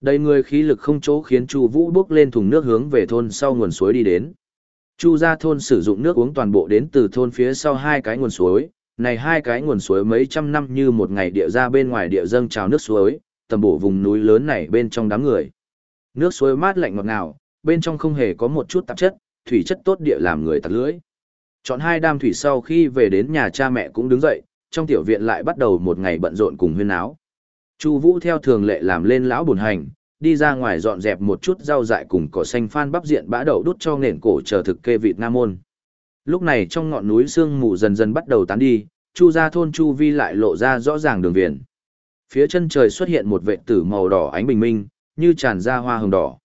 Đầy người khí lực không chỗ khiến Chu Vũ bước lên thùng nước hướng về thôn sau nguồn suối đi đến. Chu gia thôn sử dụng nước uống toàn bộ đến từ thôn phía sau hai cái nguồn suối, này hai cái nguồn suối mấy trăm năm như một ngày địa ra bên ngoài địa dâng trào nước suối, tầm bổ vùng núi lớn này bên trong đám người. Nước suối mát lạnh ngọt ngào, bên trong không hề có một chút tạp chất, thủy chất tốt địa làm người tặc lưỡi. Chọn hai đam thủy sau khi về đến nhà cha mẹ cũng đứng dậy, trong tiểu viện lại bắt đầu một ngày bận rộn cùng huyên áo. Chu Vũ theo thường lệ làm lên lão buồn hành, đi ra ngoài dọn dẹp một chút rau dại cùng cỏ xanh phan bắp diện bã đậu đút cho nền cổ chờ thực kê vịt nam môn. Lúc này trong ngọn núi sương mù dần dần bắt đầu tán đi, Chu gia thôn Chu Vi lại lộ ra rõ ràng đường viền. Phía chân trời xuất hiện một vệt tử màu đỏ ánh bình minh, như tràn ra hoa hồng đỏ.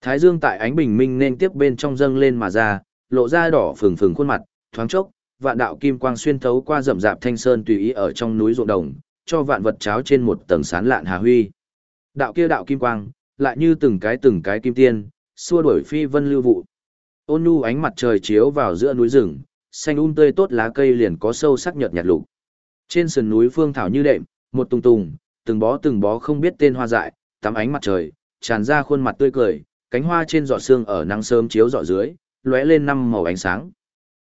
Thái dương tại ánh bình minh nên tiếp bên trong dâng lên mà ra, lộ ra đỏ phừng phừng khuôn mặt, thoáng chốc, vạn đạo kim quang xuyên thấu qua rậm rạp thanh sơn tùy ý ở trong núi ruộng đồng, cho vạn vật cháo trên một tầng sán lạn hà huy. Đạo kia đạo kim quang, lại như từng cái từng cái kim tiên, xua đuổi phi vân lưu vụ. Ôn nhu ánh mặt trời chiếu vào giữa núi rừng, xanh um tươi tốt lá cây liền có sâu sắc nhợt nhạt lục. Trên sườn núi phương thảo như đệm, một tùng tùng, từng bó từng bó không biết tên hoa dại, tắm ánh mặt trời, tràn ra khuôn mặt tươi cười, cánh hoa trên giọt sương ở nắng sớm chiếu rọi dưới, lóe lên năm màu ánh sáng.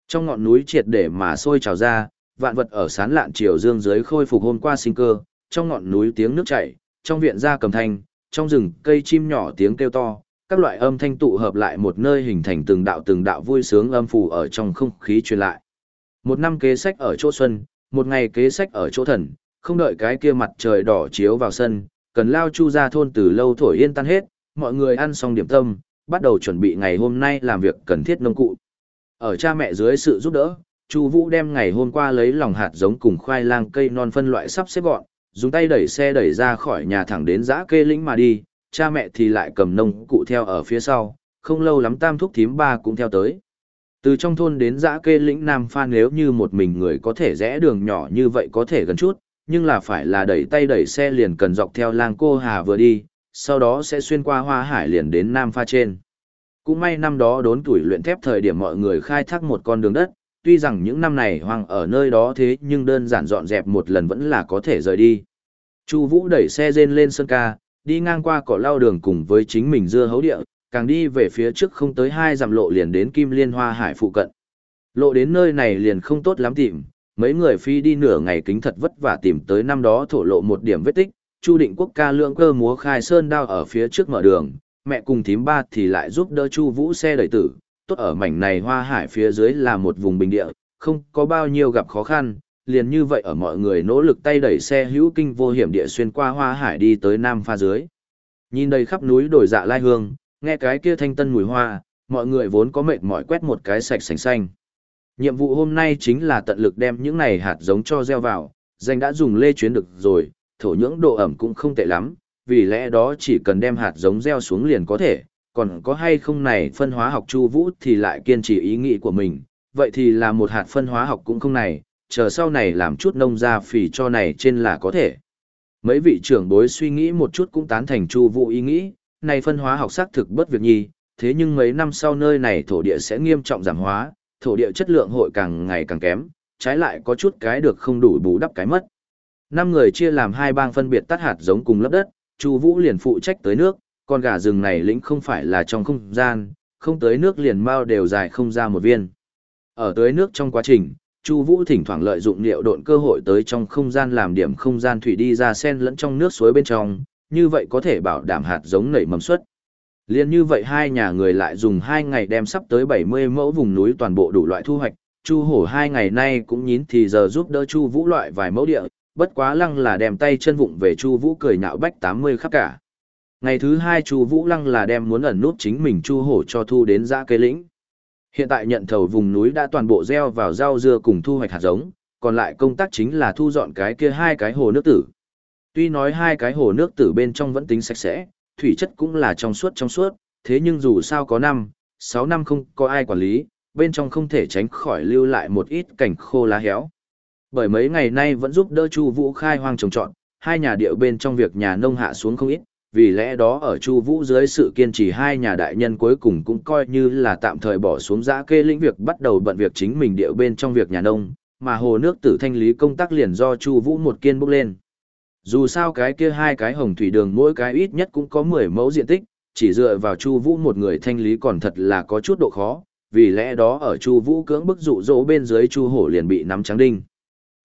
Trong ngọn núi triệt để mà sôi trào ra, vạn vật ở sán lạn chiều dương dưới khôi phục hôm qua sinh cơ, trong ngọn núi tiếng nước chảy, trong viện ra cầm thanh, trong rừng cây chim nhỏ tiếng kêu to, các loại âm thanh tụ hợp lại một nơi hình thành từng đạo từng đạo vui sướng âm phủ ở trong không khí truyền lại. Một năm kế sách ở chỗ xuân, một ngày kế sách ở chỗ thần, không đợi cái kia mặt trời đỏ chiếu vào sân, cần lao chu ra thôn từ lâu thổi yên tan hết, mọi người ăn xong điểm tâm, bắt đầu chuẩn bị ngày hôm nay làm việc cần thiết nông cụ. Ở cha mẹ dưới sự giúp đỡ, Chu Vũ đem ngày hôm qua lấy lòng hạt giống cùng khoai lang cây non phân loại sắp xếp gọn, dùng tay đẩy xe đẩy ra khỏi nhà thẳng đến dã kê lĩnh mà đi, cha mẹ thì lại cầm nông cụ theo ở phía sau, không lâu lắm tam thúc thím ba cũng theo tới. Từ trong thôn đến dã kê lĩnh Nam Phan nếu như một mình người có thể rẽ đường nhỏ như vậy có thể gần chút, nhưng là phải là đẩy tay đẩy xe liền cần dọc theo làng cô Hà vừa đi, sau đó sẽ xuyên qua hoa hải liền đến Nam Pha trên. Cũng may năm đó đốn tuổi luyện thép thời điểm mọi người khai thác một con đường đất, tuy rằng những năm này hoang ở nơi đó thế nhưng đơn giản dọn dẹp một lần vẫn là có thể rời đi. Chu Vũ đẩy xe rên lên sân ca, đi ngang qua cỏ lau đường cùng với chính mình dưa hấu địa, càng đi về phía trước không tới hai dặm lộ liền đến Kim Liên Hoa Hải phụ cận. Lộ đến nơi này liền không tốt lắm tìm, mấy người phi đi nửa ngày kính thật vất vả tìm tới năm đó thổ lộ một điểm vết tích, Chu Định Quốc ca lượng cơ múa khai sơn đao ở phía trước mở đường, mẹ cùng thím ba thì lại giúp đỡ Chu Vũ xe đẩy tử, tốt ở mảnh này hoa hải phía dưới là một vùng bình địa, không có bao nhiêu gặp khó khăn, liền như vậy ở mọi người nỗ lực tay đẩy xe hữu kinh vô hiểm địa xuyên qua hoa hải đi tới nam pha dưới. Nhìn đầy khắp núi đồi dạ lai hương, nghe cái kia thanh tân mùi hoa, mọi người vốn có mệt mỏi quét một cái sạch sành xanh. Nhiệm vụ hôm nay chính là tận lực đem những này hạt giống cho gieo vào, danh đã dùng lê chuyến được rồi, thổ nhưỡng độ ẩm cũng không tệ lắm, vì lẽ đó chỉ cần đem hạt giống gieo xuống liền có thể, còn có hay không này phân hóa học chu vũ thì lại kiên trì ý nghĩ của mình, vậy thì là một hạt phân hóa học cũng không này, chờ sau này làm chút nông gia phỉ cho này trên là có thể. Mấy vị trưởng bối suy nghĩ một chút cũng tán thành chu vũ ý nghĩ, này phân hóa học xác thực bất việc nhi, thế nhưng mấy năm sau nơi này thổ địa sẽ nghiêm trọng giảm hóa, thổ địa chất lượng hội càng ngày càng kém, trái lại có chút cái được không đủ bù đắp cái mất. Năm người chia làm hai bang phân biệt tắt hạt giống cùng lớp đất, Chu Vũ liền phụ trách tới nước, con gà rừng này lĩnh không phải là trong không gian, không tới nước liền mau đều dài không ra một viên. Ở tới nước trong quá trình, Chu Vũ thỉnh thoảng lợi dụng liệu độn cơ hội tới trong không gian làm điểm không gian thủy đi ra sen lẫn trong nước suối bên trong, như vậy có thể bảo đảm hạt giống nảy mầm suất. Liên như vậy hai nhà người lại dùng hai ngày đem sắp tới 70 mẫu vùng núi toàn bộ đủ loại thu hoạch, Chu Hổ hai ngày nay cũng nhín thì giờ giúp đỡ Chu Vũ loại vài mẫu địa, bất quá lăng là đem tay chân vụng về Chu Vũ cười nhạo bách 80 khắp cả. Ngày thứ hai Chu Vũ lăng là đem muốn ẩn nút chính mình Chu Hổ cho thu đến dã cây lĩnh. Hiện tại nhận thầu vùng núi đã toàn bộ gieo vào rau dưa cùng thu hoạch hạt giống, còn lại công tác chính là thu dọn cái kia hai cái hồ nước tử. Tuy nói hai cái hồ nước tử bên trong vẫn tính sạch sẽ, thủy chất cũng là trong suốt trong suốt, thế nhưng dù sao có năm, sáu năm không có ai quản lý, bên trong không thể tránh khỏi lưu lại một ít cảnh khô lá héo. Bởi mấy ngày nay vẫn giúp đỡ Chu Vũ khai hoang trồng trọt, hai nhà điệu bên trong việc nhà nông hạ xuống không ít, vì lẽ đó ở Chu Vũ dưới sự kiên trì hai nhà đại nhân cuối cùng cũng coi như là tạm thời bỏ xuống giã kê lĩnh việc bắt đầu bận việc chính mình điệu bên trong việc nhà nông, mà hồ nước tử thanh lý công tác liền do Chu Vũ một kiên bốc lên. Dù sao cái kia hai cái hồng thủy đường mỗi cái ít nhất cũng có 10 mẫu diện tích, chỉ dựa vào Chu Vũ một người thanh lý còn thật là có chút độ khó, vì lẽ đó ở Chu Vũ cưỡng bức dụ dỗ bên dưới Chu Hổ liền bị nắm trắng đinh.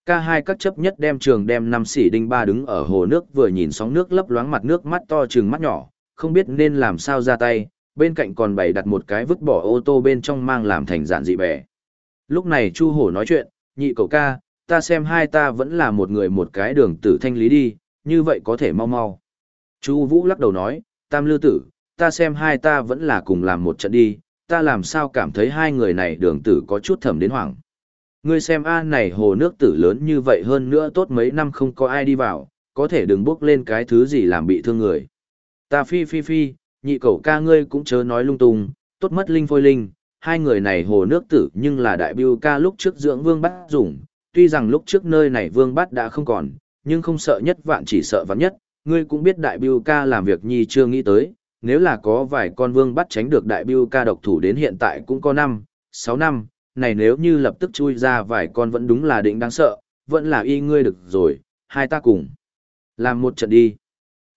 Ca hai các chấp nhất đem trường đem năm xỉ đinh ba đứng ở hồ nước vừa nhìn sóng nước lấp loáng mặt nước mắt to trừng mắt nhỏ, không biết nên làm sao ra tay, bên cạnh còn bày đặt một cái vứt bỏ ô tô bên trong mang làm thành dạn dị bẻ. Lúc này Chu Hổ nói chuyện, nhị cậu ca, ta xem hai ta vẫn là một người một cái đường tử thanh lý đi, như vậy có thể mau mau. Chu Vũ lắc đầu nói, tam lư tử, ta xem hai ta vẫn là cùng làm một trận đi, ta làm sao cảm thấy hai người này đường tử có chút thầm đến hoảng. Ngươi xem a này hồ nước tử lớn như vậy hơn nữa tốt mấy năm không có ai đi vào, có thể đừng bước lên cái thứ gì làm bị thương người. Ta phi phi phi, nhị cậu ca ngươi cũng chớ nói lung tung, tốt mất linh phôi linh, hai người này hồ nước tử nhưng là đại biêu ca lúc trước dưỡng vương bắt dùng, tuy rằng lúc trước nơi này vương bắt đã không còn, nhưng không sợ nhất vạn chỉ sợ vạn nhất, ngươi cũng biết đại biêu ca làm việc nhi chưa nghĩ tới, nếu là có vài con vương bắt tránh được đại biêu ca độc thủ đến hiện tại cũng có năm, sáu năm, này nếu như lập tức chui ra vài con vẫn đúng là định đáng sợ, vẫn là y ngươi được rồi, hai ta cùng. Làm một trận đi.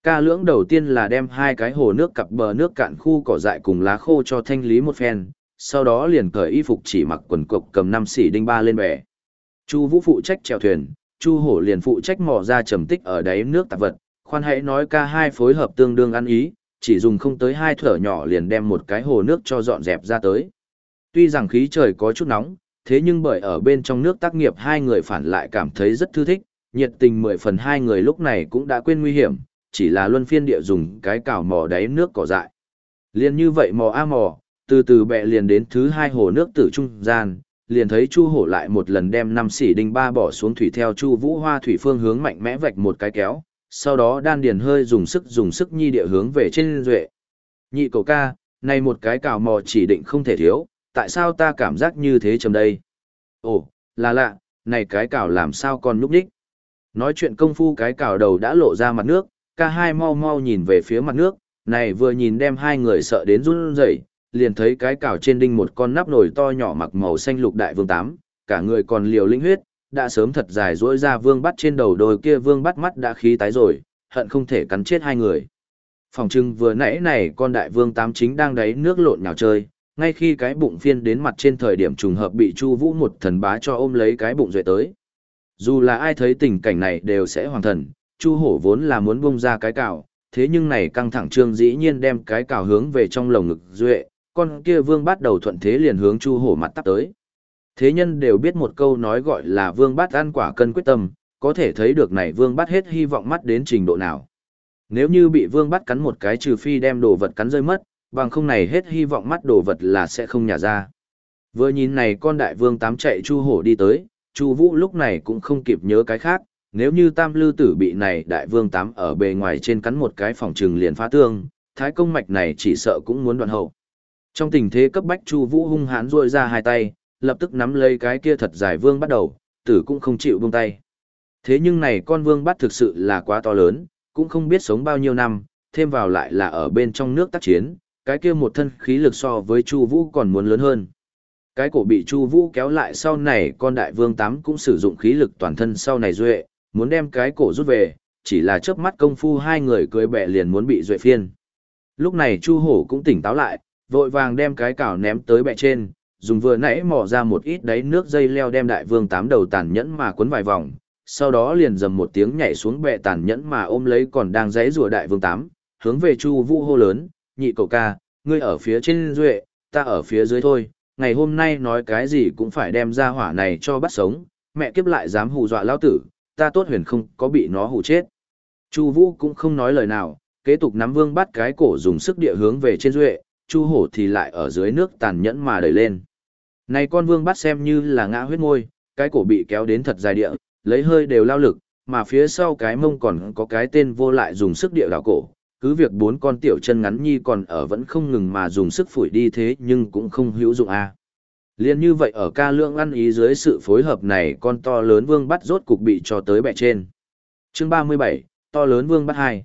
Ca lưỡng đầu tiên là đem hai cái hồ nước cặp bờ nước cạn khu cỏ dại cùng lá khô cho thanh lý một phen, sau đó liền cởi y phục chỉ mặc quần cộc cầm năm xỉ đinh ba lên bè. Chu Vũ phụ trách chèo thuyền, Chu Hổ liền phụ trách mò ra trầm tích ở đáy nước tạp vật, khoan hãy nói ca hai phối hợp tương đương ăn ý, chỉ dùng không tới hai thở nhỏ liền đem một cái hồ nước cho dọn dẹp ra tới. Tuy rằng khí trời có chút nóng, thế nhưng bởi ở bên trong nước tác nghiệp hai người phản lại cảm thấy rất thư thích, nhiệt tình mười phần hai người lúc này cũng đã quên nguy hiểm, chỉ là luân phiên địa dùng cái cào mò đáy nước cỏ dại. Liền như vậy mò a mò, từ từ bẹ liền đến thứ hai hồ nước tử trung gian, liền thấy Chu Hổ lại một lần đem năm xỉ đinh ba bỏ xuống thủy theo Chu Vũ Hoa thủy phương hướng mạnh mẽ vạch một cái kéo, sau đó đan điền hơi dùng sức dùng sức nhi địa hướng về trên duệ. Nhị cầu ca, này một cái cào mò chỉ định không thể thiếu, tại sao ta cảm giác như thế chầm đây? Ồ, là lạ, này cái cào làm sao còn núp đích? Nói chuyện công phu cái cào đầu đã lộ ra mặt nước, ca hai mau mau nhìn về phía mặt nước, này vừa nhìn đem hai người sợ đến run rẩy, liền thấy cái cào trên đinh một con nắp nồi to nhỏ mặc màu xanh lục đại vương tám, cả người còn liều linh huyết, đã sớm thật dài rỗi ra vương bắt trên đầu đôi kia vương bắt mắt đã khí tái rồi, hận không thể cắn chết hai người. Phòng trưng vừa nãy này con đại vương tám chính đang đáy nước lộn nhào chơi, ngay khi cái bụng phiên đến mặt trên thời điểm trùng hợp bị Chu Vũ một thần bá cho ôm lấy cái bụng duệ tới. Dù là ai thấy tình cảnh này đều sẽ hoàng thần, Chu Hổ vốn là muốn bung ra cái cào, thế nhưng này căng thẳng trương dĩ nhiên đem cái cào hướng về trong lồng ngực duệ, con kia vương bắt đầu thuận thế liền hướng Chu Hổ mặt tắp tới. Thế nhân đều biết một câu nói gọi là vương bát ăn quả cân quyết tâm, có thể thấy được này vương bát hết hy vọng mắt đến trình độ nào. Nếu như bị vương bát cắn một cái trừ phi đem đồ vật cắn rơi mất, bằng không này hết hy vọng mắt đồ vật là sẽ không nhả ra. Vừa nhìn này con đại vương tám chạy chu hổ đi tới, chu vũ lúc này cũng không kịp nhớ cái khác, nếu như tam lư tử bị này đại vương tám ở bề ngoài trên cắn một cái phòng trừng liền phá tương, thái công mạch này chỉ sợ cũng muốn đoạn hậu. Trong tình thế cấp bách chu vũ hung hãn rôi ra hai tay, lập tức nắm lấy cái kia thật dài vương bắt đầu, tử cũng không chịu buông tay. Thế nhưng này con vương bắt thực sự là quá to lớn, cũng không biết sống bao nhiêu năm, thêm vào lại là ở bên trong nước tác chiến, cái kia một thân khí lực so với Chu Vũ còn muốn lớn hơn. Cái cổ bị Chu Vũ kéo lại sau này con đại vương tám cũng sử dụng khí lực toàn thân sau này duệ, muốn đem cái cổ rút về, chỉ là chớp mắt công phu hai người cưỡi bè liền muốn bị duệ phiên. Lúc này Chu Hổ cũng tỉnh táo lại, vội vàng đem cái cào ném tới bè trên, dùng vừa nãy mò ra một ít đáy nước dây leo đem đại vương tám đầu tàn nhẫn mà quấn vài vòng, sau đó liền dầm một tiếng nhảy xuống bệ tàn nhẫn mà ôm lấy còn đang giãy rùa đại vương tám, hướng về Chu Vũ hô lớn, "Nhị cậu ca, ngươi ở phía trên duệ, ta ở phía dưới thôi, ngày hôm nay nói cái gì cũng phải đem ra hỏa này cho bắt sống, mẹ kiếp lại dám hù dọa lão tử, ta tốt huyền không có bị nó hù chết." Chu Vũ cũng không nói lời nào, kế tục nắm vương bắt cái cổ dùng sức địa hướng về trên duệ, Chu Hổ thì lại ở dưới nước tàn nhẫn mà đẩy lên. Này con vương bắt xem như là ngã huyết ngôi, cái cổ bị kéo đến thật dài địa, lấy hơi đều lao lực, mà phía sau cái mông còn có cái tên vô lại dùng sức địa đảo cổ. Cứ việc bốn con tiểu chân ngắn nhi còn ở vẫn không ngừng mà dùng sức phủi đi thế nhưng cũng không hữu dụng a. À. Liên như vậy ở ca lượng ăn ý dưới sự phối hợp này con to lớn vương bắt rốt cục bị cho tới bẹ trên. Chương 37, to lớn vương bắt hai.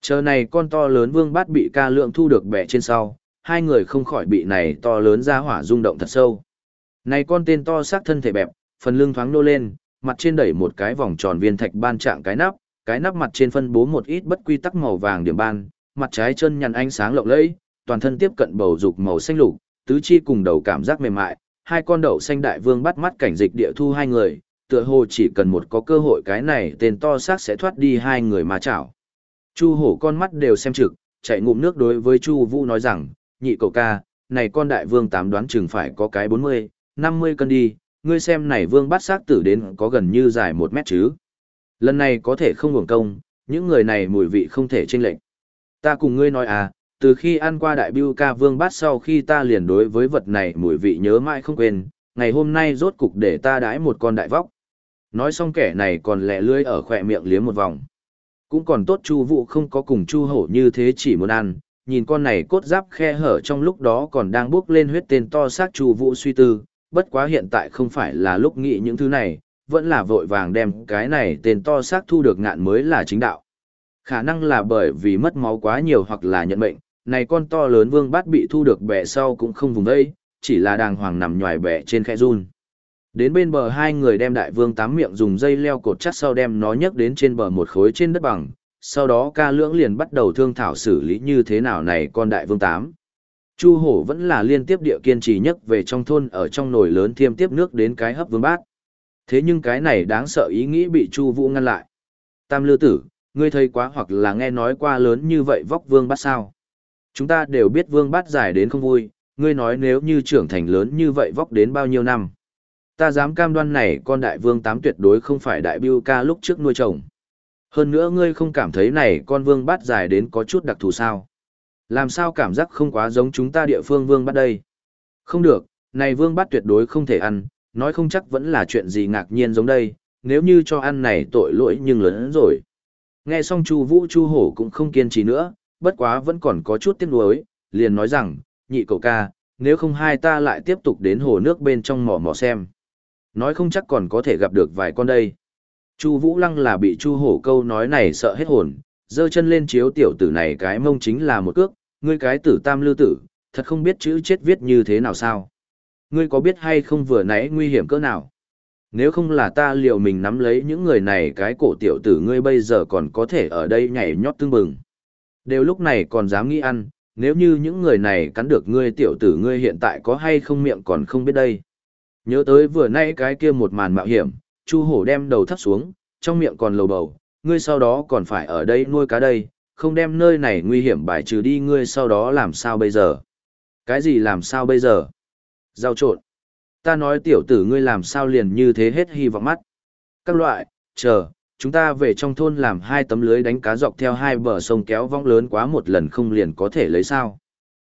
Chờ này con to lớn vương bắt bị ca lượng thu được bẹ trên sau, hai người không khỏi bị này to lớn ra hỏa rung động thật sâu. Này con tên to xác thân thể bẹp, phần lưng thoáng nô lên, mặt trên đẩy một cái vòng tròn viên thạch ban trạng cái nắp, cái nắp mặt trên phân bố một ít bất quy tắc màu vàng điểm ban, mặt trái chân nhằn ánh sáng lộng lẫy, toàn thân tiếp cận bầu dục màu xanh lục, tứ chi cùng đầu cảm giác mềm mại, hai con đậu xanh đại vương bắt mắt cảnh dịch địa thu hai người, tựa hồ chỉ cần một có cơ hội cái này tên to xác sẽ thoát đi hai người mà chảo. Chu hổ con mắt đều xem trực, chạy ngụm nước đối với Chu Vũ nói rằng, nhị cậu ca, này con đại vương tám đoán chừng phải có cái 40, 50 cân đi, ngươi xem này vương bắt xác tử đến có gần như dài một mét chứ. Lần này có thể không hưởng công, những người này mùi vị không thể chênh lệch. Ta cùng ngươi nói à, từ khi ăn qua đại biêu ca vương bát sau khi ta liền đối với vật này mùi vị nhớ mãi không quên, ngày hôm nay rốt cục để ta đãi một con đại vóc. Nói xong kẻ này còn lẹ lưỡi ở khỏe miệng liếm một vòng. Cũng còn tốt chu vụ không có cùng chu hổ như thế chỉ muốn ăn, nhìn con này cốt giáp khe hở trong lúc đó còn đang bước lên huyết tên to xác chu vụ suy tư, bất quá hiện tại không phải là lúc nghĩ những thứ này, vẫn là vội vàng đem cái này tên to xác thu được ngạn mới là chính đạo. Khả năng là bởi vì mất máu quá nhiều hoặc là nhận mệnh, này con to lớn vương bát bị thu được bẻ sau cũng không vùng đây, chỉ là đàng hoàng nằm nhòi bẻ trên khe run. Đến bên bờ hai người đem đại vương tám miệng dùng dây leo cột chắc sau đem nó nhấc đến trên bờ một khối trên đất bằng, sau đó ca lưỡng liền bắt đầu thương thảo xử lý như thế nào này con đại vương tám. Chu hổ vẫn là liên tiếp địa kiên trì nhất về trong thôn ở trong nồi lớn thiêm tiếp nước đến cái hấp vương bát. Thế nhưng cái này đáng sợ ý nghĩ bị Chu Vũ ngăn lại. Tam lư tử, ngươi thấy quá hoặc là nghe nói qua lớn như vậy vóc vương bát sao? Chúng ta đều biết vương bát dài đến không vui, ngươi nói nếu như trưởng thành lớn như vậy vóc đến bao nhiêu năm. Ta dám cam đoan này con đại vương tám tuyệt đối không phải đại bưu ca lúc trước nuôi chồng. Hơn nữa ngươi không cảm thấy này con vương bát dài đến có chút đặc thù sao. Làm sao cảm giác không quá giống chúng ta địa phương vương bát đây. Không được, này vương bát tuyệt đối không thể ăn, nói không chắc vẫn là chuyện gì ngạc nhiên giống đây, nếu như cho ăn này tội lỗi nhưng lớn hơn rồi. Nghe xong Chu Vũ Chu Hổ cũng không kiên trì nữa, bất quá vẫn còn có chút tiếc nuối, liền nói rằng, nhị cậu ca, nếu không hai ta lại tiếp tục đến hồ nước bên trong mò mò xem. Nói không chắc còn có thể gặp được vài con đây. Chu Vũ Lăng là bị Chu Hổ câu nói này sợ hết hồn, giơ chân lên chiếu tiểu tử này cái mông chính là một cước, ngươi cái tử tam lưu tử, thật không biết chữ chết viết như thế nào sao? Ngươi có biết hay không vừa nãy nguy hiểm cỡ nào? Nếu không là ta liệu mình nắm lấy những người này cái cổ tiểu tử ngươi bây giờ còn có thể ở đây nhảy nhót tương bừng. Đều lúc này còn dám nghĩ ăn, nếu như những người này cắn được ngươi tiểu tử ngươi hiện tại có hay không miệng còn không biết đây. Nhớ tới vừa nãy cái kia một màn mạo hiểm, Chu hổ đem đầu thấp xuống, trong miệng còn lầu bầu, ngươi sau đó còn phải ở đây nuôi cá đây, không đem nơi này nguy hiểm bài trừ đi ngươi sau đó làm sao bây giờ? Cái gì làm sao bây giờ? Giao trộn. Ta nói tiểu tử ngươi làm sao liền như thế hết hy vọng mắt. Các loại, chờ, chúng ta về trong thôn làm hai tấm lưới đánh cá dọc theo hai bờ sông kéo vong lớn quá một lần không liền có thể lấy sao.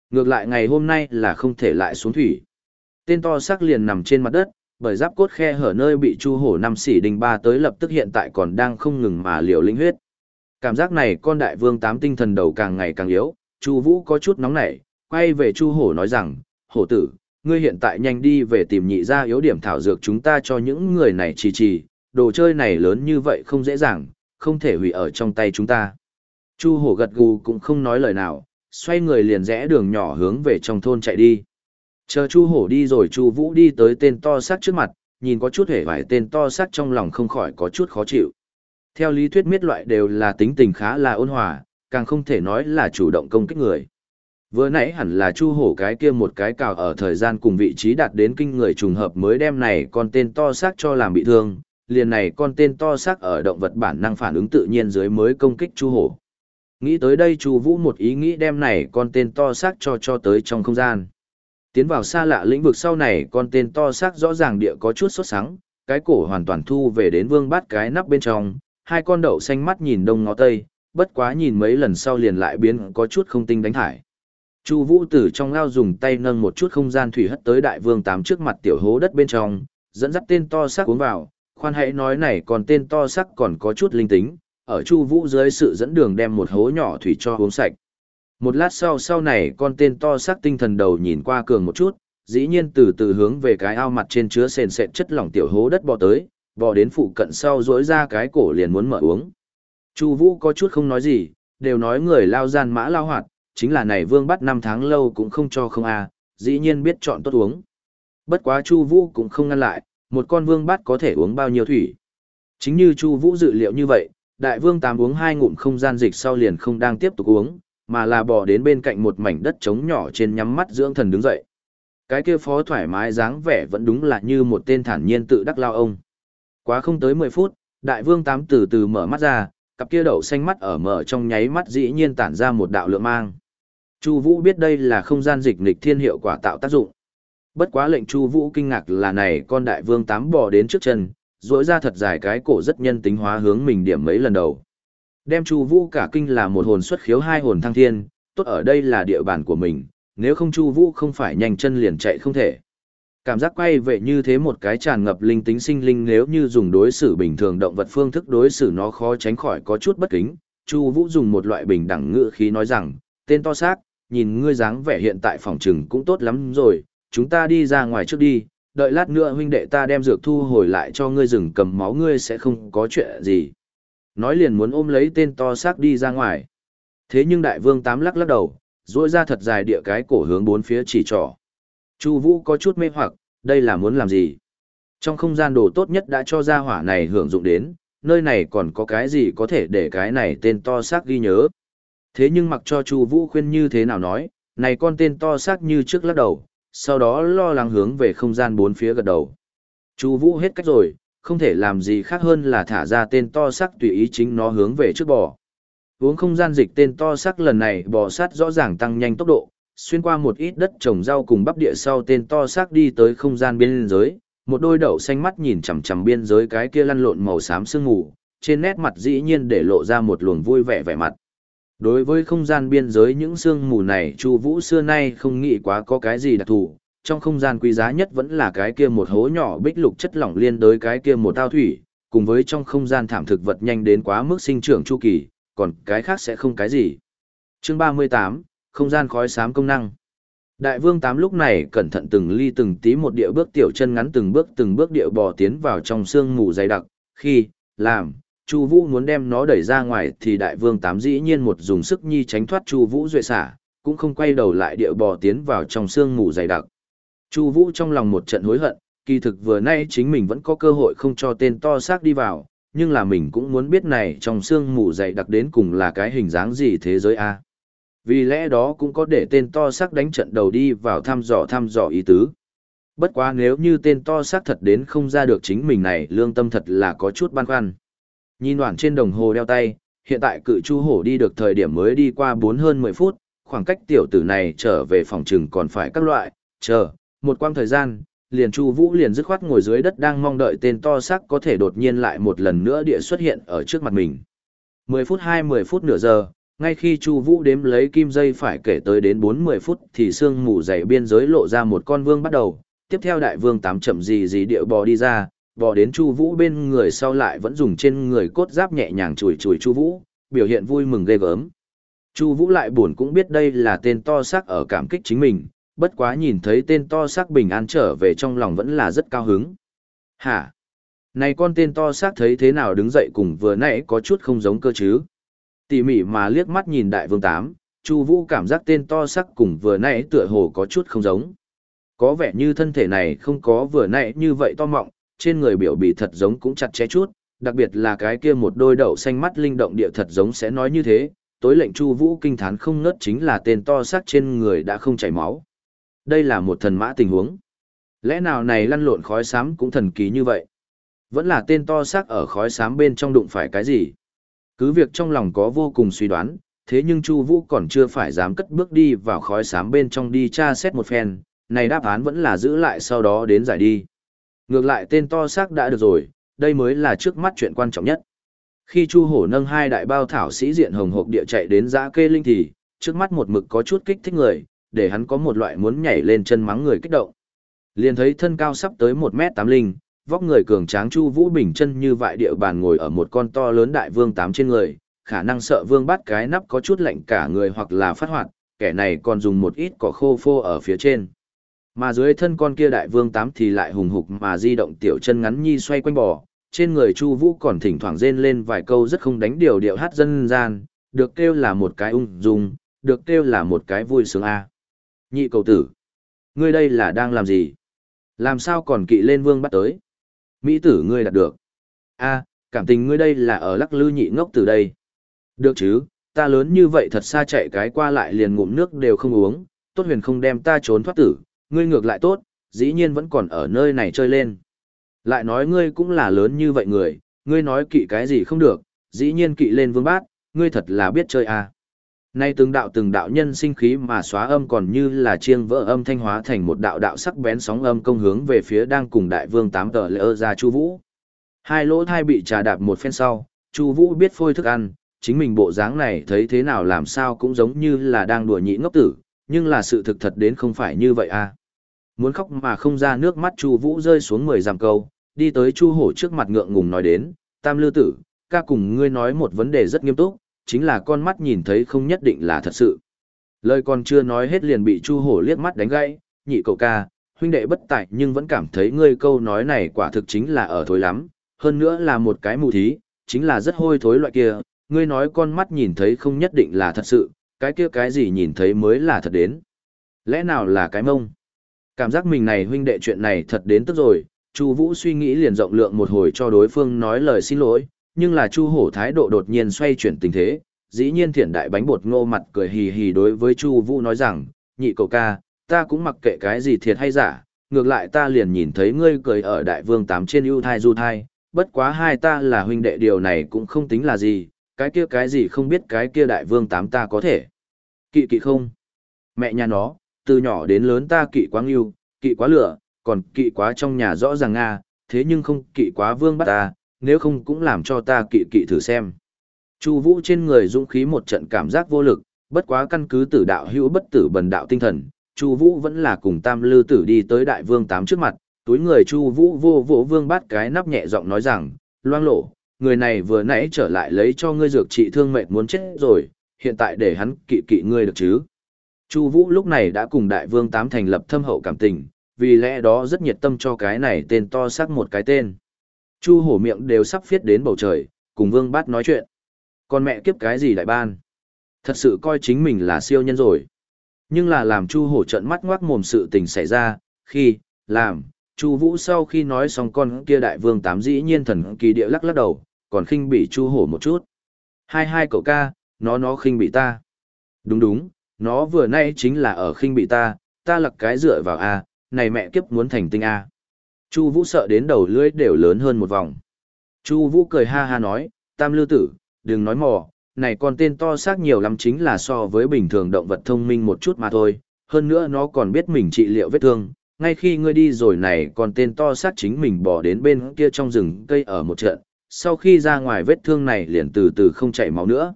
Ngược lại ngày hôm nay là không thể lại xuống thủy. Tên to sắc liền nằm trên mặt đất, bởi giáp cốt khe hở nơi bị chu hổ năm xỉ đình ba tới lập tức hiện tại còn đang không ngừng mà liều linh huyết. Cảm giác này con đại vương tám tinh thần đầu càng ngày càng yếu, chu vũ có chút nóng nảy, quay về chu hổ nói rằng, hổ tử, ngươi hiện tại nhanh đi về tìm nhị ra yếu điểm thảo dược chúng ta cho những người này trì trì, đồ chơi này lớn như vậy không dễ dàng, không thể hủy ở trong tay chúng ta. Chu hổ gật gù cũng không nói lời nào, xoay người liền rẽ đường nhỏ hướng về trong thôn chạy đi. Chờ Chu hổ đi rồi Chu vũ đi tới tên to xác trước mặt, nhìn có chút hề vải tên to xác trong lòng không khỏi có chút khó chịu. Theo lý thuyết miết loại đều là tính tình khá là ôn hòa, càng không thể nói là chủ động công kích người. Vừa nãy hẳn là chu hổ cái kia một cái cào ở thời gian cùng vị trí đạt đến kinh người trùng hợp mới đem này con tên to xác cho làm bị thương, liền này con tên to xác ở động vật bản năng phản ứng tự nhiên dưới mới công kích chu hổ. Nghĩ tới đây chu vũ một ý nghĩ đem này con tên to xác cho cho tới trong không gian. Tiến vào xa lạ lĩnh vực sau này con tên to xác rõ ràng địa có chút sốt sắng, cái cổ hoàn toàn thu về đến vương bát cái nắp bên trong, hai con đậu xanh mắt nhìn đông ngó tây, bất quá nhìn mấy lần sau liền lại biến có chút không tinh đánh thải. Chu Vũ Tử trong ao dùng tay nâng một chút không gian thủy hất tới đại vương tám trước mặt tiểu hố đất bên trong, dẫn dắt tên to xác uống vào, khoan hãy nói này còn tên to xác còn có chút linh tính, ở Chu Vũ dưới sự dẫn đường đem một hố nhỏ thủy cho uống sạch. Một lát sau sau này con tên to xác tinh thần đầu nhìn qua cường một chút, dĩ nhiên từ từ hướng về cái ao mặt trên chứa sền sệt chất lỏng tiểu hố đất bò tới, bò đến phụ cận sau rỗi ra cái cổ liền muốn mở uống. Chu Vũ có chút không nói gì, đều nói người lao gian mã lao hoạt, chính là này vương bắt năm tháng lâu cũng không cho không a, dĩ nhiên biết chọn tốt uống. Bất quá Chu Vũ cũng không ngăn lại, một con vương bắt có thể uống bao nhiêu thủy. Chính như Chu Vũ dự liệu như vậy, đại vương tám uống hai ngụm không gian dịch sau liền không đang tiếp tục uống, mà là bỏ đến bên cạnh một mảnh đất trống nhỏ trên nhắm mắt dưỡng thần đứng dậy. Cái kia phó thoải mái dáng vẻ vẫn đúng là như một tên thản nhiên tự đắc lao ông. Quá không tới 10 phút, đại vương tám từ từ mở mắt ra, cặp kia đậu xanh mắt ở mở trong nháy mắt dĩ nhiên tản ra một đạo lượng mang. Chu Vũ biết đây là không gian dịch nghịch thiên hiệu quả tạo tác dụng. Bất quá lệnh Chu Vũ kinh ngạc là này con đại vương tám bò đến trước chân, rỗi ra thật dài cái cổ rất nhân tính hóa hướng mình điểm mấy lần đầu. Đem Chu Vũ cả kinh là một hồn xuất khiếu hai hồn thăng thiên, tốt ở đây là địa bàn của mình, nếu không Chu Vũ không phải nhanh chân liền chạy không thể. Cảm giác quay về như thế một cái tràn ngập linh tính sinh linh nếu như dùng đối xử bình thường động vật phương thức đối xử nó khó tránh khỏi có chút bất kính. Chu Vũ dùng một loại bình đẳng ngữ khí nói rằng, tên to xác, nhìn ngươi dáng vẻ hiện tại phòng trừng cũng tốt lắm rồi, chúng ta đi ra ngoài trước đi, đợi lát nữa huynh đệ ta đem dược thu hồi lại cho ngươi rừng cầm máu ngươi sẽ không có chuyện gì. Nói liền muốn ôm lấy tên to xác đi ra ngoài. Thế nhưng đại vương tám lắc lắc đầu, duỗi ra thật dài địa cái cổ hướng bốn phía chỉ trỏ. Chu Vũ có chút mê hoặc, đây là muốn làm gì? Trong không gian đồ tốt nhất đã cho ra hỏa này hưởng dụng đến, nơi này còn có cái gì có thể để cái này tên to xác ghi nhớ. Thế nhưng mặc cho Chu Vũ khuyên như thế nào nói, này con tên to xác như trước lắc đầu, sau đó lo lắng hướng về không gian bốn phía gật đầu. Chu Vũ hết cách rồi, không thể làm gì khác hơn là thả ra tên to xác tùy ý chính nó hướng về trước bò. Uống không gian dịch tên to xác lần này bò sát rõ ràng tăng nhanh tốc độ, xuyên qua một ít đất trồng rau cùng bắp địa sau tên to xác đi tới không gian biên giới, một đôi đậu xanh mắt nhìn chằm chằm biên giới cái kia lăn lộn màu xám sương mù, trên nét mặt dĩ nhiên để lộ ra một luồng vui vẻ vẻ mặt. Đối với không gian biên giới những sương mù này Chu Vũ xưa nay không nghĩ quá có cái gì đặc thù, trong không gian quý giá nhất vẫn là cái kia một hố nhỏ bích lục chất lỏng liên đối cái kia một tao thủy, cùng với trong không gian thảm thực vật nhanh đến quá mức sinh trưởng chu kỳ, còn cái khác sẽ không cái gì. Chương 38, không gian khói xám công năng. Đại vương tám lúc này cẩn thận từng ly từng tí một địa bước tiểu chân ngắn từng bước từng bước địa bò tiến vào trong sương mù dày đặc, khi, làm, Chu Vũ muốn đem nó đẩy ra ngoài thì đại vương tám dĩ nhiên một dùng sức nhi tránh thoát Chu Vũ duệ xả, cũng không quay đầu lại địa bò tiến vào trong sương mù dày đặc. Chu Vũ trong lòng một trận hối hận, kỳ thực vừa nay chính mình vẫn có cơ hội không cho tên to xác đi vào, nhưng là mình cũng muốn biết này trong sương mù dày đặc đến cùng là cái hình dáng gì thế giới a. Vì lẽ đó cũng có để tên to xác đánh trận đầu đi vào thăm dò thăm dò ý tứ. Bất quá nếu như tên to xác thật đến không ra được chính mình này lương tâm thật là có chút băn khoăn. Nhìn đoạn trên đồng hồ đeo tay, hiện tại cự chu hổ đi được thời điểm mới đi qua 4 hơn 10 phút, khoảng cách tiểu tử này trở về phòng trừng còn phải các loại, chờ, một quang thời gian, liền chu vũ liền dứt khoát ngồi dưới đất đang mong đợi tên to xác có thể đột nhiên lại một lần nữa địa xuất hiện ở trước mặt mình. 10 phút 20 phút nửa giờ, ngay khi Chu Vũ đếm lấy kim dây phải kể tới đến 40 phút thì sương mù dày biên giới lộ ra một con vương bắt đầu, tiếp theo đại vương tám chậm gì gì điệu bò đi ra, bò đến Chu Vũ bên người sau lại vẫn dùng trên người cốt giáp nhẹ nhàng chùi chùi Chu Vũ, biểu hiện vui mừng ghê gớm. Chu Vũ lại buồn cũng biết đây là tên to xác ở cảm kích chính mình, bất quá nhìn thấy tên to xác bình an trở về trong lòng vẫn là rất cao hứng. Hả? Này con tên to xác thấy thế nào đứng dậy cùng vừa nãy có chút không giống cơ chứ? Tỉ mỉ mà liếc mắt nhìn đại vương tám, Chu Vũ cảm giác tên to xác cùng vừa nãy tựa hồ có chút không giống. Có vẻ như thân thể này không có vừa nãy như vậy to mọng, trên người biểu bì thật giống cũng chặt chẽ chút, đặc biệt là cái kia một đôi đậu xanh mắt linh động địa thật giống sẽ nói như thế, tối lệnh Chu Vũ kinh thán không ngớt chính là tên to xác trên người đã không chảy máu. Đây là một thần mã tình huống. Lẽ nào này lăn lộn khói xám cũng thần kỳ như vậy? Vẫn là tên to xác ở khói xám bên trong đụng phải cái gì? Cứ việc trong lòng có vô cùng suy đoán, thế nhưng Chu Vũ còn chưa phải dám cất bước đi vào khói xám bên trong đi tra xét một phen, này đáp án vẫn là giữ lại sau đó đến giải đi. Ngược lại tên to xác đã được rồi, đây mới là trước mắt chuyện quan trọng nhất. Khi Chu Hổ nâng hai đại bao thảo sĩ diện hồng hộc địa chạy đến dã kê linh thì, trước mắt một mực có chút kích thích người, để hắn có một loại muốn nhảy lên chân mắng người kích động. Liền thấy thân cao sắp tới 1 mét 8 linh, vóc người cường tráng Chu Vũ Bình chân như vại địa bàn ngồi ở một con to lớn đại vương tám trên người, khả năng sợ vương bắt cái nắp có chút lạnh cả người hoặc là phát hoạt, kẻ này còn dùng một ít cỏ khô phô ở phía trên. Mà dưới thân con kia đại vương tám thì lại hùng hục mà di động tiểu chân ngắn nhi xoay quanh bò, trên người Chu Vũ còn thỉnh thoảng rên lên vài câu rất không đánh điều điệu hát dân gian, được kêu là một cái ung dung, được kêu là một cái vui sướng a. Nhị cầu tử, ngươi đây là đang làm gì? Làm sao còn kỵ lên vương bắt tới? Mỹ tử ngươi đạt được. a cảm tình ngươi đây là ở lắc lư nhị ngốc từ đây. Được chứ, ta lớn như vậy thật xa chạy cái qua lại liền ngụm nước đều không uống, tốt huyền không đem ta trốn thoát tử, ngươi ngược lại tốt, dĩ nhiên vẫn còn ở nơi này chơi lên. Lại nói ngươi cũng là lớn như vậy người, ngươi nói kỵ cái gì không được, dĩ nhiên kỵ lên vương bát, ngươi thật là biết chơi à. Nay từng đạo từng đạo nhân sinh khí mà xóa âm còn như là chiêng vỡ âm thanh hóa thành một đạo đạo sắc bén sóng âm công hướng về phía đang cùng đại vương tám tờ lỡ ra Chu Vũ. Hai lỗ thai bị trà đạp một phen sau, Chu Vũ biết phôi thức ăn, chính mình bộ dáng này thấy thế nào làm sao cũng giống như là đang đùa nhị ngốc tử, nhưng là sự thực thật đến không phải như vậy à. Muốn khóc mà không ra nước mắt Chu Vũ rơi xuống mười dặm câu, đi tới Chu Hổ trước mặt ngượng ngùng nói đến, "Tam Lư tử, ca cùng ngươi nói một vấn đề rất nghiêm túc, chính là con mắt nhìn thấy không nhất định là thật sự." Lời còn chưa nói hết liền bị Chu Hổ liếc mắt đánh gãy, "Nhị cậu ca, huynh đệ bất tại nhưng vẫn cảm thấy ngươi câu nói này quả thực chính là ở thối lắm, hơn nữa là một cái mù thí, chính là rất hôi thối loại kia, ngươi nói con mắt nhìn thấy không nhất định là thật sự, cái kia cái gì nhìn thấy mới là thật đến. Lẽ nào là cái mông? Cảm giác mình này huynh đệ chuyện này thật đến tức rồi, Chu Vũ suy nghĩ liền rộng lượng một hồi cho đối phương nói lời xin lỗi, nhưng là Chu Hổ thái độ đột nhiên xoay chuyển tình thế, dĩ nhiên thiện đại bánh bột ngô mặt cười hì hì đối với Chu Vũ nói rằng, nhị cậu ca, ta cũng mặc kệ cái gì thiệt hay giả, ngược lại ta liền nhìn thấy ngươi cười ở đại vương tám trên ưu thai du thai, bất quá hai ta là huynh đệ điều này cũng không tính là gì, cái kia cái gì không biết cái kia đại vương tám ta có thể. Kỵ kỵ không? Mẹ nhà nó, từ nhỏ đến lớn ta kỵ quá ngưu, kỵ quá lửa, còn kỵ quá trong nhà rõ ràng Nga, thế nhưng không kỵ quá vương bắt ta, nếu không cũng làm cho ta kỵ kỵ thử xem. Chu Vũ trên người dũng khí một trận cảm giác vô lực, bất quá căn cứ tử đạo hữu bất tử bần đạo tinh thần, Chu Vũ vẫn là cùng Tam Lư tử đi tới đại vương tám trước mặt, túi người Chu Vũ vô vỗ vương bắt cái nắp nhẹ giọng nói rằng, loang lộ, người này vừa nãy trở lại lấy cho ngươi dược trị thương mệt muốn chết rồi, hiện tại để hắn kỵ kỵ ngươi được chứ. Chu Vũ lúc này đã cùng đại vương tám thành lập thâm hậu cảm tình, vì lẽ đó rất nhiệt tâm cho cái này tên to xác một cái tên. Chu hổ miệng đều sắp viết đến bầu trời, cùng vương bát nói chuyện. Con mẹ kiếp cái gì đại ban? Thật sự coi chính mình là siêu nhân rồi. Nhưng là làm chu hổ trợn mắt ngoác mồm sự tình xảy ra, khi, làm, chu vũ sau khi nói xong con kia đại vương tám dĩ nhiên thần kỳ địa lắc lắc đầu, còn khinh bỉ chu hổ một chút. Hai hai cậu ca, nó nó khinh bị ta. Đúng đúng, nó vừa nay chính là ở khinh bị ta, ta lặc cái dựa vào A, này mẹ kiếp muốn thành tinh A. Chu Vũ sợ đến đầu lưỡi đều lớn hơn một vòng. Chu Vũ cười ha ha nói, tam lưu tử, đừng nói mò, này con tên to xác nhiều lắm chính là so với bình thường động vật thông minh một chút mà thôi, hơn nữa nó còn biết mình trị liệu vết thương. Ngay khi ngươi đi rồi này còn tên to xác chính mình bỏ đến bên kia trong rừng cây ở một trận, sau khi ra ngoài vết thương này liền từ từ không chảy máu nữa.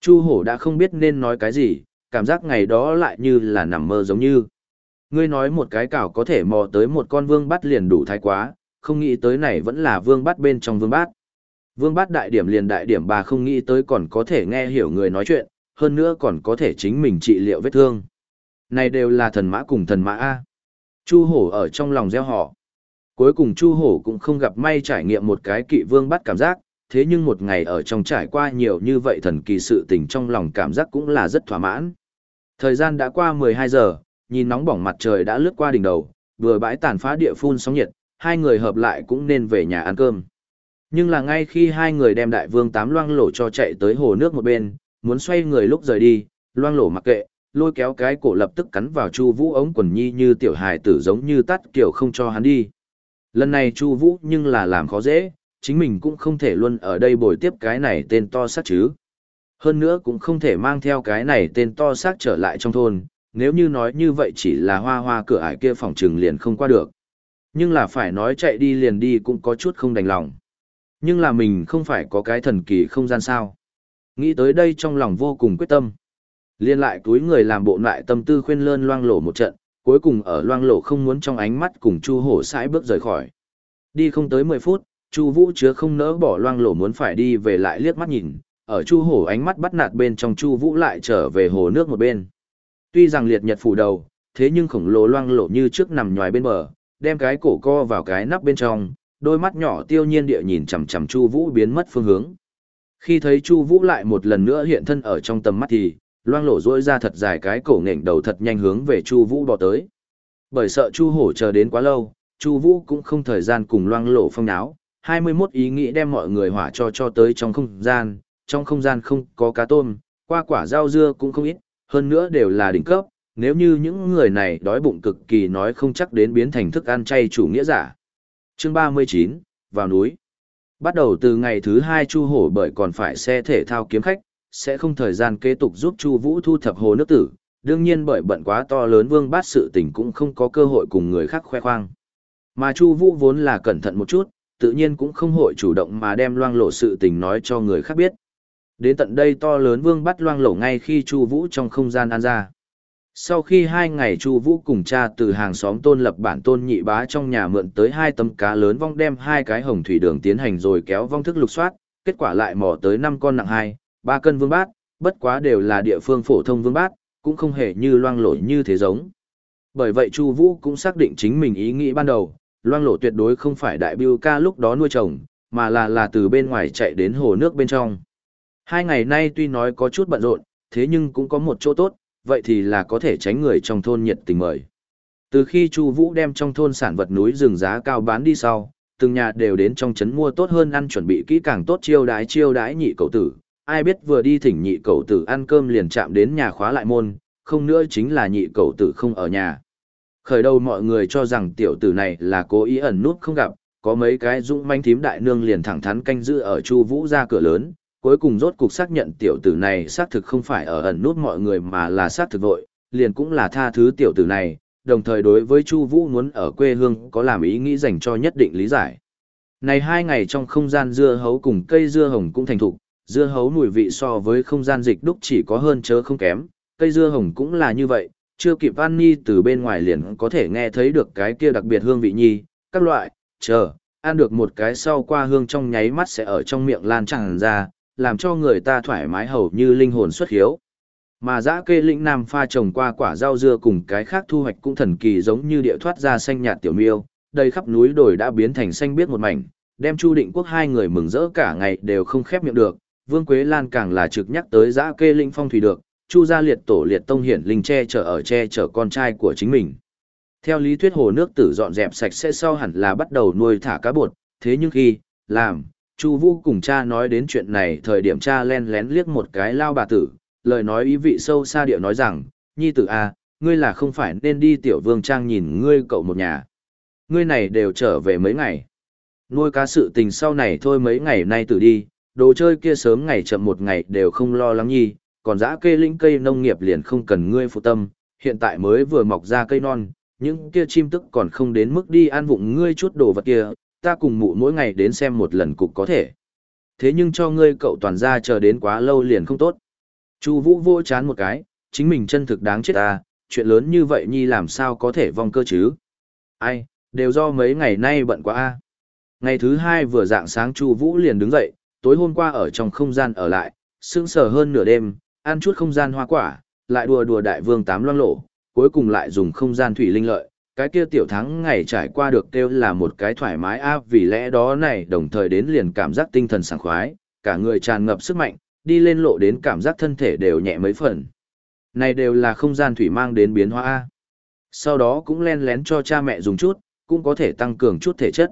Chu hổ đã không biết nên nói cái gì, cảm giác ngày đó lại như là nằm mơ giống như. Ngươi nói một cái cảo có thể mò tới một con vương bắt liền đủ thái quá, không nghĩ tới này vẫn là vương bắt bên trong vương bát. Vương bát đại điểm liền đại điểm bà không nghĩ tới còn có thể nghe hiểu người nói chuyện, hơn nữa còn có thể chính mình trị liệu vết thương. Này đều là thần mã cùng thần mã A. Chu hổ ở trong lòng gieo họ. Cuối cùng Chu hổ cũng không gặp may trải nghiệm một cái kỵ vương bắt cảm giác, thế nhưng một ngày ở trong trải qua nhiều như vậy thần kỳ sự tình trong lòng cảm giác cũng là rất thỏa mãn. Thời gian đã qua 12 giờ, nhìn nóng bỏng mặt trời đã lướt qua đỉnh đầu, vừa bãi tàn phá địa phun sóng nhiệt, hai người hợp lại cũng nên về nhà ăn cơm. Nhưng là ngay khi hai người đem đại vương tám loang lổ cho chạy tới hồ nước một bên, muốn xoay người lúc rời đi, loang lổ mặc kệ, lôi kéo cái cổ lập tức cắn vào Chu Vũ ống quần nhi như tiểu hài tử giống như tắt kiểu không cho hắn đi. Lần này Chu Vũ nhưng là làm khó dễ, chính mình cũng không thể luôn ở đây bồi tiếp cái này tên to xác chứ. Hơn nữa cũng không thể mang theo cái này tên to xác trở lại trong thôn, nếu như nói như vậy chỉ là hoa hoa cửa ải kia phòng trừng liền không qua được. Nhưng là phải nói chạy đi liền đi cũng có chút không đành lòng. Nhưng là mình không phải có cái thần kỳ không gian sao. Nghĩ tới đây trong lòng vô cùng quyết tâm. Liên lại túi người làm bộ lại tâm tư khuyên lơn loang lổ một trận, cuối cùng ở loang lổ không muốn trong ánh mắt cùng chu hổ sãi bước rời khỏi. Đi không tới 10 phút, chu vũ chứa không nỡ bỏ loang lổ muốn phải đi về lại liếc mắt nhìn, ở chu hổ ánh mắt bắt nạt bên trong chu vũ lại trở về hồ nước một bên. Tuy rằng liệt nhật phủ đầu, thế nhưng khổng lồ loang lổ như trước nằm nhòi bên bờ, đem cái cổ co vào cái nắp bên trong, đôi mắt nhỏ tiêu nhiên địa nhìn chằm chằm Chu Vũ biến mất phương hướng. Khi thấy Chu Vũ lại một lần nữa hiện thân ở trong tầm mắt thì, loang lổ rỗi ra thật dài cái cổ nghển đầu thật nhanh hướng về Chu Vũ bò tới. Bởi sợ Chu Hổ chờ đến quá lâu, Chu Vũ cũng không thời gian cùng loang lổ phong náo, 21 ý nghĩ đem mọi người hỏa cho cho tới trong không gian, trong không gian không có cá tôm, qua quả rau dưa cũng không ít, hơn nữa đều là đỉnh cấp, nếu như những người này đói bụng cực kỳ nói không chắc đến biến thành thức ăn chay chủ nghĩa giả. Chương 39, vào núi. Bắt đầu từ ngày thứ hai Chu Hổ bởi còn phải xe thể thao kiếm khách, sẽ không thời gian kế tục giúp Chu Vũ thu thập hồ nước tử, đương nhiên bởi bận quá to lớn Vương Bát sự tình cũng không có cơ hội cùng người khác khoe khoang. Mà Chu Vũ vốn là cẩn thận một chút, tự nhiên cũng không hội chủ động mà đem loang lộ sự tình nói cho người khác biết. Đến tận đây to lớn Vương bắt loang lộ ngay khi Chu Vũ trong không gian an ra. Sau khi hai ngày Chu Vũ cùng cha từ hàng xóm tôn lập bản tôn nhị bá trong nhà mượn tới hai tấm cá lớn vong đem hai cái hồng thủy đường tiến hành rồi kéo vong thức lục soát, kết quả lại mò tới năm con nặng hai, ba cân vương bát, bất quá đều là địa phương phổ thông vương bát, cũng không hề như loang lộ như thế giống. Bởi vậy Chu Vũ cũng xác định chính mình ý nghĩ ban đầu, loang lộ tuyệt đối không phải đại biêu ca lúc đó nuôi trồng, mà là là từ bên ngoài chạy đến hồ nước bên trong. Hai ngày nay tuy nói có chút bận rộn, thế nhưng cũng có một chỗ tốt, vậy thì là có thể tránh người trong thôn nhiệt tình mời. Từ khi Chu Vũ đem trong thôn sản vật núi rừng giá cao bán đi sau, từng nhà đều đến trong trấn mua tốt hơn ăn chuẩn bị kỹ càng tốt chiêu đái chiêu đái nhị cậu tử, ai biết vừa đi thỉnh nhị cậu tử ăn cơm liền chạm đến nhà khóa lại môn, không nữa chính là nhị cậu tử không ở nhà. Khởi đầu mọi người cho rằng tiểu tử này là cố ý ẩn nút không gặp, có mấy cái dũng manh thím đại nương liền thẳng thắn canh giữ ở Chu Vũ ra cửa lớn, cuối cùng rốt cục xác nhận tiểu tử này xác thực không phải ở ẩn nút mọi người mà là xác thực vội, liền cũng là tha thứ tiểu tử này, đồng thời đối với Chu Vũ muốn ở quê hương có làm ý nghĩ dành cho nhất định lý giải. Này hai ngày trong không gian dưa hấu cùng cây dưa hồng cũng thành thục, dưa hấu mùi vị so với không gian dịch đúc chỉ có hơn chớ không kém, cây dưa hồng cũng là như vậy, chưa kịp ăn nhi từ bên ngoài liền có thể nghe thấy được cái kia đặc biệt hương vị nhi, các loại, chờ, ăn được một cái sau qua hương trong nháy mắt sẽ ở trong miệng lan tràn ra, làm cho người ta thoải mái hầu như linh hồn xuất hiếu. Mà dã kê lĩnh nam pha trồng qua quả rau dưa cùng cái khác thu hoạch cũng thần kỳ giống như địa thoát ra xanh nhạt tiểu miêu, đầy khắp núi đồi đã biến thành xanh biếc một mảnh, đem Chu Định Quốc hai người mừng rỡ cả ngày đều không khép miệng được, Vương Quế Lan càng là trực nhắc tới dã kê lĩnh phong thủy được, Chu gia liệt tổ liệt tông hiển linh che chở ở che chở con trai của chính mình. Theo lý thuyết hồ nước tử dọn dẹp sạch sẽ sau hẳn là bắt đầu nuôi thả cá bột, thế nhưng khi làm Chu Vũ cùng cha nói đến chuyện này, thời điểm cha len lén liếc một cái lao bà tử, lời nói ý vị sâu xa điệu nói rằng, "Nhi tử a, à, ngươi là không phải nên đi tiểu vương trang nhìn ngươi cậu một nhà. Ngươi này đều trở về mấy ngày. Nuôi cá sự tình sau này thôi mấy ngày nay tử đi, đồ chơi kia sớm ngày chậm một ngày đều không lo lắng nhi, còn dã kê linh cây nông nghiệp liền không cần ngươi phụ tâm, hiện tại mới vừa mọc ra cây non, những kia chim tức còn không đến mức đi ăn vụng ngươi chút đồ vật kia, ta cùng mụ mỗi ngày đến xem một lần cục có thể. Thế nhưng cho ngươi cậu toàn ra chờ đến quá lâu liền không tốt. Chu Vũ vô chán một cái, chính mình chân thực đáng chết ta, chuyện lớn như vậy nhi làm sao có thể vong cơ chứ? Ai, đều do mấy ngày nay bận quá a. Ngày thứ hai vừa dạng sáng Chu Vũ liền đứng dậy, tối hôm qua ở trong không gian ở lại, sững sờ hơn nửa đêm, ăn chút không gian hoa quả, lại đùa đùa đại vương tám loang lộ, cuối cùng lại dùng không gian thủy linh lợi, cái kia tiểu thắng ngày trải qua được kêu là một cái thoải mái áp vì lẽ đó này đồng thời đến liền cảm giác tinh thần sảng khoái, cả người tràn ngập sức mạnh, đi lên lộ đến cảm giác thân thể đều nhẹ mấy phần. Này đều là không gian thủy mang đến biến hóa A. Sau đó cũng len lén cho cha mẹ dùng chút, cũng có thể tăng cường chút thể chất.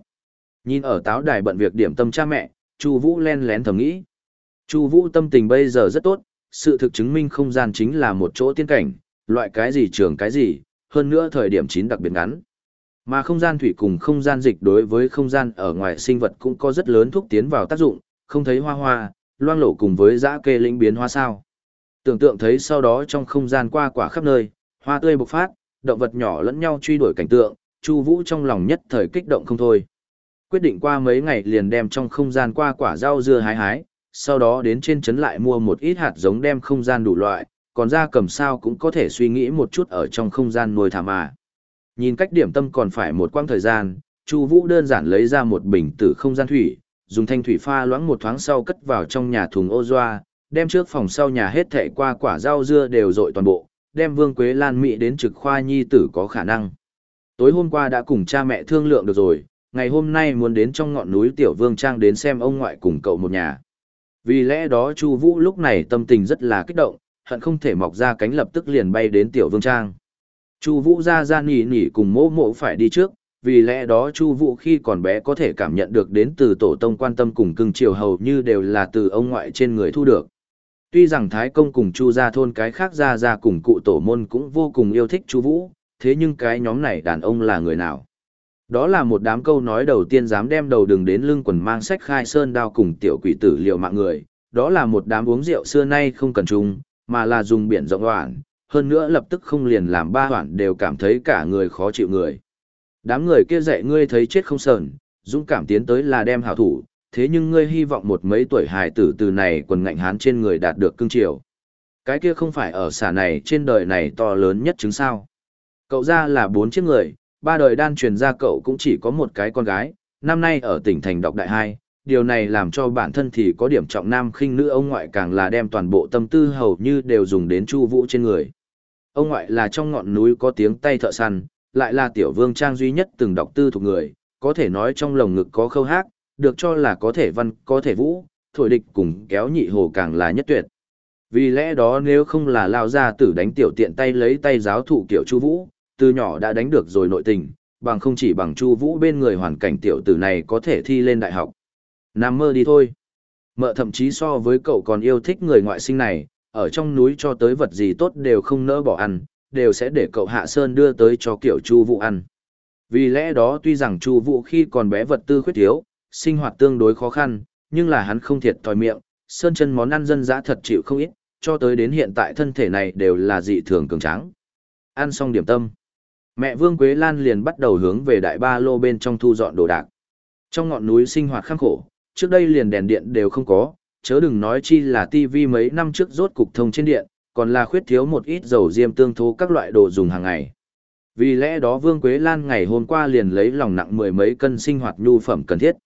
Nhìn ở táo đài bận việc điểm tâm cha mẹ, Chu Vũ len lén thầm nghĩ. Chu Vũ tâm tình bây giờ rất tốt, sự thực chứng minh không gian chính là một chỗ tiên cảnh, loại cái gì trường cái gì, hơn nữa thời điểm chín đặc biệt ngắn. Mà không gian thủy cùng không gian dịch đối với không gian ở ngoài sinh vật cũng có rất lớn thuốc tiến vào tác dụng, không thấy hoa hoa, loang lổ cùng với dã kê lĩnh biến hoa sao. Tưởng tượng thấy sau đó trong không gian qua quả khắp nơi, hoa tươi bộc phát, động vật nhỏ lẫn nhau truy đuổi cảnh tượng, Chu Vũ trong lòng nhất thời kích động không thôi. Quyết định qua mấy ngày liền đem trong không gian qua quả rau dưa hái hái, sau đó đến trên trấn lại mua một ít hạt giống đem không gian đủ loại, còn ra cầm sao cũng có thể suy nghĩ một chút ở trong không gian nuôi thả mà. Nhìn cách điểm tâm còn phải một quãng thời gian, Chu Vũ đơn giản lấy ra một bình tử không gian thủy, dùng thanh thủy pha loãng một thoáng sau cất vào trong nhà thùng ô doa, đem trước phòng sau nhà hết thảy qua quả rau dưa đều dội toàn bộ, đem Vương Quế Lan Mỹ đến trực khoa nhi tử có khả năng. Tối hôm qua đã cùng cha mẹ thương lượng được rồi, ngày hôm nay muốn đến trong ngọn núi Tiểu Vương Trang đến xem ông ngoại cùng cậu một nhà. Vì lẽ đó Chu Vũ lúc này tâm tình rất là kích động, hận không thể mọc ra cánh lập tức liền bay đến tiểu vương trang. Chu Vũ ra ra nỉ nỉ cùng mỗ mỗ phải đi trước, vì lẽ đó Chu Vũ khi còn bé có thể cảm nhận được đến từ tổ tông quan tâm cùng cưng chiều hầu như đều là từ ông ngoại trên người thu được. Tuy rằng Thái công cùng Chu gia thôn cái khác gia gia cùng cụ tổ môn cũng vô cùng yêu thích Chu Vũ, thế nhưng cái nhóm này đàn ông là người nào? Đó là một đám câu nói đầu tiên dám đem đầu đường đến lưng quần mang sách khai sơn đao cùng tiểu quỷ tử liều mạng người, đó là một đám uống rượu xưa nay không cần chung, mà là dùng biển rộng hoảng, hơn nữa lập tức không liền làm ba hoảng đều cảm thấy cả người khó chịu người. Đám người kia dạy ngươi thấy chết không sờn, dũng cảm tiến tới là đem hảo thủ, thế nhưng ngươi hy vọng một mấy tuổi hài tử từ này quần ngạnh hán trên người đạt được cương triều. Cái kia không phải ở xả này trên đời này to lớn nhất chứng sao. Cậu ra là bốn chiếc người, ba đời đan truyền ra cậu cũng chỉ có một cái con gái, năm nay ở tỉnh thành đọc đại hai, điều này làm cho bản thân thì có điểm trọng nam khinh nữ ông ngoại càng là đem toàn bộ tâm tư hầu như đều dùng đến chu vũ trên người. Ông ngoại là trong ngọn núi có tiếng tay thợ săn, lại là tiểu vương trang duy nhất từng đọc tư thuộc người, có thể nói trong lồng ngực có khâu hát, được cho là có thể văn, có thể vũ, thổi địch cùng kéo nhị hồ càng là nhất tuyệt. Vì lẽ đó nếu không là lao ra tử đánh tiểu tiện tay lấy tay giáo thụ kiểu chu vũ, từ nhỏ đã đánh được rồi nội tình, bằng không chỉ bằng chu vũ bên người hoàn cảnh tiểu tử này có thể thi lên đại học. Nam mơ đi thôi. Mợ thậm chí so với cậu còn yêu thích người ngoại sinh này, ở trong núi cho tới vật gì tốt đều không nỡ bỏ ăn, đều sẽ để cậu Hạ Sơn đưa tới cho kiểu Chu Vũ ăn. Vì lẽ đó tuy rằng Chu Vũ khi còn bé vật tư khuyết thiếu, sinh hoạt tương đối khó khăn, nhưng là hắn không thiệt tỏi miệng, sơn chân món ăn dân dã thật chịu không ít, cho tới đến hiện tại thân thể này đều là dị thường cường tráng. Ăn xong điểm tâm, mẹ Vương Quế Lan liền bắt đầu hướng về đại ba lô bên trong thu dọn đồ đạc. Trong ngọn núi sinh hoạt khắc khổ, trước đây liền đèn điện đều không có, chớ đừng nói chi là tivi mấy năm trước rốt cục thông trên điện, còn là khuyết thiếu một ít dầu diêm tương thố các loại đồ dùng hàng ngày. Vì lẽ đó Vương Quế Lan ngày hôm qua liền lấy lòng nặng mười mấy cân sinh hoạt nhu phẩm cần thiết.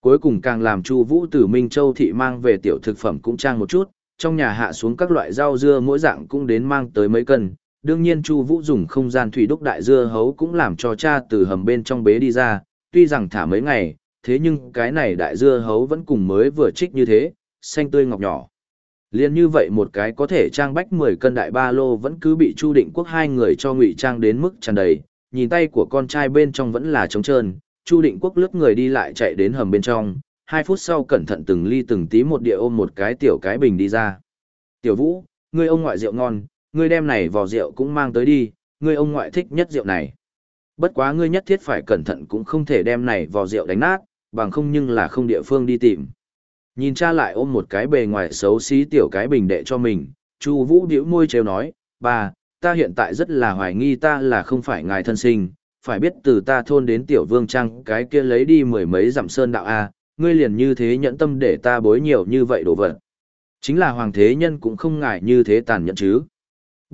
Cuối cùng càng làm Chu Vũ từ Minh Châu thị mang về tiểu thực phẩm cũng trang một chút, trong nhà hạ xuống các loại rau dưa mỗi dạng cũng đến mang tới mấy cân. Đương nhiên Chu Vũ dùng không gian thủy đúc đại dưa hấu cũng làm cho cha từ hầm bên trong bế đi ra, tuy rằng thả mấy ngày, thế nhưng cái này đại dưa hấu vẫn cùng mới vừa trích như thế, xanh tươi ngọc nhỏ. Liên như vậy một cái có thể trang bách 10 cân đại ba lô vẫn cứ bị Chu Định Quốc hai người cho ngụy trang đến mức tràn đầy, nhìn tay của con trai bên trong vẫn là trống trơn, Chu Định Quốc lướt người đi lại chạy đến hầm bên trong, hai phút sau cẩn thận từng ly từng tí một địa ôm một cái tiểu cái bình đi ra. Tiểu Vũ, ngươi ông ngoại rượu ngon, ngươi đem này vào rượu cũng mang tới đi, ngươi ông ngoại thích nhất rượu này. Bất quá ngươi nhất thiết phải cẩn thận cũng không thể đem này vào rượu đánh nát, bằng không nhưng là không địa phương đi tìm. Nhìn cha lại ôm một cái bề ngoài xấu xí tiểu cái bình đệ cho mình, Chu Vũ bĩu môi trêu nói, "Bà, ta hiện tại rất là hoài nghi ta là không phải ngài thân sinh, phải biết từ ta thôn đến tiểu vương trang cái kia lấy đi mười mấy dặm sơn đạo a, ngươi liền như thế nhẫn tâm để ta bối nhiều như vậy đồ vật. Chính là hoàng thế nhân cũng không ngại như thế tàn nhẫn chứ."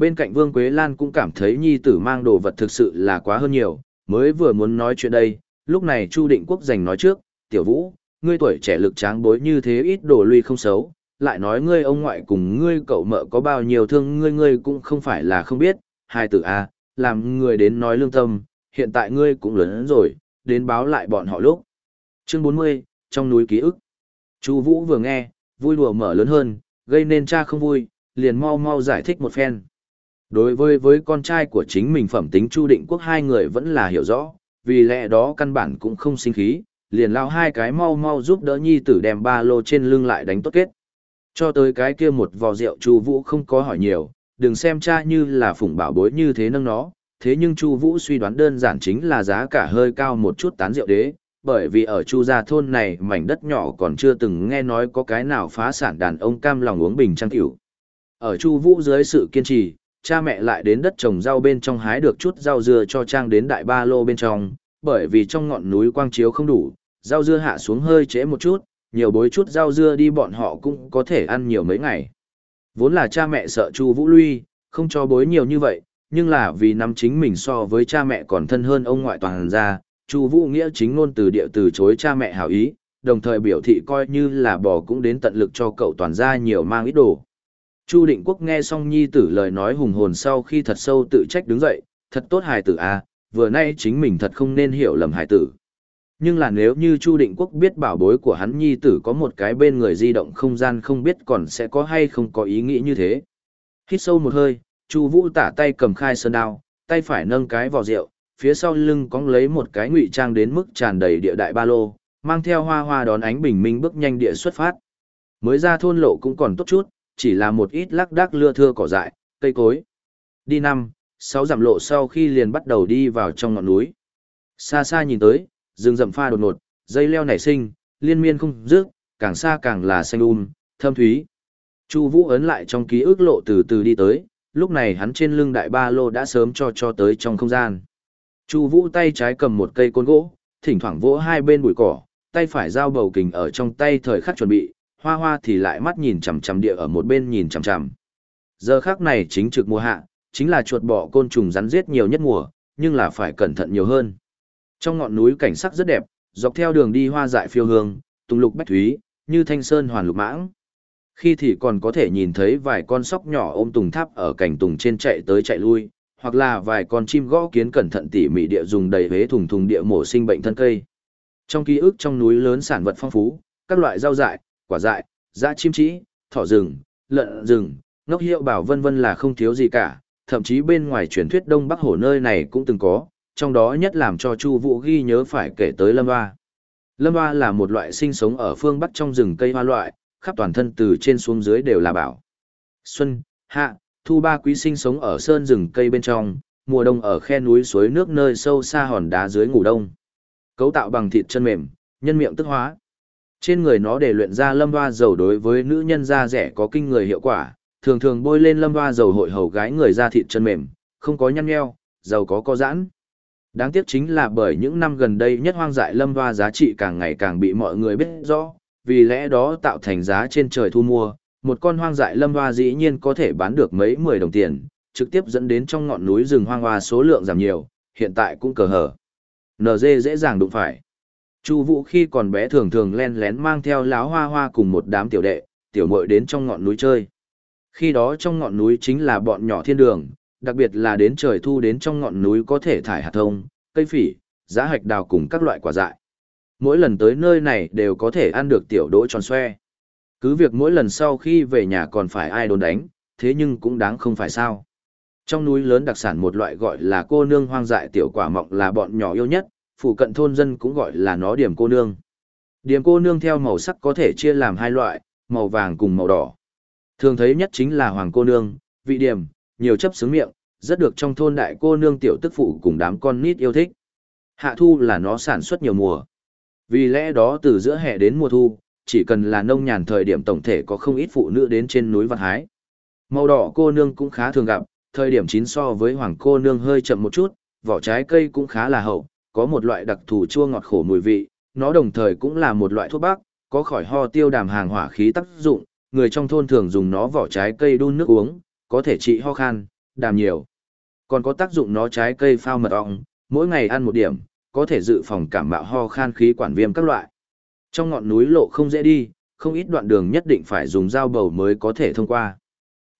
Bên cạnh Vương Quế Lan cũng cảm thấy nhi tử mang đồ vật thực sự là quá hơn nhiều, mới vừa muốn nói chuyện đây, lúc này Chu Định Quốc giành nói trước, "Tiểu Vũ, ngươi tuổi trẻ lực tráng bối như thế ít đồ lui không xấu, lại nói ngươi ông ngoại cùng ngươi cậu mợ có bao nhiêu thương ngươi ngươi cũng không phải là không biết, hai tử A, làm người đến nói lương tâm, hiện tại ngươi cũng lớn rồi, đến báo lại bọn họ lúc. Chương 40, trong núi ký ức. Chu Vũ vừa nghe, vui đùa mở lớn hơn, gây nên cha không vui, liền mau mau giải thích một phen. Đối với với con trai của chính mình phẩm tính Chu Định Quốc hai người vẫn là hiểu rõ, vì lẽ đó căn bản cũng không sinh khí, liền lao hai cái mau mau giúp đỡ nhi tử đem ba lô trên lưng lại đánh tốt kết. Cho tới cái kia một vò rượu Chu Vũ không có hỏi nhiều, đừng xem cha như là phụng bảo bối như thế nâng nó, thế nhưng Chu Vũ suy đoán đơn giản chính là giá cả hơi cao một chút tán rượu đế, bởi vì ở Chu gia thôn này mảnh đất nhỏ còn chưa từng nghe nói có cái nào phá sản đàn ông cam lòng uống bình trang tiểu. Ở Chu Vũ dưới sự kiên trì, cha mẹ lại đến đất trồng rau bên trong hái được chút rau dưa cho trang đến đại ba lô bên trong, bởi vì trong ngọn núi quang chiếu không đủ, rau dưa hạ xuống hơi trễ một chút, nhiều bối chút rau dưa đi bọn họ cũng có thể ăn nhiều mấy ngày. Vốn là cha mẹ sợ Chu Vũ Luy, không cho bối nhiều như vậy, nhưng là vì năm chính mình so với cha mẹ còn thân hơn ông ngoại toàn gia, Chu Vũ Nghĩa chính ngôn từ địa từ chối cha mẹ hảo ý, đồng thời biểu thị coi như là bò cũng đến tận lực cho cậu toàn gia nhiều mang ít đồ. Chu Định Quốc nghe xong nhi tử lời nói hùng hồn sau khi thật sâu tự trách đứng dậy, thật tốt hài tử a, à, vừa nay chính mình thật không nên hiểu lầm hài tử. Nhưng là nếu như Chu Định Quốc biết bảo bối của hắn nhi tử có một cái bên người di động không gian không biết còn sẽ có hay không có ý nghĩ như thế. Hít sâu một hơi, Chu Vũ tả tay cầm khai sơn đao, tay phải nâng cái vỏ rượu, phía sau lưng cóng lấy một cái ngụy trang đến mức tràn đầy địa đại ba lô, mang theo hoa hoa đón ánh bình minh bước nhanh địa xuất phát. Mới ra thôn lộ cũng còn tốt chút, chỉ là một ít lắc đắc lưa thưa cỏ dại, cây cối. Đi năm, sáu dặm lộ sau khi liền bắt đầu đi vào trong ngọn núi. Xa xa nhìn tới, rừng rậm pha đột ngột, dây leo nảy sinh, liên miên không dứt, càng xa càng là xanh um, thâm thúy. Chu Vũ ấn lại trong ký ức lộ từ từ đi tới, lúc này hắn trên lưng đại ba lô đã sớm cho cho tới trong không gian. Chu Vũ tay trái cầm một cây côn gỗ, thỉnh thoảng vỗ hai bên bụi cỏ, tay phải giao bầu kình ở trong tay thời khắc chuẩn bị, hoa hoa thì lại mắt nhìn chằm chằm địa ở một bên nhìn chằm chằm. Giờ khác này chính trực mùa hạ, chính là chuột bọ côn trùng rắn giết nhiều nhất mùa, nhưng là phải cẩn thận nhiều hơn. Trong ngọn núi cảnh sắc rất đẹp, dọc theo đường đi hoa dại phiêu hương, tùng lục bách thúy, như thanh sơn hoàn lục mãng. Khi thì còn có thể nhìn thấy vài con sóc nhỏ ôm tùng tháp ở cảnh tùng trên chạy tới chạy lui, hoặc là vài con chim gõ kiến cẩn thận tỉ mỉ địa dùng đầy vế thùng thùng địa mổ sinh bệnh thân cây. Trong ký ức trong núi lớn sản vật phong phú, các loại rau dại, quả dại, dã chim trĩ, thỏ rừng, lợn rừng, ngốc hiệu bảo vân vân là không thiếu gì cả, thậm chí bên ngoài truyền thuyết Đông Bắc Hổ nơi này cũng từng có, trong đó nhất làm cho Chu Vũ ghi nhớ phải kể tới Lâm Hoa. Lâm Hoa là một loại sinh sống ở phương Bắc trong rừng cây hoa loại, khắp toàn thân từ trên xuống dưới đều là bảo. Xuân, hạ, thu ba quý sinh sống ở sơn rừng cây bên trong, mùa đông ở khe núi suối nước nơi sâu xa hòn đá dưới ngủ đông. Cấu tạo bằng thịt chân mềm, nhân miệng tức hóa. Trên người nó để luyện ra lâm hoa dầu đối với nữ nhân da rẻ có kinh người hiệu quả, thường thường bôi lên lâm hoa dầu hội hầu gái người da thịt chân mềm, không có nhăn nheo, dầu có co giãn. Đáng tiếc chính là bởi những năm gần đây nhất hoang dại lâm hoa giá trị càng ngày càng bị mọi người biết rõ, vì lẽ đó tạo thành giá trên trời thu mua, một con hoang dại lâm hoa dĩ nhiên có thể bán được mấy mười đồng tiền, trực tiếp dẫn đến trong ngọn núi rừng hoang hoa số lượng giảm nhiều, hiện tại cũng cờ hở. NG dễ dàng đụng phải. Chu Vũ khi còn bé thường thường len lén mang theo láo hoa hoa cùng một đám tiểu đệ, tiểu muội đến trong ngọn núi chơi. Khi đó trong ngọn núi chính là bọn nhỏ thiên đường, đặc biệt là đến trời thu đến trong ngọn núi có thể thải hạt thông, cây phỉ, giá hạch đào cùng các loại quả dại. Mỗi lần tới nơi này đều có thể ăn được tiểu đỗ tròn xoe. Cứ việc mỗi lần sau khi về nhà còn phải ai đồn đánh, thế nhưng cũng đáng không phải sao. Trong núi lớn đặc sản một loại gọi là cô nương hoang dại tiểu quả mọng là bọn nhỏ yêu nhất, phụ cận thôn dân cũng gọi là nó điểm cô nương. Điểm cô nương theo màu sắc có thể chia làm hai loại, màu vàng cùng màu đỏ. Thường thấy nhất chính là hoàng cô nương, vị điểm, nhiều chấp xứng miệng, rất được trong thôn đại cô nương tiểu tức phụ cùng đám con nít yêu thích. Hạ thu là nó sản xuất nhiều mùa. Vì lẽ đó từ giữa hè đến mùa thu, chỉ cần là nông nhàn thời điểm tổng thể có không ít phụ nữ đến trên núi vặt hái. Màu đỏ cô nương cũng khá thường gặp, thời điểm chín so với hoàng cô nương hơi chậm một chút, vỏ trái cây cũng khá là hậu, có một loại đặc thù chua ngọt khổ mùi vị, nó đồng thời cũng là một loại thuốc bắc, có khỏi ho tiêu đàm hàng hỏa khí tác dụng, người trong thôn thường dùng nó vỏ trái cây đun nước uống, có thể trị ho khan, đàm nhiều. Còn có tác dụng nó trái cây phao mật ong, mỗi ngày ăn một điểm, có thể dự phòng cảm mạo ho khan khí quản viêm các loại. Trong ngọn núi lộ không dễ đi, không ít đoạn đường nhất định phải dùng dao bầu mới có thể thông qua.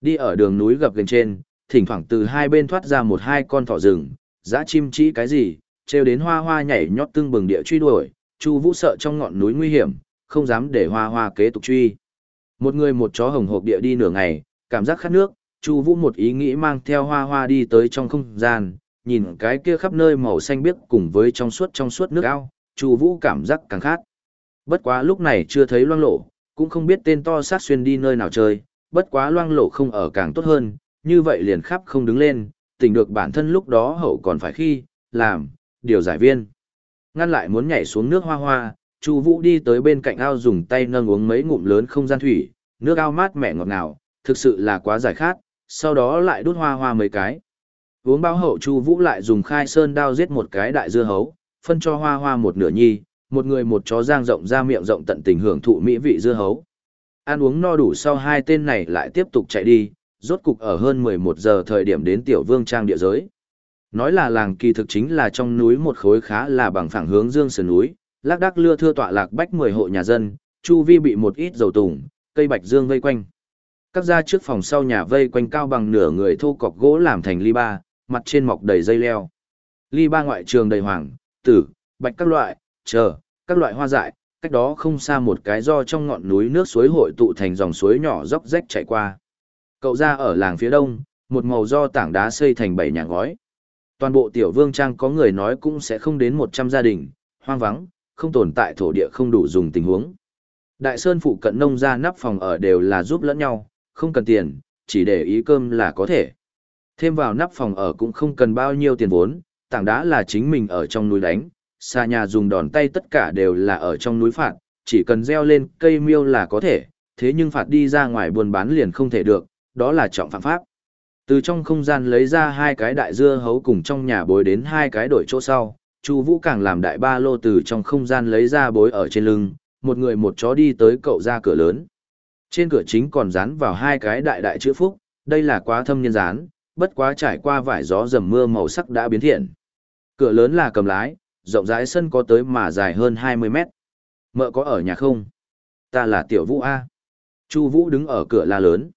Đi ở đường núi gập gần trên, thỉnh thoảng từ hai bên thoát ra một hai con thỏ rừng, dã chim chỉ cái gì, trêu đến hoa hoa nhảy nhót tương bừng địa truy đuổi, Chu Vũ sợ trong ngọn núi nguy hiểm, không dám để hoa hoa kế tục truy. Một người một chó hồng hộp địa đi nửa ngày, cảm giác khát nước, Chu Vũ một ý nghĩ mang theo hoa hoa đi tới trong không gian, nhìn cái kia khắp nơi màu xanh biếc cùng với trong suốt trong suốt nước ao, Chu Vũ cảm giác càng khát. Bất quá lúc này chưa thấy loang lộ, cũng không biết tên to sát xuyên đi nơi nào chơi, bất quá loang lộ không ở càng tốt hơn, như vậy liền khắp không đứng lên, tỉnh được bản thân lúc đó hậu còn phải khi, làm, điều giải viên. Ngăn lại muốn nhảy xuống nước hoa hoa, Chu Vũ đi tới bên cạnh ao dùng tay nâng uống mấy ngụm lớn không gian thủy, nước ao mát mẻ ngọt ngào, thực sự là quá giải khát, sau đó lại đút hoa hoa mấy cái. Uống bao hậu Chu Vũ lại dùng khai sơn đao giết một cái đại dưa hấu, phân cho hoa hoa một nửa nhi, một người một chó giang rộng ra miệng rộng tận tình hưởng thụ mỹ vị dưa hấu. Ăn uống no đủ sau hai tên này lại tiếp tục chạy đi, rốt cục ở hơn 11 giờ thời điểm đến tiểu vương trang địa giới. Nói là làng kỳ thực chính là trong núi một khối khá là bằng phẳng hướng dương sườn núi, lác đác lưa thưa tọa lạc bách 10 hộ nhà dân, chu vi bị một ít dầu tùng, cây bạch dương vây quanh. Các gia trước phòng sau nhà vây quanh cao bằng nửa người thô cọc gỗ làm thành ly ba, mặt trên mọc đầy dây leo. Ly ba ngoại trường đầy hoàng, tử, bạch các loại, chờ, các loại hoa dại, cách đó không xa một cái do trong ngọn núi nước suối hội tụ thành dòng suối nhỏ róc rách chảy qua. Cậu ra ở làng phía đông, một màu do tảng đá xây thành bảy nhà ngói. Toàn bộ tiểu vương trang có người nói cũng sẽ không đến 100 gia đình, hoang vắng, không tồn tại thổ địa không đủ dùng tình huống. Đại Sơn phụ cận nông gia nắp phòng ở đều là giúp lẫn nhau, không cần tiền, chỉ để ý cơm là có thể. Thêm vào nắp phòng ở cũng không cần bao nhiêu tiền vốn, tảng đá là chính mình ở trong núi đánh, xa nhà dùng đòn tay tất cả đều là ở trong núi phạt, chỉ cần gieo lên cây miêu là có thể, thế nhưng phạt đi ra ngoài buôn bán liền không thể được, đó là trọng phạm pháp. Từ trong không gian lấy ra hai cái đại dưa hấu cùng trong nhà bối đến hai cái đổi chỗ sau, Chu Vũ càng làm đại ba lô từ trong không gian lấy ra bối ở trên lưng, một người một chó đi tới cậu ra cửa lớn. Trên cửa chính còn dán vào hai cái đại đại chữ phúc, đây là quá thâm nhân dán, bất quá trải qua vải gió dầm mưa màu sắc đã biến thiện. Cửa lớn là cầm lái, rộng rãi sân có tới mà dài hơn 20 mét. Mợ có ở nhà không? Ta là Tiểu Vũ A. Chu Vũ đứng ở cửa la lớn.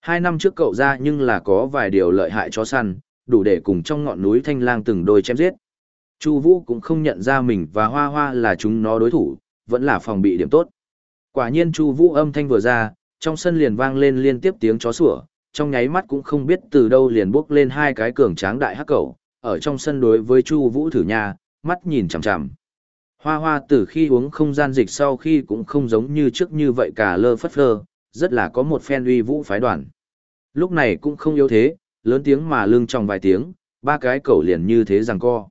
Hai năm trước cậu ra nhưng là có vài điều lợi hại cho săn, đủ để cùng trong ngọn núi thanh lang từng đôi chém giết. Chu Vũ cũng không nhận ra mình và Hoa Hoa là chúng nó đối thủ, vẫn là phòng bị điểm tốt. Quả nhiên Chu Vũ âm thanh vừa ra, trong sân liền vang lên liên tiếp tiếng chó sủa, trong nháy mắt cũng không biết từ đâu liền bước lên hai cái cường tráng đại hắc cẩu, ở trong sân đối với Chu Vũ thử nha, mắt nhìn chằm chằm. Hoa Hoa từ khi uống không gian dịch sau khi cũng không giống như trước như vậy cả lơ phất phơ, rất là có một phen uy vũ phái đoàn. Lúc này cũng không yếu thế, lớn tiếng mà lưng trong vài tiếng, ba cái cẩu liền như thế rằng co.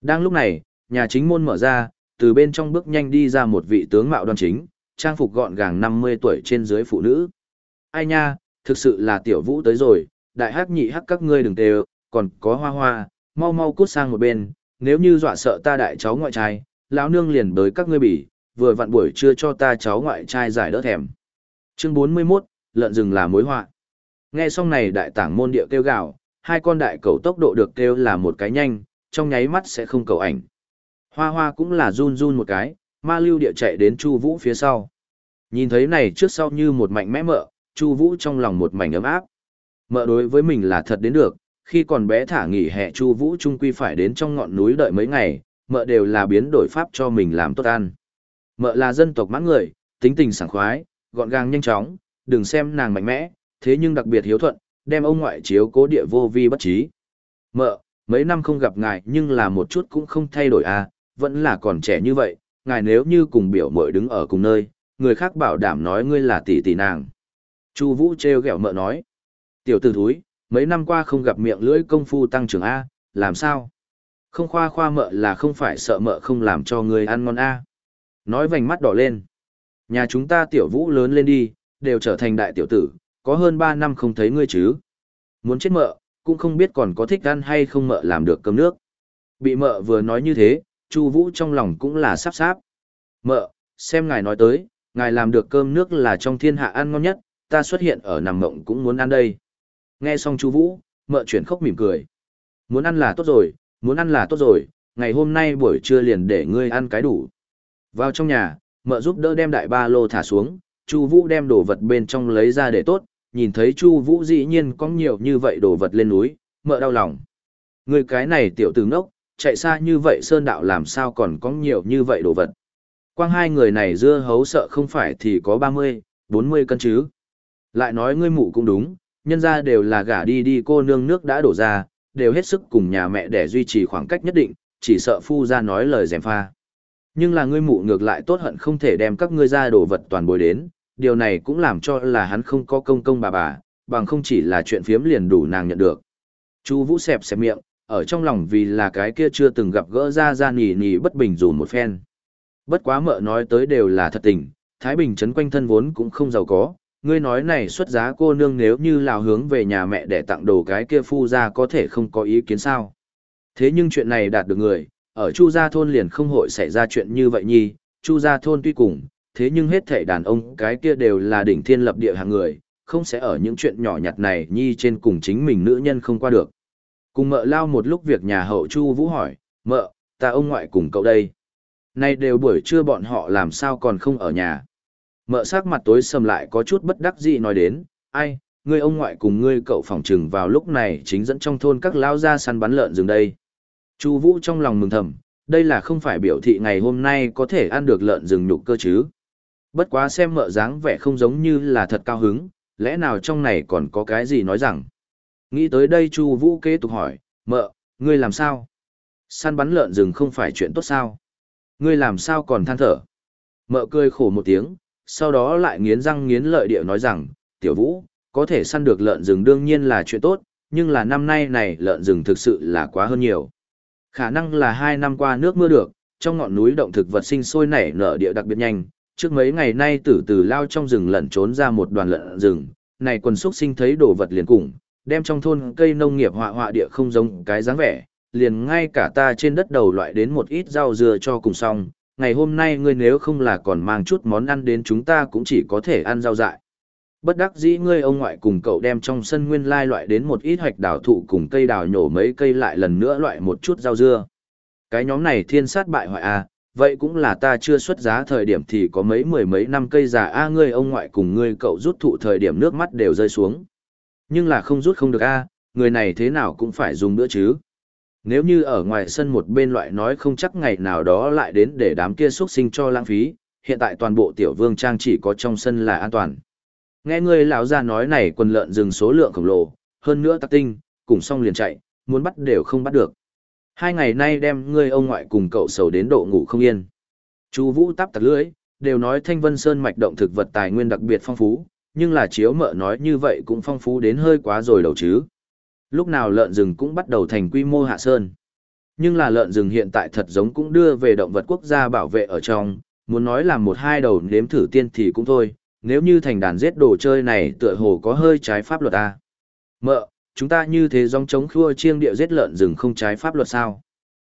Đang lúc này, nhà chính môn mở ra, từ bên trong bước nhanh đi ra một vị tướng mạo đoan chính, trang phục gọn gàng 50 tuổi trên dưới phụ nữ. Ai nha, thực sự là tiểu vũ tới rồi, đại hắc nhị hắc các ngươi đừng tê còn có hoa hoa, mau mau cút sang một bên, nếu như dọa sợ ta đại cháu ngoại trai, lão nương liền bới các ngươi bỉ, vừa vặn buổi trưa cho ta cháu ngoại trai giải đỡ thèm. Chương 41, lợn rừng là mối họa. Nghe xong này đại tảng môn địa kêu gạo, hai con đại cầu tốc độ được kêu là một cái nhanh, trong nháy mắt sẽ không cầu ảnh. Hoa hoa cũng là run run một cái, ma lưu địa chạy đến Chu Vũ phía sau. Nhìn thấy này trước sau như một mạnh mẽ mợ, Chu Vũ trong lòng một mảnh ấm áp. Mợ đối với mình là thật đến được, khi còn bé thả nghỉ hè Chu Vũ trung quy phải đến trong ngọn núi đợi mấy ngày, mợ đều là biến đổi pháp cho mình làm tốt ăn. Mợ là dân tộc mãn người, tính tình sảng khoái, gọn gàng nhanh chóng, đừng xem nàng mạnh mẽ, thế nhưng đặc biệt hiếu thuận, đem ông ngoại chiếu cố địa vô vi bất trí. Mợ, mấy năm không gặp ngài nhưng là một chút cũng không thay đổi à, vẫn là còn trẻ như vậy, ngài nếu như cùng biểu mội đứng ở cùng nơi, người khác bảo đảm nói ngươi là tỷ tỷ nàng. Chu Vũ trêu ghẹo mợ nói, tiểu tử thúi, mấy năm qua không gặp miệng lưỡi công phu tăng trưởng A, làm sao? Không khoa khoa mợ là không phải sợ mợ không làm cho ngươi ăn ngon A. Nói vành mắt đỏ lên. Nhà chúng ta tiểu vũ lớn lên đi, đều trở thành đại tiểu tử, có hơn 3 năm không thấy ngươi chứ. Muốn chết mợ, cũng không biết còn có thích ăn hay không mợ làm được cơm nước. Bị mợ vừa nói như thế, Chu Vũ trong lòng cũng là sắp sáp. Mợ, xem ngài nói tới, ngài làm được cơm nước là trong thiên hạ ăn ngon nhất, ta xuất hiện ở nằm mộng cũng muốn ăn đây. Nghe xong Chu Vũ, mợ chuyển khóc mỉm cười. Muốn ăn là tốt rồi, muốn ăn là tốt rồi, ngày hôm nay buổi trưa liền để ngươi ăn cái đủ. Vào trong nhà, mợ giúp đỡ đem đại ba lô thả xuống, Chu Vũ đem đồ vật bên trong lấy ra để tốt, nhìn thấy Chu Vũ dĩ nhiên có nhiều như vậy đồ vật lên núi, mợ đau lòng. Người cái này tiểu tử ngốc, chạy xa như vậy sơn đạo làm sao còn có nhiều như vậy đồ vật. Quang hai người này dưa hấu sợ không phải thì có 30, 40 cân chứ. Lại nói ngươi mụ cũng đúng, nhân ra đều là gả đi đi cô nương nước đã đổ ra, đều hết sức cùng nhà mẹ để duy trì khoảng cách nhất định, chỉ sợ phu ra nói lời dèm pha. Nhưng là ngươi mụ ngược lại tốt hận không thể đem các ngươi ra đồ vật toàn bồi đến, điều này cũng làm cho là hắn không có công công bà bà, bằng không chỉ là chuyện phiếm liền đủ nàng nhận được. Chu Vũ xẹp xẹp miệng, ở trong lòng vì là cái kia chưa từng gặp gỡ ra ra nhì nhì bất bình dù một phen. Bất quá mợ nói tới đều là thật tình, Thái Bình trấn quanh thân vốn cũng không giàu có, ngươi nói này xuất giá cô nương nếu như lào hướng về nhà mẹ để tặng đồ cái kia phu ra có thể không có ý kiến sao. Thế nhưng chuyện này đạt được người, ở Chu Gia Thôn liền không hội xảy ra chuyện như vậy nhi, Chu Gia Thôn tuy cùng, thế nhưng hết thể đàn ông cái kia đều là đỉnh thiên lập địa hàng người, không sẽ ở những chuyện nhỏ nhặt này nhi trên cùng chính mình nữ nhân không qua được. Cùng mợ lao một lúc việc nhà hậu Chu Vũ hỏi, mợ, ta ông ngoại cùng cậu đây. Nay đều buổi trưa bọn họ làm sao còn không ở nhà. Mợ sắc mặt tối sầm lại có chút bất đắc dĩ nói đến, ai, ngươi ông ngoại cùng ngươi cậu phòng trừng vào lúc này chính dẫn trong thôn các lao ra săn bắn lợn rừng đây. Chu Vũ trong lòng mừng thầm, đây là không phải biểu thị ngày hôm nay có thể ăn được lợn rừng nhục cơ chứ. Bất quá xem mợ dáng vẻ không giống như là thật cao hứng, lẽ nào trong này còn có cái gì nói rằng. Nghĩ tới đây Chu Vũ kế tục hỏi, mợ, Ngươi làm sao? Săn bắn lợn rừng không phải chuyện tốt sao? Ngươi làm sao còn than thở? Mợ cười khổ một tiếng, sau đó lại nghiến răng nghiến lợi địa nói rằng, tiểu vũ, có thể săn được lợn rừng đương nhiên là chuyện tốt, nhưng là năm nay này lợn rừng thực sự là quá hơn nhiều. Khả năng là hai năm qua nước mưa được, trong ngọn núi động thực vật sinh sôi nảy nở địa đặc biệt nhanh, trước mấy ngày nay từ từ lao trong rừng lẩn trốn ra một đoàn lợn rừng, này quần xúc sinh thấy đồ vật liền cùng, đem trong thôn cây nông nghiệp họa họa địa không giống cái dáng vẻ, liền ngay cả ta trên đất đầu loại đến một ít rau dừa cho cùng xong, ngày hôm nay ngươi nếu không là còn mang chút món ăn đến chúng ta cũng chỉ có thể ăn rau dại. Bất đắc dĩ ngươi ông ngoại cùng cậu đem trong sân nguyên lai loại đến một ít hoạch đào thụ cùng cây đào nhổ mấy cây lại lần nữa loại một chút rau dưa. Cái nhóm này thiên sát bại hoại à, vậy cũng là ta chưa xuất giá thời điểm thì có mấy mười mấy năm cây già a ngươi ông ngoại cùng ngươi cậu rút thụ thời điểm nước mắt đều rơi xuống. Nhưng là không rút không được a, người này thế nào cũng phải dùng nữa chứ. Nếu như ở ngoài sân một bên loại nói không chắc ngày nào đó lại đến để đám kia xuất sinh cho lãng phí, hiện tại toàn bộ tiểu vương trang chỉ có trong sân là an toàn. Nghe ngươi lão già nói này quần lợn rừng số lượng khổng lồ, hơn nữa tắc tinh, cùng xong liền chạy, muốn bắt đều không bắt được. Hai ngày nay đem ngươi ông ngoại cùng cậu sầu đến độ ngủ không yên. Chu Vũ tắp tặc lưỡi, đều nói Thanh Vân Sơn mạch động thực vật tài nguyên đặc biệt phong phú, nhưng là chiếu mợ nói như vậy cũng phong phú đến hơi quá rồi đầu chứ. Lúc nào lợn rừng cũng bắt đầu thành quy mô hạ sơn. Nhưng là lợn rừng hiện tại thật giống cũng đưa về động vật quốc gia bảo vệ ở trong, muốn nói là một hai đầu nếm thử tiên thì cũng thôi, nếu như thành đàn giết đồ chơi này tựa hồ có hơi trái pháp luật à. Mợ, chúng ta như thế dòng chống khua chiêng địa giết lợn rừng không trái pháp luật sao?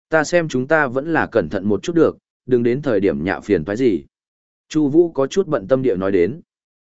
Ta xem chúng ta vẫn là cẩn thận một chút được, đừng đến thời điểm nhạ phiền phải gì. Chu Vũ có chút bận tâm địa nói đến.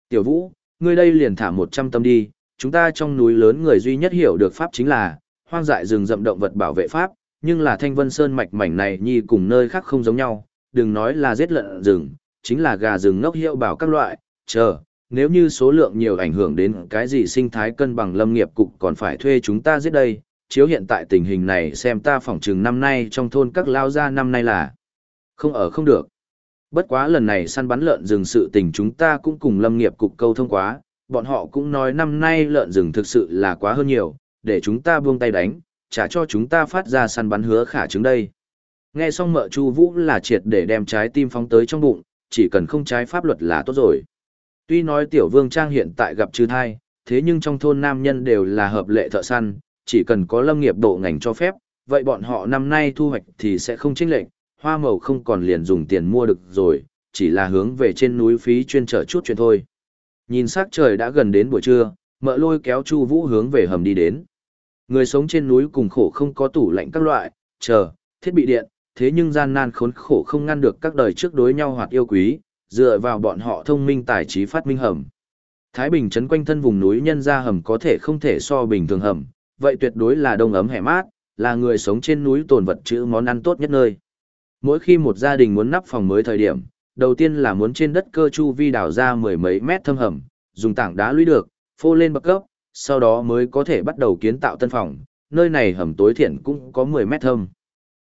Tiểu Vũ, ngươi đây liền thả một trăm tâm đi, chúng ta trong núi lớn người duy nhất hiểu được pháp chính là hoang dại rừng rậm động vật bảo vệ pháp, nhưng là Thanh Vân Sơn mạch mảnh này nhi cùng nơi khác không giống nhau, đừng nói là giết lợn rừng, chính là gà rừng ngốc hiệu bảo các loại, chờ, nếu như số lượng nhiều ảnh hưởng đến cái gì sinh thái cân bằng lâm nghiệp cục còn phải thuê chúng ta giết đây, chiếu hiện tại tình hình này xem ta phỏng chừng năm nay trong thôn các lao gia năm nay là không ở không được. Bất quá lần này săn bắn lợn rừng sự tình chúng ta cũng cùng lâm nghiệp cục câu thông quá, bọn họ cũng nói năm nay lợn rừng thực sự là quá hơn nhiều, để chúng ta buông tay đánh, trả cho chúng ta phát ra săn bắn hứa khả chứng đây. Nghe xong mợ Chu Vũ là triệt để đem trái tim phóng tới trong bụng, chỉ cần không trái pháp luật là tốt rồi. Tuy nói tiểu vương trang hiện tại gặp trừ thai, thế nhưng trong thôn nam nhân đều là hợp lệ thợ săn, chỉ cần có lâm nghiệp độ ngành cho phép, vậy bọn họ năm nay thu hoạch thì sẽ không chênh lệch, hoa màu không còn liền dùng tiền mua được rồi, chỉ là hướng về trên núi phí chuyên trở chút chuyện thôi. Nhìn sắc trời đã gần đến buổi trưa, mợ lôi kéo Chu Vũ hướng về hầm đi đến. Người sống trên núi cùng khổ không có tủ lạnh các loại, chờ, thiết bị điện, thế nhưng gian nan khốn khổ không ngăn được các đời trước đối nhau hoặc yêu quý, dựa vào bọn họ thông minh tài trí phát minh hầm. Thái Bình trấn quanh thân vùng núi nhân ra hầm có thể không thể so bình thường hầm, vậy tuyệt đối là đông ấm hẻ mát, là người sống trên núi tồn vật chữ món ăn tốt nhất nơi. Mỗi khi một gia đình muốn nắp phòng mới thời điểm, đầu tiên là muốn trên đất cơ chu vi đào ra mười mấy mét thâm hầm, dùng tảng đá lũy được, phô lên bậc cấp, sau đó mới có thể bắt đầu kiến tạo tân phòng, nơi này hầm tối thiện cũng có 10 mét thâm.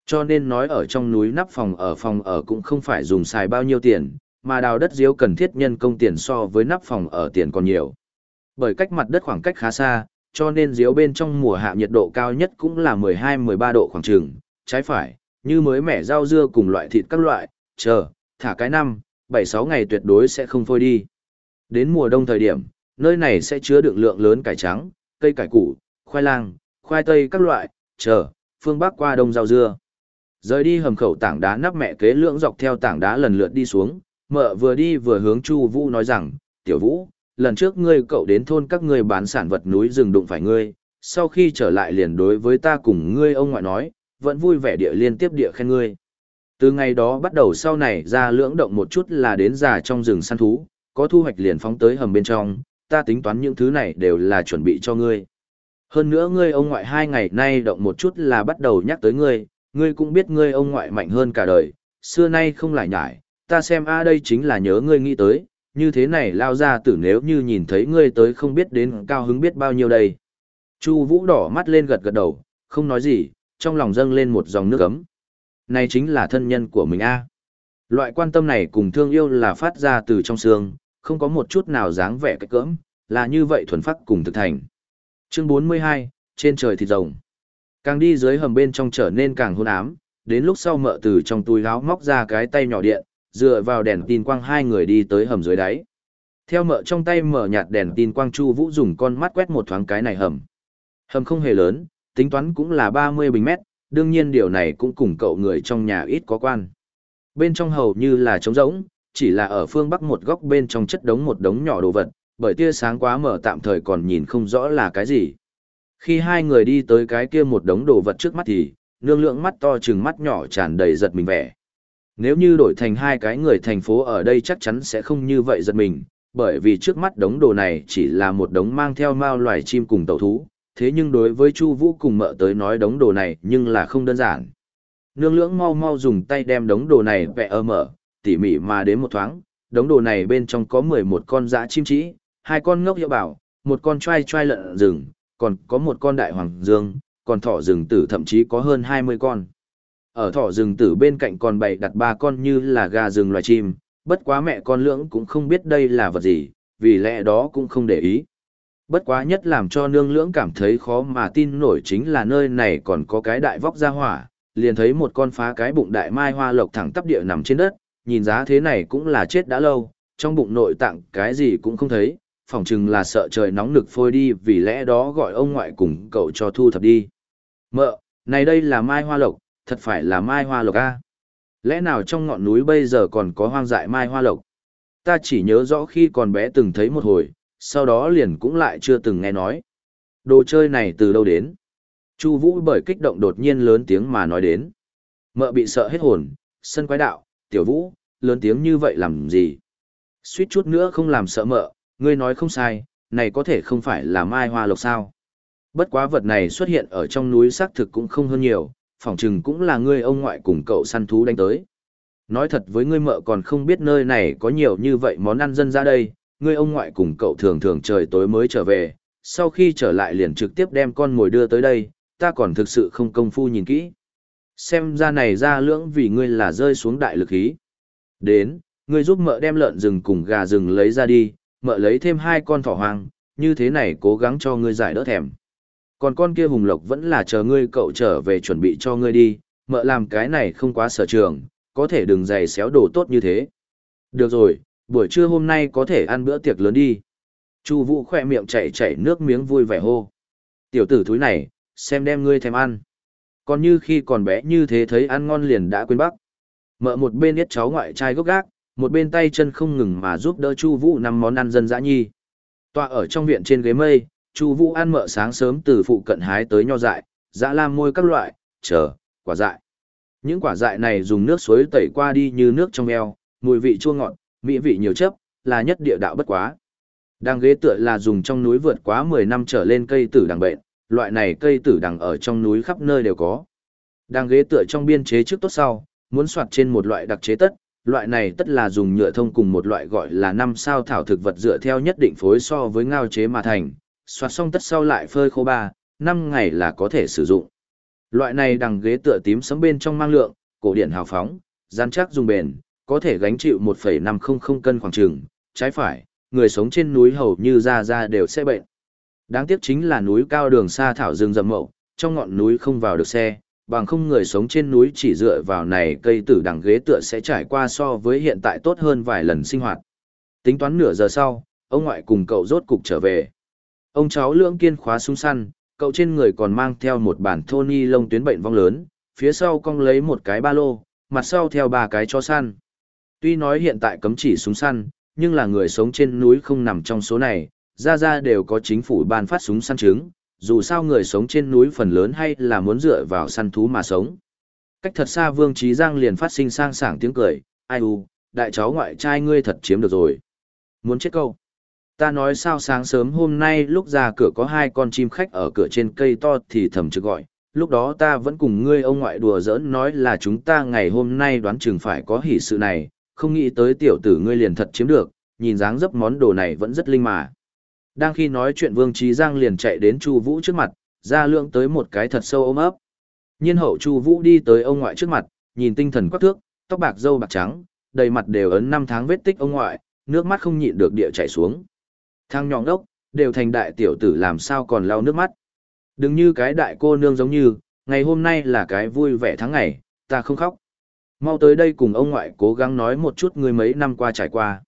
Cho nên nói ở trong núi nắp phòng ở phòng ở cũng không phải dùng xài bao nhiêu tiền, mà đào đất diếu cần thiết nhân công tiền so với nắp phòng ở tiền còn nhiều. Bởi cách mặt đất khoảng cách khá xa, cho nên diếu bên trong mùa hạ nhiệt độ cao nhất cũng là 12-13 độ khoảng trường, trái phải, như mới mẻ rau dưa cùng loại thịt các loại, chờ, thả cái năm, 7-6 ngày tuyệt đối sẽ không phôi đi. Đến mùa đông thời điểm, nơi này sẽ chứa đựng lượng lớn cải trắng, cây cải củ, khoai lang, khoai tây các loại, chờ, phương Bắc qua đông rau dưa. Rời đi hầm khẩu tảng đá nắp mẹ kế lượng dọc theo tảng đá lần lượt đi xuống, mợ vừa đi vừa hướng Chu Vũ nói rằng, "Tiểu Vũ, lần trước ngươi cậu đến thôn các ngươi bán sản vật núi rừng đụng phải ngươi, sau khi trở lại liền đối với ta cùng ngươi ông ngoại nói, vẫn vui vẻ địa liên tiếp địa khen ngươi. Từ ngày đó bắt đầu sau này ra lưỡng động một chút là đến già trong rừng săn thú, có thu hoạch liền phóng tới hầm bên trong, ta tính toán những thứ này đều là chuẩn bị cho ngươi. Hơn nữa ngươi ông ngoại hai ngày nay động một chút là bắt đầu nhắc tới ngươi, ngươi cũng biết ngươi ông ngoại mạnh hơn cả đời, xưa nay không lại nhải, ta xem a đây chính là nhớ ngươi nghĩ tới, như thế này lao ra tử nếu như nhìn thấy ngươi tới không biết đến cao hứng biết bao nhiêu đây. Chu Vũ đỏ mắt lên gật gật đầu, không nói gì, trong lòng dâng lên một dòng nước ấm. Này chính là thân nhân của mình a. Loại quan tâm này cùng thương yêu là phát ra từ trong xương, không có một chút nào dáng vẻ cách cỡm, là như vậy thuần phát cùng thực thành. Chương 42, trên trời thịt rồng. Càng đi dưới hầm bên trong trở nên càng hôn ám, đến lúc sau mợ từ trong túi áo móc ra cái tay nhỏ điện, dựa vào đèn tin quang hai người đi tới hầm dưới đáy. Theo mợ trong tay mở nhạt đèn tin quang Chu Vũ dùng con mắt quét một thoáng cái này hầm. Hầm không hề lớn, tính toán cũng là 30 bình mét, đương nhiên điều này cũng cùng cậu người trong nhà ít có quan. Bên trong hầu như là trống rỗng, chỉ là ở phương bắc một góc bên trong chất đống một đống nhỏ đồ vật, bởi tia sáng quá mở tạm thời còn nhìn không rõ là cái gì. Khi hai người đi tới cái kia một đống đồ vật trước mắt thì, nương lượng mắt to chừng mắt nhỏ tràn đầy giật mình vẻ. Nếu như đổi thành hai cái người thành phố ở đây chắc chắn sẽ không như vậy giật mình, bởi vì trước mắt đống đồ này chỉ là một đống mang theo mao loài chim cùng tàu thú, thế nhưng đối với Chu Vũ cùng mợ tới nói đống đồ này nhưng là không đơn giản. Nương lưỡng mau mau dùng tay đem đống đồ này vẽ ở mở, tỉ mỉ mà đến một thoáng, đống đồ này bên trong có 11 con dã chim trĩ, hai con ngốc hiệu bảo, một con trai trai lợn rừng, còn có một con đại hoàng dương, còn thỏ rừng tử thậm chí có hơn 20 con. Ở thỏ rừng tử bên cạnh còn bày đặt ba con như là gà rừng loài chim, bất quá mẹ con lưỡng cũng không biết đây là vật gì, vì lẽ đó cũng không để ý. Bất quá nhất làm cho nương lưỡng cảm thấy khó mà tin nổi chính là nơi này còn có cái đại vóc ra hỏa, liền thấy một con phá cái bụng đại mai hoa lộc thẳng tắp địa nằm trên đất, nhìn giá thế này cũng là chết đã lâu, trong bụng nội tạng cái gì cũng không thấy, phỏng chừng là sợ trời nóng nực phôi đi vì lẽ đó gọi ông ngoại cùng cậu cho thu thập đi. Mợ, này đây là mai hoa lộc, thật phải là mai hoa lộc a Lẽ nào trong ngọn núi bây giờ còn có hoang dại mai hoa lộc? Ta chỉ nhớ rõ khi còn bé từng thấy một hồi, sau đó liền cũng lại chưa từng nghe nói. Đồ chơi này từ đâu đến? Chu Vũ bởi kích động đột nhiên lớn tiếng mà nói đến. Mợ bị sợ hết hồn, sân quái đạo, tiểu Vũ, lớn tiếng như vậy làm gì? Suýt chút nữa không làm sợ mợ, ngươi nói không sai, này có thể không phải là mai hoa lộc sao? Bất quá vật này xuất hiện ở trong núi xác thực cũng không hơn nhiều, phỏng chừng cũng là ngươi ông ngoại cùng cậu săn thú đánh tới. Nói thật với ngươi mợ còn không biết nơi này có nhiều như vậy món ăn dân ra đây, ngươi ông ngoại cùng cậu thường thường trời tối mới trở về, sau khi trở lại liền trực tiếp đem con mồi đưa tới đây, ta còn thực sự không công phu nhìn kỹ. Xem ra này ra lưỡng vì ngươi là rơi xuống đại lực khí. Đến, ngươi giúp mợ đem lợn rừng cùng gà rừng lấy ra đi, mợ lấy thêm hai con thỏ hoang, như thế này cố gắng cho ngươi giải đỡ thèm. Còn con kia hùng lộc vẫn là chờ ngươi cậu trở về chuẩn bị cho ngươi đi, mợ làm cái này không quá sở trường, có thể đừng giày xéo đồ tốt như thế. Được rồi, buổi trưa hôm nay có thể ăn bữa tiệc lớn đi. Chu Vũ khỏe miệng chảy chảy nước miếng vui vẻ hô. Tiểu tử thúi này, xem đem ngươi thèm ăn. Còn như khi còn bé như thế thấy ăn ngon liền đã quên bắc. Mợ một bên yết cháu ngoại trai gốc gác, một bên tay chân không ngừng mà giúp đỡ Chu Vũ năm món ăn dân dã nhi. Tọa ở trong viện trên ghế mây, Chu Vũ ăn mợ sáng sớm từ phụ cận hái tới nho dại, dã lam môi các loại, chờ, quả dại. Những quả dại này dùng nước suối tẩy qua đi như nước trong eo, mùi vị chua ngọt, mỹ vị nhiều chấp, là nhất địa đạo bất quá. Đang ghế tựa là dùng trong núi vượt quá 10 năm trở lên cây tử đằng bệnh, loại này cây tử đằng ở trong núi khắp nơi đều có. Đang ghế tựa trong biên chế trước tốt sau, muốn soạt trên một loại đặc chế tất, loại này tất là dùng nhựa thông cùng một loại gọi là năm sao thảo thực vật dựa theo nhất định phối so với ngao chế mà thành, soạt xong tất sau lại phơi khô ba, năm ngày là có thể sử dụng. Loại này đằng ghế tựa tím sấm bên trong mang lượng, cổ điển hào phóng, gian chắc dùng bền, có thể gánh chịu 1,500 cân khoảng trường, trái phải, người sống trên núi hầu như ra ra đều sẽ bệnh. Đáng tiếc chính là núi cao đường xa thảo rừng rậm mậu, trong ngọn núi không vào được xe, bằng không người sống trên núi chỉ dựa vào này cây tử đằng ghế tựa sẽ trải qua so với hiện tại tốt hơn vài lần sinh hoạt. Tính toán nửa giờ sau, ông ngoại cùng cậu rốt cục trở về. Ông cháu lưỡng kiên khóa súng săn, cậu trên người còn mang theo một bản thô ni lông tuyến bệnh vong lớn, phía sau cong lấy một cái ba lô, mặt sau theo ba cái chó săn. Tuy nói hiện tại cấm chỉ súng săn, nhưng là người sống trên núi không nằm trong số này, ra ra đều có chính phủ ban phát súng săn trứng, dù sao người sống trên núi phần lớn hay là muốn dựa vào săn thú mà sống. Cách thật xa Vương Trí Giang liền phát sinh sang sảng tiếng cười, ai u, đại cháu ngoại trai ngươi thật chiếm được rồi. Muốn chết câu. Ta nói sao sáng sớm hôm nay lúc ra cửa có hai con chim khách ở cửa trên cây to thì thầm trực gọi, lúc đó ta vẫn cùng ngươi ông ngoại đùa giỡn nói là chúng ta ngày hôm nay đoán chừng phải có hỷ sự này, không nghĩ tới tiểu tử ngươi liền thật chiếm được, nhìn dáng dấp món đồ này vẫn rất linh mà. Đang khi nói chuyện Vương Trí Giang liền chạy đến Chu Vũ trước mặt, ra lượng tới một cái thật sâu ôm ấp. Nhiên hậu Chu Vũ đi tới ông ngoại trước mặt, nhìn tinh thần quắc thước, tóc bạc râu bạc trắng, đầy mặt đều ấn năm tháng vết tích ông ngoại, nước mắt không nhịn được địa chảy xuống. Thang nhọn đốc, đều thành đại tiểu tử làm sao còn lau nước mắt. Đừng như cái đại cô nương giống như, Ngày hôm nay là cái vui vẻ tháng ngày, ta không khóc. Mau tới đây cùng ông ngoại cố gắng nói một chút người mấy năm qua trải qua.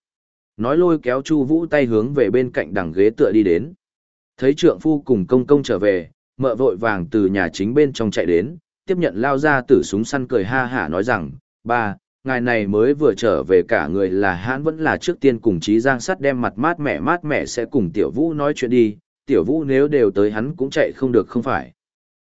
Nói lôi kéo Chu Vũ tay hướng về bên cạnh đằng ghế tựa đi đến. Thấy trượng phu cùng công công trở về, mợ vội vàng từ nhà chính bên trong chạy đến, tiếp nhận lao ra tử súng săn cười ha hả nói rằng, ba, ngài này mới vừa trở về cả người là hãn vẫn là trước tiên cùng trí giang sắt đem mặt mát mẻ mát mẻ sẽ cùng tiểu vũ nói chuyện đi, tiểu vũ nếu đều tới hắn cũng chạy không được không phải.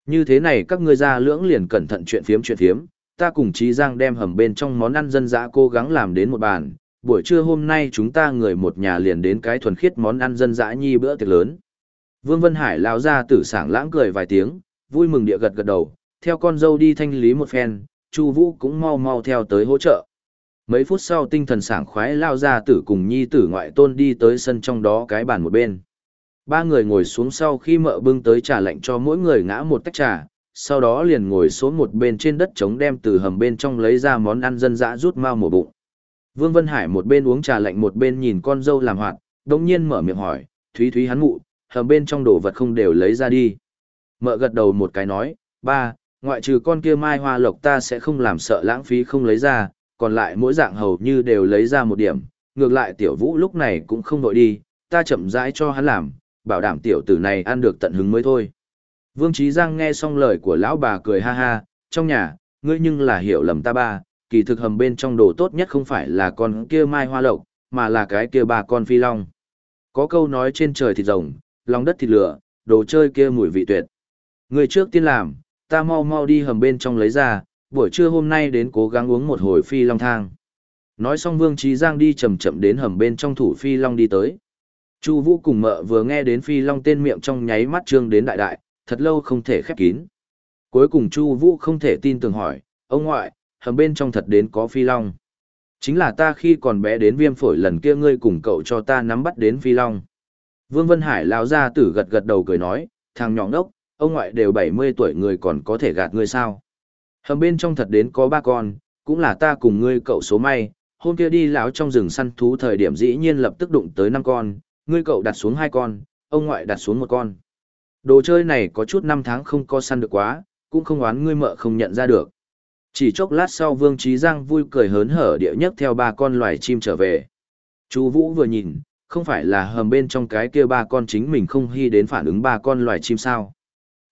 Như thế này các ngươi ra lưỡng liền cẩn thận chuyện phiếm chuyện phiếm, ta cùng trí giang đem hầm bên trong món ăn dân dã cố gắng làm đến một bàn, buổi trưa hôm nay chúng ta người một nhà liền đến cái thuần khiết món ăn dân dã nhi bữa tiệc lớn. Vương Vân Hải lao ra tử sảng lãng cười vài tiếng, vui mừng địa gật gật đầu, theo con dâu đi thanh lý một phen, Chu Vũ cũng mau mau theo tới hỗ trợ. Mấy phút sau tinh thần sảng khoái lao ra tử cùng nhi tử ngoại tôn đi tới sân trong đó cái bàn một bên. Ba người ngồi xuống sau khi mợ bưng tới trà lạnh cho mỗi người ngã một tách trà, sau đó liền ngồi xuống một bên trên đất trống đem từ hầm bên trong lấy ra món ăn dân dã rút mau mổ bụng. Vương Vân Hải một bên uống trà lạnh một bên nhìn con dâu làm hoạt, đồng nhiên mở miệng hỏi, Thúy Thúy hắn mụ, hầm bên trong đồ vật không đều lấy ra đi. Mợ gật đầu một cái nói, ba, ngoại trừ con kia mai hoa lộc ta sẽ không làm sợ lãng phí không lấy ra, còn lại mỗi dạng hầu như đều lấy ra một điểm, ngược lại tiểu vũ lúc này cũng không đội đi, ta chậm rãi cho hắn làm, bảo đảm tiểu tử này ăn được tận hứng mới thôi. Vương Trí Giang nghe xong lời của lão bà cười ha ha, trong nhà, ngươi nhưng là hiểu lầm ta ba, kỳ thực hầm bên trong đồ tốt nhất không phải là con kia mai hoa lộc, mà là cái kia ba con phi long. Có câu nói trên trời thịt rồng, lòng đất thịt lửa, đồ chơi kia mùi vị tuyệt. Người trước tiên làm, ta mau mau đi hầm bên trong lấy ra, buổi trưa hôm nay đến cố gắng uống một hồi phi long thang. Nói xong Vương Trí Giang đi chậm chậm đến hầm bên trong thủ phi long đi tới. Chu Vũ cùng mợ vừa nghe đến phi long tên miệng trong nháy mắt trương đến đại đại, thật lâu không thể khép kín. Cuối cùng Chu Vũ không thể tin tưởng hỏi, ông ngoại, hầm bên trong thật đến có phi long. Chính là ta khi còn bé đến viêm phổi lần kia ngươi cùng cậu cho ta nắm bắt đến phi long. Vương Vân Hải lão gia tử gật gật đầu cười nói, thằng nhỏ ngốc, ông ngoại đều 70 tuổi người còn có thể gạt ngươi sao. Hầm bên trong thật đến có ba con, cũng là ta cùng ngươi cậu số may, hôm kia đi lão trong rừng săn thú thời điểm dĩ nhiên lập tức đụng tới năm con, ngươi cậu đặt xuống hai con, ông ngoại đặt xuống một con. Đồ chơi này có chút năm tháng không có săn được quá, cũng không oán ngươi mợ không nhận ra được. Chỉ chốc lát sau Vương Trí Giang vui cười hớn hở địa nhất theo ba con loài chim trở về. Chú Vũ vừa nhìn, không phải là hầm bên trong cái kia ba con chính mình không hy đến phản ứng ba con loài chim sao.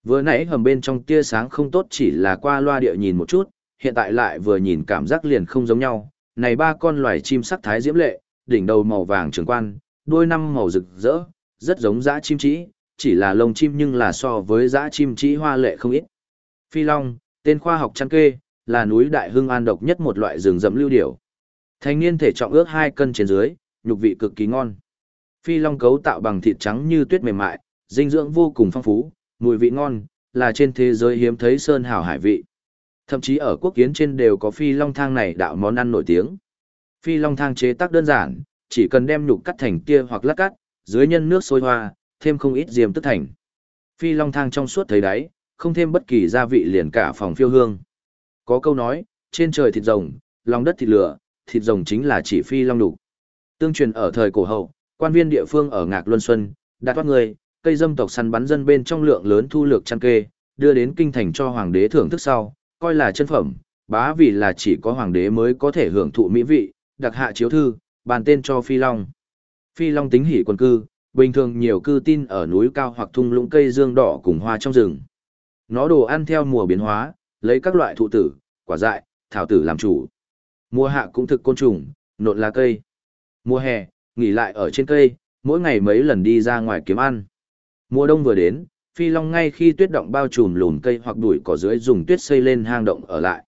Vừa nãy hầm bên trong tia sáng không tốt chỉ là qua loa địa nhìn một chút, hiện tại lại vừa nhìn cảm giác liền không giống nhau. Này ba con loài chim sắc thái diễm lệ, đỉnh đầu màu vàng trường quan, đuôi năm màu rực rỡ, rất giống dã chim trĩ, chỉ là lông chim nhưng là so với dã chim trĩ hoa lệ không ít. Phi Long, tên khoa học chăn kê, là núi đại hưng an độc nhất một loại rừng rậm lưu điểu. Thanh niên thể trọng ước 2 cân trên dưới, nhục vị cực kỳ ngon. Phi long cấu tạo bằng thịt trắng như tuyết mềm mại, dinh dưỡng vô cùng phong phú, mùi vị ngon, là trên thế giới hiếm thấy sơn hào hải vị. Thậm chí ở quốc kiến trên đều có phi long thang này đạo món ăn nổi tiếng. Phi long thang chế tác đơn giản, chỉ cần đem nhục cắt thành tia hoặc lát cắt, dưới nhân nước sôi hoa, thêm không ít diềm tức thành. Phi long thang trong suốt thấy đáy, không thêm bất kỳ gia vị liền cả phòng phiêu hương. Có câu nói, trên trời thịt rồng, lòng đất thịt lửa, thịt rồng chính là chỉ phi long đủ. Tương truyền ở thời cổ hậu, quan viên địa phương ở Ngạc Luân Xuân, đã thoát người, cây dâm tộc săn bắn dân bên trong lượng lớn thu lược chăn kê, đưa đến kinh thành cho hoàng đế thưởng thức sau, coi là chân phẩm, bá vì là chỉ có hoàng đế mới có thể hưởng thụ mỹ vị, đặc hạ chiếu thư, bàn tên cho Phi Long. Phi Long tính hỉ quần cư, bình thường nhiều cư tin ở núi cao hoặc thung lũng cây dương đỏ cùng hoa trong rừng. Nó đồ ăn theo mùa biến hóa, lấy các loại thụ tử, quả dại, thảo tử làm chủ. Mùa hạ cũng thực côn trùng, nộn lá cây. Mùa hè, nghỉ lại ở trên cây, mỗi ngày mấy lần đi ra ngoài kiếm ăn. Mùa đông vừa đến, phi long ngay khi tuyết động bao trùm lùn cây hoặc đuổi cỏ dưới dùng tuyết xây lên hang động ở lại.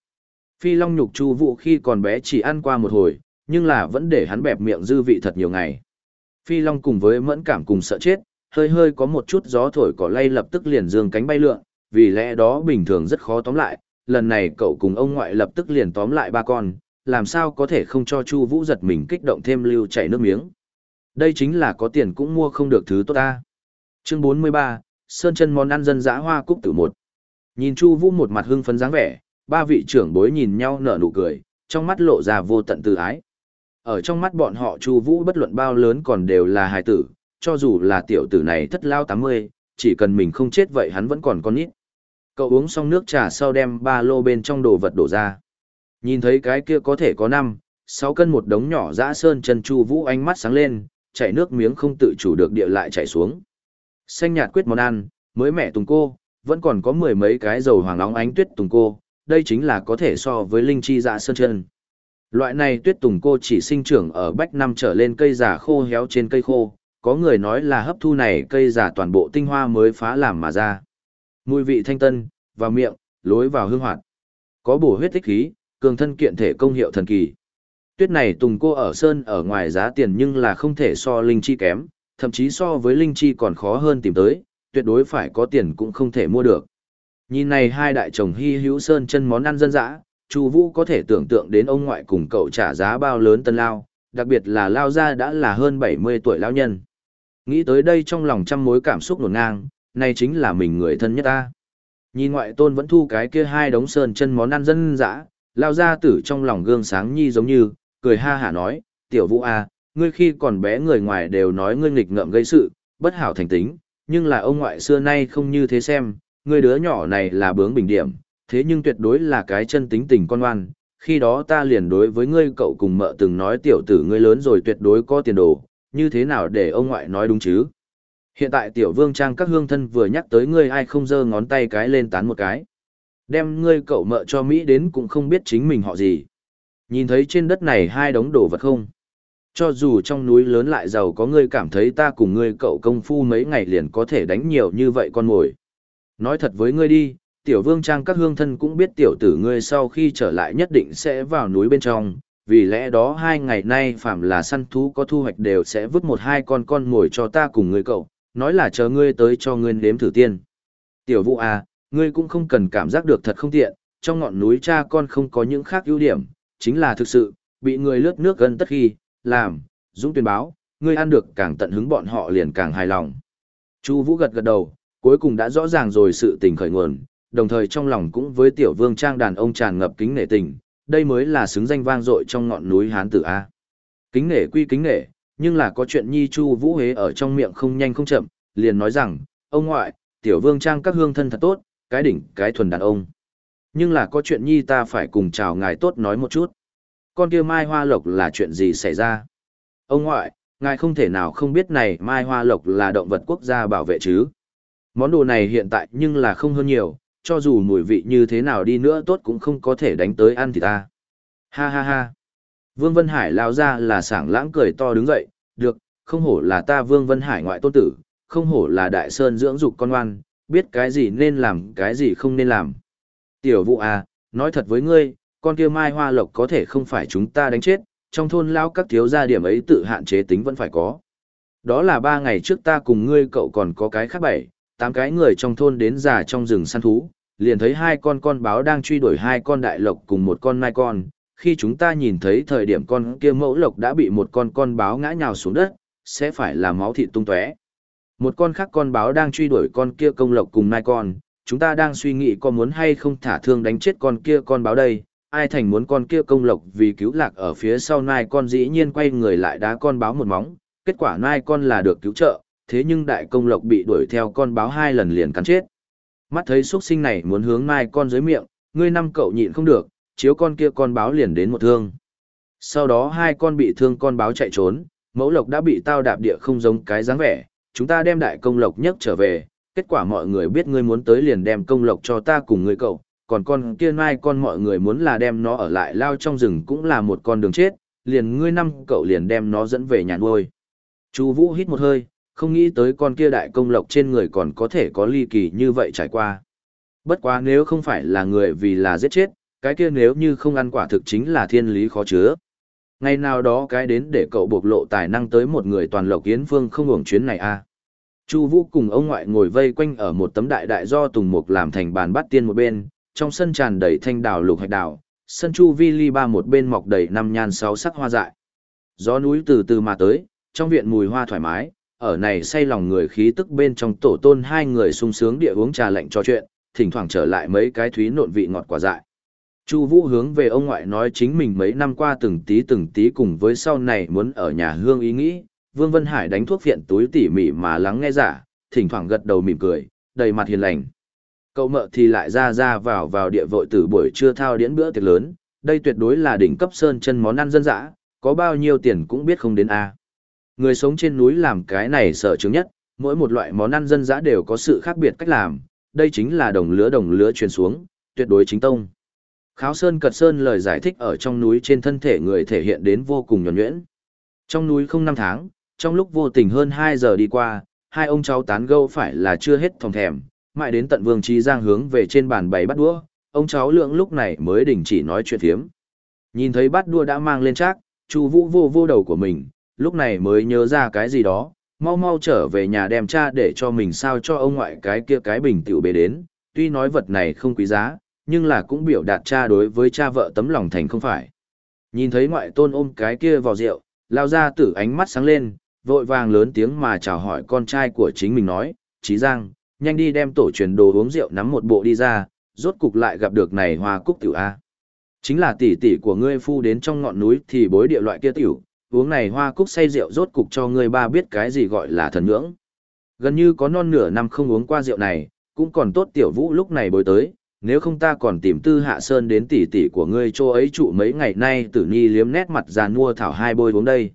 Phi long nhục chu vụ khi còn bé chỉ ăn qua một hồi, nhưng là vẫn để hắn bẹp miệng dư vị thật nhiều ngày. Phi long cùng với mẫn cảm cùng sợ chết, hơi hơi có một chút gió thổi cỏ lay lập tức liền dương cánh bay lượn, vì lẽ đó bình thường rất khó tóm lại, lần này cậu cùng ông ngoại lập tức liền tóm lại ba con, làm sao có thể không cho Chu Vũ giật mình kích động thêm lưu chảy nước miếng. Đây chính là có tiền cũng mua không được thứ tốt ta. Chương 43, Sơn chân món ăn dân dã hoa cúc tử một. Nhìn Chu Vũ một mặt hưng phấn dáng vẻ, ba vị trưởng bối nhìn nhau nở nụ cười, trong mắt lộ ra vô tận từ ái. Ở trong mắt bọn họ Chu Vũ bất luận bao lớn còn đều là hài tử, cho dù là tiểu tử này thất lao 80, chỉ cần mình không chết vậy hắn vẫn còn con nít. Cậu uống xong nước trà sau đem ba lô bên trong đồ vật đổ ra. Nhìn thấy cái kia có thể có năm, sáu cân một đống nhỏ dã sơn chân chu vũ ánh mắt sáng lên, chảy nước miếng không tự chủ được địa lại chảy xuống. Xanh nhạt quyết món ăn, mới mẹ tùng cô, vẫn còn có mười mấy cái dầu hoàng nóng ánh tuyết tùng cô, đây chính là có thể so với linh chi dạ sơn chân. Loại này tuyết tùng cô chỉ sinh trưởng ở bách năm trở lên cây già khô héo trên cây khô, có người nói là hấp thu này cây già toàn bộ tinh hoa mới phá làm mà ra. Mùi vị thanh tân, vào miệng, lối vào hương hoạt. Có bổ huyết tích khí, cường thân kiện thể công hiệu thần kỳ. Tuyết này tùng cô ở sơn ở ngoài giá tiền nhưng là không thể so linh chi kém, thậm chí so với linh chi còn khó hơn tìm tới, tuyệt đối phải có tiền cũng không thể mua được. Nhìn này hai đại chồng hy hữu sơn chân món ăn dân dã, Chu Vũ có thể tưởng tượng đến ông ngoại cùng cậu trả giá bao lớn tân lao, đặc biệt là lao gia đã là hơn 70 tuổi lão nhân. Nghĩ tới đây trong lòng trăm mối cảm xúc hỗn ngang, này chính là mình người thân nhất ta. Nhìn ngoại tôn vẫn thu cái kia hai đống sơn chân món ăn dân dã, lao gia tử trong lòng gương sáng nhi giống như, cười ha hả nói, tiểu vũ a, ngươi khi còn bé người ngoài đều nói ngươi nghịch ngợm gây sự, bất hảo thành tính, nhưng là ông ngoại xưa nay không như thế xem, ngươi đứa nhỏ này là bướng bình điểm, thế nhưng tuyệt đối là cái chân tính tình con ngoan. Khi đó ta liền đối với ngươi cậu cùng mợ từng nói tiểu tử ngươi lớn rồi tuyệt đối có tiền đồ, như thế nào để ông ngoại nói đúng chứ? Hiện tại tiểu vương trang các hương thân vừa nhắc tới ngươi ai không giơ ngón tay cái lên tán một cái. Đem ngươi cậu mợ cho Mỹ đến cũng không biết chính mình họ gì. Nhìn thấy trên đất này hai đống đồ vật không? Cho dù trong núi lớn lại giàu có ngươi cảm thấy ta cùng ngươi cậu công phu mấy ngày liền có thể đánh nhiều như vậy con mồi. Nói thật với ngươi đi, tiểu vương trang các hương thân cũng biết tiểu tử ngươi sau khi trở lại nhất định sẽ vào núi bên trong, vì lẽ đó hai ngày nay phạm là săn thú có thu hoạch đều sẽ vứt một hai con con mồi cho ta cùng ngươi cậu, nói là chờ ngươi tới cho ngươi nếm thử tiên. Tiểu vũ à, ngươi cũng không cần cảm giác được thật không tiện, trong ngọn núi cha con không có những khác ưu điểm, chính là thực sự, bị người lướt nước gần tất khi, làm, dũng tuyên báo, ngươi ăn được càng tận hứng bọn họ liền càng hài lòng. Chu Vũ gật gật đầu, cuối cùng đã rõ ràng rồi sự tình khởi nguồn, đồng thời trong lòng cũng với tiểu vương trang đàn ông tràn ngập kính nể tình, đây mới là xứng danh vang dội trong ngọn núi Hán tử A. Kính nể quy kính nể, nhưng là có chuyện nhi chu vũ hế ở trong miệng không nhanh không chậm, liền nói rằng, ông ngoại, tiểu vương trang các hương thân thật tốt, cái đỉnh, cái thuần đàn ông. Nhưng là có chuyện nhi ta phải cùng chào ngài tốt nói một chút. Con kia mai hoa lộc là chuyện gì xảy ra? Ông ngoại, ngài không thể nào không biết này mai hoa lộc là động vật quốc gia bảo vệ chứ. Món đồ này hiện tại nhưng là không hơn nhiều, cho dù mùi vị như thế nào đi nữa tốt cũng không có thể đánh tới ăn thì ta. Ha ha ha. Vương Vân Hải lao ra là sảng lãng cười to đứng dậy, được, không hổ là ta Vương Vân Hải ngoại tôn tử, không hổ là đại sơn dưỡng dục con ngoan, biết cái gì nên làm cái gì không nên làm. Tiểu vụ à, nói thật với ngươi, con kia mai hoa lộc có thể không phải chúng ta đánh chết, trong thôn lao các thiếu gia điểm ấy tự hạn chế tính vẫn phải có. Đó là ba ngày trước ta cùng ngươi cậu còn có cái khác bảy, tám cái người trong thôn đến già trong rừng săn thú, liền thấy hai con con báo đang truy đuổi hai con đại lộc cùng một con nai con. Khi chúng ta nhìn thấy thời điểm con kia mẫu lộc đã bị một con con báo ngã nhào xuống đất, sẽ phải là máu thịt tung tóe. Một con khác con báo đang truy đuổi con kia công lộc cùng nai con, chúng ta đang suy nghĩ có muốn hay không thả thương đánh chết con kia con báo đây, ai thành muốn con kia công lộc vì cứu lạc ở phía sau nai con dĩ nhiên quay người lại đá con báo một móng, kết quả nai con là được cứu trợ, thế nhưng đại công lộc bị đuổi theo con báo hai lần liền cắn chết. Mắt thấy xuất sinh này muốn hướng nai con dưới miệng, ngươi năm cậu nhịn không được, chiếu con kia con báo liền đến một thương. Sau đó hai con bị thương con báo chạy trốn, mẫu lộc đã bị tao đạp địa không giống cái dáng vẻ, chúng ta đem đại công lộc nhấc trở về, kết quả mọi người biết ngươi muốn tới liền đem công lộc cho ta cùng ngươi cậu, còn con kia mai con mọi người muốn là đem nó ở lại lao trong rừng cũng là một con đường chết, liền ngươi năm cậu liền đem nó dẫn về nhà nuôi. Chu Vũ hít một hơi, không nghĩ tới con kia đại công lộc trên người còn có thể có ly kỳ như vậy trải qua. Bất quá nếu không phải là người vì là giết chết, cái kia nếu như không ăn quả thực chính là thiên lý khó chứa. Ngày nào đó cái đến để cậu bộc lộ tài năng tới một người toàn lộc yến phương không hưởng chuyến này a. À. Chu Vũ cùng ông ngoại ngồi vây quanh ở một tấm đại đại do tùng mục làm thành bàn bát tiên một bên, trong sân tràn đầy thanh đào lục hạch đào, sân chu vi ly ba một bên mọc đầy năm nhan sáu sắc hoa dại. Gió núi từ từ mà tới, trong viện mùi hoa thoải mái, ở này say lòng người khí tức bên trong tổ tôn hai người sung sướng địa uống trà lạnh trò chuyện, thỉnh thoảng trở lại mấy cái thúy nộn vị ngọt quả dại. Chu Vũ hướng về ông ngoại nói chính mình mấy năm qua từng tí từng tí cùng với sau này muốn ở nhà hương ý nghĩ, Vương Vân Hải đánh thuốc viện túi tỉ mỉ mà lắng nghe giả, thỉnh thoảng gật đầu mỉm cười, đầy mặt hiền lành. Cậu mợ thì lại ra ra vào vào địa vội từ buổi trưa thao điễn bữa tiệc lớn, đây tuyệt đối là đỉnh cấp sơn chân món ăn dân dã, có bao nhiêu tiền cũng biết không đến a. Người sống trên núi làm cái này sợ chứng nhất, mỗi một loại món ăn dân dã đều có sự khác biệt cách làm, đây chính là đồng lứa đồng lứa truyền xuống, tuyệt đối chính tông. Kháo Sơn Cật Sơn lời giải thích ở trong núi trên thân thể người thể hiện đến vô cùng nhuẩn nhuyễn. Trong núi không năm tháng, trong lúc vô tình hơn 2 giờ đi qua, hai ông cháu tán gẫu phải là chưa hết thòng thèm, mãi đến tận Vương Trí Giang hướng về trên bàn bày bắt đũa, ông cháu lượng lúc này mới đình chỉ nói chuyện thiếm. Nhìn thấy bắt đua đã mang lên chắc, Chu Vũ vô vô đầu của mình, lúc này mới nhớ ra cái gì đó, mau mau trở về nhà đem cha để cho mình sao cho ông ngoại cái kia cái bình tiểu bề đến, tuy nói vật này không quý giá, nhưng là cũng biểu đạt cha đối với cha vợ tấm lòng thành không phải. Nhìn thấy ngoại tôn ôm cái kia vào rượu, lao ra tử ánh mắt sáng lên, vội vàng lớn tiếng mà chào hỏi con trai của chính mình nói, Chí Giang, nhanh đi đem tổ truyền đồ uống rượu nắm một bộ đi ra, rốt cục lại gặp được này hoa cúc tiểu A. Chính là tỷ tỷ của ngươi phu đến trong ngọn núi thì bối địa loại kia tiểu, uống này hoa cúc say rượu rốt cục cho ngươi ba biết cái gì gọi là thần ngưỡng. Gần như có non nửa năm không uống qua rượu này, cũng còn tốt tiểu vũ lúc này bối tới, nếu không ta còn tìm tư hạ sơn đến tỷ tỷ của ngươi chỗ ấy trụ mấy ngày nay tử nhi liếm nét mặt già nua thảo hai bôi uống đây.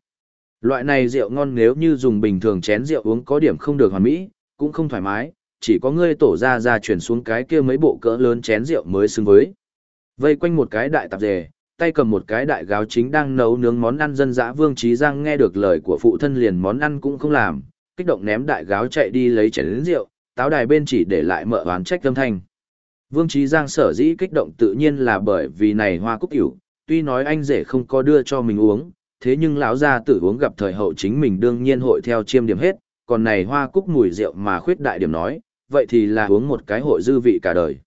Loại này rượu ngon nếu như dùng bình thường chén rượu uống có điểm không được hoàn mỹ, cũng không thoải mái, chỉ có ngươi tổ ra ra chuyển xuống cái kia mấy bộ cỡ lớn chén rượu mới xứng với. Vây quanh một cái đại tạp dề, tay cầm một cái đại gáo chính đang nấu nướng món ăn dân dã Vương Trí Giang nghe được lời của phụ thân liền món ăn cũng không làm, kích động ném đại gáo chạy đi lấy chén rượu, táo đài bên chỉ để lại mợ oán trách âm thanh. Vương Trí Giang sở dĩ kích động tự nhiên là bởi vì này hoa cúc hiểu, tuy nói anh rể không có đưa cho mình uống, thế nhưng lão gia tử uống gặp thời hậu chính mình đương nhiên hội theo chiêm điểm hết, còn này hoa cúc mùi rượu mà khuyết đại điểm nói, vậy thì là uống một cái hội dư vị cả đời.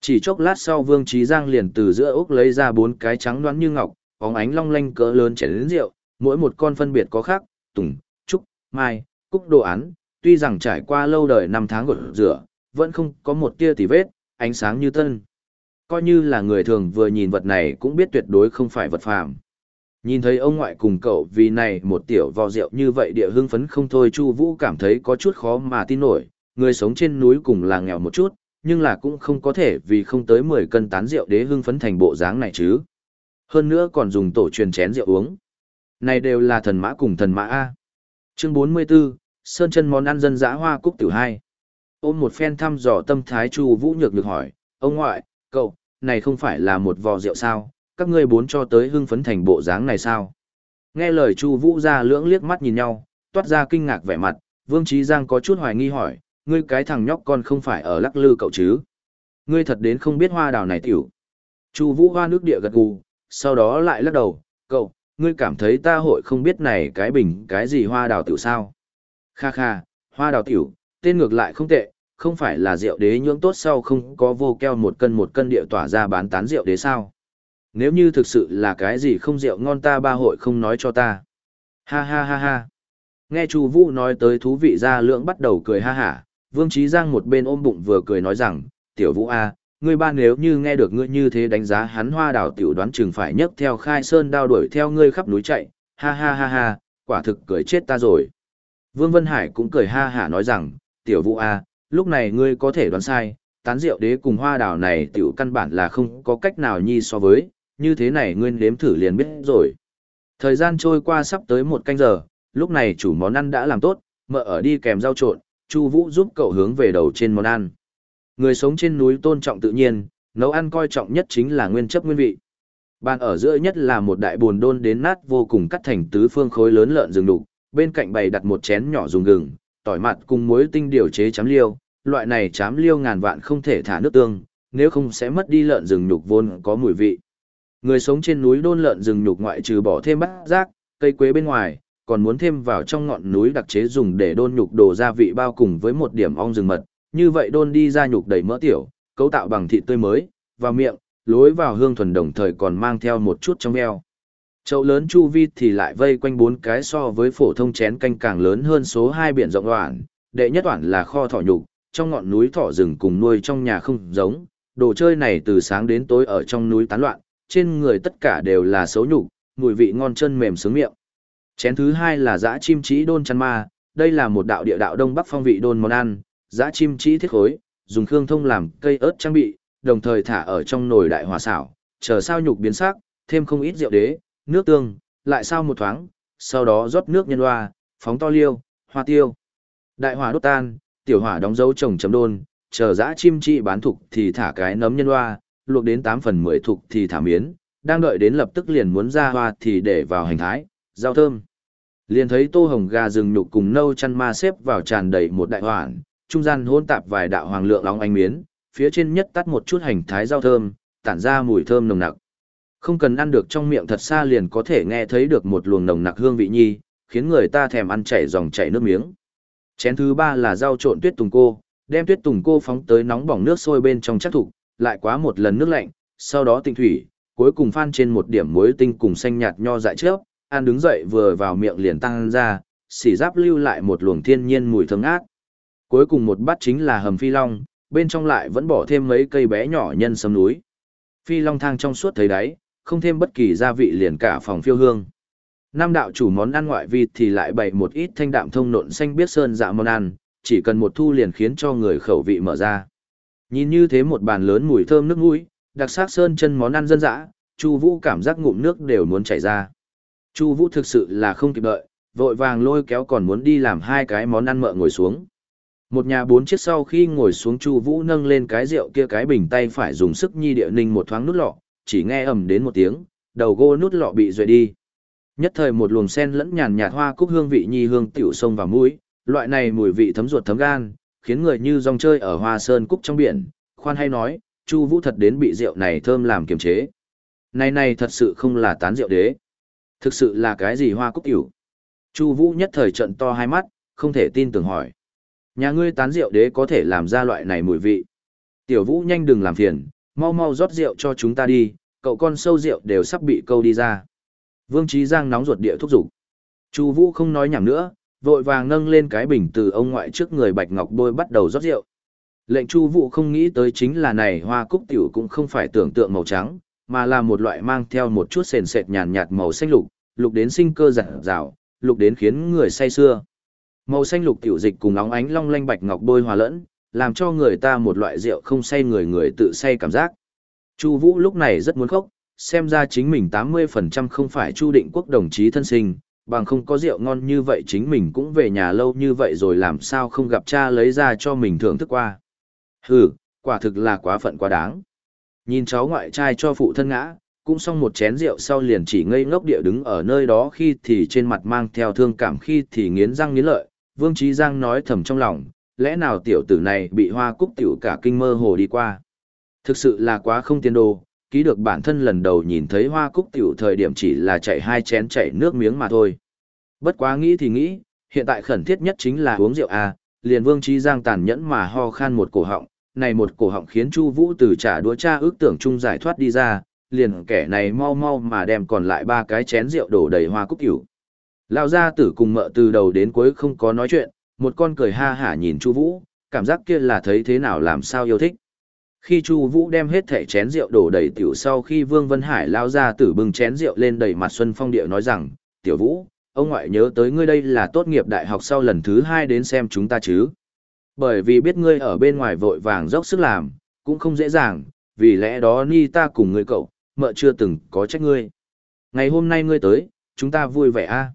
Chỉ chốc lát sau Vương Trí Giang liền từ giữa ốc lấy ra bốn cái trắng đoán như ngọc, bóng ánh long lanh cỡ lớn chén lớn rượu, mỗi một con phân biệt có khác, tùng, trúc, mai, cúc đồ án, tuy rằng trải qua lâu đời năm tháng gột rửa, vẫn không có một tia tì vết, ánh sáng như tân. Coi như là người thường vừa nhìn vật này cũng biết tuyệt đối không phải vật phàm. Nhìn thấy ông ngoại cùng cậu vì này một tiểu vò rượu như vậy địa hưng phấn không thôi Chu Vũ cảm thấy có chút khó mà tin nổi, người sống trên núi cùng là nghèo một chút, nhưng là cũng không có thể vì không tới 10 cân tán rượu đế hưng phấn thành bộ dáng này chứ. Hơn nữa còn dùng tổ truyền chén rượu uống. Này đều là thần mã cùng thần mã A. Chương 44, Sơn chân món ăn dân dã hoa cúc tiểu hai. Ôm một phen thăm dò tâm thái Chu Vũ nhược được hỏi, ông ngoại, cậu, này không phải là một vò rượu sao, các ngươi bốn cho tới hưng phấn thành bộ dáng này sao? Nghe lời Chu Vũ ra lưỡng liếc mắt nhìn nhau, toát ra kinh ngạc vẻ mặt, Vương Trí Giang có chút hoài nghi hỏi, ngươi cái thằng nhóc con không phải ở lắc lư cậu chứ? Ngươi thật đến không biết hoa đào này tiểu. Chu Vũ hoa nước địa gật gù, sau đó lại lắc đầu, cậu, ngươi cảm thấy ta hội không biết này cái bình cái gì hoa đào tiểu sao? Kha kha, hoa đào tiểu, tên ngược lại không tệ, không phải là rượu đế nhưỡng tốt sau không có vô keo một cân một cân địa tỏa ra bán tán rượu đế sao? Nếu như thực sự là cái gì không rượu ngon ta ba hội không nói cho ta. Ha ha ha ha. Nghe Chu Vũ nói tới thú vị ra lưỡng bắt đầu cười ha hả, Vương Trí Giang một bên ôm bụng vừa cười nói rằng, tiểu Vũ A, ngươi ba nếu như nghe được ngươi như thế đánh giá hắn hoa đảo tiểu đoán chừng phải nhấc theo khai sơn đao đuổi theo ngươi khắp núi chạy, ha ha ha ha, quả thực cười chết ta rồi. Vương Vân Hải cũng cười ha hả nói rằng, tiểu Vũ A, lúc này ngươi có thể đoán sai, tán rượu đế cùng hoa đảo này tiểu căn bản là không có cách nào nhi so với, như thế này ngươi nếm thử liền biết rồi. Thời gian trôi qua sắp tới một canh giờ, lúc này chủ món ăn đã làm tốt, mợ ở đi kèm rau trộn, Chu Vũ giúp cậu hướng về đầu trên món ăn. Người sống trên núi tôn trọng tự nhiên, nấu ăn coi trọng nhất chính là nguyên chất nguyên vị. Bàn ở giữa nhất là một đại buồn đôn đến nát vô cùng cắt thành tứ phương khối lớn lợn rừng đục, bên cạnh bày đặt một chén nhỏ dùng gừng, tỏi mặt cùng muối tinh điều chế chấm liêu, loại này chám liêu ngàn vạn không thể thả nước tương, nếu không sẽ mất đi lợn rừng nhục vốn có mùi vị. Người sống trên núi đôn lợn rừng nhục ngoại trừ bỏ thêm bát rác, cây quế bên ngoài, còn muốn thêm vào trong ngọn núi đặc chế dùng để đôn nhục đồ gia vị bao cùng với một điểm ong rừng mật, như vậy đôn đi ra nhục đầy mỡ tiểu, cấu tạo bằng thịt tươi mới, vào miệng, lối vào hương thuần đồng thời còn mang theo một chút trong eo. Chậu lớn chu vi thì lại vây quanh bốn cái so với phổ thông chén canh càng lớn hơn số hai biển rộng đoạn, đệ nhất đoạn là kho thỏ nhục, trong ngọn núi thỏ rừng cùng nuôi trong nhà không giống, đồ chơi này từ sáng đến tối ở trong núi tán loạn, trên người tất cả đều là xấu nhục, mùi vị ngon chân mềm sướng miệng. Chén thứ hai là dã chim trí đôn chăn ma, đây là một đạo địa đạo đông bắc phong vị đôn món ăn, dã chim trí thiết khối, dùng khương thông làm cây ớt trang bị, đồng thời thả ở trong nồi đại hòa xảo, chờ sao nhục biến sắc, thêm không ít rượu đế, nước tương, lại sao một thoáng, sau đó rót nước nhân hoa, phóng to liêu, hoa tiêu. Đại hỏa đốt tan, tiểu hỏa đóng dấu trồng chấm đôn, chờ dã chim trị bán thục thì thả cái nấm nhân hoa, luộc đến 8 phần 10 thục thì thả miến, đang đợi đến lập tức liền muốn ra hoa thì để vào hành thái, rau thơm. Liền thấy tô hồng gà rừng nhục cùng nâu chăn ma xếp vào tràn đầy một đại hoàn, trung gian hôn tạp vài đạo hoàng lượng óng ánh miến, phía trên nhất tắt một chút hành thái rau thơm, tản ra mùi thơm nồng nặc. Không cần ăn được trong miệng thật xa liền có thể nghe thấy được một luồng nồng nặc hương vị nhi, khiến người ta thèm ăn chảy dòng chảy nước miếng. Chén thứ ba là rau trộn tuyết tùng cô, đem tuyết tùng cô phóng tới nóng bỏng nước sôi bên trong chắc thủ, lại quá một lần nước lạnh, sau đó tinh thủy, cuối cùng phan trên một điểm muối tinh cùng xanh nhạt nho dại trước, ăn đứng dậy vừa vào miệng liền tăng ra, xỉ giáp lưu lại một luồng thiên nhiên mùi thơm ngát. Cuối cùng một bát chính là hầm phi long, bên trong lại vẫn bỏ thêm mấy cây bé nhỏ nhân sâm núi. Phi long thang trong suốt thấy đáy, không thêm bất kỳ gia vị liền cả phòng phiêu hương. Nam đạo chủ món ăn ngoại vi thì lại bày một ít thanh đạm thông nộn xanh biết sơn dạ món ăn, chỉ cần một thu liền khiến cho người khẩu vị mở ra. Nhìn như thế một bàn lớn mùi thơm nước mũi, đặc sắc sơn chân món ăn dân dã, Chu Vũ cảm giác ngụm nước đều muốn chảy ra. Chu Vũ thực sự là không kịp đợi, vội vàng lôi kéo còn muốn đi làm hai cái món ăn mợ ngồi xuống. Một nhà bốn chiếc sau khi ngồi xuống Chu Vũ nâng lên cái rượu kia cái bình tay phải dùng sức nhi địa ninh một thoáng nút lọ, chỉ nghe ầm đến một tiếng, đầu gô nút lọ bị duệ đi. Nhất thời một luồng sen lẫn nhàn nhạt hoa cúc hương vị nhi hương tiểu sông vào mũi, loại này mùi vị thấm ruột thấm gan, khiến người như rong chơi ở hoa sơn cúc trong biển, khoan hay nói, Chu Vũ thật đến bị rượu này thơm làm kiềm chế. Này này thật sự không là tán rượu đế. Thực sự là cái gì hoa cúc tiểu? Chu Vũ nhất thời trợn to hai mắt, không thể tin tưởng hỏi. Nhà ngươi tán rượu đế có thể làm ra loại này mùi vị. Tiểu Vũ nhanh đừng làm phiền, mau mau rót rượu cho chúng ta đi, cậu con sâu rượu đều sắp bị câu đi ra. Vương Trí Giang nóng ruột địa thúc giục. Chu Vũ không nói nhảm nữa, vội vàng nâng lên cái bình từ ông ngoại trước người Bạch Ngọc Bôi bắt đầu rót rượu. Lệnh Chu Vũ không nghĩ tới chính là này hoa cúc tiểu cũng không phải tưởng tượng màu trắng, mà là một loại mang theo một chút sền sệt nhàn nhạt màu xanh lục, lục đến sinh cơ giản rào, lục đến khiến người say xưa. Màu xanh lục tiểu dịch cùng óng ánh long lanh bạch ngọc bôi hòa lẫn, làm cho người ta một loại rượu không say người người tự say cảm giác. Chu Vũ lúc này rất muốn khóc, xem ra chính mình 80% không phải Chu Định Quốc đồng chí thân sinh, bằng không có rượu ngon như vậy chính mình cũng về nhà lâu như vậy rồi làm sao không gặp cha lấy ra cho mình thưởng thức qua. Hừ, quả thực là quá phận quá đáng. Nhìn cháu ngoại trai cho phụ thân ngã, cũng xong một chén rượu sau liền chỉ ngây ngốc địa đứng ở nơi đó khi thì trên mặt mang theo thương cảm khi thì nghiến răng nghiến lợi, Vương Trí Giang nói thầm trong lòng, lẽ nào tiểu tử này bị hoa cúc tiểu cả kinh mơ hồ đi qua. Thực sự là quá không tiền đồ, ký được bản thân lần đầu nhìn thấy hoa cúc tiểu thời điểm chỉ là chạy hai chén chạy nước miếng mà thôi. Bất quá nghĩ thì nghĩ, hiện tại khẩn thiết nhất chính là uống rượu à, liền Vương Trí Giang tàn nhẫn mà ho khan một cổ họng, này một cổ họng khiến Chu Vũ từ trả đũa cha ước tưởng chung giải thoát đi ra, liền kẻ này mau mau mà đem còn lại ba cái chén rượu đổ đầy hoa cúc cửu. lao gia tử cùng mợ từ đầu đến cuối không có nói chuyện, một con cười ha hả nhìn Chu Vũ, cảm giác kia là thấy thế nào làm sao yêu thích. Khi Chu Vũ đem hết thẻ chén rượu đổ đầy tiểu sau khi Vương Vân Hải lao gia tử bưng chén rượu lên đầy mặt xuân phong điệu nói rằng, "Tiểu Vũ, ông ngoại nhớ tới ngươi đây là tốt nghiệp đại học sau lần thứ hai đến xem chúng ta chứ?" Bởi vì biết ngươi ở bên ngoài vội vàng dốc sức làm, cũng không dễ dàng, vì lẽ đó ni ta cùng ngươi cậu, mợ chưa từng có trách ngươi. Ngày hôm nay ngươi tới, chúng ta vui vẻ a.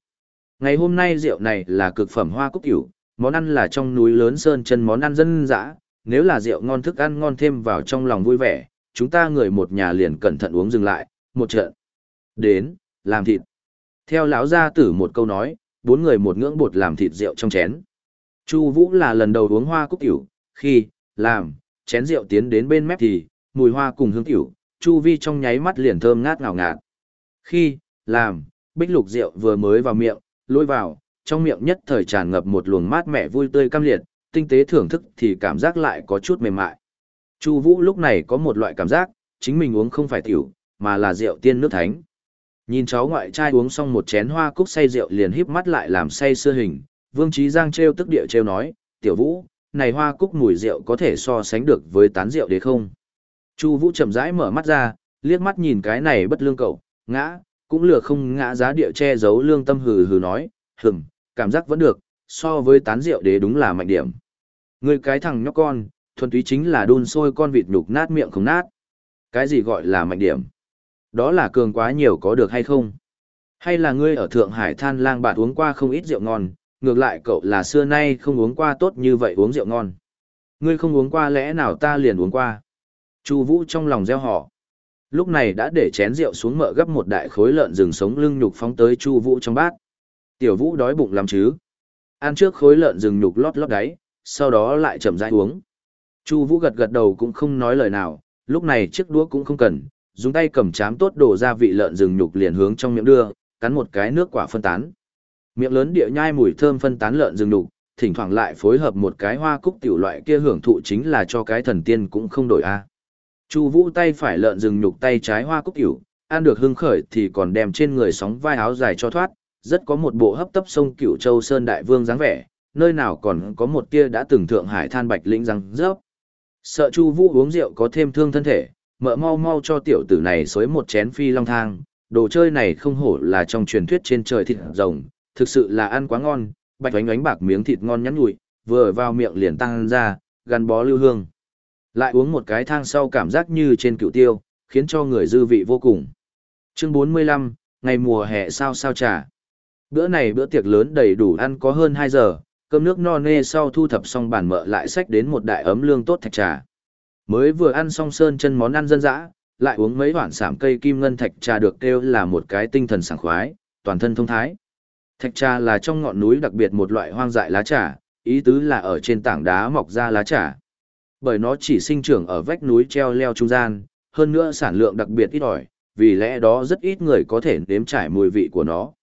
Ngày hôm nay rượu này là cực phẩm hoa cúc tiểu, món ăn là trong núi lớn sơn chân món ăn dân dã, nếu là rượu ngon thức ăn ngon thêm vào trong lòng vui vẻ, chúng ta người một nhà liền cẩn thận uống dừng lại, một trận. Đến, làm thịt. Theo lão gia tử một câu nói, bốn người một ngưỡng bột làm thịt rượu trong chén. Chu Vũ là lần đầu uống hoa cúc tiểu, khi làm chén rượu tiến đến bên mép thì mùi hoa cùng hương tiểu, chu vi trong nháy mắt liền thơm ngát ngào ngạt. Khi làm bích lục rượu vừa mới vào miệng, lôi vào, trong miệng nhất thời tràn ngập một luồng mát mẻ vui tươi cam liệt, tinh tế thưởng thức thì cảm giác lại có chút mềm mại. Chu Vũ lúc này có một loại cảm giác, chính mình uống không phải tiểu, mà là rượu tiên nước thánh. Nhìn cháu ngoại trai uống xong một chén hoa cúc say rượu liền híp mắt lại làm say sưa hình, Vương Chí Giang treo tức địa treo nói, tiểu vũ, này hoa cúc mùi rượu có thể so sánh được với tán rượu đấy không? Chu Vũ chậm rãi mở mắt ra, liếc mắt nhìn cái này bất lương cậu, ngã, cũng lừa không ngã giá địa che giấu lương tâm hừ hừ nói, hừm, cảm giác vẫn được, so với tán rượu đế đúng là mạnh điểm. Ngươi cái thằng nhóc con, thuần túy chính là đun sôi con vịt nhục nát miệng không nát. Cái gì gọi là mạnh điểm? Đó là cường quá nhiều có được hay không? Hay là ngươi ở Thượng Hải than lang bạn uống qua không ít rượu ngon, ngược lại cậu là xưa nay không uống qua tốt như vậy uống rượu ngon. Ngươi không uống qua lẽ nào ta liền uống qua. Chu Vũ trong lòng gieo họ. Lúc này đã để chén rượu xuống mợ gấp một đại khối lợn rừng sống lưng nhục phóng tới Chu Vũ trong bát. Tiểu Vũ đói bụng lắm chứ? Ăn trước khối lợn rừng nhục lót lót đáy, sau đó lại chậm rãi uống. Chu Vũ gật gật đầu cũng không nói lời nào, lúc này chiếc đũa cũng không cần, dùng tay cầm chám tốt đổ ra vị lợn rừng nhục liền hướng trong miệng đưa, cắn một cái nước quả phân tán. Miệng lớn địa nhai mùi thơm phân tán lợn rừng nhục, thỉnh thoảng lại phối hợp một cái hoa cúc tiểu loại kia hưởng thụ chính là cho cái thần tiên cũng không đổi a. Chu Vũ tay phải lợn rừng nhục tay trái hoa cúc cửu, ăn được hưng khởi thì còn đem trên người sóng vai áo dài cho thoát, rất có một bộ hấp tấp sông Cửu Châu Sơn đại vương dáng vẻ, nơi nào còn có một tia đã từng thượng hải than bạch lĩnh răng rớp. Sợ Chu Vũ uống rượu có thêm thương thân thể, mợ mau mau cho tiểu tử này xối một chén phi long thang, đồ chơi này không hổ là trong truyền thuyết trên trời thịt rồng, thực sự là ăn quá ngon, bạch ánh ánh bạc miếng thịt ngon nhắn nhủi, vừa vào miệng liền tăng ra, gắn bó lưu hương. Lại uống một cái thang sau cảm giác như trên cựu tiêu, khiến cho người dư vị vô cùng. Chương 45, ngày mùa hè sao sao trà. Bữa này bữa tiệc lớn đầy đủ ăn có hơn 2 giờ, cơm nước no nê sau thu thập xong bàn mợ lại xách đến một đại ấm lương tốt thạch trà. Mới vừa ăn xong sơn chân món ăn dân dã, lại uống mấy hoản sảm cây kim ngân thạch trà được kêu là một cái tinh thần sảng khoái, toàn thân thông thái. Thạch trà là trong ngọn núi đặc biệt một loại hoang dại lá trà, ý tứ là ở trên tảng đá mọc ra lá trà. Bởi nó chỉ sinh trưởng ở vách núi treo leo trung gian, hơn nữa sản lượng đặc biệt ít ỏi, vì lẽ đó rất ít người có thể nếm trải mùi vị của nó.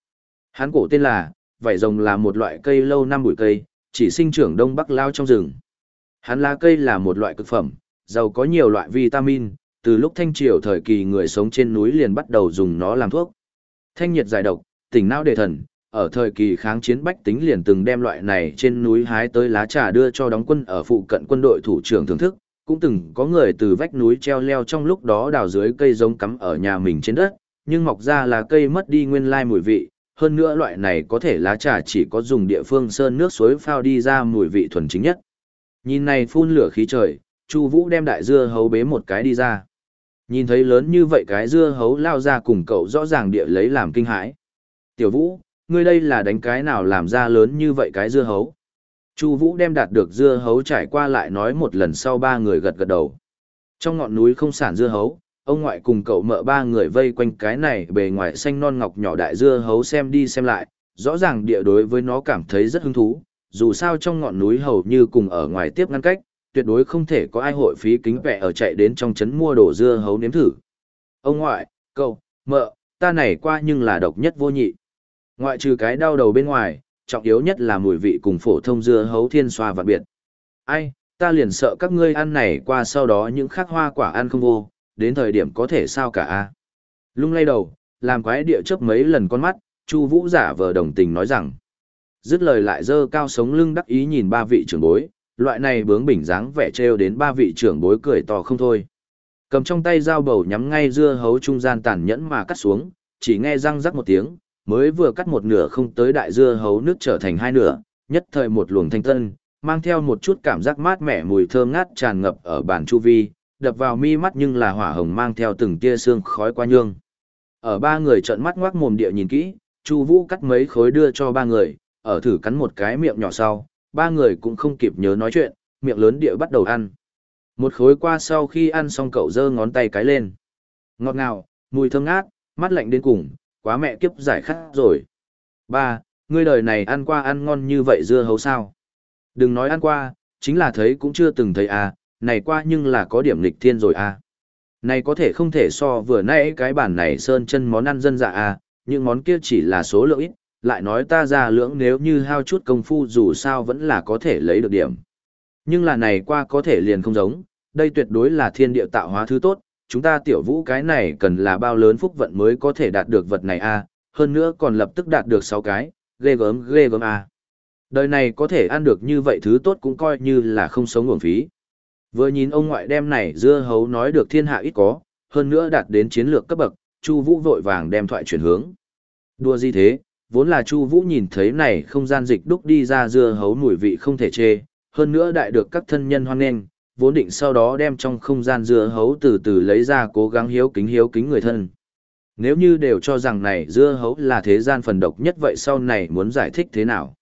Hán cổ tên là, vảy rồng là một loại cây lâu năm bụi cây, chỉ sinh trưởng đông bắc lao trong rừng. Hán lá cây là một loại cực phẩm, giàu có nhiều loại vitamin, từ lúc thanh triều thời kỳ người sống trên núi liền bắt đầu dùng nó làm thuốc. Thanh nhiệt giải độc, tỉnh não đề thần, ở thời kỳ kháng chiến bách tính liền từng đem loại này trên núi hái tới lá trà đưa cho đóng quân ở phụ cận quân đội thủ trưởng thưởng thức, cũng từng có người từ vách núi treo leo trong lúc đó đào dưới cây giống cắm ở nhà mình trên đất, nhưng mọc ra là cây mất đi nguyên lai mùi vị, hơn nữa loại này có thể lá trà chỉ có dùng địa phương sơn nước suối phao đi ra mùi vị thuần chính nhất. Nhìn này phun lửa khí trời, Chu Vũ đem đại dưa hấu bế một cái đi ra. Nhìn thấy lớn như vậy cái dưa hấu lao ra cùng cậu rõ ràng địa lấy làm kinh hãi. Tiểu Vũ, ngươi đây là đánh cái nào làm ra lớn như vậy cái dưa hấu? Chu Vũ đem đạt được dưa hấu trải qua lại nói một lần sau ba người gật gật đầu. Trong ngọn núi không sản dưa hấu, ông ngoại cùng cậu mợ ba người vây quanh cái này bề ngoài xanh non ngọc nhỏ đại dưa hấu xem đi xem lại, rõ ràng địa đối với nó cảm thấy rất hứng thú, dù sao trong ngọn núi hầu như cùng ở ngoài tiếp ngăn cách, tuyệt đối không thể có ai hội phí kính vẻ ở chạy đến trong trấn mua đồ dưa hấu nếm thử. Ông ngoại, cậu, mợ, ta này qua nhưng là độc nhất vô nhị. Ngoại trừ cái đau đầu bên ngoài, trọng yếu nhất là mùi vị cùng phổ thông dưa hấu thiên xoa vạn biệt. Ai, ta liền sợ các ngươi ăn này qua sau đó những khác hoa quả ăn không vô, đến thời điểm có thể sao cả a? Lung lay đầu làm quái địa chớp mấy lần con mắt chu vũ giả vờ đồng tình nói rằng. Dứt lời lại dơ cao sống lưng đắc ý nhìn ba vị trưởng bối loại này bướng bỉnh dáng vẻ trêu đến ba vị trưởng bối cười to không thôi. Cầm trong tay dao bầu nhắm ngay dưa hấu trung gian tàn nhẫn mà cắt xuống chỉ nghe răng rắc một tiếng mới vừa cắt một nửa không tới đại dưa hấu nước trở thành hai nửa nhất thời một luồng thanh tân mang theo một chút cảm giác mát mẻ mùi thơm ngát tràn ngập ở bàn chu vi đập vào mi mắt nhưng là hỏa hồng mang theo từng tia xương khói qua nhương. Ở ba người trợn mắt ngoác mồm địa nhìn kỹ, Chu Vũ cắt mấy khối đưa cho ba người, ở thử cắn một cái miệng nhỏ sau, ba người cũng không kịp nhớ nói chuyện, miệng lớn địa bắt đầu ăn. Một khối qua sau khi ăn xong cậu giơ ngón tay cái lên. Ngọt ngào, mùi thơm ngát, mắt lạnh đến cùng, quá mẹ kiếp giải khát rồi. Ba, ngươi đời này ăn qua ăn ngon như vậy dưa hấu sao? Đừng nói ăn qua, chính là thấy cũng chưa từng thấy à, này qua nhưng là có điểm lịch thiên rồi à. Này có thể không thể so vừa nãy cái bản này sơn chân món ăn dân dạ à, những món kia chỉ là số lượng ít, lại nói ta ra lưỡng nếu như hao chút công phu dù sao vẫn là có thể lấy được điểm. Nhưng là này qua có thể liền không giống, đây tuyệt đối là thiên địa tạo hóa thứ tốt, chúng ta tiểu vũ cái này cần là bao lớn phúc vận mới có thể đạt được vật này a à, hơn nữa còn lập tức đạt được sáu cái, ghê gớm ghê gớm a à. Đời này có thể ăn được như vậy thứ tốt cũng coi như là không sống uổng phí. Vừa nhìn ông ngoại đem này dưa hấu nói được thiên hạ ít có, hơn nữa đạt đến chiến lược cấp bậc, Chu Vũ vội vàng đem thoại chuyển hướng. đua gì thế, vốn là Chu Vũ nhìn thấy này không gian dịch đúc đi ra dưa hấu mùi vị không thể chê, hơn nữa đại được các thân nhân hoan nghênh, vốn định sau đó đem trong không gian dưa hấu từ từ lấy ra cố gắng hiếu kính hiếu kính người thân. Nếu như đều cho rằng này dưa hấu là thế gian phần độc nhất vậy sau này muốn giải thích thế nào?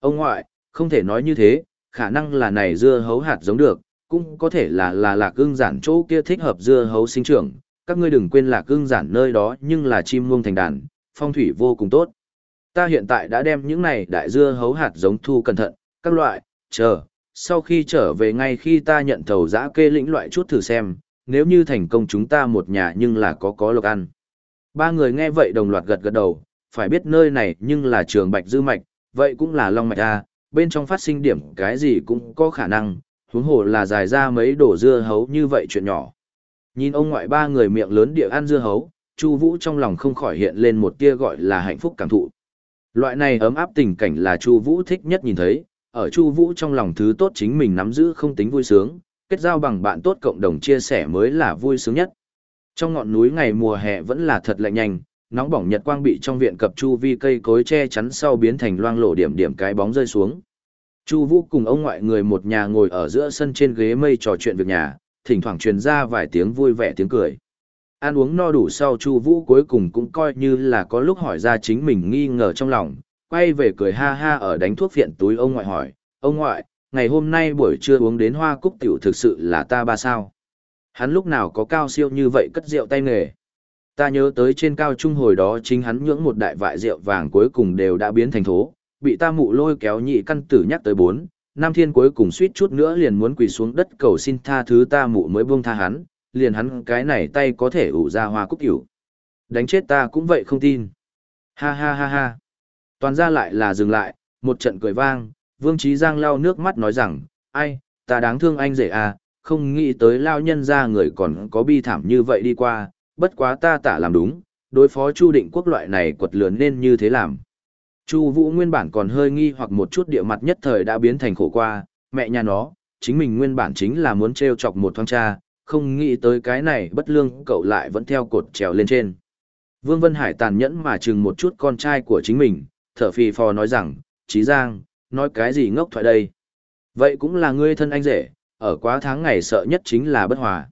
Ông ngoại, không thể nói như thế, khả năng là này dưa hấu hạt giống được, cũng có thể là là lạc ưng giản chỗ kia thích hợp dưa hấu sinh trưởng. Các ngươi đừng quên lạc ưng giản nơi đó nhưng là chim muông thành đàn, phong thủy vô cùng tốt. Ta hiện tại đã đem những này đại dưa hấu hạt giống thu cẩn thận, các loại, chờ, sau khi trở về ngay khi ta nhận thầu giã kê lĩnh loại chút thử xem, nếu như thành công chúng ta một nhà nhưng là có có lộc ăn. Ba người nghe vậy đồng loạt gật gật đầu, phải biết nơi này nhưng là trường bạch dư mạch, vậy cũng là long mạch A, bên trong phát sinh điểm cái gì cũng có khả năng, huống hồ là dài ra mấy đổ dưa hấu như vậy chuyện nhỏ. Nhìn ông ngoại ba người miệng lớn địa ăn dưa hấu, Chu Vũ trong lòng không khỏi hiện lên một tia gọi là hạnh phúc cảm thụ. Loại này ấm áp tình cảnh là Chu Vũ thích nhất nhìn thấy, ở Chu Vũ trong lòng thứ tốt chính mình nắm giữ không tính vui sướng, kết giao bằng bạn tốt cộng đồng chia sẻ mới là vui sướng nhất. Trong ngọn núi ngày mùa hè vẫn là thật lạnh nhanh, nóng bỏng nhật quang bị trong viện cập chu vi cây cối che chắn sau biến thành loang lổ điểm điểm cái bóng rơi xuống. Chu Vũ cùng ông ngoại người một nhà ngồi ở giữa sân trên ghế mây trò chuyện việc nhà, thỉnh thoảng truyền ra vài tiếng vui vẻ tiếng cười. Ăn uống no đủ sau Chu Vũ cuối cùng cũng coi như là có lúc hỏi ra chính mình nghi ngờ trong lòng, quay về cười ha ha ở đánh thuốc phiện túi ông ngoại hỏi, ông ngoại, ngày hôm nay buổi trưa uống đến hoa cúc tiểu thực sự là ta ba sao. Hắn lúc nào có cao siêu như vậy cất rượu tay nghề. Ta nhớ tới trên cao trung hồi đó chính hắn nhưỡng một đại vại rượu vàng cuối cùng đều đã biến thành thố, bị ta mụ lôi kéo nhị căn tử nhắc tới bốn, Nam Thiên cuối cùng suýt chút nữa liền muốn quỳ xuống đất cầu xin tha thứ ta mụ mới buông tha hắn, liền hắn cái này tay có thể ủ ra hoa cúc cửu. Đánh chết ta cũng vậy không tin. Ha ha ha ha. Toàn ra lại là dừng lại, một trận cười vang, Vương Trí Giang lau nước mắt nói rằng, ai, ta đáng thương anh rể à, không nghĩ tới lao nhân ra người còn có bi thảm như vậy đi qua, bất quá ta tả làm đúng, đối phó Chu Định Quốc loại này quật lươn nên như thế làm. Chu Vũ nguyên bản còn hơi nghi hoặc một chút địa mặt nhất thời đã biến thành khổ qua, mẹ nhà nó, chính mình nguyên bản chính là muốn trêu chọc một thoáng cha, không nghĩ tới cái này bất lương cậu lại vẫn theo cột trèo lên trên. Vương Vân Hải tàn nhẫn mà chừng một chút con trai của chính mình, thở phì phò nói rằng, Chí Giang, nói cái gì ngốc thoại đây? Vậy cũng là ngươi thân anh rể, ở quá tháng ngày sợ nhất chính là bất hòa.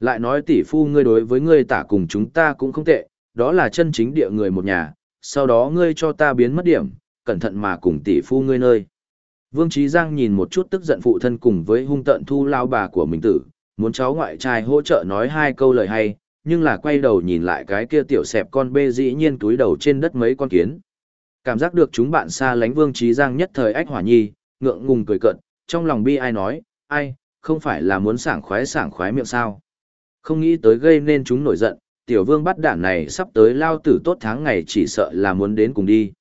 Lại nói tỷ phu ngươi đối với ngươi tả cùng chúng ta cũng không tệ, đó là chân chính địa người một nhà, sau đó ngươi cho ta biến mất điểm, cẩn thận mà cùng tỷ phu ngươi nơi. Vương Trí Giang nhìn một chút tức giận phụ thân cùng với hung tận thu lao bà của mình tử, muốn cháu ngoại trai hỗ trợ nói hai câu lời hay, nhưng là quay đầu nhìn lại cái kia tiểu xẹp con bê dĩ nhiên túi đầu trên đất mấy con kiến. Cảm giác được chúng bạn xa lánh Vương Trí Giang nhất thời ách hỏa nhi, ngượng ngùng cười cận, trong lòng bi ai nói, ai, không phải là muốn sảng khoái sảng khoái miệng sao. Không nghĩ tới gây nên chúng nổi giận, tiểu vương bắt đạn này sắp tới lao tử tốt tháng ngày chỉ sợ là muốn đến cùng đi.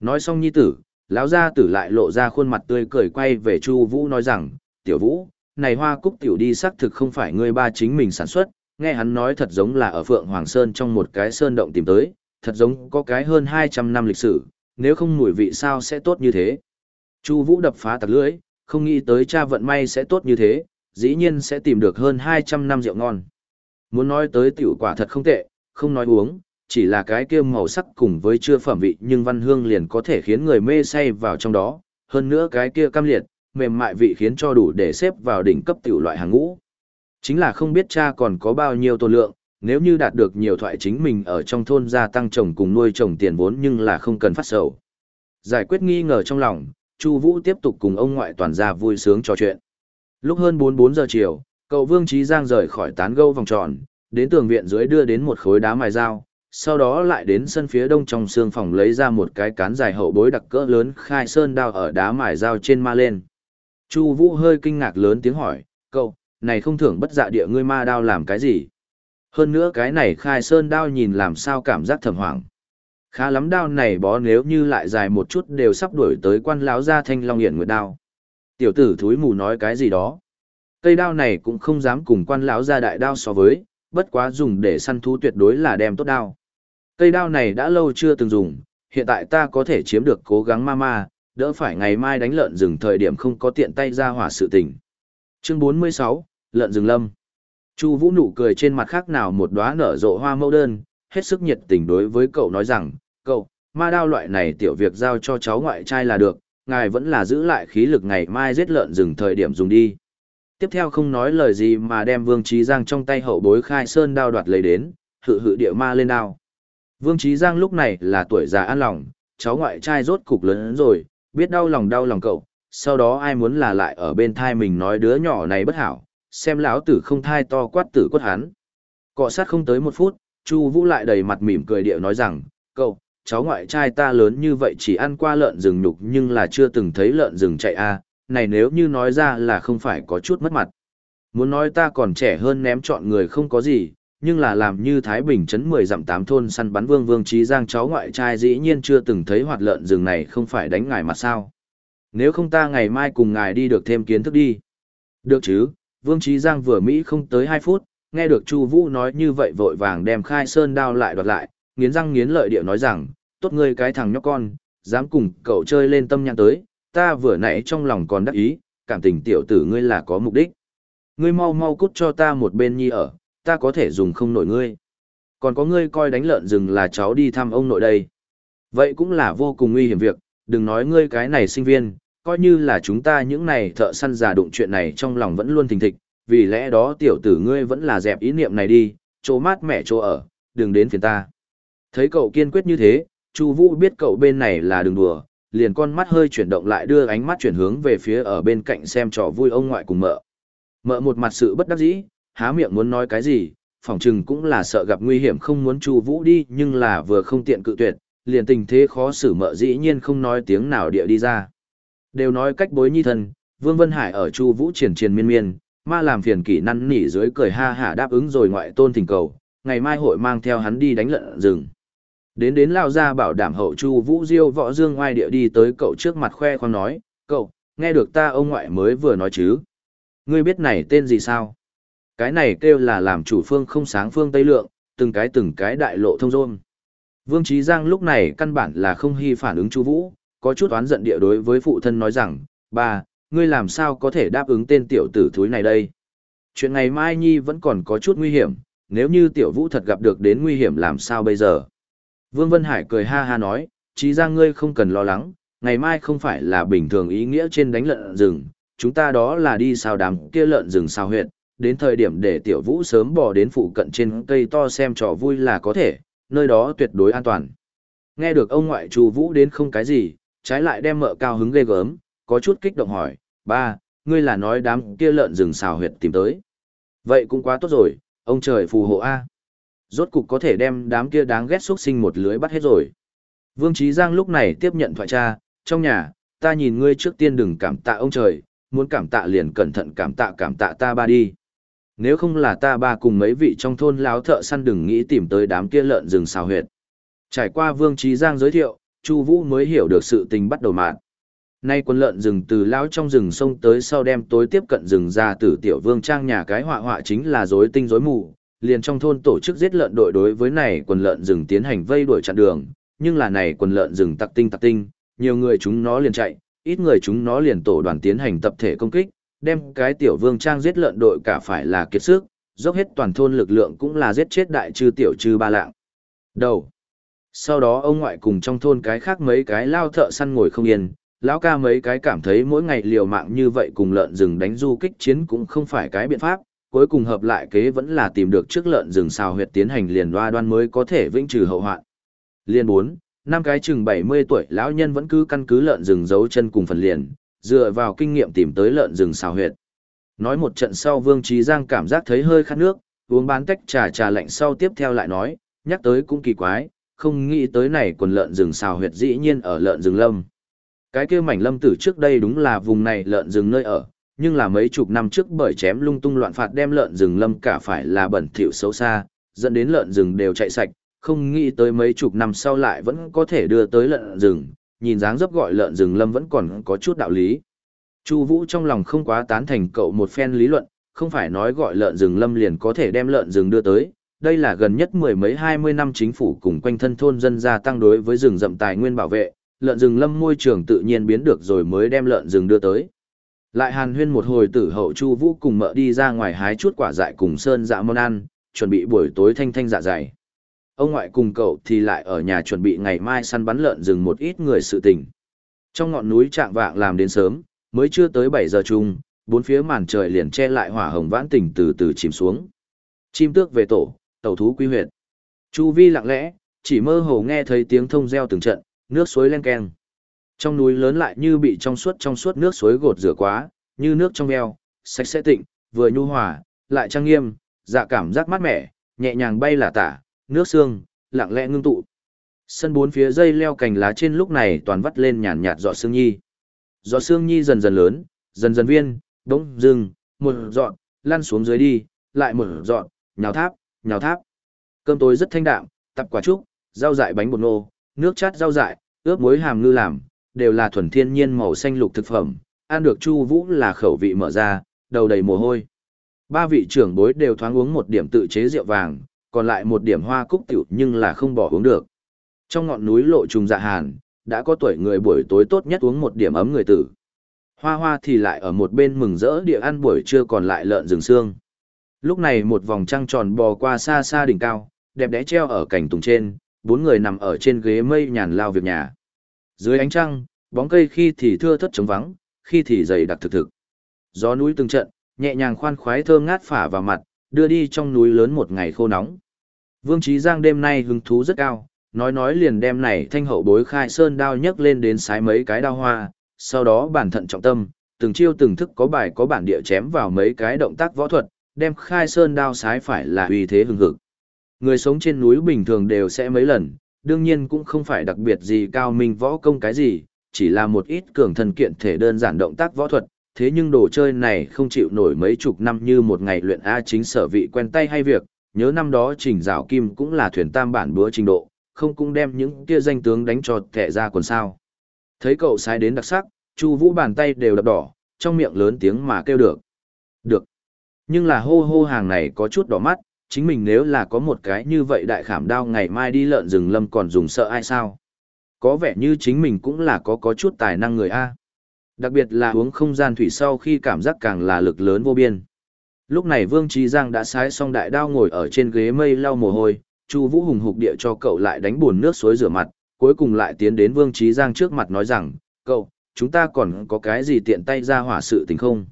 Nói xong nhi tử, lão gia tử lại lộ ra khuôn mặt tươi cười quay về Chu Vũ nói rằng, tiểu vũ, này hoa cúc tiểu đi xác thực không phải ngươi ba chính mình sản xuất, nghe hắn nói thật giống là ở Phượng Hoàng Sơn trong một cái sơn động tìm tới, thật giống có cái hơn 200 năm lịch sử, nếu không mùi vị sao sẽ tốt như thế. Chu Vũ đập phá tạc lưỡi, không nghĩ tới cha vận may sẽ tốt như thế, dĩ nhiên sẽ tìm được hơn 200 năm rượu ngon. Muốn nói tới tiểu quả thật không tệ, không nói uống, chỉ là cái kia màu sắc cùng với chưa phẩm vị nhưng văn hương liền có thể khiến người mê say vào trong đó, hơn nữa cái kia cam liệt, mềm mại vị khiến cho đủ để xếp vào đỉnh cấp tiểu loại hàng ngũ. Chính là không biết cha còn có bao nhiêu tổ lượng, nếu như đạt được nhiều thoại chính mình ở trong thôn gia tăng trồng cùng nuôi trồng tiền vốn nhưng là không cần phát sầu. Giải quyết nghi ngờ trong lòng, Chu Vũ tiếp tục cùng ông ngoại toàn gia vui sướng trò chuyện. Lúc hơn 4-4 giờ chiều, cậu Vương Trí Giang rời khỏi tán gâu vòng tròn, đến tường viện dưới đưa đến một khối đá mài dao, sau đó lại đến sân phía đông trong xương phòng lấy ra một cái cán dài hậu bối đặc cỡ lớn khai sơn đao ở đá mài dao trên ma lên. Chu Vũ hơi kinh ngạc lớn tiếng hỏi, cậu, này không thưởng bất dạ địa ngươi ma đao làm cái gì? Hơn nữa cái này khai sơn đao nhìn làm sao cảm giác thầm hoảng. Khá lắm đao này bó nếu như lại dài một chút đều sắp đuổi tới quan lão gia thanh long hiển nguyệt đao. Tiểu tử thúi mù nói cái gì đó. Cây đao này cũng không dám cùng quan lão gia đại đao so với, bất quá dùng để săn thú tuyệt đối là đem tốt đao. Cây đao này đã lâu chưa từng dùng, hiện tại ta có thể chiếm được cố gắng ma ma, đỡ phải ngày mai đánh lợn rừng thời điểm không có tiện tay ra hỏa sự tình. Chương 46, Lợn rừng lâm. Chu Vũ nụ cười trên mặt khác nào một đóa nở rộ hoa mẫu đơn, hết sức nhiệt tình đối với cậu nói rằng, cậu, ma đao loại này tiểu việc giao cho cháu ngoại trai là được, ngài vẫn là giữ lại khí lực ngày mai giết lợn rừng thời điểm dùng đi. Tiếp theo không nói lời gì mà đem Vương Chí Giang trong tay hậu bối khai sơn đao đoạt lấy đến, hự hự địa ma lên đao. Vương Chí Giang lúc này là tuổi già an lòng, cháu ngoại trai rốt cục lớn rồi, biết đau lòng đau lòng cậu, sau đó ai muốn là lại ở bên thai mình nói đứa nhỏ này bất hảo, xem lão tử không thai to quát tử quất hắn. Cọ sát không tới một phút, Chu Vũ lại đầy mặt mỉm cười điệu nói rằng, cậu, cháu ngoại trai ta lớn như vậy chỉ ăn qua lợn rừng nhục nhưng là chưa từng thấy lợn rừng chạy a, này nếu như nói ra là không phải có chút mất mặt. Muốn nói ta còn trẻ hơn ném chọn người không có gì, nhưng là làm như Thái Bình trấn 10 dặm tám thôn săn bắn vương vương trí giang cháu ngoại trai dĩ nhiên chưa từng thấy hoạt lợn rừng này không phải đánh ngài mặt sao. Nếu không ta ngày mai cùng ngài đi được thêm kiến thức đi. Được chứ, vương trí giang vừa Mỹ không tới 2 phút, nghe được Chu Vũ nói như vậy vội vàng đem khai sơn đao lại đoạt lại, nghiến răng nghiến lợi điệu nói rằng, tốt ngươi cái thằng nhóc con, dám cùng cậu chơi lên tâm nhãn tới, ta vừa nãy trong lòng còn đắc ý, cảm tình tiểu tử ngươi là có mục đích. Ngươi mau mau cút cho ta một bên nhi ở, ta có thể dùng không nổi ngươi. Còn có ngươi coi đánh lợn rừng là cháu đi thăm ông nội đây. Vậy cũng là vô cùng nguy hiểm việc, đừng nói ngươi cái này sinh viên, coi như là chúng ta những này thợ săn già đụng chuyện này trong lòng vẫn luôn thình thịch, vì lẽ đó tiểu tử ngươi vẫn là dẹp ý niệm này đi, chỗ mát mẹ chỗ ở, đừng đến phiền ta. Thấy cậu kiên quyết như thế, Chu Vũ biết cậu bên này là đừng đùa, liền con mắt hơi chuyển động lại đưa ánh mắt chuyển hướng về phía ở bên cạnh xem trò vui ông ngoại cùng mợ. Mợ một mặt sự bất đắc dĩ, há miệng muốn nói cái gì, phỏng chừng cũng là sợ gặp nguy hiểm không muốn Chu Vũ đi, nhưng là vừa không tiện cự tuyệt, liền tình thế khó xử mợ dĩ nhiên không nói tiếng nào địa đi ra. Đều nói cách bối nhi thân, Vương Vân Hải ở Chu Vũ triển triển miên miên, ma làm phiền kỷ năn nỉ dưới cười ha hả đáp ứng rồi ngoại tôn thỉnh cầu, ngày mai hội mang theo hắn đi đánh lợn rừng. Đến đến lao ra bảo đảm hậu chu vũ diêu võ dương ngoài địa đi tới cậu trước mặt khoe khoang nói, cậu, nghe được ta ông ngoại mới vừa nói chứ. Ngươi biết này tên gì sao? Cái này kêu là làm chủ phương không sáng phương Tây Lượng, từng cái từng cái đại lộ thông rôn. Vương Trí Giang lúc này căn bản là không hy phản ứng chu vũ, có chút oán giận địa đối với phụ thân nói rằng, ba, ngươi làm sao có thể đáp ứng tên tiểu tử thúi này đây? Chuyện ngày mai Nhi vẫn còn có chút nguy hiểm, nếu như tiểu vũ thật gặp được đến nguy hiểm làm sao bây giờ? Vương Vân Hải cười ha ha nói, trí ra ngươi không cần lo lắng, ngày mai không phải là bình thường ý nghĩa trên đánh lợn rừng, chúng ta đó là đi sao đám kia lợn rừng sao huyệt, đến thời điểm để tiểu vũ sớm bò đến phụ cận trên cây to xem trò vui là có thể, nơi đó tuyệt đối an toàn. Nghe được ông ngoại chú vũ đến không cái gì, trái lại đem mợ cao hứng ghê gớm, có chút kích động hỏi, ba, ngươi là nói đám kia lợn rừng xào huyệt tìm tới. Vậy cũng quá tốt rồi, ông trời phù hộ A. Rốt cục có thể đem đám kia đáng ghét xuất sinh một lưới bắt hết rồi. Vương Trí Giang lúc này tiếp nhận thoại cha, trong nhà, ta nhìn ngươi trước tiên đừng cảm tạ ông trời, muốn cảm tạ liền cẩn thận cảm tạ cảm tạ ta ba đi. Nếu không là ta ba cùng mấy vị trong thôn láo thợ săn đừng nghĩ tìm tới đám kia lợn rừng xào huyệt. Trải qua Vương Trí Giang giới thiệu, Chu Vũ mới hiểu được sự tình bắt đầu mạn. Nay quân lợn rừng từ lão trong rừng sông tới sau đem tối tiếp cận rừng ra từ tiểu vương trang nhà cái họa họa chính là rối tinh rối mù, liền trong thôn tổ chức giết lợn đội đối với này quần lợn rừng tiến hành vây đuổi chặn đường, nhưng là này quần lợn rừng tặc tinh tặc tinh, nhiều người chúng nó liền chạy, ít người chúng nó liền tổ đoàn tiến hành tập thể công kích, đem cái tiểu vương trang giết lợn đội cả phải là kiệt sức, dốc hết toàn thôn lực lượng cũng là giết chết đại trư tiểu trư ba lạng. Đầu. Sau đó ông ngoại cùng trong thôn cái khác mấy cái lao thợ săn ngồi không yên, lão ca mấy cái cảm thấy mỗi ngày liều mạng như vậy cùng lợn rừng đánh du kích chiến cũng không phải cái biện pháp, cuối cùng hợp lại kế vẫn là tìm được trước lợn rừng xào huyệt tiến hành liền đoa đoan mới có thể vĩnh trừ hậu hoạn. Liên 4, năm cái chừng 70 tuổi lão nhân vẫn cứ căn cứ lợn rừng giấu chân cùng phần liền, dựa vào kinh nghiệm tìm tới lợn rừng xào huyệt. Nói một trận sau Vương Trí Giang cảm giác thấy hơi khát nước, uống bán tách trà trà lạnh sau tiếp theo lại nói, nhắc tới cũng kỳ quái, không nghĩ tới này quần lợn rừng xào huyệt dĩ nhiên ở lợn rừng lâm. Cái kia mảnh lâm tử trước đây đúng là vùng này lợn rừng nơi ở, nhưng là mấy chục năm trước bởi chém lung tung loạn phạt đem lợn rừng lâm cả phải là bẩn thỉu xấu xa, dẫn đến lợn rừng đều chạy sạch, không nghĩ tới mấy chục năm sau lại vẫn có thể đưa tới lợn rừng, nhìn dáng dấp gọi lợn rừng lâm vẫn còn có chút đạo lý. Chu Vũ trong lòng không quá tán thành cậu một phen lý luận, không phải nói gọi lợn rừng lâm liền có thể đem lợn rừng đưa tới, đây là gần nhất mười mấy hai mươi năm chính phủ cùng quanh thân thôn dân gia tăng đối với rừng rậm tài nguyên bảo vệ, lợn rừng lâm môi trường tự nhiên biến được rồi mới đem lợn rừng đưa tới. Lại hàn huyên một hồi tử hậu Chu Vũ cùng mợ đi ra ngoài hái chút quả dại cùng sơn dạ món ăn, chuẩn bị buổi tối thanh thanh dạ dày. Ông ngoại cùng cậu thì lại ở nhà chuẩn bị ngày mai săn bắn lợn rừng một ít người sự tình. Trong ngọn núi trạng vạng làm đến sớm, mới chưa tới bảy giờ chung, bốn phía màn trời liền che lại hỏa hồng vãn tình từ từ chìm xuống. Chim tước về tổ, tẩu thú quy huyệt. Chu vi lặng lẽ, chỉ mơ hồ nghe thấy tiếng thông reo từng trận, nước suối len keng. Trong núi lớn lại như bị trong suốt trong suốt nước suối gột rửa quá, như nước trong veo, sạch sẽ tịnh, vừa nhu hòa, lại trang nghiêm, dạ cảm giác mát mẻ, nhẹ nhàng bay là tả, nước xương, lặng lẽ ngưng tụ. Sân bốn phía dây leo cành lá trên lúc này toàn vắt lên nhàn nhạt giọt sương nhi. Giọt sương nhi dần dần lớn, dần dần viên, đống, dừng, một dọn, lăn xuống dưới đi, lại một dọn, nhào tháp, nhào tháp. Cơm tối rất thanh đạm, tập quả trúc, rau dại bánh bột nô, nước chát rau dại, ướp muối hàm ngư làm, đều là thuần thiên nhiên màu xanh lục thực phẩm, ăn được Chu Vũ là khẩu vị mở ra, đầu đầy mồ hôi. Ba vị trưởng bối đều thoáng uống một điểm tự chế rượu vàng, còn lại một điểm hoa cúc tiểu nhưng là không bỏ uống được. Trong ngọn núi lộ trùng dạ hàn, đã có tuổi người buổi tối tốt nhất uống một điểm ấm người tử. Hoa hoa thì lại ở một bên mừng rỡ địa ăn buổi trưa còn lại lợn rừng xương. Lúc này một vòng trăng tròn bò qua xa xa đỉnh cao, đẹp đẽ treo ở cảnh tùng trên, bốn người nằm ở trên ghế mây nhàn lao việc nhà. Dưới ánh trăng, bóng cây khi thì thưa thất trống vắng, khi thì dày đặc thực thực. Gió núi từng trận, nhẹ nhàng khoan khoái thơm ngát phả vào mặt, đưa đi trong núi lớn một ngày khô nóng. Vương Trí Giang đêm nay hứng thú rất cao, nói nói liền đem này thanh hậu bối khai sơn đao nhấc lên đến sái mấy cái đao hoa, sau đó bản thận trọng tâm, từng chiêu từng thức có bài có bản địa chém vào mấy cái động tác võ thuật, đem khai sơn đao sái phải là uy thế hừng hực. Người sống trên núi bình thường đều sẽ mấy lần, đương nhiên cũng không phải đặc biệt gì cao minh võ công cái gì, chỉ là một ít cường thần kiện thể đơn giản động tác võ thuật, thế nhưng đồ chơi này không chịu nổi mấy chục năm như một ngày luyện A chính sở vị quen tay hay việc, nhớ năm đó trình rào kim cũng là thuyền tam bản bữa trình độ, không cũng đem những kia danh tướng đánh cho thẻ ra quần sao. Thấy cậu sai đến đặc sắc, Chu Vũ bàn tay đều đập đỏ, trong miệng lớn tiếng mà kêu được. Được. Nhưng là hô hô hàng này có chút đỏ mắt, chính mình nếu là có một cái như vậy đại khảm đao ngày mai đi lợn rừng lâm còn dùng sợ ai sao. Có vẻ như chính mình cũng là có có chút tài năng người A. Đặc biệt là uống không gian thủy sau khi cảm giác càng là lực lớn vô biên. Lúc này Vương Trí Giang đã sái xong đại đao ngồi ở trên ghế mây lau mồ hôi, Chu Vũ hùng hục địa cho cậu lại đánh buồn nước suối rửa mặt, cuối cùng lại tiến đến Vương Trí Giang trước mặt nói rằng, cậu, chúng ta còn có cái gì tiện tay ra hỏa sự tình không?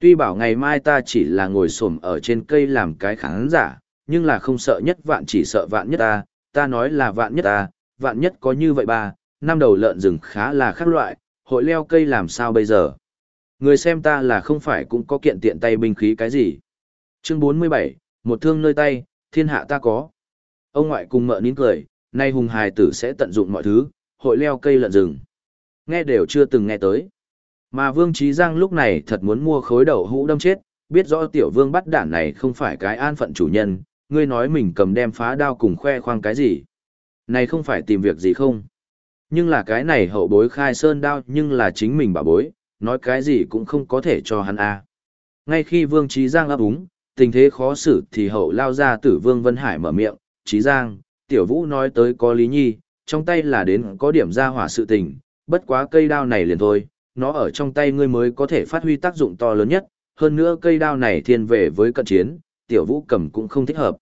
Tuy bảo ngày mai ta chỉ là ngồi xổm ở trên cây làm cái khán giả, nhưng là không sợ nhất vạn chỉ sợ vạn nhất ta, ta nói là vạn nhất ta, vạn nhất có như vậy ba, năm đầu lợn rừng khá là khác loại, hội leo cây làm sao bây giờ? Người xem ta là không phải cũng có kiện tiện tay binh khí cái gì? Chương 47, một thương nơi tay, thiên hạ ta có. Ông ngoại cùng mợ nín cười, nay hùng hài tử sẽ tận dụng mọi thứ, hội leo cây lợn rừng. Nghe đều chưa từng nghe tới. Mà Vương Trí Giang lúc này thật muốn mua khối đầu hũ đâm chết, biết rõ tiểu vương bắt đản này không phải cái an phận chủ nhân, ngươi nói mình cầm đem phá đao cùng khoe khoang cái gì. Này không phải tìm việc gì không. Nhưng là cái này hậu bối khai sơn đao nhưng là chính mình bảo bối, nói cái gì cũng không có thể cho hắn a. Ngay khi Vương Trí Giang ấp úng, tình thế khó xử thì hậu lao ra tử Vương Vân Hải mở miệng, Trí Giang, tiểu vũ nói tới có lý nhi, trong tay là đến có điểm ra hỏa sự tình, bất quá cây đao này liền thôi, nó ở trong tay ngươi mới có thể phát huy tác dụng to lớn nhất, hơn nữa cây đao này thiên về với cận chiến, tiểu vũ cầm cũng không thích hợp.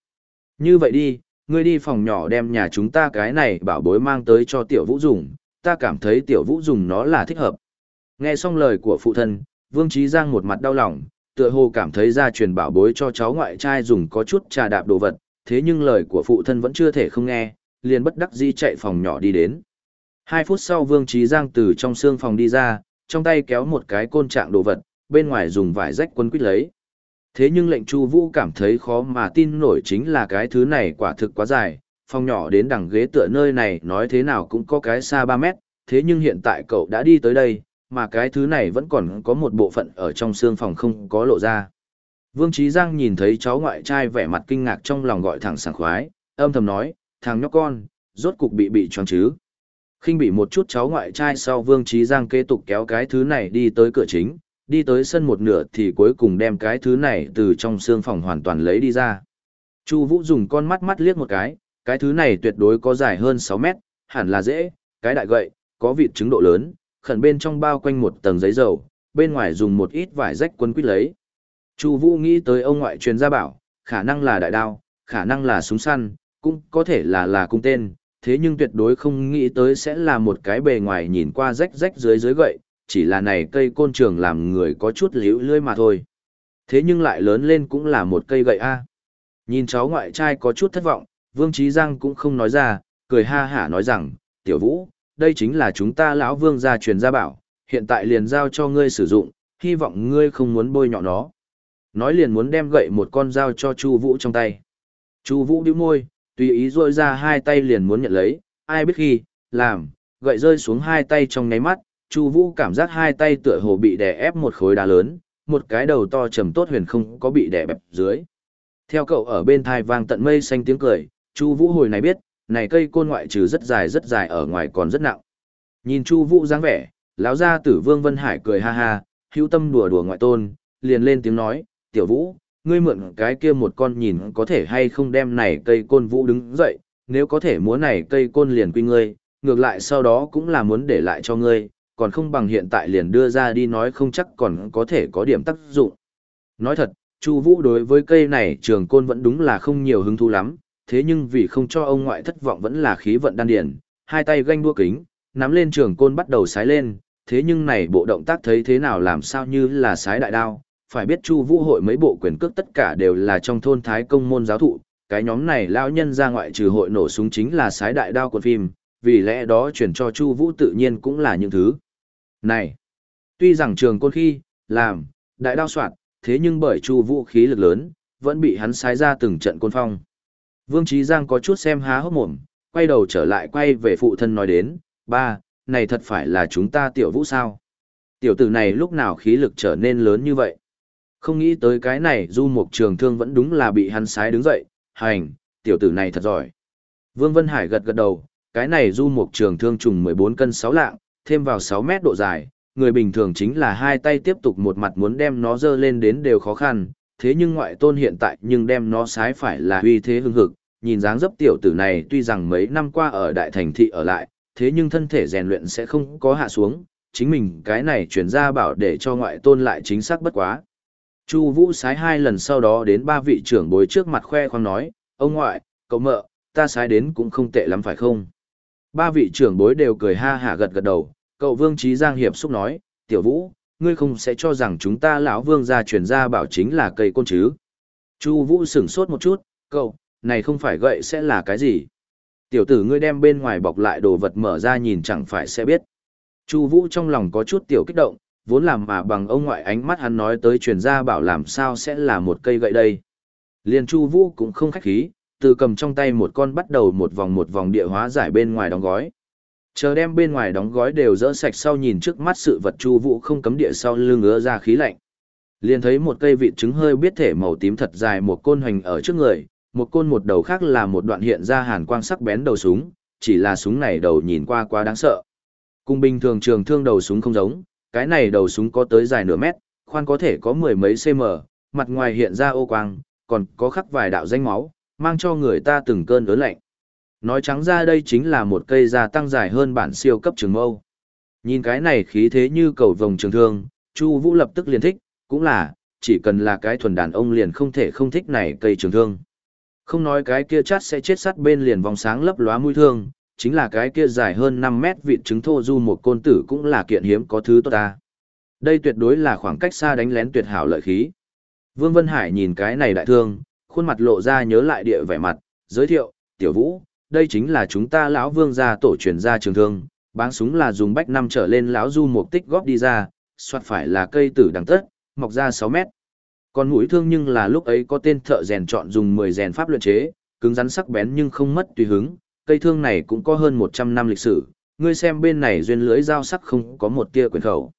Như vậy đi, ngươi đi phòng nhỏ đem nhà chúng ta cái này bảo bối mang tới cho tiểu vũ dùng, ta cảm thấy tiểu vũ dùng nó là thích hợp. Nghe xong lời của phụ thân, Vương Trí Giang một mặt đau lòng, tựa hồ cảm thấy gia truyền bảo bối cho cháu ngoại trai dùng có chút trà đạp đồ vật, thế nhưng lời của phụ thân vẫn chưa thể không nghe, liền bất đắc dĩ chạy phòng nhỏ đi đến. Hai phút sau Vương Trí Giang từ trong xương phòng đi ra, trong tay kéo một cái côn trạng đồ vật, bên ngoài dùng vải rách quân quít lấy. Thế nhưng lệnh Chu Vũ cảm thấy khó mà tin nổi chính là cái thứ này quả thực quá dài, phòng nhỏ đến đằng ghế tựa nơi này nói thế nào cũng có cái xa 3 mét, thế nhưng hiện tại cậu đã đi tới đây, mà cái thứ này vẫn còn có một bộ phận ở trong xương phòng không có lộ ra. Vương Trí Giang nhìn thấy cháu ngoại trai vẻ mặt kinh ngạc trong lòng gọi thẳng sảng khoái, âm thầm nói, thằng nhóc con, rốt cục bị bị choáng chứ khinh bị một chút cháu ngoại trai sau Vương Trí Giang kế tục kéo cái thứ này đi tới cửa chính, đi tới sân một nửa thì cuối cùng đem cái thứ này từ trong xương phòng hoàn toàn lấy đi ra. Chu Vũ dùng con mắt mắt liếc một cái, cái thứ này tuyệt đối có dài hơn 6 mét, hẳn là dễ, cái đại gậy, có vịt trứng độ lớn, khẩn bên trong bao quanh một tầng giấy dầu, bên ngoài dùng một ít vải rách quấn quýt lấy. Chu Vũ nghĩ tới ông ngoại truyền gia bảo, khả năng là đại đao, khả năng là súng săn, cũng có thể là là cung tên, thế nhưng tuyệt đối không nghĩ tới sẽ là một cái bề ngoài nhìn qua rách rách dưới dưới gậy, chỉ là này cây côn trường làm người có chút liễu lưỡi mà thôi. Thế nhưng lại lớn lên cũng là một cây gậy a. Nhìn cháu ngoại trai có chút thất vọng, Vương Trí Giang cũng không nói ra, cười ha hả nói rằng, tiểu vũ, đây chính là chúng ta lão vương gia truyền gia bảo, hiện tại liền giao cho ngươi sử dụng, hy vọng ngươi không muốn bôi nhọ nó. Nói liền muốn đem gậy một con dao cho Chu Vũ trong tay. Chu Vũ bĩu môi, tùy ý rôi ra hai tay liền muốn nhận lấy, ai biết khi, làm, gậy rơi xuống hai tay trong ngáy mắt, Chu Vũ cảm giác hai tay tựa hồ bị đè ép một khối đá lớn, một cái đầu to trầm tốt huyền không có bị đè bẹp dưới. Theo cậu ở bên thai vang tận mây xanh tiếng cười, Chu Vũ hồi này biết, này cây côn ngoại trừ rất dài rất dài ở ngoài còn rất nặng. Nhìn Chu Vũ dáng vẻ, lão gia tử Vương Vân Hải cười ha ha, hữu tâm đùa đùa ngoại tôn, liền lên tiếng nói, "Tiểu Vũ, ngươi mượn cái kia một con nhìn có thể hay không đem này cây côn vũ đứng dậy, nếu có thể múa này cây côn liền quy ngươi, ngược lại sau đó cũng là muốn để lại cho ngươi, còn không bằng hiện tại liền đưa ra đi nói không chắc còn có thể có điểm tác dụng." Nói thật, Chu Vũ đối với cây này trường côn vẫn đúng là không nhiều hứng thú lắm, thế nhưng vì không cho ông ngoại thất vọng vẫn là khí vận đan điển, hai tay ganh đua kính, nắm lên trường côn bắt đầu sái lên, thế nhưng này bộ động tác thấy thế nào làm sao như là sái đại đao, phải biết Chu Vũ hội mấy bộ quyền cước tất cả đều là trong thôn Thái công môn giáo thụ, cái nhóm này lão nhân ra ngoại trừ hội nổ súng chính là sái đại đao của phim, vì lẽ đó chuyển cho Chu Vũ tự nhiên cũng là những thứ. Này, tuy rằng trường côn khi làm đại đao soạt, thế nhưng bởi Chu Vũ khí lực lớn, vẫn bị hắn sái ra từng trận côn phong. Vương Trí Giang có chút xem há hốc mồm, quay đầu trở lại quay về phụ thân nói đến, ba, này thật phải là chúng ta tiểu vũ sao? Tiểu tử này lúc nào khí lực trở nên lớn như vậy? Không nghĩ tới cái này du mục trường thương vẫn đúng là bị hắn sái đứng dậy, hành, tiểu tử này thật giỏi. Vương Vân Hải gật gật đầu, cái này du mục trường thương trùng 14 cân 6 lạng, thêm vào 6 mét độ dài, người bình thường chính là hai tay tiếp tục một mặt muốn đem nó dơ lên đến đều khó khăn, thế nhưng ngoại tôn hiện tại nhưng đem nó sái phải là uy thế hưng hực, nhìn dáng dấp tiểu tử này tuy rằng mấy năm qua ở đại thành thị ở lại, thế nhưng thân thể rèn luyện sẽ không có hạ xuống, chính mình cái này chuyển ra bảo để cho ngoại tôn lại chính xác bất quá. Chu Vũ sái hai lần sau đó đến ba vị trưởng bối trước mặt khoe khoang nói, ông ngoại, cậu mợ, ta sái đến cũng không tệ lắm phải không? Ba vị trưởng bối đều cười ha hả gật gật đầu, cậu Vương Trí Giang hiệp xúc nói, tiểu Vũ, ngươi không sẽ cho rằng chúng ta lão Vương gia truyền ra bảo chính là cây côn chứ? Chu Vũ sững sốt một chút, cậu, này không phải gậy sẽ là cái gì? Tiểu tử ngươi đem bên ngoài bọc lại đồ vật mở ra nhìn chẳng phải sẽ biết. Chu Vũ trong lòng có chút tiểu kích động, vốn làm mà bằng ông ngoại ánh mắt hắn nói tới truyền gia bảo làm sao sẽ là một cây gậy đây. Liên Chu Vũ cũng không khách khí, từ cầm trong tay một con bắt đầu một vòng một vòng địa hóa giải bên ngoài đóng gói. Chờ đem bên ngoài đóng gói đều dỡ sạch sau nhìn trước mắt sự vật Chu Vũ không cấm địa sau lưng ngứa ra khí lạnh. Liền thấy một cây vị trứng hơi biết thể màu tím thật dài một côn hoành ở trước người, một côn một đầu khác là một đoạn hiện ra hàn quang sắc bén đầu súng, chỉ là súng này đầu nhìn qua quá đáng sợ. Cùng bình thường trường thương đầu súng không giống, cái này đầu súng có tới dài nửa mét, khoan có thể có mười mấy cm, mặt ngoài hiện ra ô quang, còn có khắc vài đạo danh máu, mang cho người ta từng cơn ớn lạnh. Nói trắng ra đây chính là một cây gia tăng dài hơn bản siêu cấp trường mâu. Nhìn cái này khí thế như cầu vồng trường thương, Chu Vũ lập tức liền thích, cũng là, chỉ cần là cái thuần đàn ông liền không thể không thích này cây trường thương. Không nói cái kia chát sẽ chết sắt bên liền vòng sáng lấp lóa mũi thương, chính là cái kia dài hơn 5 mét vịt trứng thô du một côn tử cũng là kiện hiếm có thứ tốt ta. Đây tuyệt đối là khoảng cách xa đánh lén tuyệt hảo lợi khí. Vương Vân Hải nhìn cái này đại thương, khuôn mặt lộ ra nhớ lại địa vẻ mặt, giới thiệu, tiểu vũ, đây chính là chúng ta lão vương gia tổ truyền gia trường thương, báng súng là dùng bách năm trở lên lão du một tích góp đi ra, soạt phải là cây tử đằng tất, mọc ra 6 mét. Còn mũi thương nhưng là lúc ấy có tên thợ rèn chọn dùng 10 rèn pháp luyện chế, cứng rắn sắc bén nhưng không mất tùy hứng, cây thương này cũng có hơn 100 năm lịch sử, ngươi xem bên này duyên lưới dao sắc không có một tia quyền khẩu.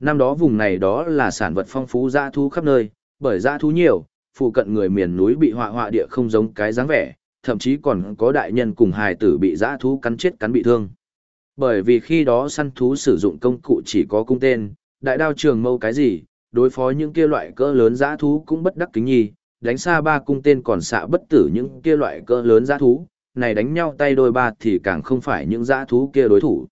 Năm đó vùng này đó là sản vật phong phú dã thú khắp nơi, bởi dã thú nhiều, phụ cận người miền núi bị họa họa địa không giống cái dáng vẻ, thậm chí còn có đại nhân cùng hài tử bị dã thú cắn chết cắn bị thương. Bởi vì khi đó săn thú sử dụng công cụ chỉ có cung tên, đại đao trường mâu cái gì, đối phó những kia loại cỡ lớn dã thú cũng bất đắc kính nhi, đánh xa ba cung tên còn xạ bất tử những kia loại cỡ lớn dã thú, này đánh nhau tay đôi ba thì càng không phải những dã thú kia đối thủ.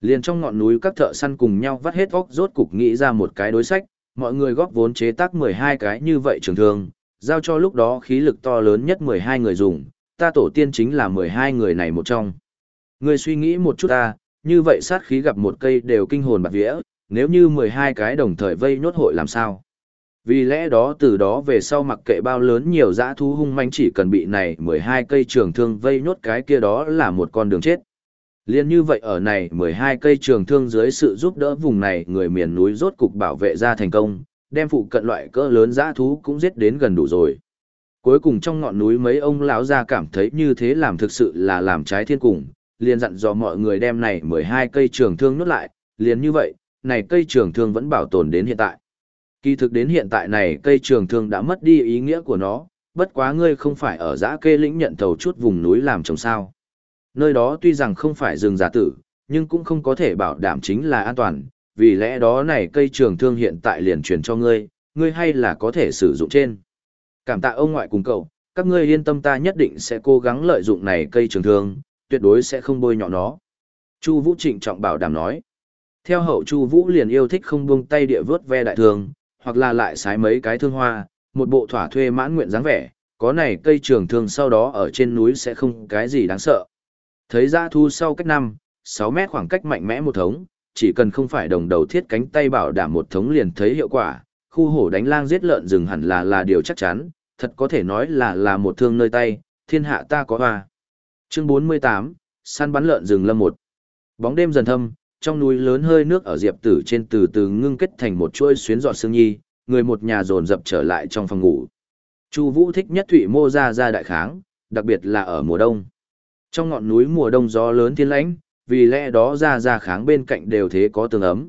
Liền trong ngọn núi các thợ săn cùng nhau vắt hết óc rốt cục nghĩ ra một cái đối sách, mọi người góp vốn chế tác 12 cái như vậy trường thường, giao cho lúc đó khí lực to lớn nhất 12 người dùng, ta tổ tiên chính là 12 người này một trong. Người suy nghĩ một chút ta, như vậy sát khí gặp một cây đều kinh hồn bạc vía, nếu như 12 cái đồng thời vây nhốt hội làm sao? Vì lẽ đó từ đó về sau mặc kệ bao lớn nhiều dã thú hung manh chỉ cần bị này 12 cây trường thương vây nhốt cái kia đó là một con đường chết. Liên như vậy ở này 12 cây trường thương dưới sự giúp đỡ vùng này người miền núi rốt cục bảo vệ ra thành công, đem phụ cận loại cỡ lớn dã thú cũng giết đến gần đủ rồi. Cuối cùng trong ngọn núi mấy ông lão ra cảm thấy như thế làm thực sự là làm trái thiên cùng, liền dặn dò mọi người đem này 12 cây trường thương nốt lại, liền như vậy, này cây trường thương vẫn bảo tồn đến hiện tại. Kỳ thực đến hiện tại này cây trường thương đã mất đi ý nghĩa của nó, bất quá ngươi không phải ở giã kê lĩnh nhận thầu chút vùng núi làm trồng sao. Nơi đó tuy rằng không phải rừng giả tử, nhưng cũng không có thể bảo đảm chính là an toàn, vì lẽ đó này cây trường thương hiện tại liền truyền cho ngươi, ngươi hay là có thể sử dụng trên. Cảm tạ ông ngoại cùng cậu, các ngươi yên tâm ta nhất định sẽ cố gắng lợi dụng này cây trường thương, tuyệt đối sẽ không bôi nhọ nó. Chu Vũ trịnh trọng bảo đảm nói. Theo hậu Chu Vũ liền yêu thích không buông tay địa vớt ve đại thương, hoặc là lại sái mấy cái thương hoa, một bộ thỏa thuê mãn nguyện dáng vẻ, có này cây trường thương sau đó ở trên núi sẽ không cái gì đáng sợ. Thấy ra thu sau cách năm, 6 mét khoảng cách mạnh mẽ một thống, chỉ cần không phải đồng đầu thiết cánh tay bảo đảm một thống liền thấy hiệu quả, khu hổ đánh lang giết lợn rừng hẳn là là điều chắc chắn, thật có thể nói là là một thương nơi tay, thiên hạ ta có hoa. Chương 48, săn bắn lợn rừng lâm một. Bóng đêm dần thâm, trong núi lớn hơi nước ở diệp tử trên từ từ ngưng kết thành một chuỗi xuyến giọt sương nhi, người một nhà dồn dập trở lại trong phòng ngủ. Chu Vũ thích nhất thủy mô ra ra đại kháng, đặc biệt là ở mùa đông. Trong ngọn núi mùa đông gió lớn thiên lãnh, vì lẽ đó ra ra kháng bên cạnh đều thế có tường ấm.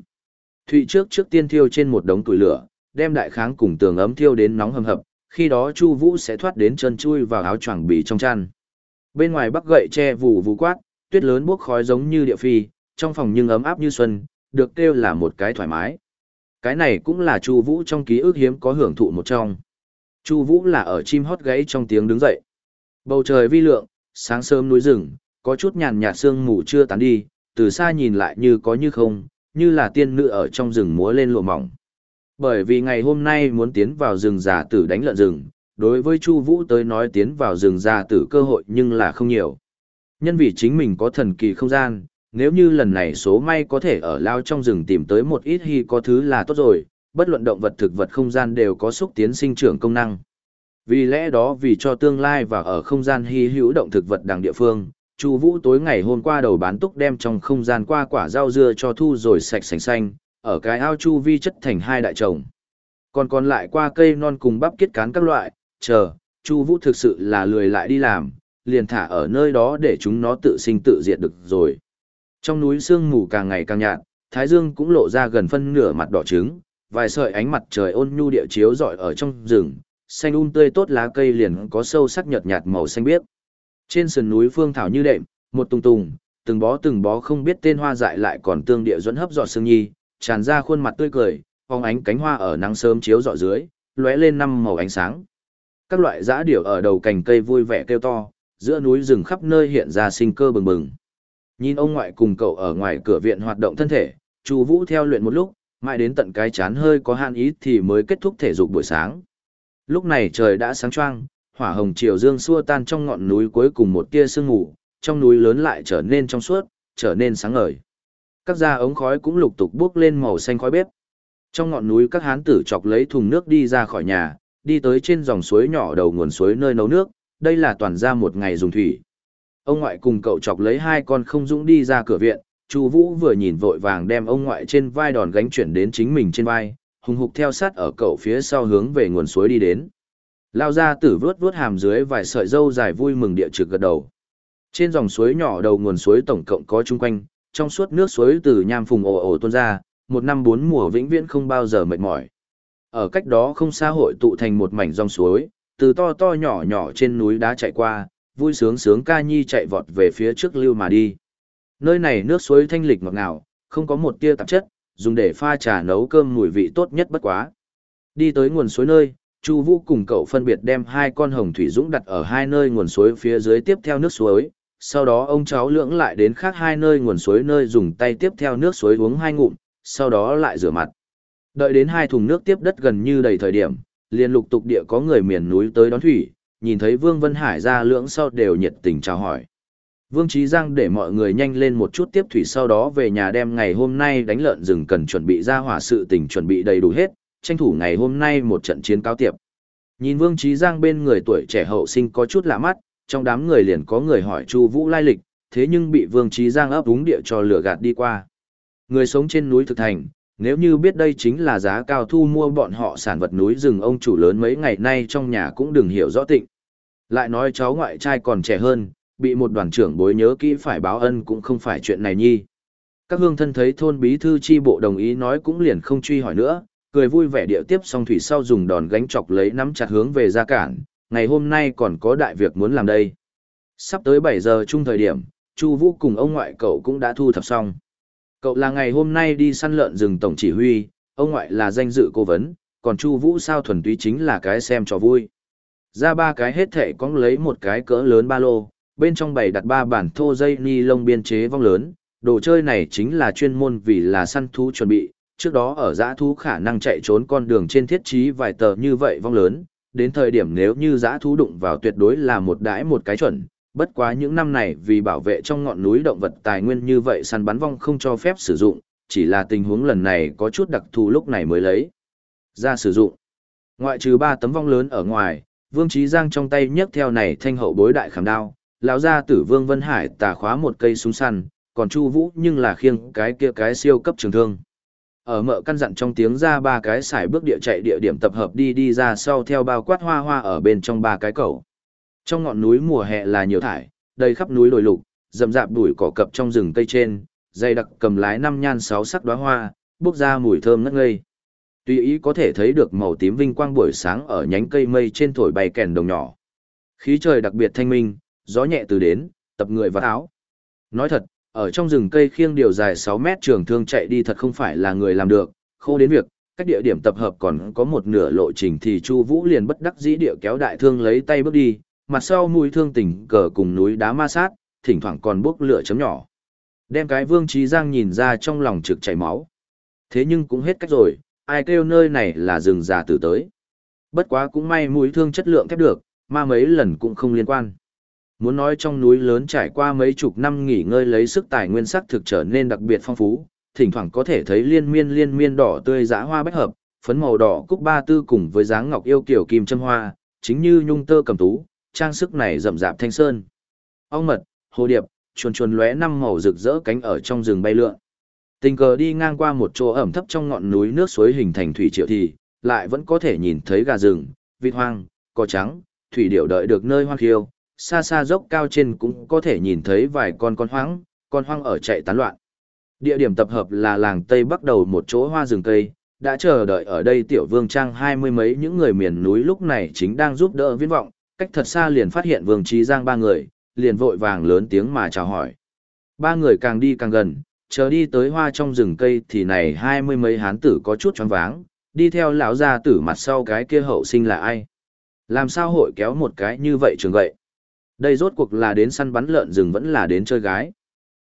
Thụy trước trước tiên thiêu trên một đống tuổi lửa, đem đại kháng cùng tường ấm thiêu đến nóng hầm hập, khi đó Chu Vũ sẽ thoát đến chân chui vào áo choàng bì trong chăn. Bên ngoài bắc gậy che vụ vụ quát, tuyết lớn buốc khói giống như địa phi, trong phòng nhưng ấm áp như xuân, được kêu là một cái thoải mái. Cái này cũng là Chu Vũ trong ký ức hiếm có hưởng thụ một trong. Chu Vũ là ở chim hót gáy trong tiếng đứng dậy. Bầu trời vi lượng, sáng sớm núi rừng, có chút nhàn nhạt sương mù chưa tán đi, từ xa nhìn lại như có như không, như là tiên nữ ở trong rừng múa lên lụa mỏng. Bởi vì ngày hôm nay muốn tiến vào rừng già tử đánh lợn rừng, đối với Chu Vũ tới nói tiến vào rừng già tử cơ hội nhưng là không nhiều. Nhân vì chính mình có thần kỳ không gian, nếu như lần này số may có thể ở lao trong rừng tìm tới một ít hy có thứ là tốt rồi, bất luận động vật thực vật không gian đều có xúc tiến sinh trưởng công năng. Vì lẽ đó vì cho tương lai và ở không gian hy hữu động thực vật đằng địa phương, Chu Vũ tối ngày hôm qua đầu bán túc đem trong không gian qua quả rau dưa cho thu rồi sạch sành xanh, ở cái ao chu vi chất thành hai đại trồng. Còn còn lại qua cây non cùng bắp kết cán các loại, chờ, Chu Vũ thực sự là lười lại đi làm, liền thả ở nơi đó để chúng nó tự sinh tự diệt được rồi. Trong núi sương mù càng ngày càng nhạt, thái dương cũng lộ ra gần phân nửa mặt đỏ trứng, vài sợi ánh mặt trời ôn nhu địa chiếu rọi ở trong rừng, xanh um tươi tốt lá cây liền có sâu sắc nhợt nhạt màu xanh biếc. Trên sườn núi phương thảo như đệm, một tùng tùng, từng bó từng bó không biết tên hoa dại lại còn tương địa dẫn hấp giọt sương nhi, tràn ra khuôn mặt tươi cười, phóng ánh cánh hoa ở nắng sớm chiếu rọi dưới, lóe lên năm màu ánh sáng. Các loại dã điểu ở đầu cành cây vui vẻ kêu to, giữa núi rừng khắp nơi hiện ra sinh cơ bừng bừng. Nhìn ông ngoại cùng cậu ở ngoài cửa viện hoạt động thân thể, Chu Vũ theo luyện một lúc, mãi đến tận cái chán hơi có hàn ý thì mới kết thúc thể dục buổi sáng. Lúc này trời đã sáng choang, hỏa hồng chiều dương xua tan trong ngọn núi cuối cùng một tia sương mù, trong núi lớn lại trở nên trong suốt, trở nên sáng ngời. Các da ống khói cũng lục tục bốc lên màu xanh khói bếp. Trong ngọn núi các hán tử chọc lấy thùng nước đi ra khỏi nhà, đi tới trên dòng suối nhỏ đầu nguồn suối nơi nấu nước, đây là toàn ra một ngày dùng thủy. Ông ngoại cùng cậu chọc lấy hai con không dũng đi ra cửa viện, Chu Vũ vừa nhìn vội vàng đem ông ngoại trên vai đòn gánh chuyển đến chính mình trên vai, hùng hục theo sát ở cậu phía sau hướng về nguồn suối đi đến. Lao ra tử vướt vướt hàm dưới vài sợi dâu dài vui mừng địa trực gật đầu. Trên dòng suối nhỏ đầu nguồn suối tổng cộng có chung quanh, trong suốt nước suối từ nham phùng ồ ồ tuôn ra, một năm bốn mùa vĩnh viễn không bao giờ mệt mỏi. Ở cách đó không xa hội tụ thành một mảnh dòng suối, từ to to nhỏ nhỏ trên núi đá chạy qua, vui sướng sướng ca nhi chạy vọt về phía trước lưu mà đi. Nơi này nước suối thanh lịch ngọt ngào, không có một tia tạp chất, dùng để pha trà nấu cơm mùi vị tốt nhất bất quá. Đi tới nguồn suối nơi, Chu Vũ cùng cậu phân biệt đem hai con hồng thủy dũng đặt ở hai nơi nguồn suối phía dưới tiếp theo nước suối, sau đó ông cháu lưỡng lại đến khác hai nơi nguồn suối nơi dùng tay tiếp theo nước suối uống hai ngụm, sau đó lại rửa mặt. Đợi đến hai thùng nước tiếp đất gần như đầy thời điểm, liền lục tục địa có người miền núi tới đón thủy, nhìn thấy Vương Vân Hải ra lưỡng sau đều nhiệt tình chào hỏi. Vương Trí Giang để mọi người nhanh lên một chút tiếp thủy sau đó về nhà đem ngày hôm nay đánh lợn rừng cần chuẩn bị ra hỏa sự tình chuẩn bị đầy đủ hết, tranh thủ ngày hôm nay một trận chiến cao tiệp. Nhìn Vương Trí Giang bên người tuổi trẻ hậu sinh có chút lạ mắt, trong đám người liền có người hỏi Chu Vũ lai lịch, thế nhưng bị Vương Trí Giang ấp úng địa cho lửa gạt đi qua. Người sống trên núi thực thành, nếu như biết đây chính là giá cao thu mua bọn họ sản vật núi rừng ông chủ lớn mấy ngày nay trong nhà cũng đừng hiểu rõ tịnh. Lại nói cháu ngoại trai còn trẻ hơn, bị một đoàn trưởng bối nhớ kỹ phải báo ân cũng không phải chuyện này nhi. Các hương thân thấy thôn bí thư chi bộ đồng ý nói cũng liền không truy hỏi nữa, cười vui vẻ điệu tiếp xong thủy sau dùng đòn gánh chọc lấy nắm chặt hướng về ra cản, ngày hôm nay còn có đại việc muốn làm đây. Sắp tới 7 giờ chung thời điểm, Chu Vũ cùng ông ngoại cậu cũng đã thu thập xong. Cậu là ngày hôm nay đi săn lợn rừng tổng chỉ huy, ông ngoại là danh dự cố vấn, còn Chu Vũ sao thuần túy chính là cái xem trò vui. Ra ba cái hết thảy cóng lấy một cái cỡ lớn ba lô, bên trong bày đặt ba bản thô dây ni lông biên chế vong lớn, đồ chơi này chính là chuyên môn vì là săn thú chuẩn bị, trước đó ở dã thú khả năng chạy trốn con đường trên thiết trí vài tờ như vậy vong lớn, đến thời điểm nếu như dã thú đụng vào tuyệt đối là một đãi một cái chuẩn, bất quá những năm này vì bảo vệ trong ngọn núi động vật tài nguyên như vậy săn bắn vong không cho phép sử dụng, chỉ là tình huống lần này có chút đặc thù lúc này mới lấy ra sử dụng. Ngoại trừ ba tấm vong lớn ở ngoài, Vương Trí Giang trong tay nhấc theo này thanh hậu bối đại khảm đao, lão gia tử Vương Vân Hải tà khóa một cây súng săn, còn Chu Vũ nhưng là khiêng cái kia cái siêu cấp trường thương. Ở mợ căn dặn trong tiếng ra ba cái sải bước địa chạy địa điểm tập hợp đi đi ra sau theo bao quát hoa hoa ở bên trong ba cái cầu. Trong ngọn núi mùa hè là nhiều thải, đầy khắp núi đồi lục, rậm rạp bụi cỏ cập trong rừng cây trên, dây đặc cầm lái năm nhan sáu sắc đóa hoa, bốc ra mùi thơm ngất ngây. Tuy ý có thể thấy được màu tím vinh quang buổi sáng ở nhánh cây mây trên thổi bay kèn đồng nhỏ. Khí trời đặc biệt thanh minh, gió nhẹ từ đến, tập người vào áo. Nói thật, ở trong rừng cây khiêng điều dài 6 mét trường thương chạy đi thật không phải là người làm được, khô đến việc, cách địa điểm tập hợp còn có một nửa lộ trình thì Chu Vũ liền bất đắc dĩ địa kéo đại thương lấy tay bước đi, mặt sau mũi thương tỉnh cờ cùng núi đá ma sát, thỉnh thoảng còn bốc lửa chấm nhỏ. Đem cái Vương Trí Giang nhìn ra trong lòng trực chảy máu. Thế nhưng cũng hết cách rồi, ai kêu nơi này là rừng già tử tới. Bất quá cũng may mũi thương chất lượng thép được, ma mấy lần cũng không liên quan. Muốn nói trong núi lớn trải qua mấy chục năm nghỉ ngơi lấy sức tài nguyên sắc thực trở nên đặc biệt phong phú, thỉnh thoảng có thể thấy liên miên liên miên đỏ tươi dã hoa bách hợp, phấn màu đỏ cúc ba tư cùng với dáng ngọc yêu kiểu kim châm hoa, chính như nhung tơ cầm tú, trang sức này rậm rạp thanh sơn. Ong mật, hồ điệp, chuồn chuồn lóe năm màu rực rỡ cánh ở trong rừng bay lượn. Tình cờ đi ngang qua một chỗ ẩm thấp trong ngọn núi nước suối hình thành thủy triệu thì, lại vẫn có thể nhìn thấy gà rừng, vịt hoang, cò trắng, thủy điểu đợi được nơi hoang khiêu, xa xa dốc cao trên cũng có thể nhìn thấy vài con con hoang, con hoang ở chạy tán loạn. Địa điểm tập hợp là làng Tây Bắc đầu một chỗ hoa rừng cây, đã chờ đợi ở đây tiểu vương trang hai mươi mấy những người miền núi lúc này chính đang giúp đỡ viên vọng, cách thật xa liền phát hiện vương trí giang ba người, liền vội vàng lớn tiếng mà chào hỏi. Ba người càng đi càng gần, chờ đi tới hoa trong rừng cây thì này hai mươi mấy hán tử có chút choáng váng, đi theo lão gia tử mặt sau cái kia hậu sinh là ai? Làm sao hội kéo một cái như vậy trường gậy? Đây rốt cuộc là đến săn bắn lợn rừng vẫn là đến chơi gái.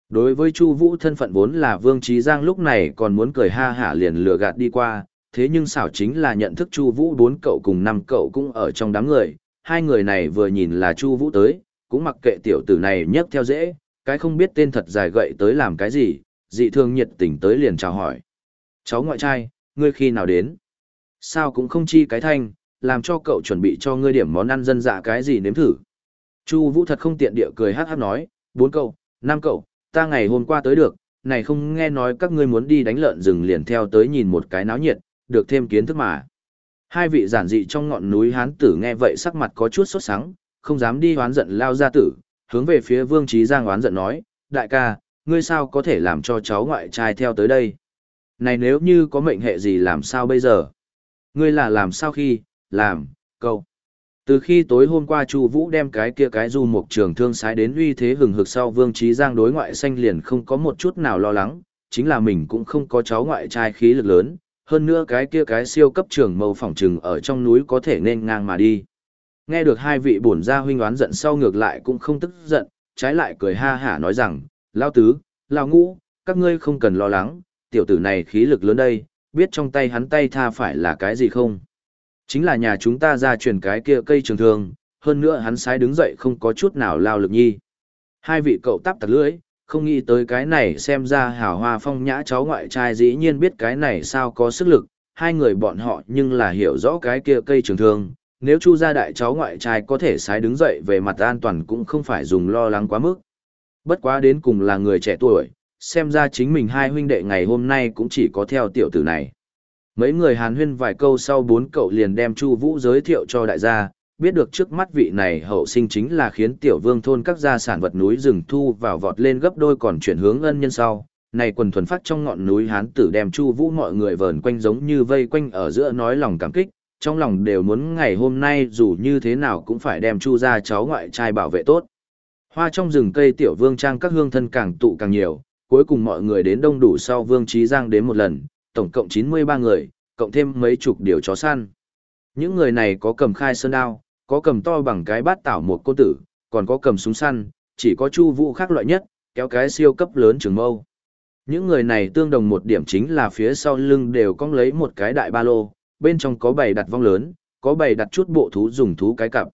Đối với Chu Vũ thân phận vốn là Vương Trí Giang lúc này còn muốn cười ha hả liền lừa gạt đi qua, thế nhưng xảo chính là nhận thức Chu Vũ bốn cậu cùng năm cậu cũng ở trong đám người, hai người này vừa nhìn là Chu Vũ tới, cũng mặc kệ tiểu tử này nhấc theo dễ, cái không biết tên thật dài gậy tới làm cái gì, dị thường nhiệt tình tới liền chào hỏi. Cháu ngoại trai, ngươi khi nào đến? Sao cũng không chi cái thanh, làm cho cậu chuẩn bị cho ngươi điểm món ăn dân dạ cái gì nếm thử. Chu Vũ thật không tiện địa cười hắc hắc nói, bốn cậu, năm cậu, ta ngày hôm qua tới được, này không nghe nói các ngươi muốn đi đánh lợn rừng liền theo tới nhìn một cái náo nhiệt, được thêm kiến thức mà. Hai vị giản dị trong ngọn núi hán tử nghe vậy sắc mặt có chút sốt sắng, không dám đi hoán giận lao ra tử, hướng về phía Vương Trí Giang oán giận nói, đại ca, ngươi sao có thể làm cho cháu ngoại trai theo tới đây? Này nếu như có mệnh hệ gì làm sao bây giờ? Ngươi là làm sao khi, làm, câu. Từ khi tối hôm qua Chu Vũ đem cái kia cái du mục trường thương sái đến uy thế hừng hực sau Vương trí Giang đối ngoại xanh liền không có một chút nào lo lắng, chính là mình cũng không có cháu ngoại trai khí lực lớn, hơn nữa cái kia cái siêu cấp trường mâu phỏng trừng ở trong núi có thể nên ngang mà đi. Nghe được hai vị bổn gia huynh oán giận sau ngược lại cũng không tức giận, trái lại cười ha hả nói rằng, lao tứ, lao ngũ, các ngươi không cần lo lắng, tiểu tử này khí lực lớn đây, biết trong tay hắn tay tha phải là cái gì không? Chính là nhà chúng ta ra truyền cái kia cây trường thương, hơn nữa hắn sái đứng dậy không có chút nào lao lực nhi. Hai vị cậu tắp tật lưỡi, không nghĩ tới cái này xem ra hào hoa phong nhã cháu ngoại trai dĩ nhiên biết cái này sao có sức lực, hai người bọn họ nhưng là hiểu rõ cái kia cây trường thương, nếu chu gia đại cháu ngoại trai có thể sái đứng dậy về mặt an toàn cũng không phải dùng lo lắng quá mức. Bất quá đến cùng là người trẻ tuổi, xem ra chính mình hai huynh đệ ngày hôm nay cũng chỉ có theo tiểu tử này. Mấy người hàn huyên vài câu sau bốn cậu liền đem Chu Vũ giới thiệu cho đại gia, biết được trước mắt vị này hậu sinh chính là khiến tiểu vương thôn các gia sản vật núi rừng thu vào vọt lên gấp đôi còn chuyển hướng ân nhân sau. Này quần thuần phát trong ngọn núi hán tử đem Chu Vũ mọi người vờn quanh giống như vây quanh ở giữa nói lòng cảm kích, trong lòng đều muốn ngày hôm nay dù như thế nào cũng phải đem Chu gia cháu ngoại trai bảo vệ tốt. Hoa trong rừng cây tiểu vương trang các hương thân càng tụ càng nhiều, cuối cùng mọi người đến đông đủ sau vương trí giang đến một lần, tổng cộng 93 người, cộng thêm mấy chục điều chó săn. Những người này có cầm khai sơn đao, có cầm to bằng cái bát tảo một cô tử, còn có cầm súng săn, chỉ có chu vũ khác loại nhất, kéo cái siêu cấp lớn trường mâu. Những người này tương đồng một điểm chính là phía sau lưng đều cong lấy một cái đại ba lô, bên trong có bày đặt vong lớn, có bày đặt chút bộ thú dùng thú cái cặp.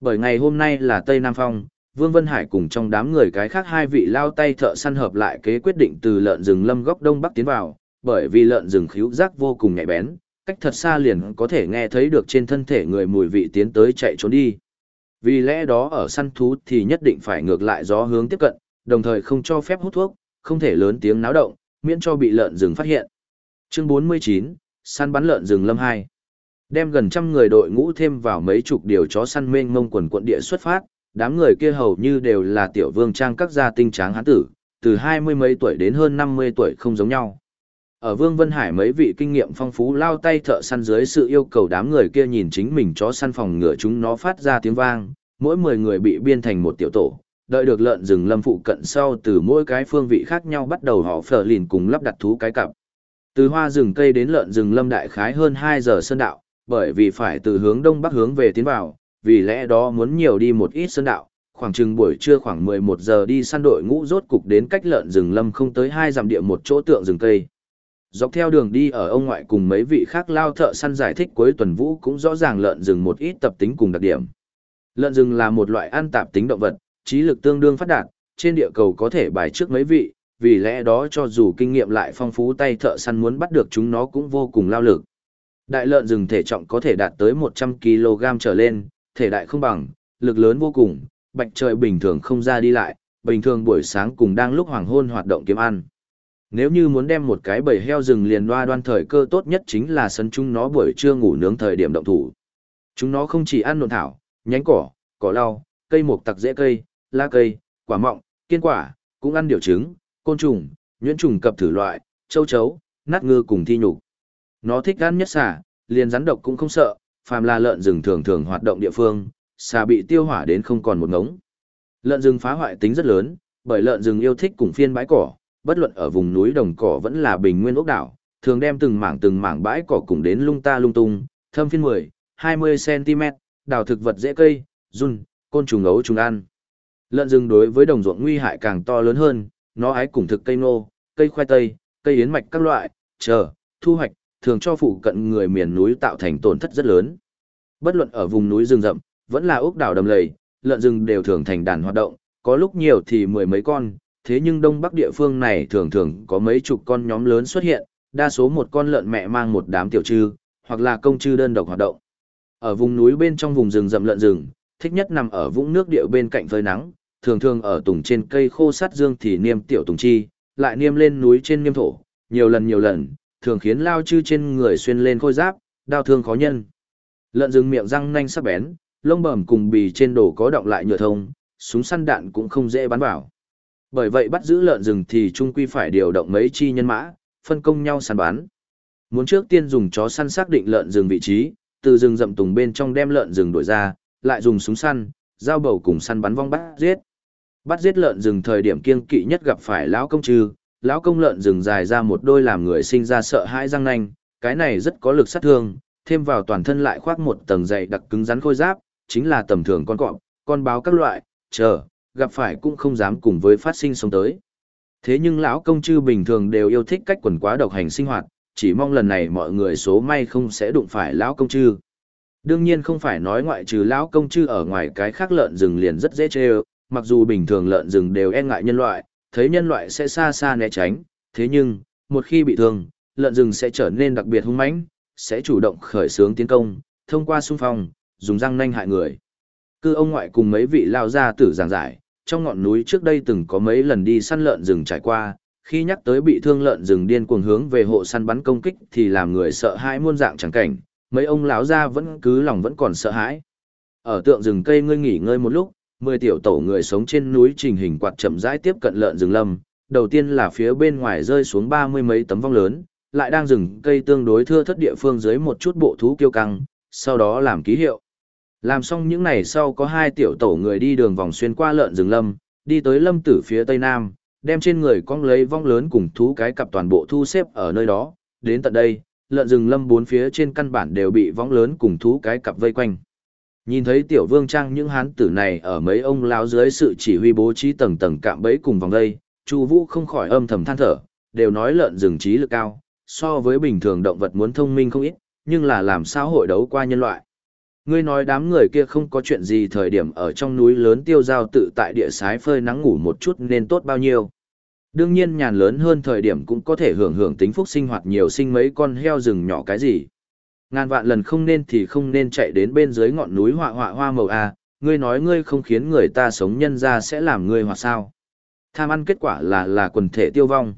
Bởi ngày hôm nay là Tây Nam Phong, Vương Vân Hải cùng trong đám người cái khác hai vị lao tay thợ săn hợp lại kế quyết định từ lợn rừng lâm góc đông bắc tiến vào, bởi vì lợn rừng khíu giác vô cùng nhạy bén, cách thật xa liền có thể nghe thấy được trên thân thể người mùi vị tiến tới chạy trốn đi. Vì lẽ đó ở săn thú thì nhất định phải ngược lại gió hướng tiếp cận, đồng thời không cho phép hút thuốc, không thể lớn tiếng náo động, miễn cho bị lợn rừng phát hiện. Chương 49, săn bắn lợn rừng lâm 2. Đem gần trăm người đội ngũ thêm vào mấy chục điều chó săn mênh mông quần quận địa xuất phát, đám người kia hầu như đều là tiểu vương trang các gia tinh tráng hán tử, từ hai mươi mấy tuổi đến hơn năm mươi tuổi không giống nhau. Ở Vương Vân Hải mấy vị kinh nghiệm phong phú lao tay thợ săn dưới sự yêu cầu đám người kia nhìn chính mình chó săn phòng ngựa chúng nó phát ra tiếng vang, mỗi mười người bị biên thành một tiểu tổ, đợi được lợn rừng lâm phụ cận sau từ mỗi cái phương vị khác nhau bắt đầu họ phở lìn cùng lắp đặt thú cái cặp. Từ hoa rừng cây đến lợn rừng lâm đại khái hơn hai giờ sơn đạo, bởi vì phải từ hướng đông bắc hướng về tiến vào, vì lẽ đó muốn nhiều đi một ít sơn đạo, khoảng chừng buổi trưa khoảng 11 giờ đi săn đội ngũ rốt cục đến cách lợn rừng lâm không tới hai dặm địa một chỗ tượng rừng cây. Dọc theo đường đi ở ông ngoại cùng mấy vị khác lao thợ săn giải thích cuối tuần vũ cũng rõ ràng lợn rừng một ít tập tính cùng đặc điểm. Lợn rừng là một loại ăn tạp tính động vật, trí lực tương đương phát đạt, trên địa cầu có thể bài trước mấy vị, vì lẽ đó cho dù kinh nghiệm lại phong phú tay thợ săn muốn bắt được chúng nó cũng vô cùng lao lực. Đại lợn rừng thể trọng có thể đạt tới 100 kg trở lên, thể đại không bằng, lực lớn vô cùng, bạch trời bình thường không ra đi lại, bình thường buổi sáng cùng đang lúc hoàng hôn hoạt động kiếm ăn. Nếu như muốn đem một cái bầy heo rừng liền loa đoan thời cơ tốt nhất chính là sân chúng nó buổi trưa ngủ nướng thời điểm động thủ. Chúng nó không chỉ ăn nộn thảo, nhánh cỏ, cỏ lau, cây mục tặc dễ cây, lá cây, quả mọng, kiên quả, cũng ăn điều trứng, côn trùng, nhuyễn trùng cập thử loại, châu chấu, nát ngư cùng thi nhục. Nó thích ăn nhất xà, liền rắn độc cũng không sợ, phàm là lợn rừng thường thường hoạt động địa phương, xà bị tiêu hỏa đến không còn một ngống. Lợn rừng phá hoại tính rất lớn, bởi lợn rừng yêu thích cùng phiên bãi cỏ, bất luận ở vùng núi đồng cỏ vẫn là bình nguyên ốc đảo, thường đem từng mảng từng mảng bãi cỏ cùng đến lung ta lung tung, thâm phiên 10, 20 cm, đào thực vật dễ cây, run, côn trùng ấu trùng ăn. Lợn rừng đối với đồng ruộng nguy hại càng to lớn hơn, nó ái cùng thực cây nô, cây khoai tây, cây yến mạch các loại, chờ, thu hoạch, thường cho phụ cận người miền núi tạo thành tổn thất rất lớn. Bất luận ở vùng núi rừng rậm, vẫn là ốc đảo đầm lầy, lợn rừng đều thường thành đàn hoạt động, có lúc nhiều thì mười mấy con, thế nhưng đông bắc địa phương này thường thường có mấy chục con nhóm lớn xuất hiện, đa số một con lợn mẹ mang một đám tiểu trư, hoặc là công trư đơn độc hoạt động. Ở vùng núi bên trong vùng rừng rậm lợn rừng, thích nhất nằm ở vũng nước địa bên cạnh phơi nắng, thường thường ở tùng trên cây khô sát dương thì niêm tiểu tùng chi, lại niêm lên núi trên niêm thổ, nhiều lần nhiều lần, thường khiến lao chư trên người xuyên lên khôi giáp, đau thương khó nhân. Lợn rừng miệng răng nanh sắc bén, lông bẩm cùng bì trên đồ có động lại nhựa thông, súng săn đạn cũng không dễ bắn vào. Bởi vậy bắt giữ lợn rừng thì trung quy phải điều động mấy chi nhân mã, phân công nhau săn bắn. Muốn trước tiên dùng chó săn xác định lợn rừng vị trí, từ rừng rậm tùng bên trong đem lợn rừng đuổi ra, lại dùng súng săn, dao bầu cùng săn bắn vong bắt giết. Bắt giết lợn rừng thời điểm kiêng kỵ nhất gặp phải lão công trừ, lão công lợn rừng dài ra một đôi làm người sinh ra sợ hãi răng nanh, cái này rất có lực sát thương, thêm vào toàn thân lại khoác một tầng dày đặc cứng rắn khôi giáp, chính là tầm thường con cọp, con báo các loại, chờ, gặp phải cũng không dám cùng với phát sinh sống tới. Thế nhưng lão công chư bình thường đều yêu thích cách quần quá độc hành sinh hoạt, chỉ mong lần này mọi người số may không sẽ đụng phải lão công chư. Đương nhiên không phải nói ngoại trừ lão công chư ở ngoài cái khác lợn rừng liền rất dễ chê mặc dù bình thường lợn rừng đều e ngại nhân loại, thấy nhân loại sẽ xa xa né tránh, thế nhưng, một khi bị thương, lợn rừng sẽ trở nên đặc biệt hung mãnh, sẽ chủ động khởi xướng tiến công, thông qua xung phong, dùng răng nanh hại người. Cư ông ngoại cùng mấy vị lao gia tử giảng giải, trong ngọn núi trước đây từng có mấy lần đi săn lợn rừng trải qua, khi nhắc tới bị thương lợn rừng điên cuồng hướng về hộ săn bắn công kích thì làm người sợ hãi muôn dạng chẳng cảnh, mấy ông lão gia vẫn cứ lòng vẫn còn sợ hãi. Ở tượng rừng cây ngươi nghỉ ngơi một lúc, mười tiểu tổ người sống trên núi trình hình quạt chậm rãi tiếp cận lợn rừng lâm, đầu tiên là phía bên ngoài rơi xuống ba mươi mấy tấm vong lớn, lại đang rừng cây tương đối thưa thất địa phương dưới một chút bộ thú kiêu căng, sau đó làm ký hiệu. Làm xong những này sau có hai tiểu tổ người đi đường vòng xuyên qua lợn rừng lâm, đi tới lâm tử phía tây nam, đem trên người cong lấy vong lớn cùng thú cái cặp toàn bộ thu xếp ở nơi đó, đến tận đây, lợn rừng lâm bốn phía trên căn bản đều bị vong lớn cùng thú cái cặp vây quanh. Nhìn thấy tiểu vương trang những hán tử này ở mấy ông lão dưới sự chỉ huy bố trí tầng tầng cạm bẫy cùng vòng dây, Chu Vũ không khỏi âm thầm than thở, đều nói lợn rừng trí lực cao, so với bình thường động vật muốn thông minh không ít, nhưng là làm sao hội đấu qua nhân loại. Ngươi nói đám người kia không có chuyện gì thời điểm ở trong núi lớn tiêu giao tự tại địa sái phơi nắng ngủ một chút nên tốt bao nhiêu. Đương nhiên nhàn lớn hơn thời điểm cũng có thể hưởng hưởng tính phúc sinh hoạt nhiều sinh mấy con heo rừng nhỏ cái gì. Ngàn vạn lần không nên thì không nên chạy đến bên dưới ngọn núi họa họa hoa màu a, ngươi nói ngươi không khiến người ta sống nhân ra sẽ làm ngươi hoặc sao. Tham ăn kết quả là là quần thể tiêu vong.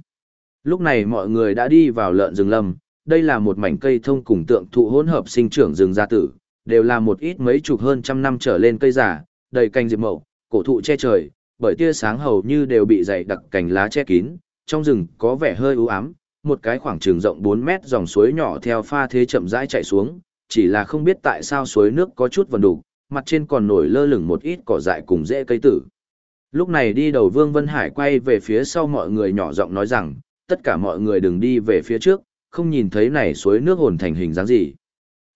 Lúc này mọi người đã đi vào lợn rừng lâm, đây là một mảnh cây thông cùng tượng thụ hỗn hợp sinh trưởng rừng gia tử, đều là một ít mấy chục hơn trăm năm trở lên cây giả, đầy cành diệp mậu, cổ thụ che trời, bởi tia sáng hầu như đều bị dày đặc cành lá che kín, trong rừng có vẻ hơi u ám, một cái khoảng trường rộng 4 mét dòng suối nhỏ theo pha thế chậm rãi chạy xuống, chỉ là không biết tại sao suối nước có chút vần đục, mặt trên còn nổi lơ lửng một ít cỏ dại cùng rễ cây tử. Lúc này đi đầu Vương Vân Hải quay về phía sau mọi người nhỏ giọng nói rằng, tất cả mọi người đừng đi về phía trước, không nhìn thấy này suối nước hồn thành hình dáng gì.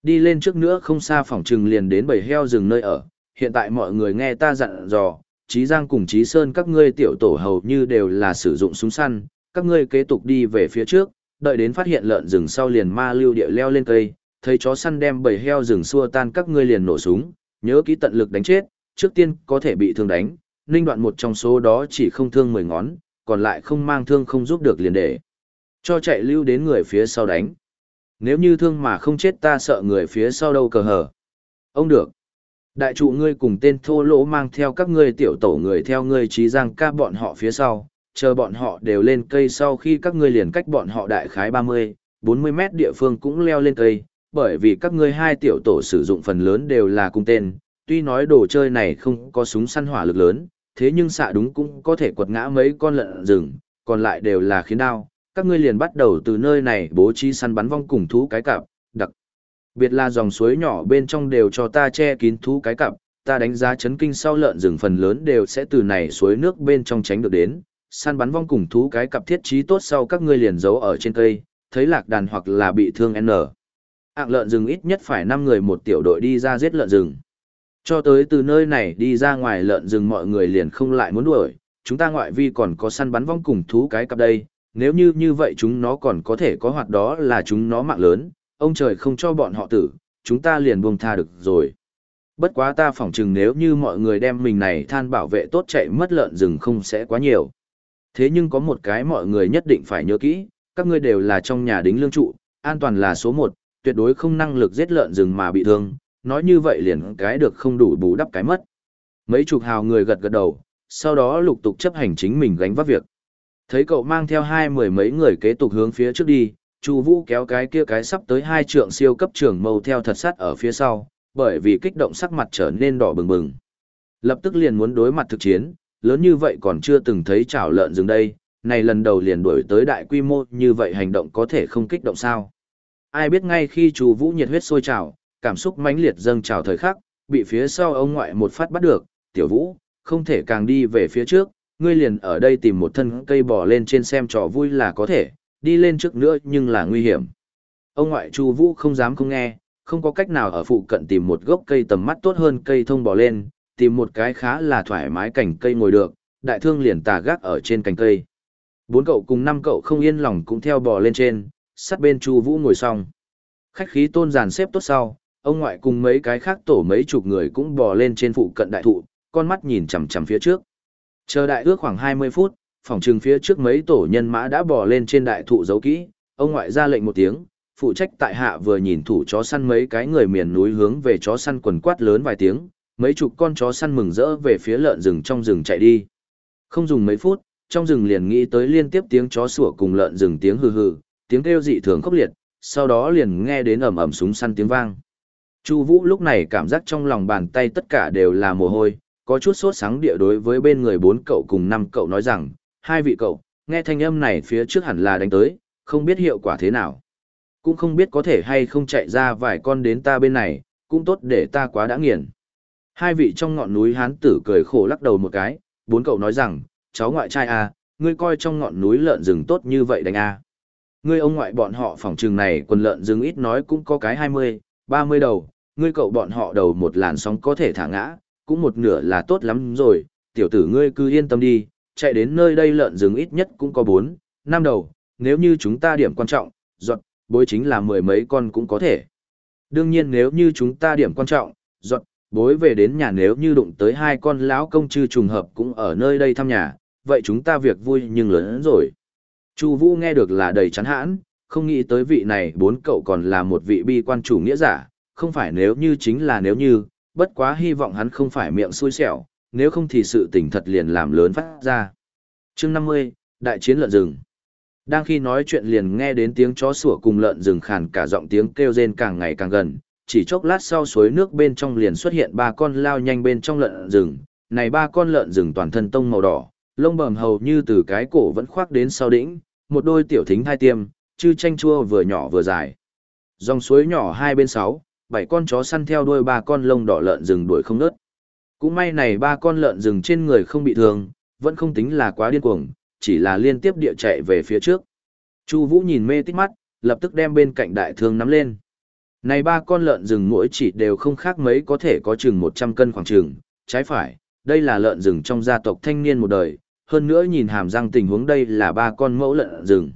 Đi lên trước nữa không xa phòng trừng liền đến bầy heo rừng nơi ở, hiện tại mọi người nghe ta dặn dò, Chí Giang cùng Chí Sơn các ngươi tiểu tổ hầu như đều là sử dụng súng săn, các ngươi kế tục đi về phía trước, đợi đến phát hiện lợn rừng sau liền ma lưu địa leo lên cây, thấy chó săn đem bầy heo rừng xua tan các ngươi liền nổ súng, nhớ kỹ tận lực đánh chết, trước tiên có thể bị thương đánh, ninh đoạn một trong số đó chỉ không thương mười ngón, còn lại không mang thương không giúp được liền để. Cho chạy lưu đến người phía sau đánh. Nếu như thương mà không chết ta sợ người phía sau đâu cờ hở. Ông được. Đại trụ ngươi cùng tên thô lỗ mang theo các ngươi tiểu tổ người theo ngươi trí giang ca bọn họ phía sau, chờ bọn họ đều lên cây sau khi các ngươi liền cách bọn họ đại khái 30, 40 mét địa phương cũng leo lên cây, bởi vì các ngươi hai tiểu tổ sử dụng phần lớn đều là cung tên, tuy nói đồ chơi này không có súng săn hỏa lực lớn, thế nhưng xạ đúng cũng có thể quật ngã mấy con lợn rừng, còn lại đều là khiến đao, các ngươi liền bắt đầu từ nơi này bố trí săn bắn vong cùng thú cái cặp, đặc biệt là dòng suối nhỏ bên trong đều cho ta che kín thú cái cặp, ta đánh giá chấn kinh sau lợn rừng phần lớn đều sẽ từ này suối nước bên trong tránh được đến, săn bắn vong cùng thú cái cặp thiết trí tốt sau các ngươi liền giấu ở trên cây, thấy lạc đàn hoặc là bị thương N. Ạng lợn rừng ít nhất phải năm người một tiểu đội đi ra giết lợn rừng. Cho tới từ nơi này đi ra ngoài lợn rừng mọi người liền không lại muốn đuổi, chúng ta ngoại vi còn có săn bắn vong cùng thú cái cặp đây, nếu như như vậy chúng nó còn có thể có hoạt đó là chúng nó mạng lớn, ông trời không cho bọn họ tử, chúng ta liền buông tha được rồi. Bất quá ta phỏng chừng nếu như mọi người đem mình này than bảo vệ tốt chạy mất lợn rừng không sẽ quá nhiều. Thế nhưng có một cái mọi người nhất định phải nhớ kỹ, các ngươi đều là trong nhà đính lương trụ, an toàn là số một, tuyệt đối không năng lực giết lợn rừng mà bị thương, nói như vậy liền cái được không đủ bù đắp cái mất. Mấy chục hào người gật gật đầu, sau đó lục tục chấp hành chính mình gánh vác việc. Thấy cậu mang theo hai mười mấy người kế tục hướng phía trước đi, Chu Vũ kéo cái kia cái sắp tới hai trượng siêu cấp trưởng mâu theo thật sát ở phía sau, bởi vì kích động sắc mặt trở nên đỏ bừng bừng. Lập tức liền muốn đối mặt thực chiến, lớn như vậy còn chưa từng thấy chảo lợn rừng đây, này lần đầu liền đuổi tới đại quy mô như vậy hành động có thể không kích động sao. Ai biết ngay khi Chu Vũ nhiệt huyết sôi trào, cảm xúc mãnh liệt dâng trào thời khắc, bị phía sau ông ngoại một phát bắt được, "Tiểu Vũ, không thể càng đi về phía trước, ngươi liền ở đây tìm một thân cây bò lên trên xem trò vui là có thể, đi lên trước nữa nhưng là nguy hiểm." Ông ngoại Chu Vũ không dám không nghe, không có cách nào ở phụ cận tìm một gốc cây tầm mắt tốt hơn cây thông bò lên, tìm một cái khá là thoải mái cành cây ngồi được, đại thương liền tà gác ở trên cành cây. Bốn cậu cùng năm cậu không yên lòng cũng theo bò lên trên, sát bên Chu Vũ ngồi xong. Khách khí tôn giàn xếp tốt sau, ông ngoại cùng mấy cái khác tổ mấy chục người cũng bò lên trên phụ cận đại thụ, con mắt nhìn chằm chằm phía trước. Chờ đại ước khoảng 20 phút, phòng trường phía trước mấy tổ nhân mã đã bò lên trên đại thụ giấu kỹ, ông ngoại ra lệnh một tiếng, phụ trách tại hạ vừa nhìn thủ chó săn mấy cái người miền núi hướng về chó săn quần quát lớn vài tiếng, mấy chục con chó săn mừng rỡ về phía lợn rừng trong rừng chạy đi. Không dùng mấy phút, trong rừng liền nghĩ tới liên tiếp tiếng chó sủa cùng lợn rừng tiếng hừ hừ, tiếng kêu dị thường khốc liệt, sau đó liền nghe đến ầm ầm súng săn tiếng vang. Chu Vũ lúc này cảm giác trong lòng bàn tay tất cả đều là mồ hôi, có chút sốt sáng địa đối với bên người bốn cậu cùng năm cậu nói rằng, hai vị cậu, nghe thanh âm này phía trước hẳn là đánh tới, không biết hiệu quả thế nào. Cũng không biết có thể hay không chạy ra vài con đến ta bên này, cũng tốt để ta quá đã nghiền. Hai vị trong ngọn núi hán tử cười khổ lắc đầu một cái, bốn cậu nói rằng, cháu ngoại trai à, ngươi coi trong ngọn núi lợn rừng tốt như vậy đánh à. Ngươi ông ngoại bọn họ phòng trường này quần lợn rừng ít nói cũng có cái 20, 30 đầu, ngươi cậu bọn họ đầu một làn sóng có thể thả ngã, cũng một nửa là tốt lắm rồi, tiểu tử ngươi cứ yên tâm đi, chạy đến nơi đây lợn rừng ít nhất cũng có 4, 5 đầu, nếu như chúng ta điểm quan trọng, giọt, bối chính là mười mấy con cũng có thể. Đương nhiên nếu như chúng ta điểm quan trọng, giọt, bối về đến nhà nếu như đụng tới hai con lão công chư trùng hợp cũng ở nơi đây thăm nhà, vậy chúng ta việc vui nhưng lớn hơn rồi. Chu Vũ nghe được là đầy chán hãn, không nghĩ tới vị này bốn cậu còn là một vị bi quan chủ nghĩa giả, không phải nếu như chính là nếu như, bất quá hy vọng hắn không phải miệng xui xẻo, nếu không thì sự tình thật liền làm lớn phát ra. Chương 50, Đại chiến lợn rừng. Đang khi nói chuyện liền nghe đến tiếng chó sủa cùng lợn rừng khàn cả giọng tiếng kêu rên càng ngày càng gần, chỉ chốc lát sau suối nước bên trong liền xuất hiện ba con lao nhanh bên trong lợn rừng, này ba con lợn rừng toàn thân tông màu đỏ, lông bờm hầu như từ cái cổ vẫn khoác đến sau đỉnh, một đôi tiểu thính hai tiêm, chư chanh chua vừa nhỏ vừa dài. Dòng suối nhỏ hai bên sáu, bảy con chó săn theo đuôi ba con lông đỏ lợn rừng đuổi không ngớt. Cũng may này ba con lợn rừng trên người không bị thương, vẫn không tính là quá điên cuồng, chỉ là liên tiếp địa chạy về phía trước. Chu Vũ nhìn mê tít mắt, lập tức đem bên cạnh đại thương nắm lên. Này ba con lợn rừng mỗi chỉ đều không khác mấy có thể có chừng 100 cân khoảng chừng, trái phải, đây là lợn rừng trong gia tộc thanh niên một đời, hơn nữa nhìn hàm răng tình huống đây là ba con mẫu lợn rừng.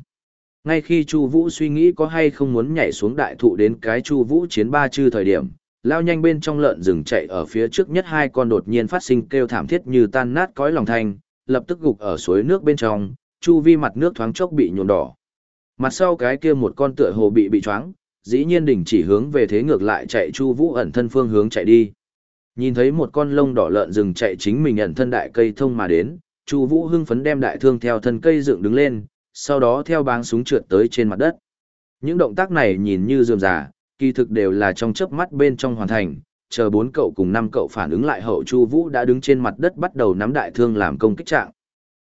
Ngay khi Chu Vũ suy nghĩ có hay không muốn nhảy xuống đại thụ đến cái Chu Vũ chiến ba chư thời điểm, lao nhanh bên trong lợn rừng chạy ở phía trước nhất hai con đột nhiên phát sinh kêu thảm thiết như tan nát cõi lòng thanh, lập tức gục ở suối nước bên trong, chu vi mặt nước thoáng chốc bị nhuộm đỏ. Mặt sau cái kia một con tựa hồ bị bị choáng, dĩ nhiên đình chỉ hướng về thế ngược lại chạy Chu Vũ ẩn thân phương hướng chạy đi. Nhìn thấy một con lông đỏ lợn rừng chạy chính mình ẩn thân đại cây thông mà đến, Chu Vũ hưng phấn đem đại thương theo thân cây dựng đứng lên, sau đó theo báng súng trượt tới trên mặt đất. Những động tác này nhìn như dườm giả, kỳ thực đều là trong chớp mắt bên trong hoàn thành, chờ bốn cậu cùng năm cậu phản ứng lại hậu Chu Vũ đã đứng trên mặt đất bắt đầu nắm đại thương làm công kích trạng.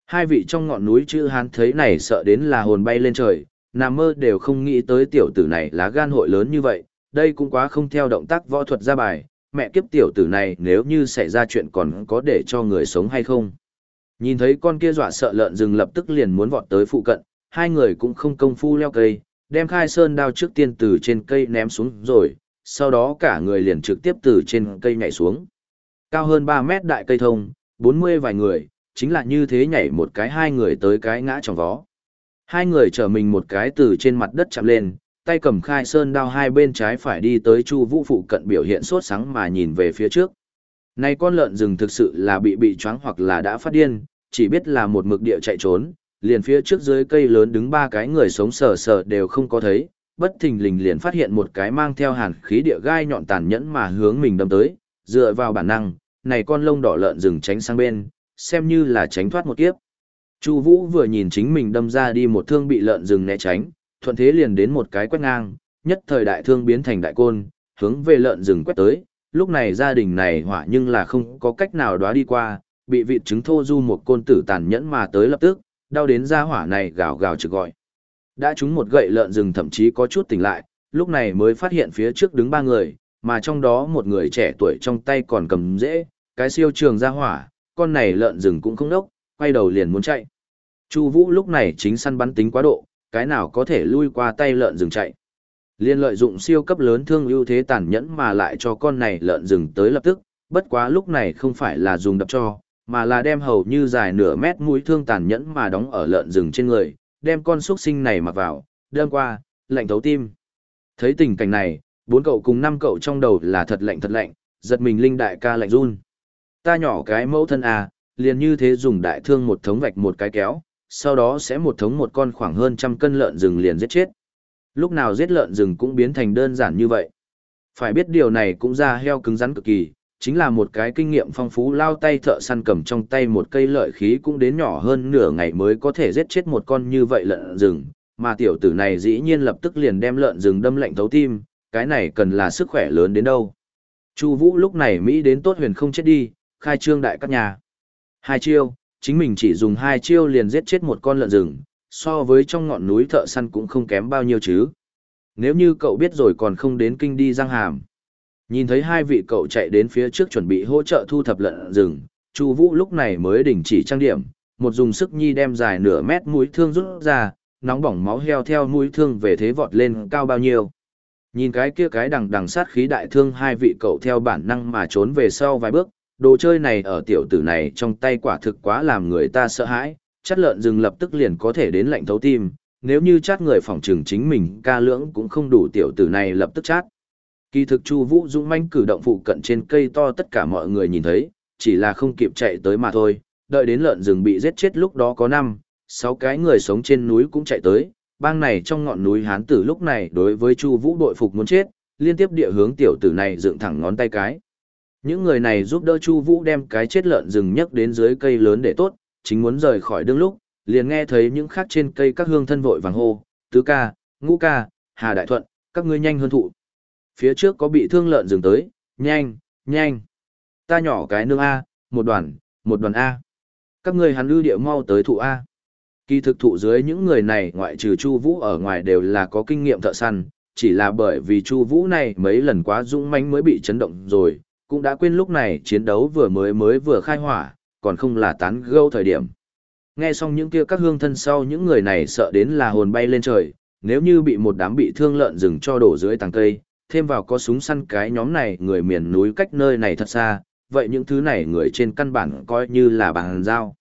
Hai vị trong ngọn núi chữ Hán thấy này sợ đến là hồn bay lên trời, nằm mơ đều không nghĩ tới tiểu tử này lá gan hội lớn như vậy, đây cũng quá không theo động tác võ thuật ra bài, mẹ kiếp tiểu tử này nếu như xảy ra chuyện còn có để cho người sống hay không. Nhìn thấy con kia dọa sợ lợn rừng lập tức liền muốn vọt tới phụ cận, hai người cũng không công phu leo cây, đem khai sơn đao trước tiên từ trên cây ném xuống rồi, sau đó cả người liền trực tiếp từ trên cây nhảy xuống. Cao hơn 3 mét đại cây thông, 40 vài người, chính là như thế nhảy một cái hai người tới cái ngã trong vó. Hai người chở mình một cái từ trên mặt đất chạm lên, tay cầm khai sơn đao hai bên trái phải đi tới chu vũ phụ cận biểu hiện sốt sáng mà nhìn về phía trước. Này con lợn rừng thực sự là bị bị choáng hoặc là đã phát điên, chỉ biết là một mực địa chạy trốn, liền phía trước dưới cây lớn đứng ba cái người sống sờ sờ đều không có thấy, bất thình lình liền phát hiện một cái mang theo hàn khí địa gai nhọn tàn nhẫn mà hướng mình đâm tới, dựa vào bản năng, này con lông đỏ lợn rừng tránh sang bên, xem như là tránh thoát một kiếp. Chu Vũ vừa nhìn chính mình đâm ra đi một thương bị lợn rừng né tránh, thuận thế liền đến một cái quét ngang, nhất thời đại thương biến thành đại côn, hướng về lợn rừng quét tới. Lúc này gia đình này hỏa nhưng là không có cách nào đoá đi qua, bị vị trứng thô du một côn tử tàn nhẫn mà tới lập tức, đau đến gia hỏa này gào gào trực gọi. Đã trúng một gậy lợn rừng thậm chí có chút tỉnh lại, lúc này mới phát hiện phía trước đứng ba người, mà trong đó một người trẻ tuổi trong tay còn cầm dễ, cái siêu trường gia hỏa, con này lợn rừng cũng không đốc, quay đầu liền muốn chạy. Chu Vũ lúc này chính săn bắn tính quá độ, cái nào có thể lui qua tay lợn rừng chạy. Liên lợi dụng siêu cấp lớn thương ưu thế tàn nhẫn mà lại cho con này lợn rừng tới lập tức, bất quá lúc này không phải là dùng đập cho, mà là đem hầu như dài nửa mét mũi thương tàn nhẫn mà đóng ở lợn rừng trên người, đem con xuất sinh này mặc vào, đâm qua, lạnh thấu tim. Thấy tình cảnh này, bốn cậu cùng năm cậu trong đầu là thật lạnh thật lạnh, giật mình linh đại ca lạnh run. Ta nhỏ cái mẫu thân à, liền như thế dùng đại thương một thống vạch một cái kéo, sau đó sẽ một thống một con khoảng hơn trăm cân lợn rừng liền giết chết. Lúc nào giết lợn rừng cũng biến thành đơn giản như vậy. Phải biết điều này cũng ra heo cứng rắn cực kỳ, chính là một cái kinh nghiệm phong phú lao tay thợ săn cầm trong tay một cây lợi khí cũng đến nhỏ hơn nửa ngày mới có thể giết chết một con như vậy lợn rừng, mà tiểu tử này dĩ nhiên lập tức liền đem lợn rừng đâm lạnh thấu tim, cái này cần là sức khỏe lớn đến đâu. Chu Vũ lúc này Mỹ đến tốt huyền không chết đi, khai trương đại các nhà. Hai chiêu, chính mình chỉ dùng hai chiêu liền giết chết một con lợn rừng, so với trong ngọn núi thợ săn cũng không kém bao nhiêu chứ. Nếu như cậu biết rồi còn không đến kinh đi răng hàm. Nhìn thấy hai vị cậu chạy đến phía trước chuẩn bị hỗ trợ thu thập lợn rừng, Chu Vũ lúc này mới đình chỉ trang điểm, một dùng sức nhi đem dài nửa mét mũi thương rút ra, nóng bỏng máu heo theo mũi thương về thế vọt lên cao bao nhiêu. Nhìn cái kia cái đằng đằng sát khí đại thương hai vị cậu theo bản năng mà trốn về sau vài bước, đồ chơi này ở tiểu tử này trong tay quả thực quá làm người ta sợ hãi, chắt lợn rừng lập tức liền có thể đến lạnh thấu tim, nếu như chát người phòng trường chính mình ca lưỡng cũng không đủ tiểu tử này lập tức chát. Kỳ thực Chu Vũ Dũng manh cử động phụ cận trên cây to tất cả mọi người nhìn thấy, chỉ là không kịp chạy tới mà thôi, đợi đến lợn rừng bị giết chết lúc đó có năm, sáu cái người sống trên núi cũng chạy tới, bang này trong ngọn núi hán tử lúc này đối với Chu Vũ đội phục muốn chết, liên tiếp địa hướng tiểu tử này dựng thẳng ngón tay cái. Những người này giúp đỡ Chu Vũ đem cái chết lợn rừng nhấc đến dưới cây lớn để tốt, chính muốn rời khỏi đương lúc, liền nghe thấy những khác trên cây các hương thân vội vàng hô, "Tứ ca, Ngũ ca, Hà Đại Thuận, các ngươi nhanh hơn thụ." Phía trước có bị thương lợn dừng tới, "Nhanh, nhanh." Ta nhỏ cái nương a, một đoàn, một đoàn a. Các ngươi hắn lưu địa mau tới thụ a. Kỳ thực thụ dưới những người này ngoại trừ Chu Vũ ở ngoài đều là có kinh nghiệm thợ săn, chỉ là bởi vì Chu Vũ này mấy lần quá dũng mãnh mới bị chấn động rồi, cũng đã quên lúc này chiến đấu vừa mới mới vừa khai hỏa, còn không là tán gẫu thời điểm. Nghe xong những kia các hương thân sau những người này sợ đến là hồn bay lên trời, nếu như bị một đám bị thương lợn rừng cho đổ dưới tầng cây, thêm vào có súng săn cái nhóm này người miền núi cách nơi này thật xa, vậy những thứ này người trên căn bản coi như là bàn giao.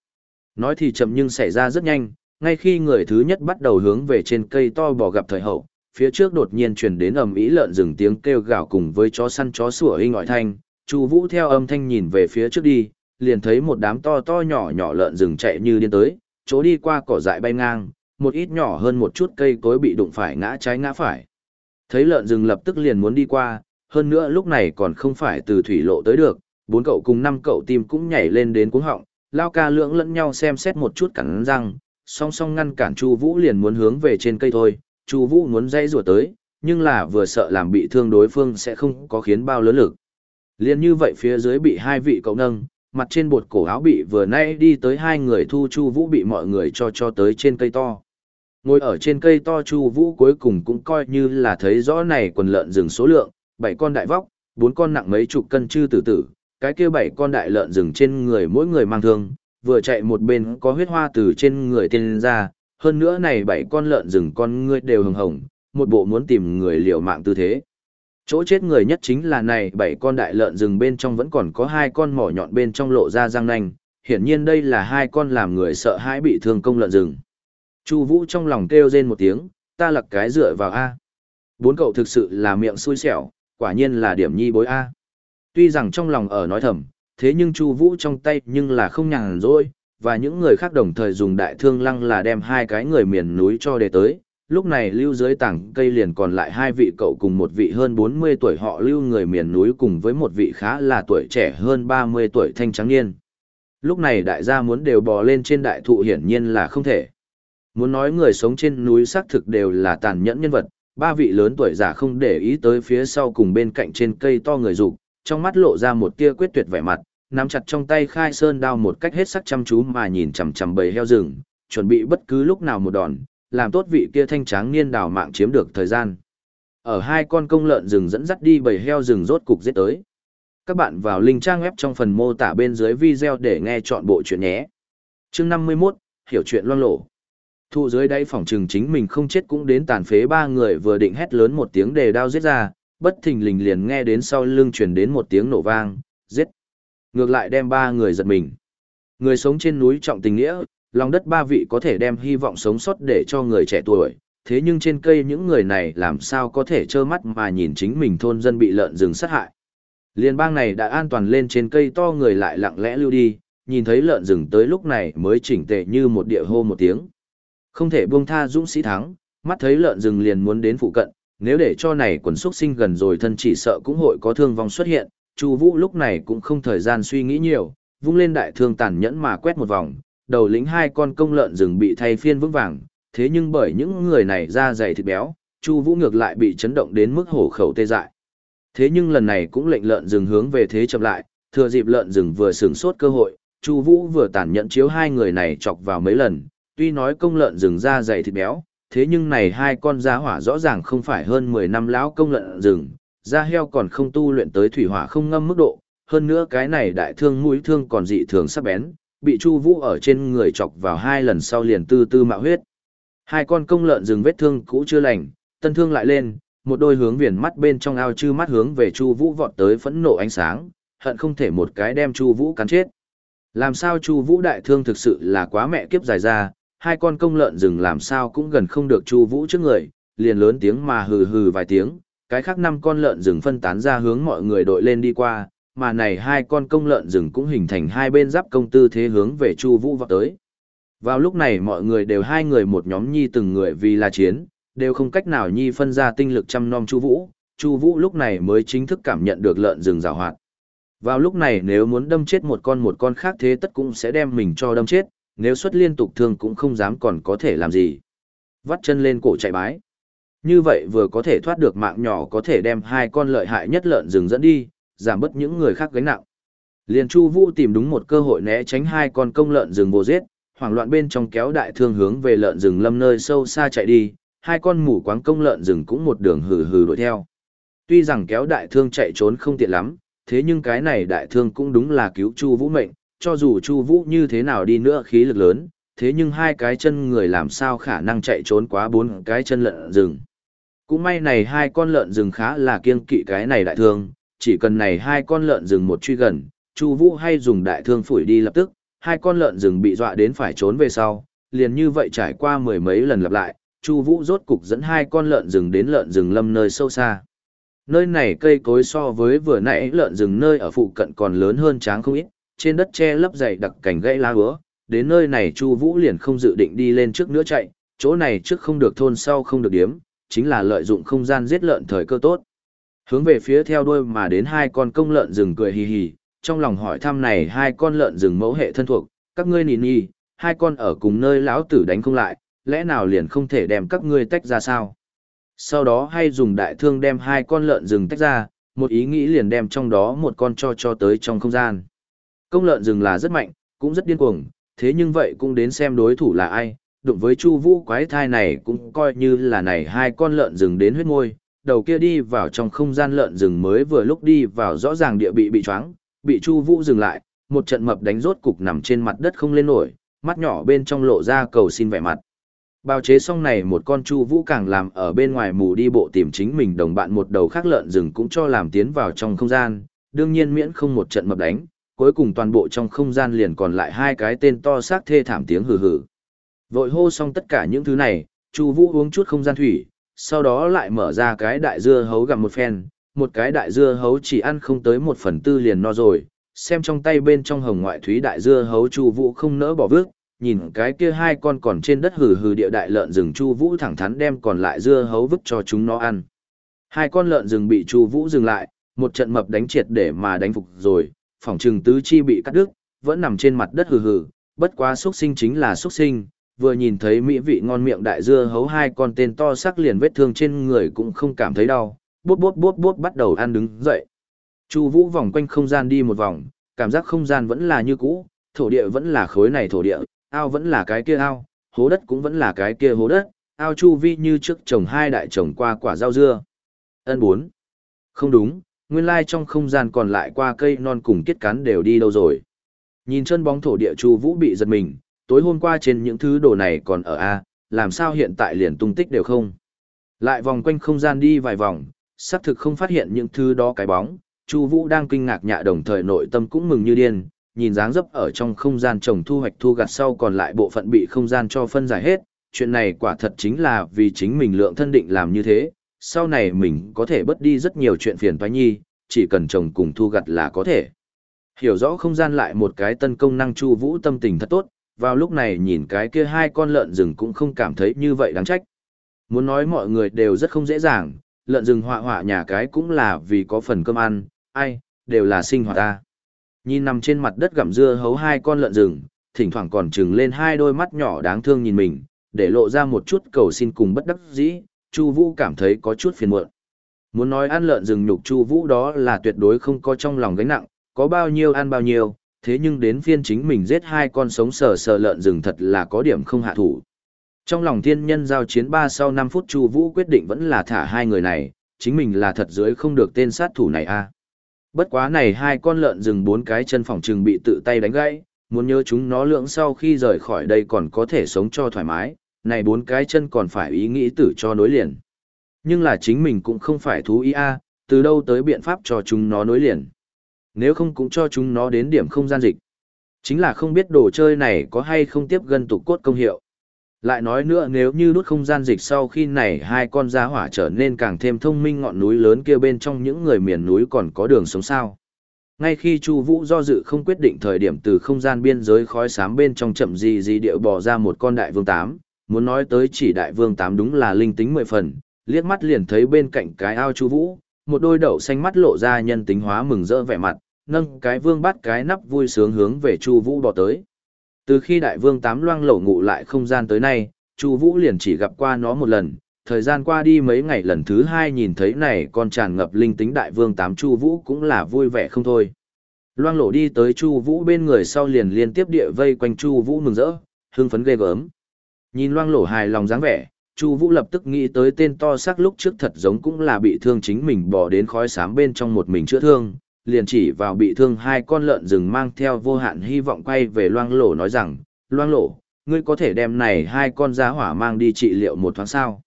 Nói thì chậm nhưng xảy ra rất nhanh, ngay khi người thứ nhất bắt đầu hướng về trên cây to bò gặp thời hậu, phía trước đột nhiên truyền đến ầm ĩ lợn rừng tiếng kêu gào cùng với chó săn chó sủa hinh ngoại thanh, Chu Vũ theo âm thanh nhìn về phía trước đi, liền thấy một đám to to nhỏ nhỏ lợn rừng chạy như điên tới, chỗ đi qua cỏ dại bay ngang, một ít nhỏ hơn một chút cây cối bị đụng phải ngã trái ngã phải. Thấy lợn rừng lập tức liền muốn đi qua, hơn nữa lúc này còn không phải từ thủy lộ tới được, bốn cậu cùng năm cậu tim cũng nhảy lên đến cuống họng, lao ca lưỡng lẫn nhau xem xét một chút cắn răng, song song ngăn cản Chu Vũ liền muốn hướng về trên cây thôi, Chu Vũ muốn dây rùa tới, nhưng là vừa sợ làm bị thương đối phương sẽ không có khiến bao lớn lực. Liên như vậy phía dưới bị hai vị cậu nâng, mặt trên bột cổ áo bị vừa nay đi tới hai người thu Chu Vũ bị mọi người cho cho tới trên cây to. Ngồi ở trên cây to Chu Vũ cuối cùng cũng coi như là thấy rõ này quần lợn rừng số lượng, bảy con đại vóc, bốn con nặng mấy chục cân chư tử tử, cái kia bảy con đại lợn rừng trên người mỗi người mang thương, vừa chạy một bên có huyết hoa từ trên người tiên ra, hơn nữa này bảy con lợn rừng con ngươi đều hồng hồng, một bộ muốn tìm người liều mạng tư thế. Chỗ chết người nhất chính là này bảy con đại lợn rừng bên trong vẫn còn có hai con mỏ nhọn bên trong lộ ra răng nanh, hiển nhiên đây là hai con làm người sợ hãi bị thương công lợn rừng. Chu Vũ trong lòng kêu rên một tiếng, ta lặc cái dựa vào a. Bốn cậu thực sự là miệng xui xẻo, quả nhiên là điểm nhi bối a. Tuy rằng trong lòng ở nói thầm, thế nhưng Chu Vũ trong tay nhưng là không nhàn rỗi, và những người khác đồng thời dùng đại thương lăng là đem hai cái người miền núi cho đề tới. Lúc này lưu dưới tảng cây liền còn lại hai vị cậu cùng một vị hơn 40 tuổi họ lưu người miền núi cùng với một vị khá là tuổi trẻ hơn 30 tuổi thanh trắng niên. Lúc này đại gia muốn đều bò lên trên đại thụ hiển nhiên là không thể. Muốn nói người sống trên núi xác thực đều là tàn nhẫn nhân vật, ba vị lớn tuổi giả không để ý tới phía sau cùng bên cạnh trên cây to người dục trong mắt lộ ra một tia quyết tuyệt vẻ mặt, nắm chặt trong tay khai sơn đao một cách hết sắc chăm chú mà nhìn chằm chằm bầy heo rừng, chuẩn bị bất cứ lúc nào một đòn, làm tốt vị kia thanh tráng niên đào mạng chiếm được thời gian. Ở hai con công lợn rừng dẫn dắt đi bầy heo rừng rốt cục giết tới. Các bạn vào link trang web trong phần mô tả bên dưới video để nghe chọn bộ chuyện nhé. Chương 51, hiểu chuyện loang lộ Thu dưới đây phỏng trừng chính mình không chết cũng đến tàn phế ba người vừa định hét lớn một tiếng đề đao giết ra, bất thình lình liền nghe đến sau lưng truyền đến một tiếng nổ vang, giết. Ngược lại đem ba người giật mình. Người sống trên núi trọng tình nghĩa, lòng đất ba vị có thể đem hy vọng sống sót để cho người trẻ tuổi, thế nhưng trên cây những người này làm sao có thể trơ mắt mà nhìn chính mình thôn dân bị lợn rừng sát hại. Liên bang này đã an toàn lên trên cây to người lại lặng lẽ lưu đi, nhìn thấy lợn rừng tới lúc này mới chỉnh tề như một địa hô một tiếng. Không thể buông tha dũng sĩ thắng, mắt thấy lợn rừng liền muốn đến phụ cận, nếu để cho này quần xúc sinh gần rồi thân chỉ sợ cũng hội có thương vong xuất hiện, Chu Vũ lúc này cũng không thời gian suy nghĩ nhiều, vung lên đại thương tàn nhẫn mà quét một vòng, đầu lính hai con công lợn rừng bị thay phiên vững vàng, thế nhưng bởi những người này da dày thịt béo, Chu Vũ ngược lại bị chấn động đến mức hổ khẩu tê dại. Thế nhưng lần này cũng lệnh lợn rừng hướng về thế chậm lại, thừa dịp lợn rừng vừa sửng sốt cơ hội, Chu Vũ vừa tàn nhẫn chiếu hai người này chọc vào mấy lần, tuy nói công lợn rừng da dày thịt béo, thế nhưng này hai con da hỏa rõ ràng không phải hơn 10 năm lão công lợn rừng, da heo còn không tu luyện tới thủy hỏa không ngâm mức độ, hơn nữa cái này đại thương mũi thương còn dị thường sắc bén, bị Chu Vũ ở trên người chọc vào hai lần sau liền tư tư mạo huyết. Hai con công lợn rừng vết thương cũ chưa lành, tân thương lại lên, một đôi hướng viền mắt bên trong ao chư mắt hướng về Chu Vũ vọt tới phẫn nộ ánh sáng, hận không thể một cái đem Chu Vũ cắn chết. Làm sao Chu Vũ đại thương thực sự là quá mẹ kiếp dài ra, hai con công lợn rừng làm sao cũng gần không được Chu Vũ trước người, liền lớn tiếng mà hừ hừ vài tiếng, cái khác năm con lợn rừng phân tán ra hướng mọi người đội lên đi qua, mà này hai con công lợn rừng cũng hình thành hai bên giáp công tư thế hướng về Chu Vũ vọt tới. Vào lúc này mọi người đều hai người một nhóm nhi từng người vì là chiến, đều không cách nào nhi phân ra tinh lực chăm nom Chu Vũ, Chu Vũ lúc này mới chính thức cảm nhận được lợn rừng giàu hoạt. Vào lúc này nếu muốn đâm chết một con một con khác thế tất cũng sẽ đem mình cho đâm chết, nếu xuất liên tục thương cũng không dám còn có thể làm gì. Vắt chân lên cổ chạy bái. Như vậy vừa có thể thoát được mạng nhỏ có thể đem hai con lợi hại nhất lợn rừng dẫn đi, giảm bớt những người khác gánh nặng. Liền Chu Vũ tìm đúng một cơ hội né tránh hai con công lợn rừng vô giết, hoảng loạn bên trong kéo đại thương hướng về lợn rừng lâm nơi sâu xa chạy đi, hai con mù quáng công lợn rừng cũng một đường hừ hừ đuổi theo. Tuy rằng kéo đại thương chạy trốn không tiện lắm, thế nhưng cái này đại thương cũng đúng là cứu Chu Vũ mệnh, cho dù Chu Vũ như thế nào đi nữa khí lực lớn, thế nhưng hai cái chân người làm sao khả năng chạy trốn quá bốn cái chân lợn rừng. Cũng may này hai con lợn rừng khá là kiêng kỵ cái này đại thương, chỉ cần này hai con lợn rừng một truy gần, Chu Vũ hay dùng đại thương phủi đi lập tức, hai con lợn rừng bị dọa đến phải trốn về sau, liền như vậy trải qua mười mấy lần lặp lại, Chu Vũ rốt cục dẫn hai con lợn rừng đến lợn rừng lâm nơi sâu xa. Nơi này cây cối so với vừa nãy lợn rừng nơi ở phụ cận còn lớn hơn tráng không ít, trên đất che lấp dày đặc cảnh gãy lá hứa, đến nơi này Chu Vũ liền không dự định đi lên trước nữa chạy, chỗ này trước không được thôn sau không được điếm, chính là lợi dụng không gian giết lợn thời cơ tốt. Hướng về phía theo đuôi mà đến hai con công lợn rừng cười hì hì, trong lòng hỏi thăm này hai con lợn rừng mẫu hệ thân thuộc, các ngươi nỉ nỉ hai con ở cùng nơi lão tử đánh không lại, lẽ nào liền không thể đem các ngươi tách ra sao? Sau đó hay dùng đại thương đem hai con lợn rừng tách ra, một ý nghĩ liền đem trong đó một con cho cho tới trong không gian. Công lợn rừng là rất mạnh, cũng rất điên cuồng, thế nhưng vậy cũng đến xem đối thủ là ai, đụng với Chu Vũ quái thai này cũng coi như là này hai con lợn rừng đến huyết môi, đầu kia đi vào trong không gian lợn rừng mới vừa lúc đi vào rõ ràng địa bị bị choáng, bị Chu Vũ dừng lại, một trận mập đánh rốt cục nằm trên mặt đất không lên nổi, mắt nhỏ bên trong lộ ra cầu xin vẻ mặt. Bào chế xong này một con Chu Vũ càng làm ở bên ngoài mù đi bộ tìm chính mình đồng bạn một đầu khác lợn rừng cũng cho làm tiến vào trong không gian, đương nhiên miễn không một trận mập đánh, cuối cùng toàn bộ trong không gian liền còn lại hai cái tên to xác thê thảm tiếng hừ hừ. Vội hô xong tất cả những thứ này, Chu Vũ uống chút không gian thủy, sau đó lại mở ra cái đại dưa hấu gặm một phen, một cái đại dưa hấu chỉ ăn không tới một phần tư liền no rồi, xem trong tay bên trong hồng ngoại thúy đại dưa hấu Chu Vũ không nỡ bỏ vước, nhìn cái kia hai con còn trên đất hừ hừ địa đại lợn rừng Chu Vũ thẳng thắn đem còn lại dưa hấu vứt cho chúng nó ăn. Hai con lợn rừng bị Chu Vũ dừng lại, một trận mập đánh triệt để mà đánh phục rồi, phỏng trừng tứ chi bị cắt đứt, vẫn nằm trên mặt đất hừ hừ, bất quá xuất sinh chính là xuất sinh, vừa nhìn thấy mỹ vị ngon miệng đại dưa hấu hai con tên to sắc liền vết thương trên người cũng không cảm thấy đau, bốt bốt bốt bốt bắt đầu ăn đứng dậy. Chu Vũ vòng quanh không gian đi một vòng, cảm giác không gian vẫn là như cũ, thổ địa vẫn là khối này thổ địa, ao vẫn là cái kia ao, hố đất cũng vẫn là cái kia hố đất, ao chu vi như trước trồng hai đại trồng qua quả rau dưa. Ân bốn. Không đúng, nguyên lai trong không gian còn lại qua cây non cùng kết cắn đều đi đâu rồi. Nhìn chân bóng thổ địa Chu Vũ bị giật mình, tối hôm qua trên những thứ đồ này còn ở A, làm sao hiện tại liền tung tích đều không. Lại vòng quanh không gian đi vài vòng, xác thực không phát hiện những thứ đó cái bóng, Chu Vũ đang kinh ngạc nhạ đồng thời nội tâm cũng mừng như điên, nhìn dáng dấp ở trong không gian trồng thu hoạch thu gặt sau còn lại bộ phận bị không gian cho phân giải hết, chuyện này quả thật chính là vì chính mình lượng thân định làm như thế, sau này mình có thể bớt đi rất nhiều chuyện phiền toái nhi, chỉ cần chồng cùng thu gặt là có thể. Hiểu rõ không gian lại một cái tân công năng Chu Vũ tâm tình thật tốt, vào lúc này nhìn cái kia hai con lợn rừng cũng không cảm thấy như vậy đáng trách. Muốn nói mọi người đều rất không dễ dàng, lợn rừng họa họa nhà cái cũng là vì có phần cơm ăn, ai, đều là sinh hoạt ta. Nhìn nằm trên mặt đất gặm dưa hấu hai con lợn rừng, thỉnh thoảng còn trừng lên hai đôi mắt nhỏ đáng thương nhìn mình, để lộ ra một chút cầu xin cùng bất đắc dĩ, Chu Vũ cảm thấy có chút phiền muộn. Muốn nói ăn lợn rừng nhục Chu Vũ đó là tuyệt đối không có trong lòng gánh nặng, có bao nhiêu ăn bao nhiêu, thế nhưng đến phiên chính mình giết hai con sống sờ sờ lợn rừng thật là có điểm không hạ thủ. Trong lòng thiên nhân giao chiến ba sau 5 phút Chu Vũ quyết định vẫn là thả hai người này, chính mình là thật dưới không được tên sát thủ này a. À. Bất quá này hai con lợn rừng bốn cái chân phòng trừng bị tự tay đánh gãy, muốn nhớ chúng nó lượng sau khi rời khỏi đây còn có thể sống cho thoải mái, này bốn cái chân còn phải ý nghĩ tử cho nối liền. Nhưng là chính mình cũng không phải thú ý a, từ đâu tới biện pháp cho chúng nó nối liền. Nếu không cũng cho chúng nó đến điểm không gian dịch. Chính là không biết đồ chơi này có hay không tiếp gần tục cốt công hiệu. Lại nói nữa nếu như đốt không gian dịch sau khi này hai con giá hỏa trở nên càng thêm thông minh ngọn núi lớn kia bên trong những người miền núi còn có đường sống sao. Ngay khi Chu Vũ do dự không quyết định thời điểm từ không gian biên giới khói xám bên trong chậm gì gì điệu bò ra một con đại vương tám, muốn nói tới chỉ đại vương tám đúng là linh tính mười phần, liếc mắt liền thấy bên cạnh cái ao Chu Vũ, một đôi đậu xanh mắt lộ ra nhân tính hóa mừng rỡ vẻ mặt, nâng cái vương bắt cái nắp vui sướng hướng về Chu Vũ bỏ tới. Từ khi đại vương tám loang lẩu ngụ lại không gian tới nay, Chu Vũ liền chỉ gặp qua nó một lần, thời gian qua đi mấy ngày lần thứ hai nhìn thấy này con tràn ngập linh tính đại vương tám Chu Vũ cũng là vui vẻ không thôi. Loang lổ đi tới Chu Vũ bên người sau liền liên tiếp địa vây quanh Chu Vũ mừng rỡ, hưng phấn ghê gớm. Nhìn loang lổ hài lòng dáng vẻ, Chu Vũ lập tức nghĩ tới tên to xác lúc trước thật giống cũng là bị thương chính mình bỏ đến khói xám bên trong một mình chữa thương, liền chỉ vào bị thương hai con lợn rừng mang theo vô hạn hy vọng quay về loang lổ nói rằng, loang lổ, ngươi có thể đem này hai con giá hỏa mang đi trị liệu một thoáng sao.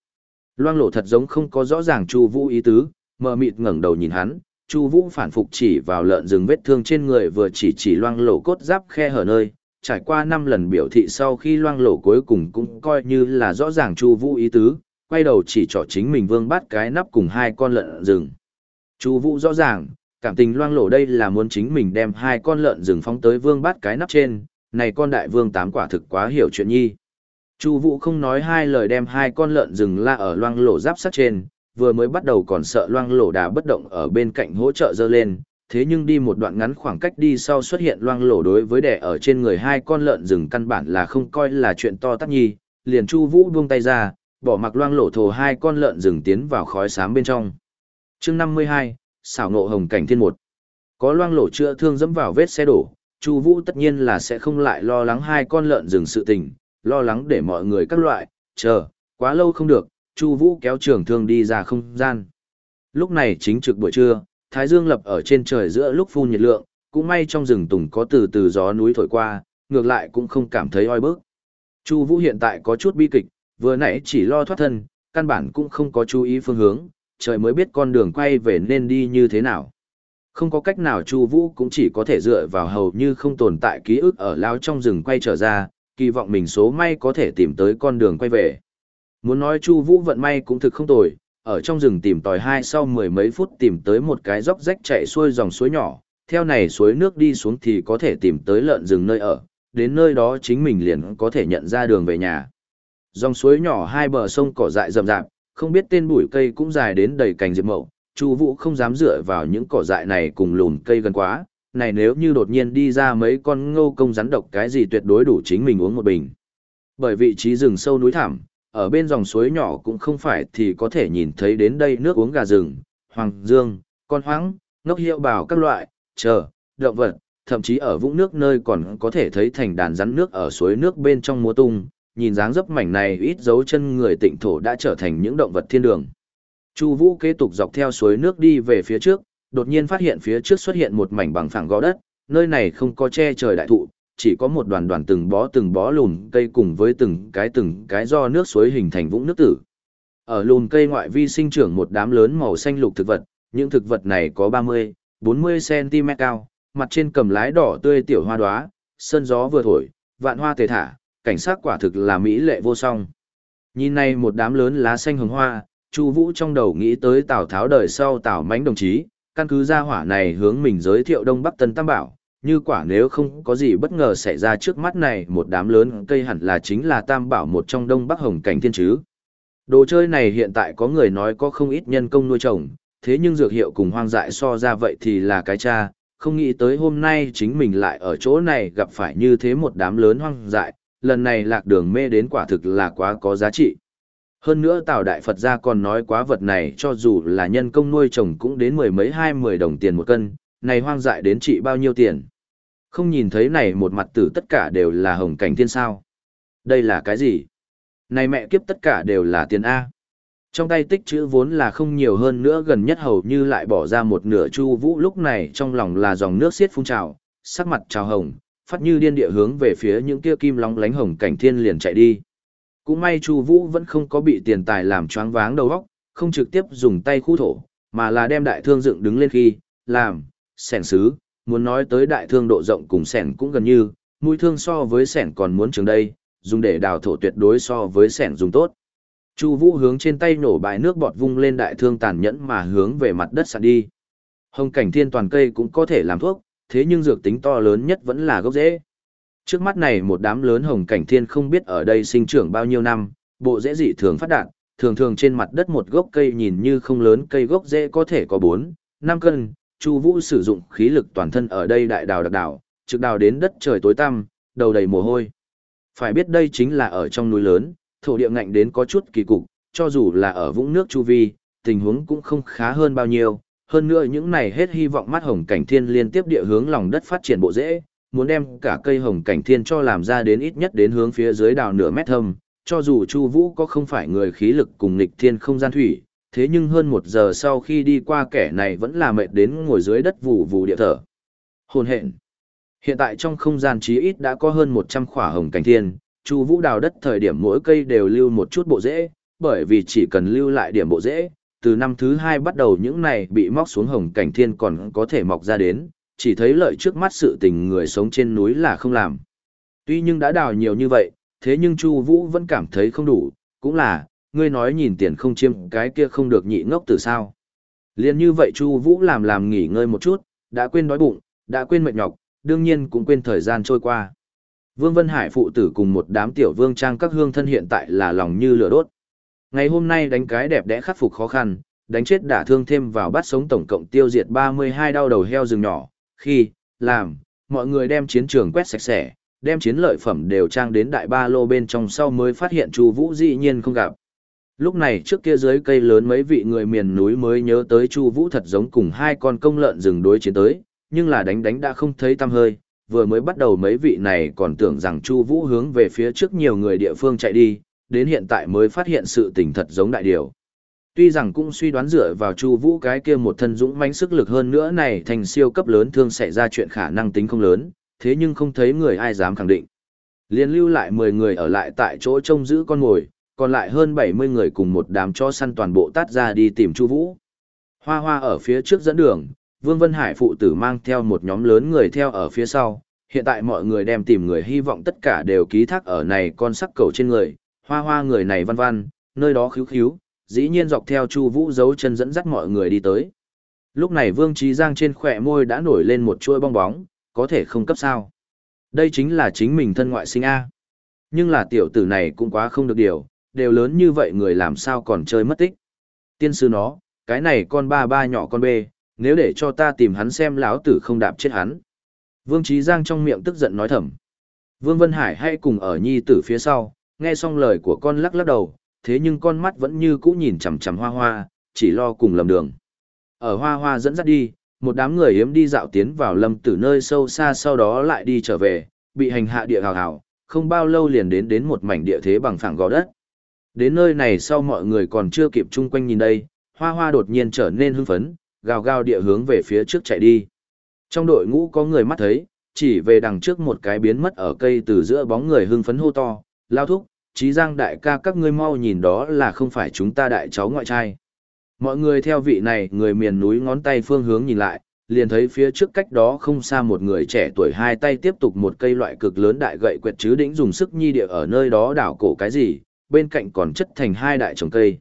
Loang lổ thật giống không có rõ ràng Chu Vũ ý tứ, mờ mịt ngẩng đầu nhìn hắn, Chu Vũ phản phục chỉ vào lợn rừng vết thương trên người vừa chỉ chỉ loang lổ cốt giáp khe hở nơi, trải qua năm lần biểu thị sau khi loang lổ cuối cùng cũng coi như là rõ ràng Chu Vũ ý tứ, quay đầu chỉ trỏ chính mình vương bát cái nắp cùng hai con lợn rừng. Chu Vũ rõ ràng, cảm tình loang lổ đây là muốn chính mình đem hai con lợn rừng phóng tới vương bát cái nắp trên, này con đại vương tám quả thực quá hiểu chuyện nhi. Chu Vũ không nói hai lời đem hai con lợn rừng la ở loang lổ giáp sắt trên, vừa mới bắt đầu còn sợ loang lổ đà bất động ở bên cạnh hỗ trợ dơ lên, thế nhưng đi một đoạn ngắn khoảng cách đi sau xuất hiện loang lổ đối với đẻ ở trên người hai con lợn rừng căn bản là không coi là chuyện to tát nhi, liền Chu Vũ buông tay ra, bỏ mặc loang lổ thồ hai con lợn rừng tiến vào khói xám bên trong. Chương năm mươi hai xảo ngộ hồng cảnh thiên một. Có loang lổ chữa thương dẫm vào vết xe đổ, Chu Vũ tất nhiên là sẽ không lại lo lắng hai con lợn rừng sự tình, lo lắng để mọi người các loại, chờ, quá lâu không được, Chu Vũ kéo trường thương đi ra không gian. Lúc này chính trực buổi trưa, Thái Dương lập ở trên trời giữa lúc phun nhiệt lượng, cũng may trong rừng tùng có từ từ gió núi thổi qua, ngược lại cũng không cảm thấy oi bức. Chu Vũ hiện tại có chút bi kịch, vừa nãy chỉ lo thoát thân, căn bản cũng không có chú ý phương hướng, trời mới biết con đường quay về nên đi như thế nào. Không có cách nào Chu Vũ cũng chỉ có thể dựa vào hầu như không tồn tại ký ức ở lao trong rừng quay trở ra, kỳ vọng mình số may có thể tìm tới con đường quay về. Muốn nói Chu Vũ vận may cũng thực không tồi, ở trong rừng tìm tòi hai sau mười mấy phút tìm tới một cái dốc rách chạy xuôi dòng suối nhỏ, theo này suối nước đi xuống thì có thể tìm tới lợn rừng nơi ở, đến nơi đó chính mình liền có thể nhận ra đường về nhà. Dòng suối nhỏ hai bờ sông cỏ dại rậm rạp, không biết tên bụi cây cũng dài đến đầy cành diệp mậu, Chu Vũ không dám dựa vào những cỏ dại này cùng lùn cây gần quá, này nếu như đột nhiên đi ra mấy con ngô công rắn độc cái gì tuyệt đối đủ chính mình uống một bình. Bởi vị trí rừng sâu núi thẳm, ở bên dòng suối nhỏ cũng không phải thì có thể nhìn thấy đến đây nước uống gà rừng, hoàng dương, con hoáng, ngốc hiệu bào các loại, chờ, động vật, thậm chí ở vũng nước nơi còn có thể thấy thành đàn rắn nước ở suối nước bên trong mùa tung, nhìn dáng dấp mảnh này ít dấu chân người tịnh thổ đã trở thành những động vật thiên đường. Chu Vũ kế tục dọc theo suối nước đi về phía trước, đột nhiên phát hiện phía trước xuất hiện một mảnh bằng phẳng gò đất, nơi này không có che trời đại thụ, chỉ có một đoàn đoàn từng bó từng bó lùn cây cùng với từng cái từng cái do nước suối hình thành vũng nước tử. Ở lùn cây ngoại vi sinh trưởng một đám lớn màu xanh lục thực vật, những thực vật này có 30, 40 cm cao, mặt trên cầm lái đỏ tươi tiểu hoa đóa, sơn gió vừa thổi, vạn hoa tề thả, cảnh sắc quả thực là mỹ lệ vô song. Nhìn này một đám lớn lá xanh hồng hoa, Chu Vũ trong đầu nghĩ tới Tào Tháo đời sau Tào Mãnh đồng chí, căn cứ ra hỏa này hướng mình giới thiệu Đông Bắc Tân Tam Bảo, như quả nếu không có gì bất ngờ xảy ra trước mắt này một đám lớn cây hẳn là chính là Tam Bảo một trong Đông Bắc Hồng Cảnh Thiên chứ. Đồ chơi này hiện tại có người nói có không ít nhân công nuôi trồng, thế nhưng dược hiệu cùng hoang dại so ra vậy thì là cái cha, không nghĩ tới hôm nay chính mình lại ở chỗ này gặp phải như thế một đám lớn hoang dại, lần này lạc đường mê đến quả thực là quá có giá trị. Hơn nữa Tào Đại Phật gia còn nói quá vật này cho dù là nhân công nuôi trồng cũng đến mười mấy hai mười đồng tiền một cân, này hoang dại đến trị bao nhiêu tiền. Không nhìn thấy này một mặt tử tất cả đều là hồng cảnh thiên sao. Đây là cái gì? Này mẹ kiếp tất cả đều là tiền A. Trong tay tích chữ vốn là không nhiều hơn nữa gần nhất hầu như lại bỏ ra một nửa chu vũ lúc này trong lòng là dòng nước xiết phun trào, sắc mặt trào hồng, phát như điên địa hướng về phía những kia kim lóng lánh hồng cảnh thiên liền chạy đi. Cũng may chu vũ vẫn không có bị tiền tài làm choáng váng đầu óc, không trực tiếp dùng tay khu thổ, mà là đem đại thương dựng đứng lên khi, làm, sẻn sứ, muốn nói tới đại thương độ rộng cùng sẻn cũng gần như, mũi thương so với sẻn còn muốn trường đây, dùng để đào thổ tuyệt đối so với sẻn dùng tốt. Chu Vũ hướng trên tay nổ bài nước bọt vung lên đại thương tàn nhẫn mà hướng về mặt đất sạn đi. Hồng cảnh thiên toàn cây cũng có thể làm thuốc, thế nhưng dược tính to lớn nhất vẫn là gốc rễ. Trước mắt này một đám lớn hồng cảnh thiên không biết ở đây sinh trưởng bao nhiêu năm, bộ rễ dị thường phát đạt, thường thường trên mặt đất một gốc cây nhìn như không lớn cây gốc rễ có thể có 4, 5 cân. Chu Vũ sử dụng khí lực toàn thân ở đây đại đào đặc đào, trực đào đến đất trời tối tăm, đầu đầy mồ hôi. Phải biết đây chính là ở trong núi lớn, thổ địa ngạnh đến có chút kỳ cục, cho dù là ở vũng nước chu vi, tình huống cũng không khá hơn bao nhiêu. Hơn nữa những này hết hy vọng mắt hồng cảnh thiên liên tiếp địa hướng lòng đất phát triển bộ rễ, muốn đem cả cây hồng cảnh thiên cho làm ra đến ít nhất đến hướng phía dưới đào nửa mét thâm, cho dù Chu Vũ có không phải người khí lực cùng nghịch thiên không gian thủy, thế nhưng hơn một giờ sau khi đi qua kẻ này vẫn là mệt đến ngồi dưới đất vù vù địa thở. Hồn hện. Hiện tại trong không gian chí ít đã có hơn 100 khỏa hồng cảnh thiên, Chu Vũ đào đất thời điểm mỗi cây đều lưu một chút bộ rễ, bởi vì chỉ cần lưu lại điểm bộ rễ, từ năm thứ hai bắt đầu những này bị móc xuống hồng cảnh thiên còn có thể mọc ra đến, chỉ thấy lợi trước mắt sự tình người sống trên núi là không làm. Tuy nhưng đã đào nhiều như vậy, thế nhưng Chu Vũ vẫn cảm thấy không đủ, cũng là, ngươi nói nhìn tiền không chiêm cái kia không được nhị ngốc từ sao. Liên như vậy Chu Vũ làm làm nghỉ ngơi một chút, đã quên đói bụng, đã quên mệt nhọc, đương nhiên cũng quên thời gian trôi qua. Vương Vân Hải phụ tử cùng một đám tiểu vương trang các hương thân hiện tại là lòng như lửa đốt. Ngày hôm nay đánh cái đẹp đẽ khắc phục khó khăn, đánh chết đả thương thêm vào bắt sống tổng cộng tiêu diệt 32 đau đầu heo rừng nhỏ, khi, làm, mọi người đem chiến trường quét sạch sẽ, đem chiến lợi phẩm đều trang đến đại ba lô bên trong sau mới phát hiện Chu Vũ dĩ nhiên không gặp. Lúc này trước kia dưới cây lớn mấy vị người miền núi mới nhớ tới Chu Vũ thật giống cùng hai con công lợn rừng đối chiến tới, nhưng là đánh đánh đã không thấy tăm hơi, vừa mới bắt đầu mấy vị này còn tưởng rằng Chu Vũ hướng về phía trước nhiều người địa phương chạy đi, đến hiện tại mới phát hiện sự tình thật giống đại điều. Tuy rằng cũng suy đoán dựa vào Chu Vũ cái kia một thân dũng mãnh sức lực hơn nữa này thành siêu cấp lớn thương xảy ra chuyện khả năng tính không lớn, thế nhưng không thấy người ai dám khẳng định. Liên lưu lại 10 người ở lại tại chỗ trông giữ con ngồi, còn lại hơn 70 người cùng một đám cho săn toàn bộ tát ra đi tìm Chu Vũ. Hoa Hoa ở phía trước dẫn đường, Vương Vân Hải phụ tử mang theo một nhóm lớn người theo ở phía sau, hiện tại mọi người đem tìm người hy vọng tất cả đều ký thác ở này con sắc cầu trên người, hoa hoa người này văn văn, nơi đó khíu khíu, dĩ nhiên dọc theo Chu Vũ dấu chân dẫn dắt mọi người đi tới. Lúc này Vương Trí Giang trên khóe môi đã nổi lên một chuỗi bong bóng, có thể không cấp sao. Đây chính là chính mình thân ngoại sinh A. Nhưng là tiểu tử này cũng quá không được điều, đều lớn như vậy người làm sao còn chơi mất tích. Tiên sư nó, cái này con ba ba nhỏ con bê, nếu để cho ta tìm hắn xem lão tử không đạp chết hắn. Vương Trí Giang trong miệng tức giận nói thầm. Vương Vân Hải hay cùng ở nhi tử phía sau, nghe xong lời của con lắc lắc đầu, thế nhưng con mắt vẫn như cũ nhìn chằm chằm hoa hoa, chỉ lo cùng lầm đường. Ở hoa hoa dẫn dắt đi, một đám người hiếm đi dạo tiến vào lâm tử nơi sâu xa sau đó lại đi trở về, bị hành hạ địa hào hào, không bao lâu liền đến đến một mảnh địa thế bằng phẳng gò đất. Đến nơi này sau mọi người còn chưa kịp chung quanh nhìn đây, hoa hoa đột nhiên trở nên hưng phấn, gào gào địa hướng về phía trước chạy đi. Trong đội ngũ có người mắt thấy, chỉ về đằng trước một cái biến mất ở cây từ giữa bóng người hưng phấn hô to, lao thúc, trí giang đại ca các ngươi mau nhìn đó là không phải chúng ta đại cháu ngoại trai. Mọi người theo vị này, người miền núi ngón tay phương hướng nhìn lại, liền thấy phía trước cách đó không xa một người trẻ tuổi hai tay tiếp tục một cây loại cực lớn đại gậy quẹt chứ đỉnh dùng sức nhi địa ở nơi đó đảo cổ cái gì, bên cạnh còn chất thành hai đại trồng cây.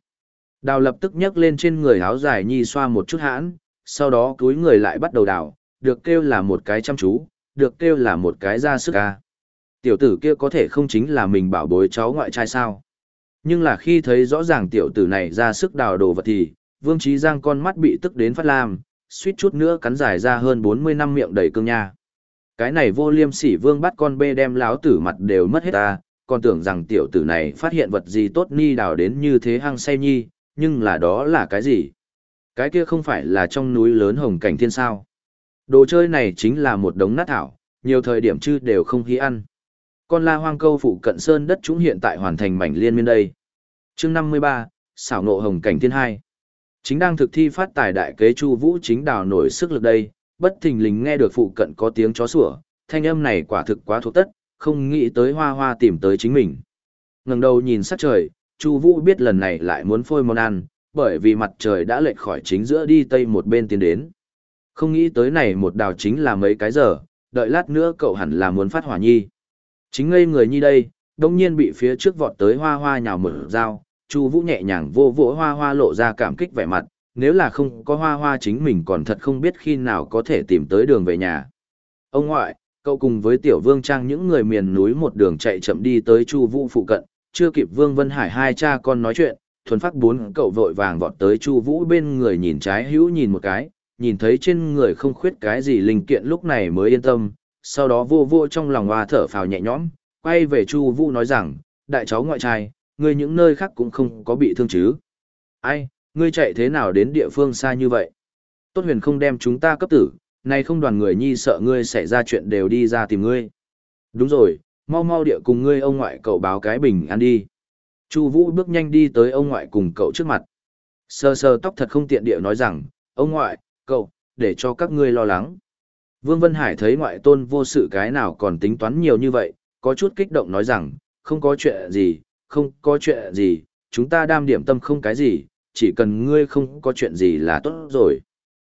Đào lập tức nhấc lên trên người áo dài nhi xoa một chút hãn, sau đó cúi người lại bắt đầu đào, được kêu là một cái chăm chú, được kêu là một cái ra sức ca. Tiểu tử kia có thể không chính là mình bảo bối cháu ngoại trai sao. Nhưng là khi thấy rõ ràng tiểu tử này ra sức đào đồ vật thì, Vương Trí Giang con mắt bị tức đến phát lam, suýt chút nữa cắn dài ra hơn 40 năm miệng đầy cương nha. Cái này vô liêm sỉ vương bắt con bê đem láo tử mặt đều mất hết ta, còn tưởng rằng tiểu tử này phát hiện vật gì tốt ni đào đến như thế hăng say nhi, nhưng là đó là cái gì? Cái kia không phải là trong núi lớn hồng cảnh thiên sao. Đồ chơi này chính là một đống nát thảo, nhiều thời điểm chứ đều không hí ăn. Con la hoang câu phụ cận sơn đất chúng hiện tại hoàn thành mảnh liên miên đây. chương 53, xảo nộ hồng cảnh thiên hai. Chính đang thực thi phát tài đại kế Chu Vũ chính đào nổi sức lực đây, bất thình lình nghe được phụ cận có tiếng chó sủa, thanh âm này quả thực quá thuộc tất, không nghĩ tới Hoa Hoa tìm tới chính mình. Ngẩng đầu nhìn sát trời, Chu Vũ biết lần này lại muốn phôi món ăn, bởi vì mặt trời đã lệch khỏi chính giữa đi tây một bên tiến đến. Không nghĩ tới này một đào chính là mấy cái giờ, đợi lát nữa cậu hẳn là muốn phát hỏa nhi. Chính ngây người nhi đây, đông nhiên bị phía trước vọt tới hoa hoa nhào mở dao, Chu Vũ nhẹ nhàng vô vỗ hoa hoa lộ ra cảm kích vẻ mặt, nếu là không có hoa hoa chính mình còn thật không biết khi nào có thể tìm tới đường về nhà. Ông ngoại, cậu cùng với tiểu vương trang những người miền núi một đường chạy chậm đi tới Chu Vũ phụ cận, chưa kịp Vương Vân Hải hai cha con nói chuyện, thuần phát bốn cậu vội vàng vọt tới Chu Vũ bên người nhìn trái hữu nhìn một cái, nhìn thấy trên người không khuyết cái gì linh kiện lúc này mới yên tâm, sau đó vô vô trong lòng hoa thở phào nhẹ nhõm, quay về Chu Vũ nói rằng, đại cháu ngoại trai, ngươi những nơi khác cũng không có bị thương chứ. Ai, ngươi chạy thế nào đến địa phương xa như vậy? Tốt huyền không đem chúng ta cấp tử, này không đoàn người nhi sợ ngươi xảy ra chuyện đều đi ra tìm ngươi. Đúng rồi, mau mau địa cùng ngươi ông ngoại cậu báo cái bình ăn đi. Chu Vũ bước nhanh đi tới ông ngoại cùng cậu trước mặt. Sơ sơ tóc thật không tiện địa nói rằng, ông ngoại, cậu, để cho các ngươi lo lắng. Vương Vân Hải thấy ngoại tôn vô sự cái nào còn tính toán nhiều như vậy, có chút kích động nói rằng, không có chuyện gì, không có chuyện gì, chúng ta đam điểm tâm không cái gì, chỉ cần ngươi không có chuyện gì là tốt rồi.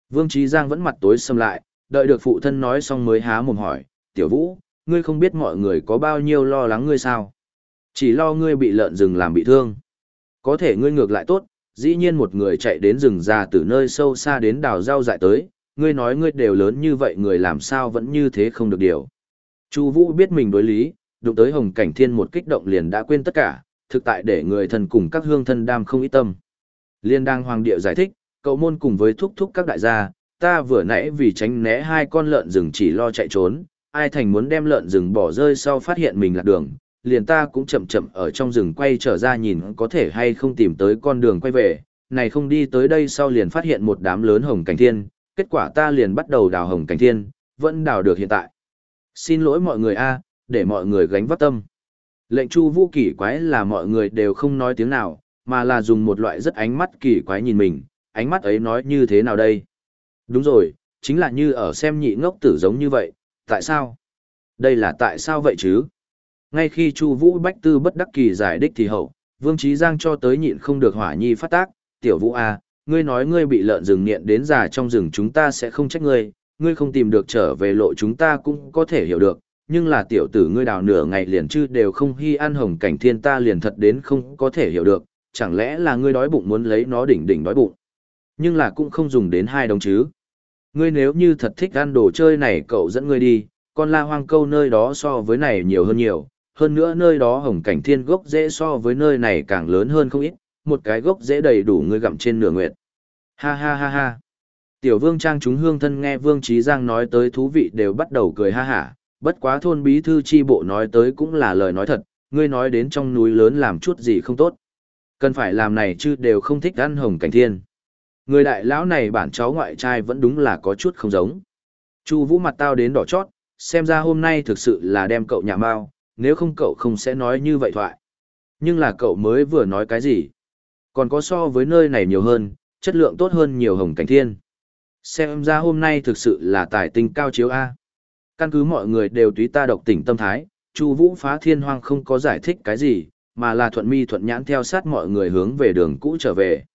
Vương Trí Giang vẫn mặt tối sầm lại, đợi được phụ thân nói xong mới há mồm hỏi, tiểu vũ, ngươi không biết mọi người có bao nhiêu lo lắng ngươi sao? Chỉ lo ngươi bị lợn rừng làm bị thương. Có thể ngươi ngược lại tốt, dĩ nhiên một người chạy đến rừng già từ nơi sâu xa đến đào rau dại tới, ngươi nói ngươi đều lớn như vậy người làm sao vẫn như thế không được điều. Chu Vũ biết mình đối lý, đụng tới Hồng Cảnh Thiên một kích động liền đã quên tất cả, thực tại để người thần cùng các hương thân đam không ý tâm. Liên đang hoàng địa giải thích, cậu môn cùng với thúc thúc các đại gia, ta vừa nãy vì tránh né hai con lợn rừng chỉ lo chạy trốn, ai thành muốn đem lợn rừng bỏ rơi sau phát hiện mình lạc đường, liền ta cũng chậm chậm ở trong rừng quay trở ra nhìn có thể hay không tìm tới con đường quay về, này không đi tới đây sau liền phát hiện một đám lớn hồng cảnh thiên, kết quả ta liền bắt đầu đào hồng cảnh thiên, vẫn đào được hiện tại. Xin lỗi mọi người a, để mọi người gánh vác tâm. Lệnh chu vũ kỳ quái là mọi người đều không nói tiếng nào, mà là dùng một loại rất ánh mắt kỳ quái nhìn mình, ánh mắt ấy nói như thế nào đây? Đúng rồi, chính là như ở xem nhị ngốc tử giống như vậy, tại sao? Đây là tại sao vậy chứ? Ngay khi Chu Vũ Bách Tư bất đắc kỳ giải đích thì hậu, Vương Chí Giang cho tới nhịn không được hỏa nhi phát tác, "Tiểu Vũ a, à, ngươi nói ngươi bị lợn rừng nghiện đến già trong rừng chúng ta sẽ không trách ngươi, ngươi không tìm được trở về lộ chúng ta cũng có thể hiểu được, nhưng là tiểu tử ngươi đào nửa ngày liền chứ đều không hy ăn hồng cảnh thiên ta liền thật đến không có thể hiểu được, chẳng lẽ là ngươi đói bụng muốn lấy nó đỉnh đỉnh đói bụng. Nhưng là cũng không dùng đến hai đồng chứ. Ngươi nếu như thật thích ăn đồ chơi này cậu dẫn ngươi đi, con la hoang câu nơi đó so với này nhiều hơn nhiều, hơn nữa nơi đó hồng cảnh thiên gốc dễ so với nơi này càng lớn hơn không ít, một cái gốc dễ đầy đủ ngươi gặm trên nửa nguyệt. Ha ha ha ha. Tiểu vương trang chúng hương thân nghe vương trí giang nói tới thú vị đều bắt đầu cười ha hả, bất quá thôn bí thư chi bộ nói tới cũng là lời nói thật, ngươi nói đến trong núi lớn làm chút gì không tốt. Cần phải làm này chứ đều không thích ăn hồng cảnh thiên. Người đại lão này bản cháu ngoại trai vẫn đúng là có chút không giống. Chu vũ mặt tao đến đỏ chót, xem ra hôm nay thực sự là đem cậu nhà mao. nếu không cậu không sẽ nói như vậy thoại. Nhưng là cậu mới vừa nói cái gì? Còn có so với nơi này nhiều hơn, chất lượng tốt hơn nhiều hồng cảnh thiên. Xem ra hôm nay thực sự là tài tinh cao chiếu A. Căn cứ mọi người đều túy ta độc tỉnh tâm thái, Chu Vũ phá thiên hoang không có giải thích cái gì, mà là thuận mi thuận nhãn theo sát mọi người hướng về đường cũ trở về.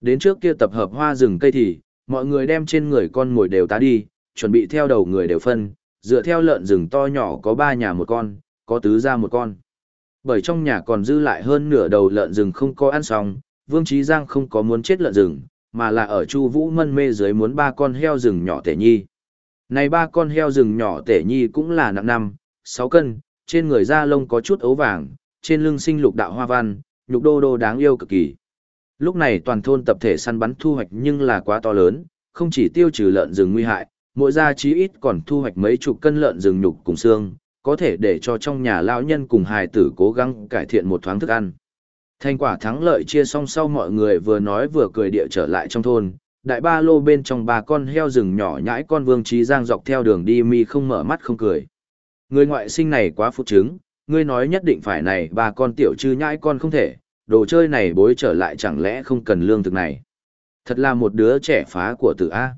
Đến trước kia tập hợp hoa rừng cây thì, mọi người đem trên người con mồi đều tá đi, chuẩn bị theo đầu người đều phân, dựa theo lợn rừng to nhỏ có ba nhà một con, có tứ ra một con. Bởi trong nhà còn dư lại hơn nửa đầu lợn rừng không có ăn xong, Vương Trí Giang không có muốn chết lợn rừng, mà là ở Chu Vũ mân mê dưới muốn ba con heo rừng nhỏ tể nhi. Này ba con heo rừng nhỏ tể nhi cũng là nặng năm, 6 cân, trên người da lông có chút ấu vàng, trên lưng sinh lục đạo hoa văn, nhục đô đô đáng yêu cực kỳ. Lúc này toàn thôn tập thể săn bắn thu hoạch nhưng là quá to lớn, không chỉ tiêu trừ lợn rừng nguy hại, mỗi gia chí ít còn thu hoạch mấy chục cân lợn rừng nhục cùng xương, có thể để cho trong nhà lão nhân cùng hài tử cố gắng cải thiện một thoáng thức ăn. Thành quả thắng lợi chia xong sau mọi người vừa nói vừa cười địa trở lại trong thôn, đại ba lô bên trong ba con heo rừng nhỏ nhãi con vương trí giang dọc theo đường đi mi không mở mắt không cười. Người ngoại sinh này quá phụ trứng, ngươi nói nhất định phải này ba con tiểu trư nhãi con không thể, đồ chơi này bối trở lại chẳng lẽ không cần lương thực này. Thật là một đứa trẻ phá của tử A.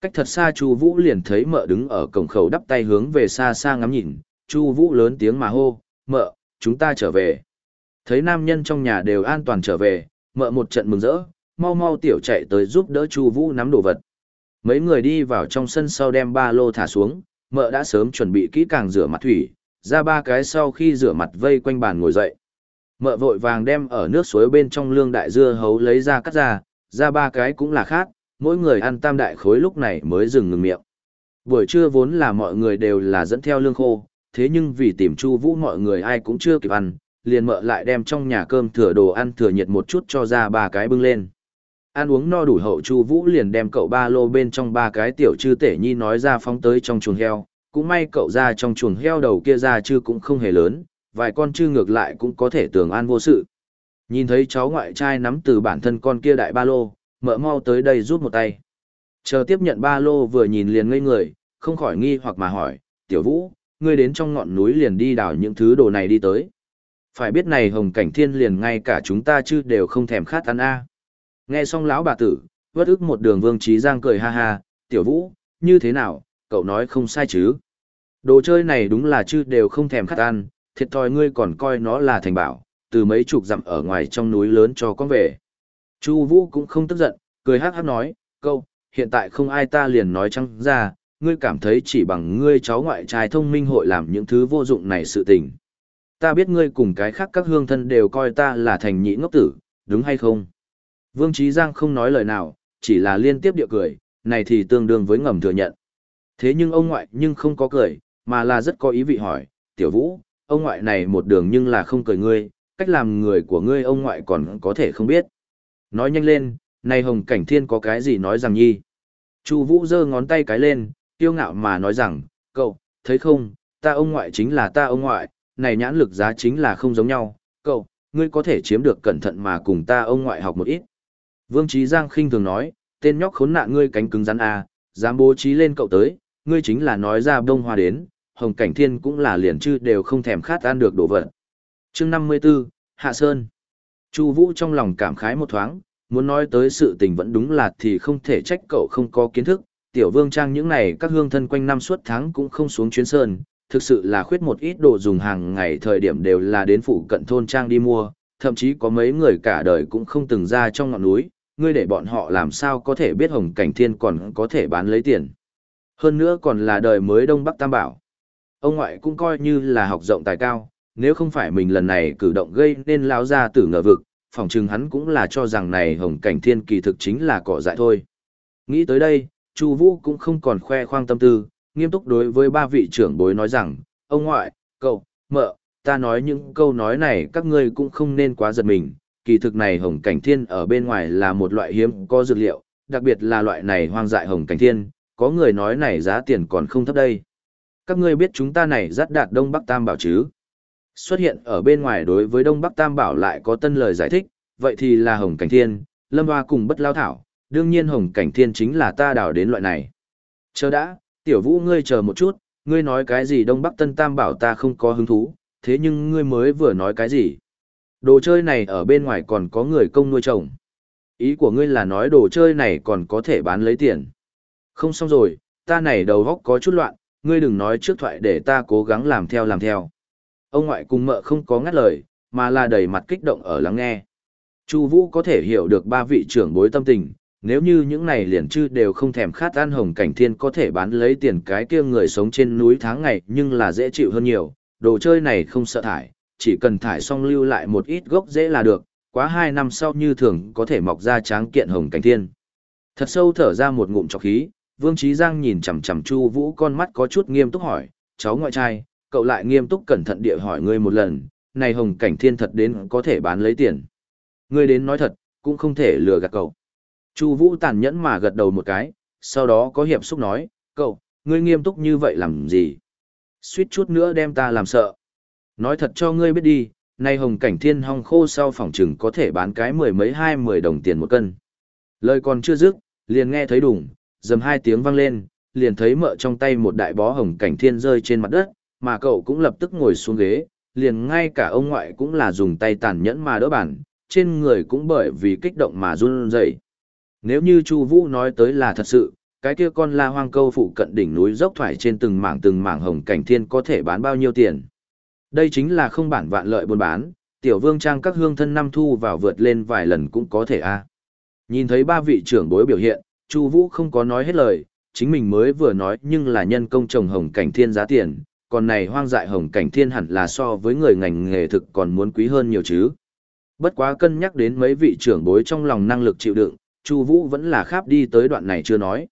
Cách thật xa Chu Vũ liền thấy mợ đứng ở cổng khẩu đắp tay hướng về xa xa ngắm nhìn, Chu Vũ lớn tiếng mà hô, "Mợ, chúng ta trở về." Thấy nam nhân trong nhà đều an toàn trở về, mợ một trận mừng rỡ, mau mau tiểu chạy tới giúp đỡ Chu Vũ nắm đồ vật. Mấy người đi vào trong sân sau đem ba lô thả xuống, mợ đã sớm chuẩn bị kỹ càng rửa mặt thủy, ra ba cái sau khi rửa mặt vây quanh bàn ngồi dậy. Mợ vội vàng đem ở nước suối bên trong lương đại dưa hấu lấy ra cắt ra, ra ba cái cũng là khác, mỗi người ăn tam đại khối lúc này mới dừng ngừng miệng. Buổi trưa vốn là mọi người đều là dẫn theo lương khô, thế nhưng vì tìm Chu Vũ mọi người ai cũng chưa kịp ăn, liền mợ lại đem trong nhà cơm thừa đồ ăn thừa nhiệt một chút cho ra ba cái bưng lên. Ăn uống no đủ hậu Chu Vũ liền đem cậu ba lô bên trong ba cái tiểu chư tể nhi nói ra phóng tới trong chuồng heo, cũng may cậu ra trong chuồng heo đầu kia ra chư cũng không hề lớn, vài con chư ngược lại cũng có thể tưởng an vô sự. Nhìn thấy cháu ngoại trai nắm từ bản thân con kia đại ba lô, mợ mau tới đây rút một tay. Chờ tiếp nhận ba lô vừa nhìn liền ngây người, không khỏi nghi hoặc mà hỏi, tiểu vũ, ngươi đến trong ngọn núi liền đi đào những thứ đồ này đi tới. Phải biết này hồng cảnh thiên liền ngay cả chúng ta chứ đều không thèm khát ăn a. Nghe xong lão bà tử, vất ức một đường vương trí giang cười ha ha, tiểu vũ, như thế nào, cậu nói không sai chứ. Đồ chơi này đúng là chứ đều không thèm khát ăn, thiệt thòi ngươi còn coi nó là thành bảo, từ mấy chục dặm ở ngoài trong núi lớn cho con về. Chu Vũ cũng không tức giận, cười hắc hắc nói, câu, hiện tại không ai ta liền nói trắng ra, ngươi cảm thấy chỉ bằng ngươi cháu ngoại trai thông minh hội làm những thứ vô dụng này sự tình. Ta biết ngươi cùng cái khác các hương thân đều coi ta là thành nhị ngốc tử, đúng hay không? Vương Trí Giang không nói lời nào, chỉ là liên tiếp điệu cười, này thì tương đương với ngầm thừa nhận. Thế nhưng ông ngoại nhưng không có cười, mà là rất có ý vị hỏi, tiểu vũ, ông ngoại này một đường nhưng là không cười ngươi, cách làm người của ngươi ông ngoại còn có thể không biết. Nói nhanh lên, này hồng cảnh thiên có cái gì nói rằng nhi. Chu vũ giơ ngón tay cái lên, kiêu ngạo mà nói rằng, cậu, thấy không, ta ông ngoại chính là ta ông ngoại, này nhãn lực giá chính là không giống nhau, cậu, ngươi có thể chiếm được cẩn thận mà cùng ta ông ngoại học một ít. Vương Trí Giang khinh thường nói, tên nhóc khốn nạn ngươi cánh cứng rắn à, dám bố trí lên cậu tới, ngươi chính là nói ra bông hoa đến, hồng cảnh thiên cũng là liền chư đều không thèm khát ăn được đồ vật. chương 54, Hạ Sơn. Chu Vũ trong lòng cảm khái một thoáng, muốn nói tới sự tình vẫn đúng là thì không thể trách cậu không có kiến thức, tiểu vương trang những này các hương thân quanh năm suốt tháng cũng không xuống chuyến sơn, thực sự là khuyết một ít đồ dùng hàng ngày thời điểm đều là đến phụ cận thôn trang đi mua, thậm chí có mấy người cả đời cũng không từng ra trong ngọn núi, ngươi để bọn họ làm sao có thể biết hồng cảnh thiên còn có thể bán lấy tiền. Hơn nữa còn là đời mới Đông Bắc Tam Bảo. Ông ngoại cũng coi như là học rộng tài cao, nếu không phải mình lần này cử động gây nên lao ra tử ngờ vực, phòng chừng hắn cũng là cho rằng này hồng cảnh thiên kỳ thực chính là cỏ dại thôi. Nghĩ tới đây, Chu Vũ cũng không còn khoe khoang tâm tư, nghiêm túc đối với ba vị trưởng bối nói rằng, ông ngoại, cậu, mợ, ta nói những câu nói này các ngươi cũng không nên quá giật mình, kỳ thực này hồng cảnh thiên ở bên ngoài là một loại hiếm có dược liệu, đặc biệt là loại này hoang dại hồng cảnh thiên, có người nói này giá tiền còn không thấp đây. Các ngươi biết chúng ta này rất đạt Đông Bắc Tam Bảo chứ? Xuất hiện ở bên ngoài đối với Đông Bắc Tam Bảo lại có tân lời giải thích, vậy thì là hồng cảnh thiên, lâm hoa cùng bất lao thảo, đương nhiên hồng cảnh thiên chính là ta đào đến loại này. Chờ đã, tiểu vũ ngươi chờ một chút, ngươi nói cái gì Đông Bắc Tân Tam Bảo ta không có hứng thú, thế nhưng ngươi mới vừa nói cái gì? Đồ chơi này ở bên ngoài còn có người công nuôi trồng. Ý của ngươi là nói đồ chơi này còn có thể bán lấy tiền. Không xong rồi, ta này đầu góc có chút loạn, ngươi đừng nói trước thoại để ta cố gắng làm theo làm theo. Ông ngoại cùng mợ không có ngắt lời, mà là đầy mặt kích động ở lắng nghe. Chu Vũ có thể hiểu được ba vị trưởng bối tâm tình, nếu như những này liền chư đều không thèm khát ăn hồng cảnh thiên có thể bán lấy tiền cái kia người sống trên núi tháng ngày nhưng là dễ chịu hơn nhiều, đồ chơi này không sợ thải, chỉ cần thải xong lưu lại một ít gốc dễ là được, quá hai năm sau như thường có thể mọc ra tráng kiện hồng cảnh thiên. Thật sâu thở ra một ngụm trọc khí, Vương Trí Giang nhìn chằm chằm Chu Vũ con mắt có chút nghiêm túc hỏi, "Cháu ngoại trai, cậu lại nghiêm túc cẩn thận địa hỏi ngươi một lần, này Hồng Cảnh Thiên thật đến có thể bán lấy tiền?" Ngươi đến nói thật, cũng không thể lừa gạt cậu. Chu Vũ tàn nhẫn mà gật đầu một cái, sau đó có hiệp xúc nói, "Cậu, ngươi nghiêm túc như vậy làm gì? Suýt chút nữa đem ta làm sợ." Nói thật cho ngươi biết đi, nay hồng cảnh thiên hong khô sau phòng trừng có thể bán cái mười mấy hai mười đồng tiền một cân. Lời còn chưa dứt, liền nghe thấy đùng, dầm hai tiếng vang lên, liền thấy mợ trong tay một đại bó hồng cảnh thiên rơi trên mặt đất, mà cậu cũng lập tức ngồi xuống ghế, liền ngay cả ông ngoại cũng là dùng tay tàn nhẫn mà đỡ bản, trên người cũng bởi vì kích động mà run rẩy. Nếu như Chu Vũ nói tới là thật sự, cái kia con la hoang câu phụ cận đỉnh núi dốc thoải trên từng mảng từng mảng hồng cảnh thiên có thể bán bao nhiêu tiền. Đây chính là không bản vạn lợi buôn bán, tiểu vương trang các hương thân năm thu vào vượt lên vài lần cũng có thể a. Nhìn thấy ba vị trưởng bối biểu hiện, Chu Vũ không có nói hết lời, chính mình mới vừa nói nhưng là nhân công trồng hồng cảnh thiên giá tiền, còn này hoang dại hồng cảnh thiên hẳn là so với người ngành nghề thực còn muốn quý hơn nhiều chứ. Bất quá cân nhắc đến mấy vị trưởng bối trong lòng năng lực chịu đựng, Chu Vũ vẫn là kháp đi tới đoạn này chưa nói.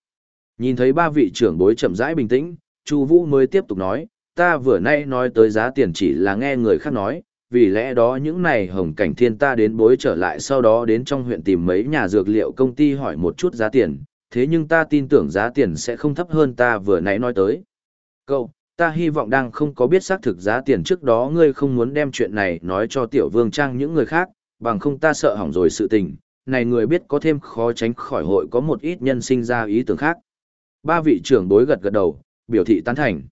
Nhìn thấy ba vị trưởng bối chậm rãi bình tĩnh, Chu Vũ mới tiếp tục nói, ta vừa nay nói tới giá tiền chỉ là nghe người khác nói, vì lẽ đó những này hồng cảnh thiên ta đến bối trở lại sau đó đến trong huyện tìm mấy nhà dược liệu công ty hỏi một chút giá tiền, thế nhưng ta tin tưởng giá tiền sẽ không thấp hơn ta vừa nãy nói tới. Cậu, ta hy vọng đang không có biết xác thực giá tiền trước đó ngươi không muốn đem chuyện này nói cho tiểu vương trang những người khác, bằng không ta sợ hỏng rồi sự tình, này người biết có thêm khó tránh khỏi hội có một ít nhân sinh ra ý tưởng khác. Ba vị trưởng bối gật gật đầu, biểu thị tán thành.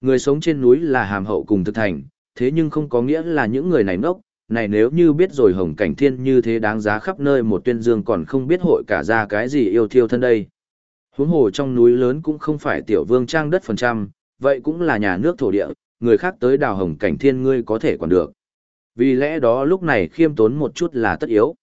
Người sống trên núi là hàm hậu cùng thực thành, thế nhưng không có nghĩa là những người này nốc, này nếu như biết rồi hồng cảnh thiên như thế đáng giá khắp nơi một tuyên dương còn không biết hội cả ra cái gì yêu thiêu thân đây. Huống hồ trong núi lớn cũng không phải tiểu vương trang đất phần trăm, vậy cũng là nhà nước thổ địa, người khác tới đào hồng cảnh thiên ngươi có thể còn được. Vì lẽ đó lúc này khiêm tốn một chút là tất yếu.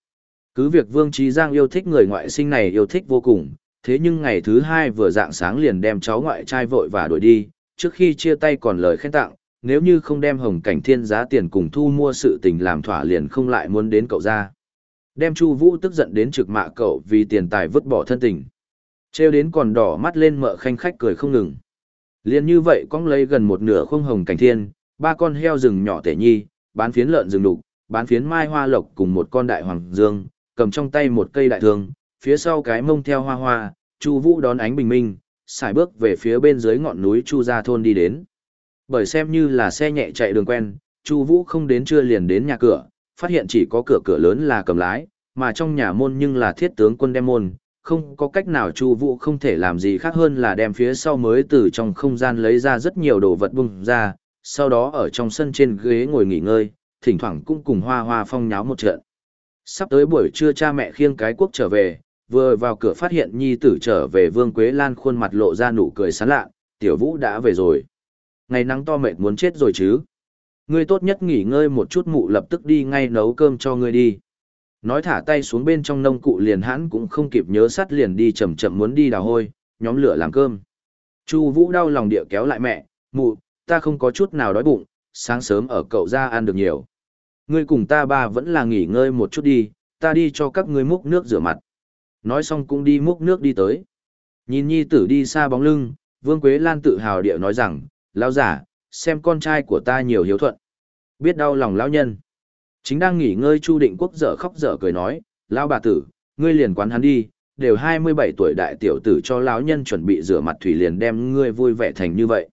Cứ việc Vương Trí Giang yêu thích người ngoại sinh này yêu thích vô cùng, thế nhưng ngày thứ hai vừa dạng sáng liền đem cháu ngoại trai vội và đuổi đi, trước khi chia tay còn lời khen tặng, nếu như không đem hồng cảnh thiên giá tiền cùng thu mua sự tình làm thỏa liền không lại muốn đến cậu ra. Đem Chu Vũ tức giận đến trực mạ cậu vì tiền tài vứt bỏ thân tình. Trêu đến còn đỏ mắt lên mợ khanh khách cười không ngừng. Liên như vậy cong lấy gần một nửa không hồng cảnh thiên, ba con heo rừng nhỏ tể nhi, bán phiến lợn rừng đục, bán phiến mai hoa lộc cùng một con đại hoàng dương, cầm trong tay một cây đại thương, phía sau cái mông theo hoa hoa, Chu Vũ đón ánh bình minh, sải bước về phía bên dưới ngọn núi Chu Gia Thôn đi đến. Bởi xem như là xe nhẹ chạy đường quen, Chu Vũ không đến trưa liền đến nhà cửa, phát hiện chỉ có cửa cửa lớn là cầm lái, mà trong nhà môn nhưng là thiết tướng quân đem môn, không có cách nào Chu Vũ không thể làm gì khác hơn là đem phía sau mới từ trong không gian lấy ra rất nhiều đồ vật bung ra, sau đó ở trong sân trên ghế ngồi nghỉ ngơi, thỉnh thoảng cũng cùng Hoa Hoa Phong nháo một trận. Sắp tới buổi trưa cha mẹ khiêng cái quốc trở về, vừa vào cửa phát hiện nhi tử trở về Vương Quế Lan khuôn mặt lộ ra nụ cười sán lạ, tiểu vũ đã về rồi. Ngày nắng to mệt muốn chết rồi chứ. Ngươi tốt nhất nghỉ ngơi một chút mụ lập tức đi ngay nấu cơm cho ngươi đi. Nói thả tay xuống bên trong nông cụ liền hãn cũng không kịp nhớ sắt liền đi chậm chậm muốn đi đào hôi, nhóm lửa làm cơm. Chu Vũ đau lòng địa kéo lại mẹ, "Mụ, ta không có chút nào đói bụng, sáng sớm ở cậu ra ăn được nhiều. Ngươi cùng ta ba vẫn là nghỉ ngơi một chút đi, ta đi cho các ngươi múc nước rửa mặt." Nói xong cũng đi múc nước đi tới. Nhìn nhi tử đi xa bóng lưng, Vương Quế Lan tự hào địa nói rằng, lão giả, xem con trai của ta nhiều hiếu thuận. Biết đau lòng lão nhân. Chính đang nghỉ ngơi Chu Định Quốc dở khóc dở cười nói, lão bà tử, ngươi liền quán hắn đi, đều 27 tuổi đại tiểu tử cho lão nhân chuẩn bị rửa mặt thủy liền đem ngươi vui vẻ thành như vậy.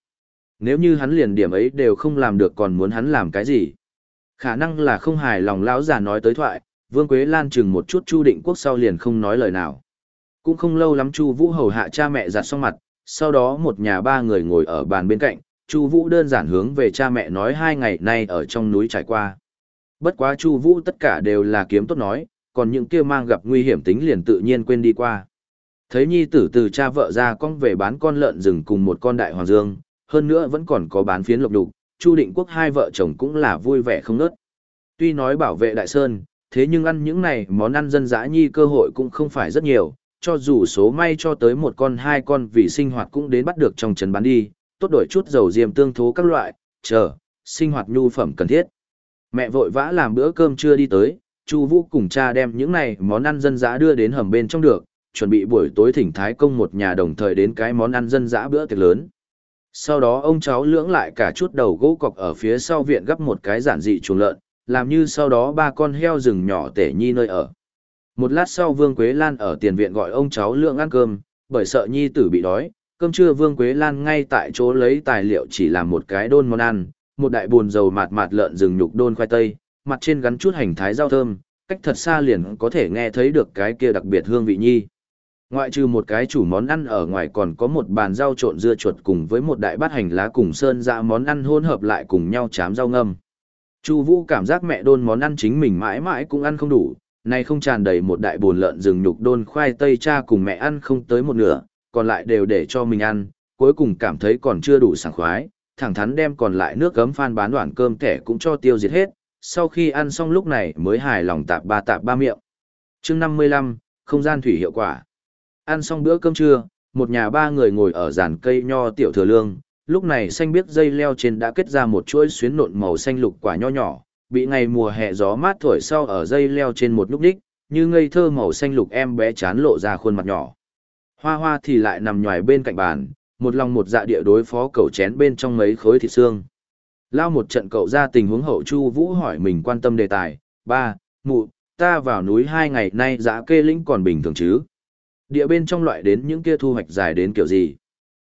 Nếu như hắn liền điểm ấy đều không làm được còn muốn hắn làm cái gì? Khả năng là không hài lòng lão già nói tới thoại, Vương Quế Lan chừng một chút Chu Định Quốc sau liền không nói lời nào. Cũng không lâu lắm Chu Vũ hầu hạ cha mẹ giặt xong mặt, sau đó một nhà ba người ngồi ở bàn bên cạnh, Chu Vũ đơn giản hướng về cha mẹ nói hai ngày nay ở trong núi trải qua. Bất quá Chu Vũ tất cả đều là kiếm tốt nói, còn những kia mang gặp nguy hiểm tính liền tự nhiên quên đi qua. Thấy nhi tử từ cha vợ ra con về bán con lợn rừng cùng một con đại hoàng dương, hơn nữa vẫn còn có bán phiến lục đục, Chu Định Quốc hai vợ chồng cũng là vui vẻ không ngớt. Tuy nói bảo vệ đại sơn, thế nhưng ăn những này món ăn dân dã nhi cơ hội cũng không phải rất nhiều, cho dù số may cho tới một con hai con vì sinh hoạt cũng đến bắt được trong trấn bán đi, tốt đổi chút dầu diêm tương thố các loại, chờ, sinh hoạt nhu phẩm cần thiết. Mẹ vội vã làm bữa cơm trưa đi tới, Chu Vũ cùng cha đem những này món ăn dân dã đưa đến hầm bên trong được, chuẩn bị buổi tối thỉnh Thái Công một nhà đồng thời đến cái món ăn dân dã bữa tiệc lớn. Sau đó ông cháu lưỡng lại cả chút đầu gỗ cọc ở phía sau viện gấp một cái giản dị chuồng lợn, làm như sau đó ba con heo rừng nhỏ tể nhi nơi ở. Một lát sau Vương Quế Lan ở tiền viện gọi ông cháu lưỡng ăn cơm, bởi sợ nhi tử bị đói, cơm trưa Vương Quế Lan ngay tại chỗ lấy tài liệu chỉ làm một cái đôn món ăn, một đại buồn dầu mạt mạt lợn rừng nhục đôn khoai tây, mặt trên gắn chút hành thái rau thơm, cách thật xa liền có thể nghe thấy được cái kia đặc biệt hương vị nhi. Ngoại trừ một cái chủ món ăn ở ngoài còn có một bàn rau trộn dưa chuột cùng với một đại bát hành lá cùng sơn dạ món ăn hỗn hợp lại cùng nhau chám rau ngâm. Chu Vũ cảm giác mẹ đôn món ăn chính mình mãi mãi cũng ăn không đủ, nay không tràn đầy một đại bồn lợn rừng nhục đôn khoai tây cha cùng mẹ ăn không tới một nửa, còn lại đều để cho mình ăn, cuối cùng cảm thấy còn chưa đủ sảng khoái, thẳng thắn đem còn lại nước gấm phan bán đoạn cơm thẻ cũng cho tiêu diệt hết, sau khi ăn xong lúc này mới hài lòng tạp ba tạp ba miệng. chương 55, không gian thủy hiệu quả. Ăn xong bữa cơm trưa, một nhà ba người ngồi ở giàn cây nho tiểu thừa lương, lúc này xanh biếc dây leo trên đã kết ra một chuỗi xuyến nộn màu xanh lục quả nho nhỏ, bị ngày mùa hè gió mát thổi sau ở dây leo trên một lúc đích, như ngây thơ màu xanh lục em bé chán lộ ra khuôn mặt nhỏ. Hoa hoa thì lại nằm nhòi bên cạnh bàn, một lòng một dạ địa đối phó cậu chén bên trong mấy khối thịt xương. Lao một trận cậu ra tình huống hậu Chu Vũ hỏi mình quan tâm đề tài, ba, mụ, ta vào núi hai ngày nay dã kê lĩnh còn bình thường chứ? Địa bên trong loại đến những kia thu hoạch dài đến kiểu gì?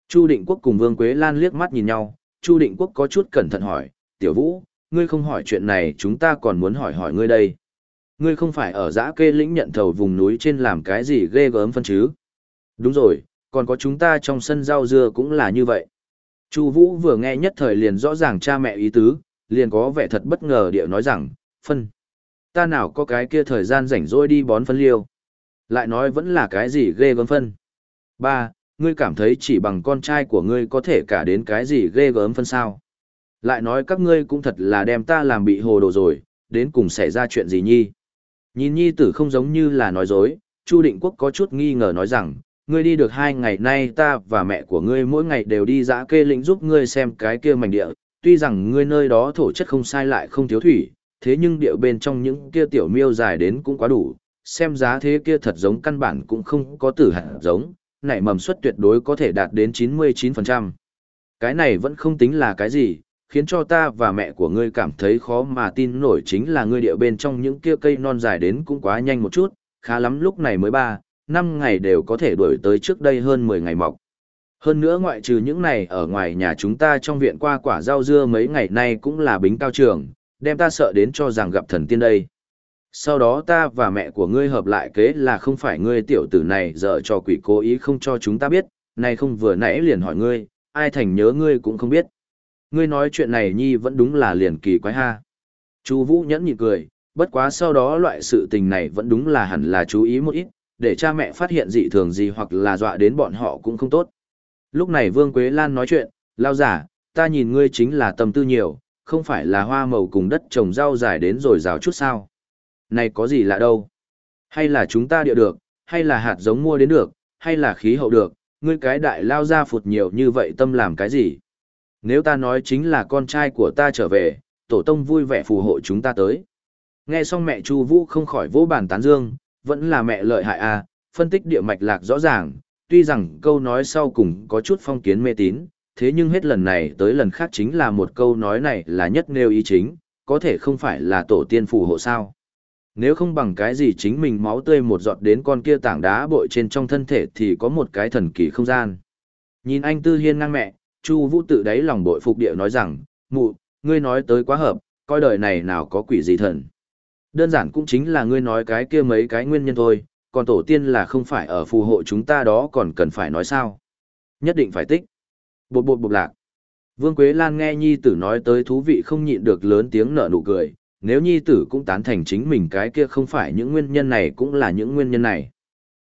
Chu Định Quốc cùng Vương Quế Lan liếc mắt nhìn nhau, Chu Định Quốc có chút cẩn thận hỏi, tiểu vũ, ngươi không hỏi chuyện này chúng ta còn muốn hỏi hỏi ngươi đây. Ngươi không phải ở dã kê lĩnh nhận thầu vùng núi trên làm cái gì ghê gớm phân chứ? Đúng rồi, còn có chúng ta trong sân rau dưa cũng là như vậy. Chu Vũ vừa nghe nhất thời liền rõ ràng cha mẹ ý tứ, liền có vẻ thật bất ngờ điệu nói rằng, phân. Ta nào có cái kia thời gian rảnh rỗi đi bón phân liêu. Lại nói vẫn là cái gì ghê gớm phân. Ba, ngươi cảm thấy chỉ bằng con trai của ngươi có thể cả đến cái gì ghê gớm phân sao. Lại nói các ngươi cũng thật là đem ta làm bị hồ đồ rồi, đến cùng xảy ra chuyện gì nhi. Nhìn nhi tử không giống như là nói dối, Chu Định Quốc có chút nghi ngờ nói rằng, ngươi đi được hai ngày nay ta và mẹ của ngươi mỗi ngày đều đi dã kê lĩnh giúp ngươi xem cái kia mảnh địa, tuy rằng ngươi nơi đó thổ chất không sai lại không thiếu thủy, thế nhưng địa bên trong những kia tiểu miêu dài đến cũng quá đủ, xem giá thế kia thật giống căn bản cũng không có tử hạt giống, nảy mầm suất tuyệt đối có thể đạt đến 99%. Cái này vẫn không tính là cái gì, khiến cho ta và mẹ của ngươi cảm thấy khó mà tin nổi chính là ngươi địa bên trong những kia cây non dài đến cũng quá nhanh một chút, khá lắm lúc này mới ba, năm ngày đều có thể đuổi tới trước đây hơn 10 ngày mọc. Hơn nữa ngoại trừ những này ở ngoài nhà chúng ta trong viện qua quả rau dưa mấy ngày nay cũng là bính cao trường, đem ta sợ đến cho rằng gặp thần tiên đây. Sau đó ta và mẹ của ngươi hợp lại kế là không phải ngươi tiểu tử này dở cho quỷ cố ý không cho chúng ta biết, này không vừa nãy liền hỏi ngươi, ai thành nhớ ngươi cũng không biết. Ngươi nói chuyện này nhi vẫn đúng là liền kỳ quái ha. Chu Vũ nhẫn nhịn cười, bất quá sau đó loại sự tình này vẫn đúng là hẳn là chú ý một ít, để cha mẹ phát hiện dị thường gì hoặc là dọa đến bọn họ cũng không tốt. Lúc này Vương Quế Lan nói chuyện, lao giả, ta nhìn ngươi chính là tâm tư nhiều, không phải là hoa màu cùng đất trồng rau dài đến rồi rào chút sao. Này có gì lạ đâu. Hay là chúng ta địa được, hay là hạt giống mua đến được, hay là khí hậu được, ngươi cái đại lao ra phụt nhiều như vậy tâm làm cái gì. Nếu ta nói chính là con trai của ta trở về, tổ tông vui vẻ phù hộ chúng ta tới. Nghe xong mẹ Chu Vũ không khỏi vỗ bàn tán dương, vẫn là mẹ lợi hại à, phân tích địa mạch lạc rõ ràng, tuy rằng câu nói sau cùng có chút phong kiến mê tín, thế nhưng hết lần này tới lần khác chính là một câu nói này là nhất nêu ý chính, có thể không phải là tổ tiên phù hộ sao. Nếu không bằng cái gì chính mình máu tươi một giọt đến con kia tảng đá bội trên trong thân thể thì có một cái thần kỳ không gian. Nhìn anh Tư Hiên ngang mẹ, Chu Vũ tự đáy lòng bội phục địa nói rằng, mụ, ngươi nói tới quá hợp, coi đời này nào có quỷ gì thần. Đơn giản cũng chính là ngươi nói cái kia mấy cái nguyên nhân thôi, còn tổ tiên là không phải ở phù hộ chúng ta đó còn cần phải nói sao. Nhất định phải tích. Bột bột bột lạc. Vương Quế Lan nghe nhi tử nói tới thú vị không nhịn được lớn tiếng nở nụ cười, nếu nhi tử cũng tán thành chính mình cái kia không phải những nguyên nhân này cũng là những nguyên nhân này.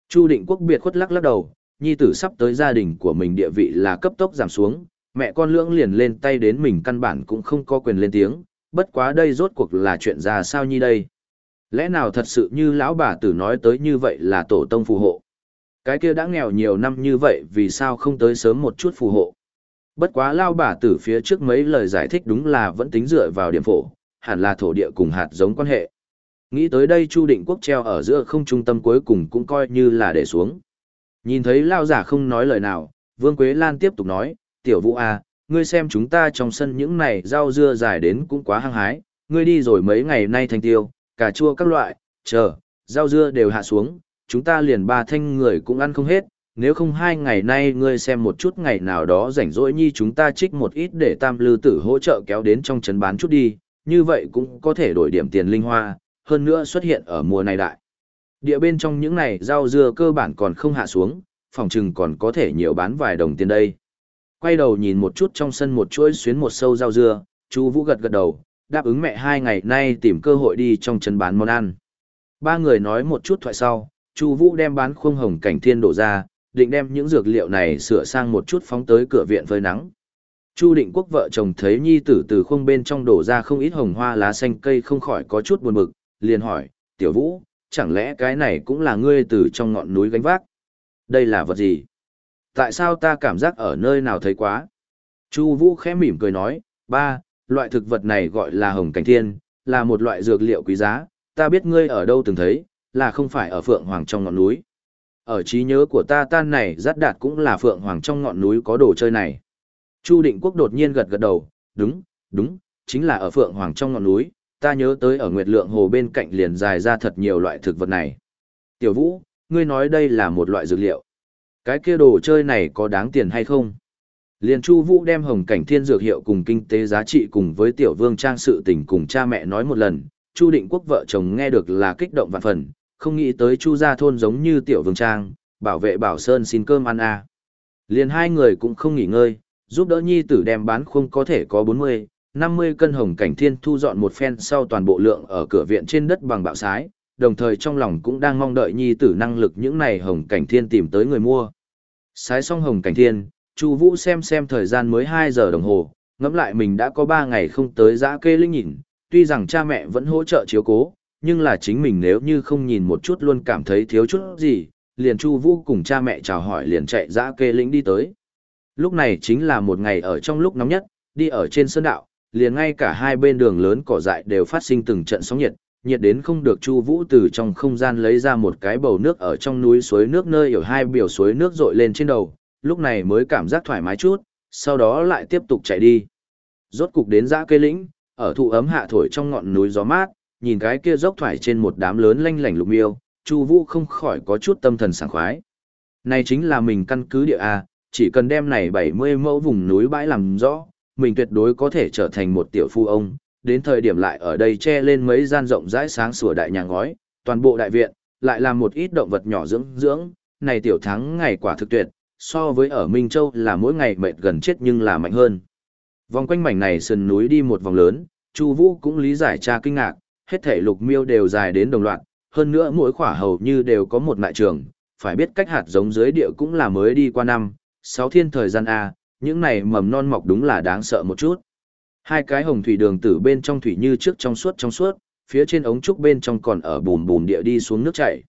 Chu định quốc biệt khuất lắc lắc đầu, nhi tử sắp tới gia đình của mình địa vị là cấp tốc giảm xuống, mẹ con lưỡng liền lên tay đến mình căn bản cũng không có quyền lên tiếng, bất quá đây rốt cuộc là chuyện ra sao nhi đây. Lẽ nào thật sự như lão bà tử nói tới như vậy là tổ tông phù hộ? Cái kia đã nghèo nhiều năm như vậy vì sao không tới sớm một chút phù hộ? Bất quá lao bà tử phía trước mấy lời giải thích đúng là vẫn tính dựa vào điểm phổ, hẳn là thổ địa cùng hạt giống quan hệ. Nghĩ tới đây Chu Định Quốc treo ở giữa không trung tâm cuối cùng cũng coi như là để xuống. Nhìn thấy lao giả không nói lời nào, Vương Quế Lan tiếp tục nói, tiểu vũ à, ngươi xem chúng ta trong sân những này rau dưa dài đến cũng quá hăng hái, ngươi đi rồi mấy ngày nay thành tiêu, cà chua các loại, chờ, rau dưa đều hạ xuống, chúng ta liền ba thanh người cũng ăn không hết, nếu không hai ngày nay ngươi xem một chút ngày nào đó rảnh rỗi nhi chúng ta trích một ít để tam lư tử hỗ trợ kéo đến trong trấn bán chút đi, như vậy cũng có thể đổi điểm tiền linh hoa, hơn nữa xuất hiện ở mùa này đại. Địa bên trong những này rau dưa cơ bản còn không hạ xuống, phòng trừng còn có thể nhiều bán vài đồng tiền đây. Quay đầu nhìn một chút trong sân một chuỗi xuyến một sâu rau dưa, chú Vũ gật gật đầu, đáp ứng mẹ hai ngày nay tìm cơ hội đi trong trấn bán món ăn. Ba người nói một chút thoại sau, Chu Vũ đem bán khung hồng cảnh thiên đổ ra, định đem những dược liệu này sửa sang một chút phóng tới cửa viện phơi nắng. Chu Định Quốc vợ chồng thấy nhi tử từ khung bên trong đổ ra không ít hồng hoa lá xanh cây không khỏi có chút buồn bực, liền hỏi, "Tiểu Vũ, chẳng lẽ cái này cũng là ngươi từ trong ngọn núi gánh vác? Đây là vật gì? Tại sao ta cảm giác ở nơi nào thấy quá?" Chu Vũ khẽ mỉm cười nói, "Ba, loại thực vật này gọi là hồng cảnh thiên, là một loại dược liệu quý giá, ta biết ngươi ở đâu từng thấy, là không phải ở Phượng Hoàng trong ngọn núi. Ở trí nhớ của ta tan này rất đạt cũng là Phượng Hoàng trong ngọn núi có đồ chơi này. Chu Định Quốc đột nhiên gật gật đầu, đúng, đúng, chính là ở Phượng Hoàng trong ngọn núi, ta nhớ tới ở Nguyệt Lượng Hồ bên cạnh liền dài ra thật nhiều loại thực vật này. Tiểu Vũ, ngươi nói đây là một loại dược liệu. Cái kia đồ chơi này có đáng tiền hay không? Liên Chu Vũ đem Hồng Cảnh Thiên dược hiệu cùng kinh tế giá trị cùng với Tiểu Vương trang sự tình cùng cha mẹ nói một lần, Chu Định Quốc vợ chồng nghe được là kích động vạn phần, không nghĩ tới Chu gia thôn giống như Tiểu Vương trang, bảo vệ Bảo Sơn xin cơm ăn à. Liền hai người cũng không nghỉ ngơi, giúp đỡ nhi tử đem bán khung có thể có 40, 50 cân Hồng Cảnh Thiên thu dọn một phen sau toàn bộ lượng ở cửa viện trên đất bằng bạo sái, đồng thời trong lòng cũng đang mong đợi nhi tử năng lực những này Hồng Cảnh Thiên tìm tới người mua. Sái xong Hồng Cảnh Thiên, Chu Vũ xem xem thời gian mới 2 giờ đồng hồ, ngẫm lại mình đã có 3 ngày không tới dã kê linh nhìn, tuy rằng cha mẹ vẫn hỗ trợ chiếu cố, nhưng là chính mình nếu như không nhìn một chút luôn cảm thấy thiếu chút gì, liền Chu Vũ cùng cha mẹ chào hỏi liền chạy dã kê linh đi tới. Lúc này chính là một ngày ở trong lúc nóng nhất, đi ở trên sơn đạo, liền ngay cả hai bên đường lớn cỏ dại đều phát sinh từng trận sóng nhiệt, nhiệt đến không được Chu Vũ từ trong không gian lấy ra một cái bầu nước ở trong núi suối nước nơi ở hai biểu suối nước rội lên trên đầu, lúc này mới cảm giác thoải mái chút, sau đó lại tiếp tục chạy đi. Rốt cục đến dã cây lĩnh, ở thụ ấm hạ thổi trong ngọn núi gió mát, nhìn cái kia dốc thoải trên một đám lớn lanh lảnh lục miêu, Chu Vũ không khỏi có chút tâm thần sảng khoái. Này chính là mình căn cứ địa a, chỉ cần đem này 70 mẫu vùng núi bãi làm rõ, mình tuyệt đối có thể trở thành một tiểu phu ông, đến thời điểm lại ở đây che lên mấy gian rộng rãi sáng sủa đại nhà ngói, toàn bộ đại viện, lại làm một ít động vật nhỏ dưỡng dưỡng, này tiểu thắng ngày quả thực tuyệt, so với ở Minh Châu là mỗi ngày mệt gần chết nhưng là mạnh hơn. Vòng quanh mảnh này sườn núi đi một vòng lớn, Chu Vũ cũng lý giải cha kinh ngạc, hết thể lục miêu đều dài đến đồng loạt, hơn nữa mỗi khỏa hầu như đều có một mại trường, phải biết cách hạt giống dưới địa cũng là mới đi qua năm, sáu thiên thời gian a, những này mầm non mọc đúng là đáng sợ một chút. Hai cái hồng thủy đường tử bên trong thủy như trước trong suốt trong suốt, phía trên ống trúc bên trong còn ở bùn bùn địa đi xuống nước chảy.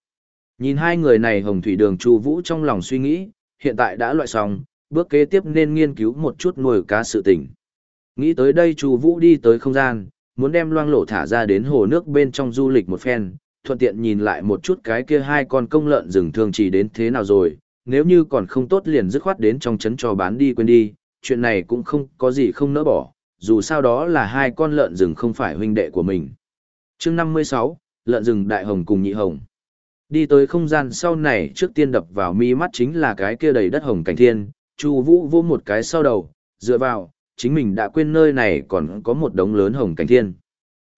Nhìn hai người này hồng thủy đường Chu Vũ trong lòng suy nghĩ, hiện tại đã loại xong, bước kế tiếp nên nghiên cứu một chút nuôi cá sự tình. Nghĩ tới đây Chu Vũ đi tới không gian, muốn đem loang lổ thả ra đến hồ nước bên trong du lịch một phen, thuận tiện nhìn lại một chút cái kia hai con công lợn rừng thường chỉ đến thế nào rồi, nếu như còn không tốt liền dứt khoát đến trong trấn cho bán đi quên đi, chuyện này cũng không có gì không nỡ bỏ, dù sao đó là hai con lợn rừng không phải huynh đệ của mình. Chương 56, lợn rừng đại hồng cùng nhị hồng. Đi tới không gian sau này trước tiên đập vào mi mắt chính là cái kia đầy đất hồng cảnh thiên, Chu Vũ vô một cái sau đầu, dựa vào, chính mình đã quên nơi này còn có một đống lớn hồng cảnh thiên.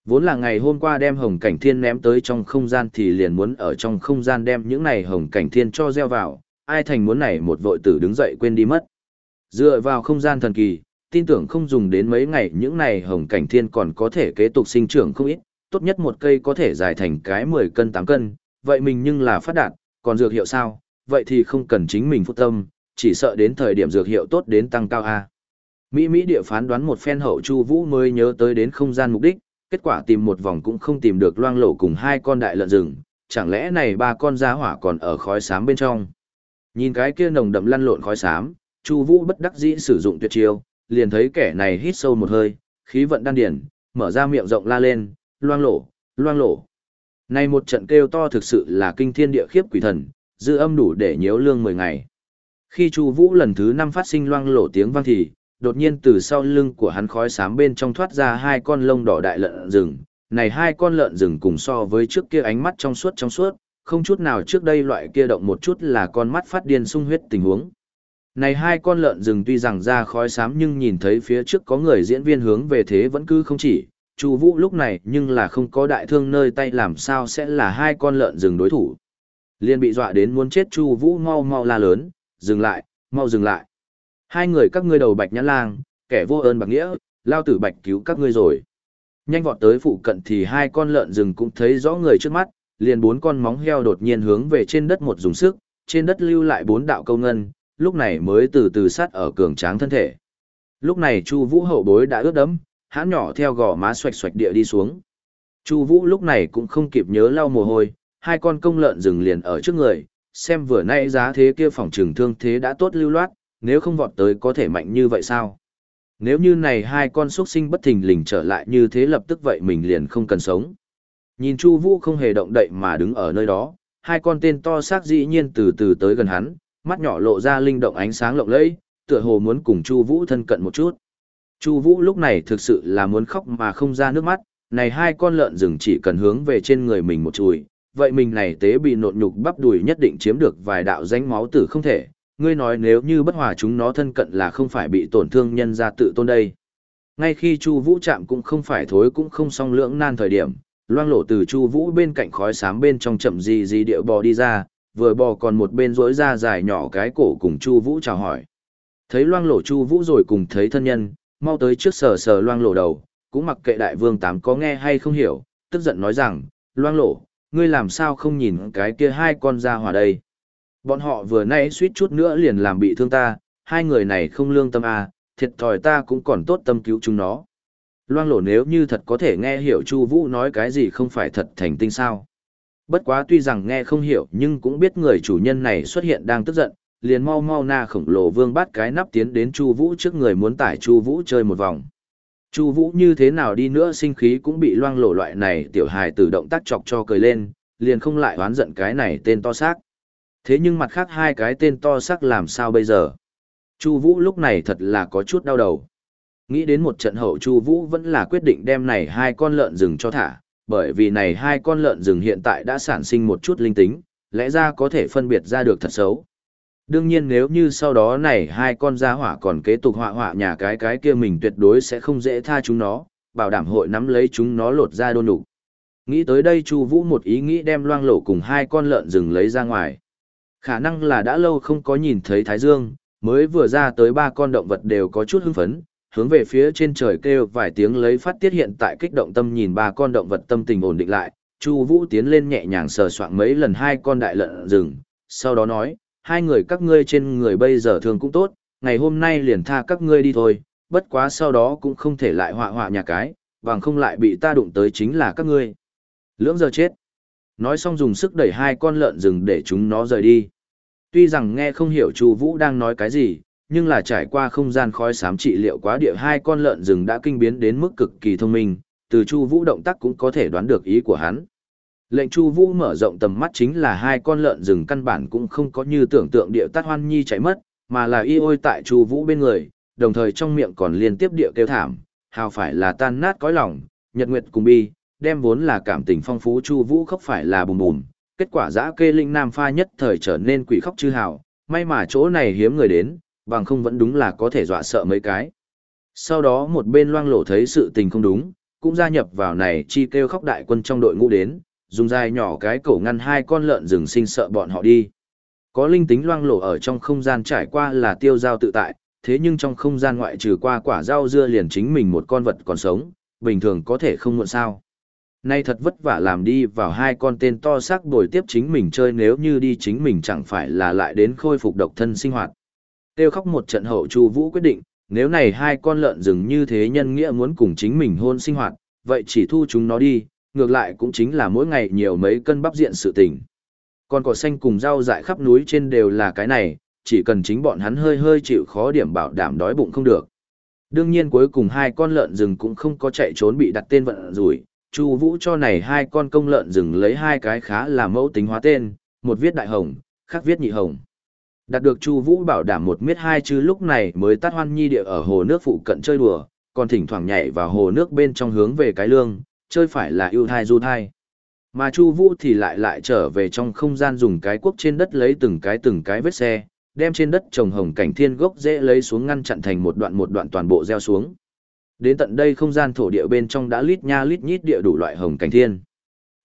Vốn là ngày hôm qua đem hồng cảnh thiên ném tới trong không gian thì liền muốn ở trong không gian đem những này hồng cảnh thiên cho gieo vào, ai thành muốn này một vội tử đứng dậy quên đi mất. Dựa vào không gian thần kỳ, tin tưởng không dùng đến mấy ngày những này hồng cảnh thiên còn có thể kế tục sinh trưởng không ít, tốt nhất một cây có thể dài thành cái 10 cân 8 cân, vậy mình nhưng là phát đạt, còn dược hiệu sao, vậy thì không cần chính mình phụ tâm, chỉ sợ đến thời điểm dược hiệu tốt đến tăng cao A. Mỹ Mỹ địa phán đoán một phen hậu Chu Vũ mới nhớ tới đến không gian mục đích, kết quả tìm một vòng cũng không tìm được loang lổ cùng hai con đại lợn rừng, chẳng lẽ này ba con giá hỏa còn ở khói xám bên trong. Nhìn cái kia nồng đậm lăn lộn khói xám, Chu Vũ bất đắc dĩ sử dụng tuyệt chiêu, liền thấy kẻ này hít sâu một hơi, khí vận đan điển, mở ra miệng rộng la lên, loang lổ, loang lổ. Này một trận kêu to thực sự là kinh thiên địa khiếp quỷ thần, dư âm đủ để nhiễu lương 10 ngày. Khi Chu Vũ lần thứ 5 phát sinh loang lổ tiếng vang thì, đột nhiên từ sau lưng của hắn khói xám bên trong thoát ra hai con lông đỏ đại lợn rừng. Này hai con lợn rừng cùng so với trước kia ánh mắt trong suốt trong suốt, không chút nào trước đây loại kia động một chút là con mắt phát điên sung huyết tình huống. Này hai con lợn rừng tuy rằng ra khói xám nhưng nhìn thấy phía trước có người diễn viên hướng về thế vẫn cứ không chỉ, Chu Vũ lúc này nhưng là không có đại thương nơi tay làm sao sẽ là hai con lợn rừng đối thủ. Liên bị dọa đến muốn chết Chu Vũ mau mau la lớn, "Dừng lại, mau dừng lại." Hai người các ngươi đầu bạch nhãn lang, kẻ vô ơn bạc nghĩa, lao tử bạch cứu các ngươi rồi. Nhanh vọt tới phụ cận thì hai con lợn rừng cũng thấy rõ người trước mắt, liền bốn con móng heo đột nhiên hướng về trên đất một dùng sức, trên đất lưu lại bốn đạo câu ngân, lúc này mới từ từ sát ở cường tráng thân thể. Lúc này Chu Vũ hậu bối đã ướt đẫm, hãn nhỏ theo gò má xoạch xoạch địa đi xuống. Chu Vũ lúc này cũng không kịp nhớ lau mồ hôi, hai con công lợn rừng liền ở trước người, xem vừa nãy giá thế kia phòng trường thương thế đã tốt lưu loát, nếu không vọt tới có thể mạnh như vậy sao? Nếu như này hai con xuất sinh bất thình lình trở lại như thế lập tức vậy mình liền không cần sống. Nhìn Chu Vũ không hề động đậy mà đứng ở nơi đó, hai con tên to xác dĩ nhiên từ từ tới gần hắn, mắt nhỏ lộ ra linh động ánh sáng lộng lẫy, tựa hồ muốn cùng Chu Vũ thân cận một chút. Chu Vũ lúc này thực sự là muốn khóc mà không ra nước mắt, này hai con lợn rừng chỉ cần hướng về trên người mình một chùi, vậy mình này tế bị nộn nhục bắp đùi nhất định chiếm được vài đạo danh máu tử không thể, ngươi nói nếu như bất hòa chúng nó thân cận là không phải bị tổn thương nhân ra tự tôn đây. Ngay khi Chu Vũ chạm cũng không phải thối cũng không song lưỡng nan thời điểm, loang lổ từ Chu Vũ bên cạnh khói xám bên trong chậm gì gì điệu bò đi ra, vừa bò còn một bên rỗi ra dài nhỏ cái cổ cùng Chu Vũ chào hỏi. Thấy loang lổ Chu Vũ rồi cùng thấy thân nhân, mau tới trước sờ sờ loang lổ đầu, cũng mặc kệ đại vương tám có nghe hay không hiểu, tức giận nói rằng, loang lổ, ngươi làm sao không nhìn cái kia hai con ra hỏa đây. Bọn họ vừa nãy suýt chút nữa liền làm bị thương ta, hai người này không lương tâm à, thiệt thòi ta cũng còn tốt tâm cứu chúng nó. Loang lổ nếu như thật có thể nghe hiểu Chu Vũ nói cái gì không phải thật thành tinh sao. Bất quá tuy rằng nghe không hiểu nhưng cũng biết người chủ nhân này xuất hiện đang tức giận, liền mau mau na khổng lồ vương bắt cái nắp tiến đến Chu Vũ trước người muốn tải Chu Vũ chơi một vòng. Chu Vũ như thế nào đi nữa sinh khí cũng bị loang lổ loại này tiểu hài tử động tác chọc cho cười lên, liền không lại oán giận cái này tên to xác. Thế nhưng mặt khác hai cái tên to xác làm sao bây giờ? Chu Vũ lúc này thật là có chút đau đầu. Nghĩ đến một trận hậu Chu Vũ vẫn là quyết định đem này hai con lợn rừng cho thả, bởi vì này hai con lợn rừng hiện tại đã sản sinh một chút linh tính, lẽ ra có thể phân biệt ra được thật xấu. Đương nhiên nếu như sau đó này hai con gia hỏa còn kế tục họa họa nhà cái cái kia mình tuyệt đối sẽ không dễ tha chúng nó, bảo đảm hội nắm lấy chúng nó lột ra đôn đủ. Nghĩ tới đây Chu Vũ một ý nghĩ đem loang lổ cùng hai con lợn rừng lấy ra ngoài. Khả năng là đã lâu không có nhìn thấy Thái Dương, mới vừa ra tới ba con động vật đều có chút hưng phấn, hướng về phía trên trời kêu vài tiếng lấy phát tiết hiện tại kích động tâm nhìn ba con động vật tâm tình ổn định lại. Chu Vũ tiến lên nhẹ nhàng sờ soạng mấy lần hai con đại lợn rừng, sau đó nói, hai người các ngươi trên người bây giờ thường cũng tốt, ngày hôm nay liền tha các ngươi đi thôi, bất quá sau đó cũng không thể lại họa họa nhà cái, bằng không lại bị ta đụng tới chính là các ngươi. Lưỡng giờ chết. Nói xong dùng sức đẩy hai con lợn rừng để chúng nó rời đi. Tuy rằng nghe không hiểu Chu Vũ đang nói cái gì, nhưng là trải qua không gian khói xám trị liệu quá địa hai con lợn rừng đã kinh biến đến mức cực kỳ thông minh, từ Chu Vũ động tác cũng có thể đoán được ý của hắn. Lệnh Chu Vũ mở rộng tầm mắt chính là hai con lợn rừng căn bản cũng không có như tưởng tượng địa tát hoan nhi chạy mất, mà là y ôi tại Chu Vũ bên người, đồng thời trong miệng còn liên tiếp địa kêu thảm, hào phải là tan nát cõi lòng, nhật nguyệt cùng bi, đem vốn là cảm tình phong phú Chu Vũ khóc phải là bùm bùm, kết quả dã kê linh nam pha nhất thời trở nên quỷ khóc chư hào, may mà chỗ này hiếm người đến, bằng không vẫn đúng là có thể dọa sợ mấy cái. Sau đó một bên loang lổ thấy sự tình không đúng, cũng gia nhập vào này chi kêu khóc đại quân trong đội ngũ đến, dùng dài nhỏ cái cổ ngăn hai con lợn rừng sinh sợ bọn họ đi. Có linh tính loang lổ ở trong không gian trải qua là tiêu giao tự tại, thế nhưng trong không gian ngoại trừ qua quả rau dưa liền chính mình một con vật còn sống, bình thường có thể không muộn sao. Nay thật vất vả làm đi vào hai con tên to xác bồi tiếp chính mình chơi nếu như đi chính mình chẳng phải là lại đến khôi phục độc thân sinh hoạt. Tiêu khóc một trận hậu Chu Vũ quyết định, nếu này hai con lợn rừng như thế nhân nghĩa muốn cùng chính mình hôn sinh hoạt, vậy chỉ thu chúng nó đi, ngược lại cũng chính là mỗi ngày nhiều mấy cân bắp diện sự tình. Còn cỏ xanh cùng rau dại khắp núi trên đều là cái này, chỉ cần chính bọn hắn hơi hơi chịu khó điểm bảo đảm đói bụng không được. Đương nhiên cuối cùng hai con lợn rừng cũng không có chạy trốn bị đặt tên vận rủi, Chu Vũ cho này hai con công lợn rừng lấy hai cái khá là mẫu tính hóa tên, một viết đại hồng, khác viết nhị hồng. Đạt được Chu Vũ bảo đảm một miết hai chứ lúc này mới tắt hoan nhi địa ở hồ nước phụ cận chơi đùa, còn thỉnh thoảng nhảy vào hồ nước bên trong hướng về cái lương, chơi phải là ưu thai du thai. Mà Chu Vũ thì lại lại trở về trong không gian dùng cái cuốc trên đất lấy từng cái từng cái vết xe, đem trên đất trồng hồng cảnh thiên gốc dễ lấy xuống ngăn chặn thành một đoạn một đoạn toàn bộ gieo xuống. Đến tận đây không gian thổ địa bên trong đã lít nha lít nhít địa đủ loại hồng cảnh thiên.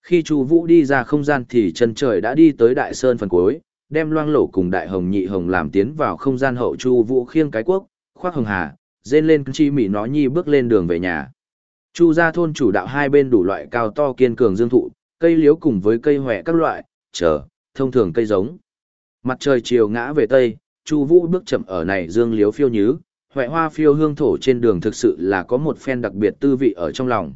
Khi Chu Vũ đi ra không gian thì chân trời đã đi tới đại sơn phần cuối, đem loang lổ cùng đại hồng nhị hồng làm tiến vào không gian hậu Chu Vũ khiêng cái cuốc, khoác hồng hà, dên lên chi mỉ nó nhi bước lên đường về nhà. Chu gia thôn chủ đạo hai bên đủ loại cao to kiên cường dương thụ, cây liễu cùng với cây hòe các loại, chờ, thông thường cây giống. Mặt trời chiều ngã về tây, Chu Vũ bước chậm ở này dương liễu phiêu nhứ, hoè hoa phiêu hương thổ trên đường thực sự là có một phen đặc biệt tư vị ở trong lòng.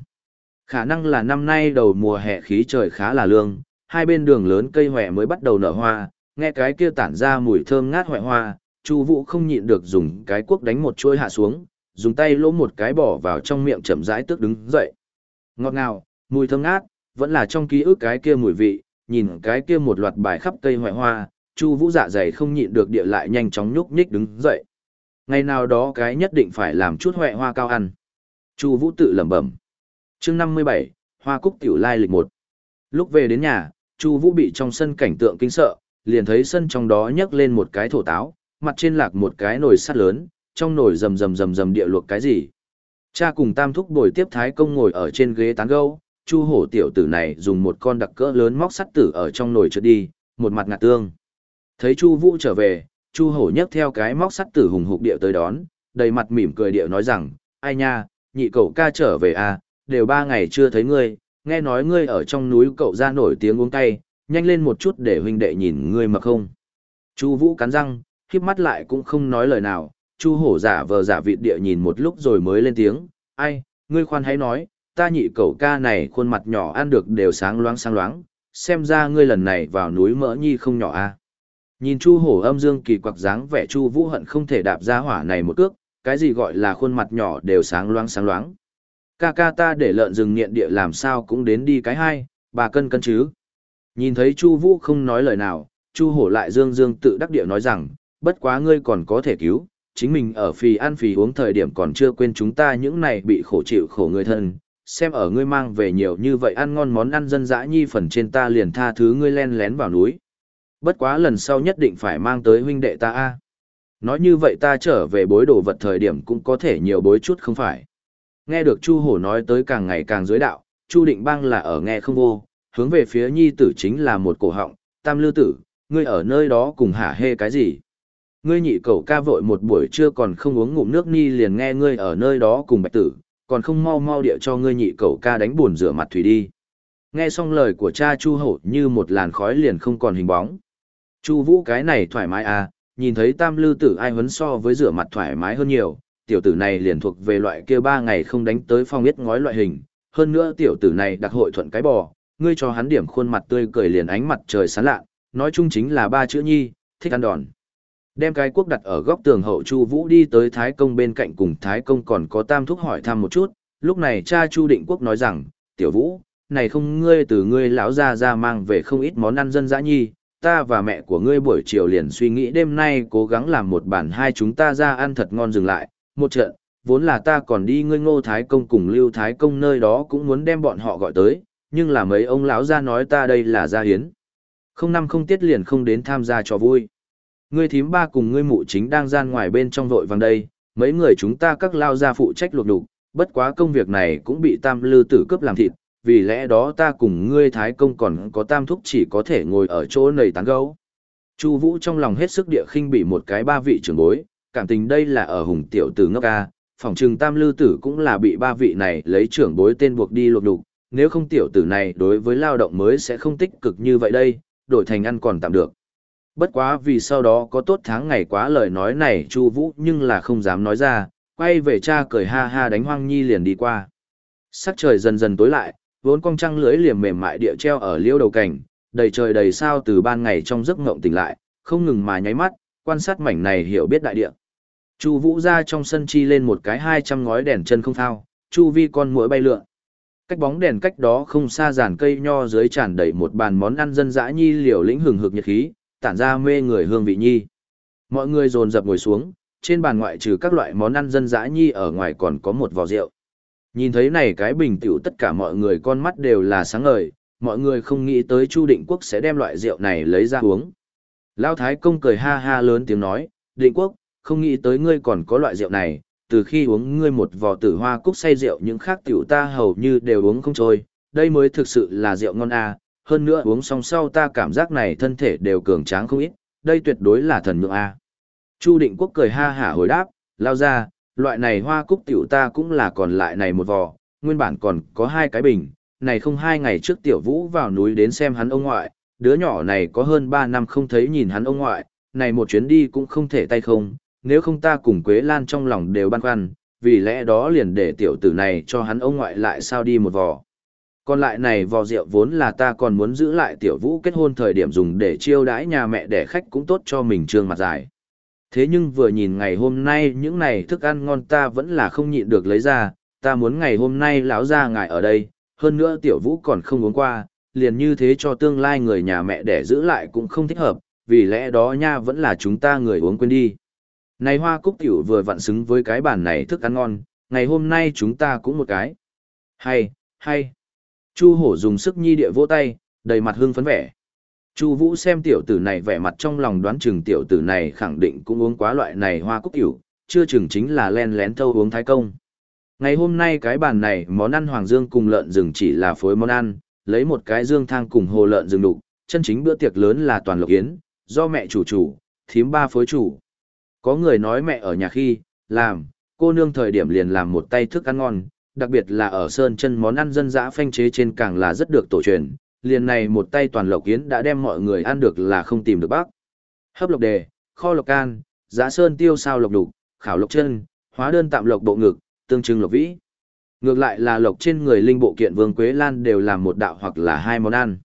Khả năng là năm nay đầu mùa hè khí trời khá là lương, hai bên đường lớn cây hòe mới bắt đầu nở hoa, nghe cái kia tản ra mùi thơm ngát hoè hoa, Chu Vũ không nhịn được dùng cái cuốc đánh một chuôi hạ xuống, dùng tay lỗ một cái bỏ vào trong miệng chậm rãi tước đứng dậy. Ngọt ngào, mùi thơm ngát, vẫn là trong ký ức cái kia mùi vị, nhìn cái kia một loạt bài khắp cây hoại hoa, Chu Vũ dạ dày không nhịn được địa lại nhanh chóng nhúc nhích đứng dậy. Ngày nào đó cái nhất định phải làm chút hoại hoa cao ăn. Chu Vũ tự lẩm bẩm. Chương năm mươi bảy Hoa cúc tiểu lai lịch một Lúc về đến nhà, Chu Vũ bị trong sân cảnh tượng kinh sợ, liền thấy sân trong đó nhấc lên một cái thổ táo, mặt trên lạc một cái nồi sắt lớn, trong nồi rầm rầm rầm rầm địa luộc cái gì. Cha cùng Tam thúc bồi tiếp Thái công ngồi ở trên ghế tán gẫu, Chu hổ tiểu tử này dùng một con đặc cỡ lớn móc sắt tử ở trong nồi trượt đi, một mặt ngạt tương. Thấy Chu Vũ trở về, Chu hổ nhấc theo cái móc sắt tử hùng hục địa tới đón, đầy mặt mỉm cười địa nói rằng, ai nha, nhị cậu ca trở về à, đều ba ngày chưa thấy ngươi, nghe nói ngươi ở trong núi cậu ra nổi tiếng uống cay, nhanh lên một chút để huynh đệ nhìn ngươi mà không. Chu Vũ cắn răng, khép mắt lại cũng không nói lời nào, Chu hổ giả vờ giả vịt địa nhìn một lúc rồi mới lên tiếng, ai, ngươi khoan hãy nói, ta nhị cậu ca này khuôn mặt nhỏ ăn được đều sáng loáng sáng loáng, xem ra ngươi lần này vào núi mỡ nhi không nhỏ a. À. Nhìn Chu Hổ âm dương kỳ quặc dáng vẻ Chu Vũ hận không thể đạp ra hỏa này một cước, cái gì gọi là khuôn mặt nhỏ đều sáng loáng sáng loáng. Ca ca ta để lợn rừng nghiện địa làm sao cũng đến đi cái hai, bà cân cân chứ. Nhìn thấy Chu Vũ không nói lời nào, Chu Hổ lại dương dương tự đắc địa nói rằng, bất quá ngươi còn có thể cứu, chính mình ở phì ăn phì uống thời điểm còn chưa quên chúng ta những này bị khổ chịu khổ người thân, xem ở ngươi mang về nhiều như vậy ăn ngon món ăn dân dã nhi phần trên ta liền tha thứ ngươi len lén vào núi. Bất quá lần sau nhất định phải mang tới huynh đệ ta a. Nói như vậy ta trở về bối đồ vật thời điểm cũng có thể nhiều bối chút không phải. Nghe được Chu Hổ nói tới càng ngày càng dưới đạo, Chu Định Bang là ở nghe không vô, hướng về phía nhi tử chính là một cổ họng, tam lư tử, ngươi ở nơi đó cùng hả hê cái gì? Ngươi nhị cậu ca vội một buổi trưa còn không uống ngụm nước ni liền nghe ngươi ở nơi đó cùng bạch tử, còn không mau mau địa cho ngươi nhị cậu ca đánh buồn rửa mặt thủy đi. Nghe xong lời của cha Chu Hổ như một làn khói liền không còn hình bóng. Chu Vũ cái này thoải mái à, nhìn thấy Tam Lư Tử ai huấn so với rửa mặt thoải mái hơn nhiều, tiểu tử này liền thuộc về loại kia ba ngày không đánh tới phong biết ngói loại hình, hơn nữa tiểu tử này đặc hội thuận cái bò, ngươi cho hắn điểm khuôn mặt tươi cười liền ánh mặt trời sáng lạ, nói chung chính là ba chữ nhi, thích ăn đòn. Đem cái quốc đặt ở góc tường hậu Chu Vũ đi tới Thái công bên cạnh cùng Thái công còn có Tam thúc hỏi thăm một chút, lúc này cha Chu Định Quốc nói rằng, "Tiểu Vũ, này không ngươi từ ngươi lão gia ra mang về không ít món ăn dân dã nhi, ta và mẹ của ngươi buổi chiều liền suy nghĩ đêm nay cố gắng làm một bản hai chúng ta ra ăn thật ngon dừng lại, một trận, vốn là ta còn đi ngươi Ngô Thái công cùng Lưu Thái công nơi đó cũng muốn đem bọn họ gọi tới, nhưng là mấy ông lão gia nói ta đây là gia hiến. Không năm không tiết liền không đến tham gia cho vui. Ngươi thím ba cùng ngươi mụ chính đang gian ngoài bên trong vội vàng đây, mấy người chúng ta các lao gia phụ trách luộc đục, bất quá công việc này cũng bị tam lư tử cướp làm thịt, vì lẽ đó ta cùng ngươi thái công còn có tam thúc chỉ có thể ngồi ở chỗ nầy tán gấu. Chu Vũ trong lòng hết sức địa khinh bị một cái ba vị trưởng bối, cảm tình đây là ở hùng tiểu tử ngốc ca, phòng trừng tam lư tử cũng là bị ba vị này lấy trưởng bối tên buộc đi luộc đục, nếu không tiểu tử này đối với lao động mới sẽ không tích cực như vậy đây, đổi thành ăn còn tạm được. Bất quá vì sau đó có tốt tháng ngày quá lời nói này Chu Vũ nhưng là không dám nói ra, quay về cha cười ha ha đánh Hoang Nhi liền đi qua. Sắc trời dần dần tối lại, vốn cong trăng lưới liềm mềm mại địa treo ở liêu đầu cảnh, đầy trời đầy sao từ ban ngày trong giấc ngộng tỉnh lại, không ngừng mà nháy mắt, quan sát mảnh này hiểu biết đại địa. Chu Vũ ra trong sân chi lên một cái 200 ngói đèn chân không thao, chu vi con muỗi bay lượn. Cách bóng đèn cách đó không xa giàn cây nho dưới tràn đầy một bàn món ăn dân dã nhi liều lĩnh hừng hực nhiệt khí, tản ra mê người hương vị nhi. Mọi người dồn dập ngồi xuống, trên bàn ngoại trừ các loại món ăn dân dã nhi ở ngoài còn có một vò rượu. Nhìn thấy này cái bình tiểu tất cả mọi người con mắt đều là sáng ngời, mọi người không nghĩ tới Chu Định Quốc sẽ đem loại rượu này lấy ra uống. Lao Thái Công cười ha ha lớn tiếng nói, Định Quốc, không nghĩ tới ngươi còn có loại rượu này, từ khi uống ngươi một vò tử hoa cúc say rượu những khác tiểu ta hầu như đều uống không trôi, đây mới thực sự là rượu ngon à, hơn nữa uống xong sau ta cảm giác này thân thể đều cường tráng không ít, đây tuyệt đối là thần nhượng a Chu Định Quốc cười ha hả hồi đáp, lao ra, loại này hoa cúc tiểu ta cũng là còn lại này một vò, nguyên bản còn có hai cái bình, này không hai ngày trước tiểu vũ vào núi đến xem hắn ông ngoại, đứa nhỏ này có hơn ba năm không thấy nhìn hắn ông ngoại, này một chuyến đi cũng không thể tay không, nếu không ta cùng Quế Lan trong lòng đều băn khoăn, vì lẽ đó liền để tiểu tử này cho hắn ông ngoại lại sao đi một vò. Còn lại này vò rượu vốn là ta còn muốn giữ lại tiểu vũ kết hôn thời điểm dùng để chiêu đãi nhà mẹ để khách cũng tốt cho mình trương mặt dài. Thế nhưng vừa nhìn ngày hôm nay những này thức ăn ngon ta vẫn là không nhịn được lấy ra, ta muốn ngày hôm nay lão ra ngài ở đây, hơn nữa tiểu vũ còn không uống qua, liền như thế cho tương lai người nhà mẹ để giữ lại cũng không thích hợp, vì lẽ đó nha vẫn là chúng ta người uống quên đi. Này hoa cúc tiểu vừa vặn xứng với cái bản này thức ăn ngon, ngày hôm nay chúng ta cũng một cái. Hay, hay. Chu hổ dùng sức nhi địa vỗ tay, đầy mặt hưng phấn vẻ. Chu Vũ xem tiểu tử này vẻ mặt trong lòng đoán chừng tiểu tử này khẳng định cũng uống quá loại này hoa cúc tiểu, chưa chừng chính là len lén thâu uống thái công. Ngày hôm nay cái bàn này món ăn hoàng dương cùng lợn rừng chỉ là phối món ăn, lấy một cái dương thang cùng hồ lợn rừng đục, chân chính bữa tiệc lớn là toàn lộc yến, do mẹ chủ chủ, thím ba phối chủ. Có người nói mẹ ở nhà khi, làm, cô nương thời điểm liền làm một tay thức ăn ngon, đặc biệt là ở sơn chân món ăn dân dã phanh chế trên càng là rất được tổ truyền, liền này một tay toàn lộc yến đã đem mọi người ăn được là không tìm được bác. Hấp lộc đề, kho lộc can, giá sơn tiêu sao lộc đục, khảo lộc chân, hóa đơn tạm lộc bộ ngực, tương trưng lộc vĩ. Ngược lại là lộc trên người linh bộ kiện Vương Quế Lan đều làm một đạo hoặc là hai món ăn.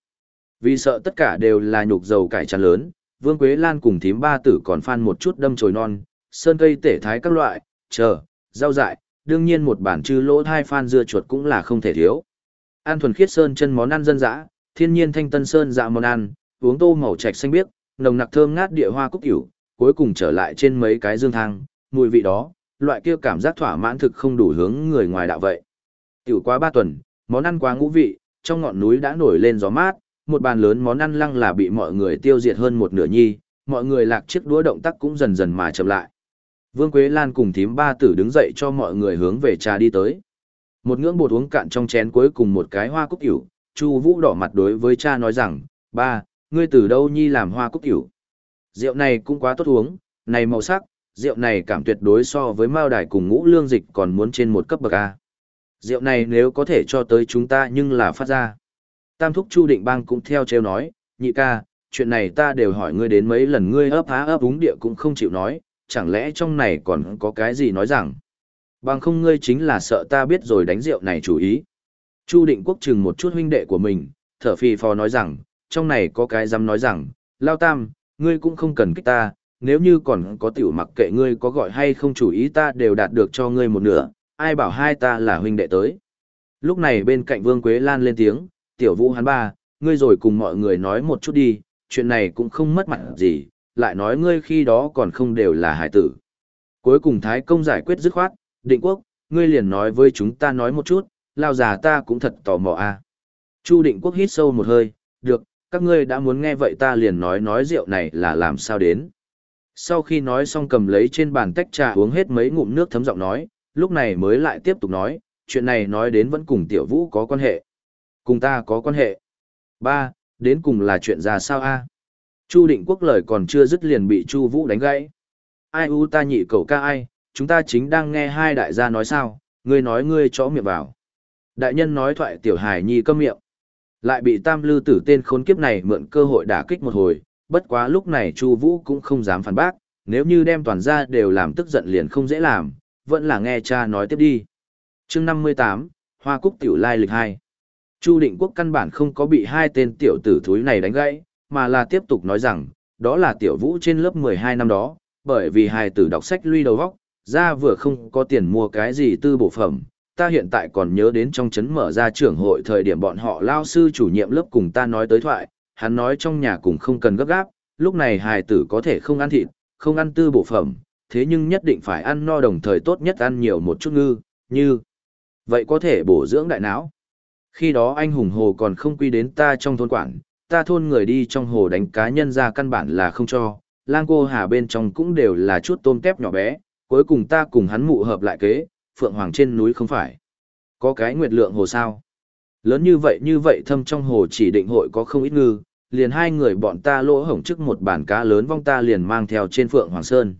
Vì sợ tất cả đều là nhục dầu cải tràn lớn, Vương Quế Lan cùng thím ba tử còn phan một chút đâm chồi non, sơn cây tể thái các loại, chờ, rau dại, đương nhiên một bản chư lỗ thai phan dưa chuột cũng là không thể thiếu. An thuần khiết sơn chân món ăn dân dã, thiên nhiên thanh tân sơn dạ món ăn, uống tô màu trạch xanh biếc, nồng nặc thơm ngát địa hoa cúc cửu, cuối cùng trở lại trên mấy cái dương thang, mùi vị đó, loại kia cảm giác thỏa mãn thực không đủ hướng người ngoài đạo vậy. Tiểu quá ba tuần, món ăn quá ngũ vị, trong ngọn núi đã nổi lên gió mát, một bàn lớn món ăn lăng là bị mọi người tiêu diệt hơn một nửa nhi, mọi người lạc chiếc đũa động tác cũng dần dần mà chậm lại. Vương Quế Lan cùng thím ba tử đứng dậy cho mọi người hướng về trà đi tới. Một ngưỡng bột uống cạn trong chén cuối cùng một cái hoa cúc cửu, Chu Vũ đỏ mặt đối với cha nói rằng, ba, ngươi từ đâu nhi làm hoa cúc cửu? Rượu này cũng quá tốt uống, này màu sắc, rượu này cảm tuyệt đối so với mao đài cùng ngũ lương dịch còn muốn trên một cấp bậc A. Rượu này nếu có thể cho tới chúng ta nhưng là phát ra. Tam thúc Chu Định Bang cũng theo treo nói, nhị ca, chuyện này ta đều hỏi ngươi đến mấy lần ngươi ấp há ấp úng địa cũng không chịu nói, chẳng lẽ trong này còn có cái gì nói rằng. Bằng không ngươi chính là sợ ta biết rồi đánh rượu này chủ ý. Chu Định Quốc chừng một chút huynh đệ của mình, thở phì phò nói rằng, trong này có cái dám nói rằng, Lao Tam, ngươi cũng không cần kích ta, nếu như còn có tiểu mặc kệ ngươi có gọi hay không chủ ý ta đều đạt được cho ngươi một nửa, ai bảo hai ta là huynh đệ tới. Lúc này bên cạnh Vương Quế Lan lên tiếng, tiểu vũ hắn ba, ngươi rồi cùng mọi người nói một chút đi, chuyện này cũng không mất mặt gì, lại nói ngươi khi đó còn không đều là hải tử. Cuối cùng Thái Công giải quyết dứt khoát, định quốc, ngươi liền nói với chúng ta nói một chút, lao già ta cũng thật tò mò a. À. Chu định quốc hít sâu một hơi, được, các ngươi đã muốn nghe vậy ta liền nói nói rượu này là làm sao đến. Sau khi nói xong cầm lấy trên bàn tách trà uống hết mấy ngụm nước thấm giọng nói, lúc này mới lại tiếp tục nói, chuyện này nói đến vẫn cùng tiểu vũ có quan hệ. Cùng ta có quan hệ. Ba, đến cùng là chuyện ra sao a? Chu định quốc lời còn chưa dứt liền bị Chu vũ đánh gãy. Ai u ta nhị cầu ca ai, chúng ta chính đang nghe hai đại gia nói sao, ngươi nói ngươi chó miệng vào. Đại nhân nói thoại tiểu hài nhi câm miệng. Lại bị tam lư tử tên khốn kiếp này mượn cơ hội đả kích một hồi, bất quá lúc này Chu Vũ cũng không dám phản bác, nếu như đem toàn gia đều làm tức giận liền không dễ làm, vẫn là nghe cha nói tiếp đi. Chương năm mươi tám Hoa Cúc tiểu lai lịch hai Chu Định Quốc căn bản không có bị hai tên tiểu tử thúi này đánh gãy, mà là tiếp tục nói rằng, đó là tiểu vũ trên lớp mười hai năm đó, bởi vì hài tử đọc sách lui đầu vóc, ra vừa không có tiền mua cái gì tư bổ phẩm, ta hiện tại còn nhớ đến trong chấn mở ra trưởng hội thời điểm bọn họ lao sư chủ nhiệm lớp cùng ta nói tới thoại, hắn nói trong nhà cùng không cần gấp gáp, lúc này hài tử có thể không ăn thịt, không ăn tư bổ phẩm, thế nhưng nhất định phải ăn no đồng thời tốt nhất ăn nhiều một chút ngư, như vậy có thể bổ dưỡng đại não. Khi đó anh hùng hồ còn không quy đến ta trong thôn quản, ta thôn người đi trong hồ đánh cá nhân ra căn bản là không cho, lang cô hà bên trong cũng đều là chút tôm tép nhỏ bé, cuối cùng ta cùng hắn mụ hợp lại kế, phượng hoàng trên núi không phải. Có cái nguyệt lượng hồ sao. Lớn như vậy như vậy thâm trong hồ chỉ định hội có không ít ngư, liền hai người bọn ta lỗ hổng trước một bản cá lớn vong ta liền mang theo trên Phượng Hoàng Sơn.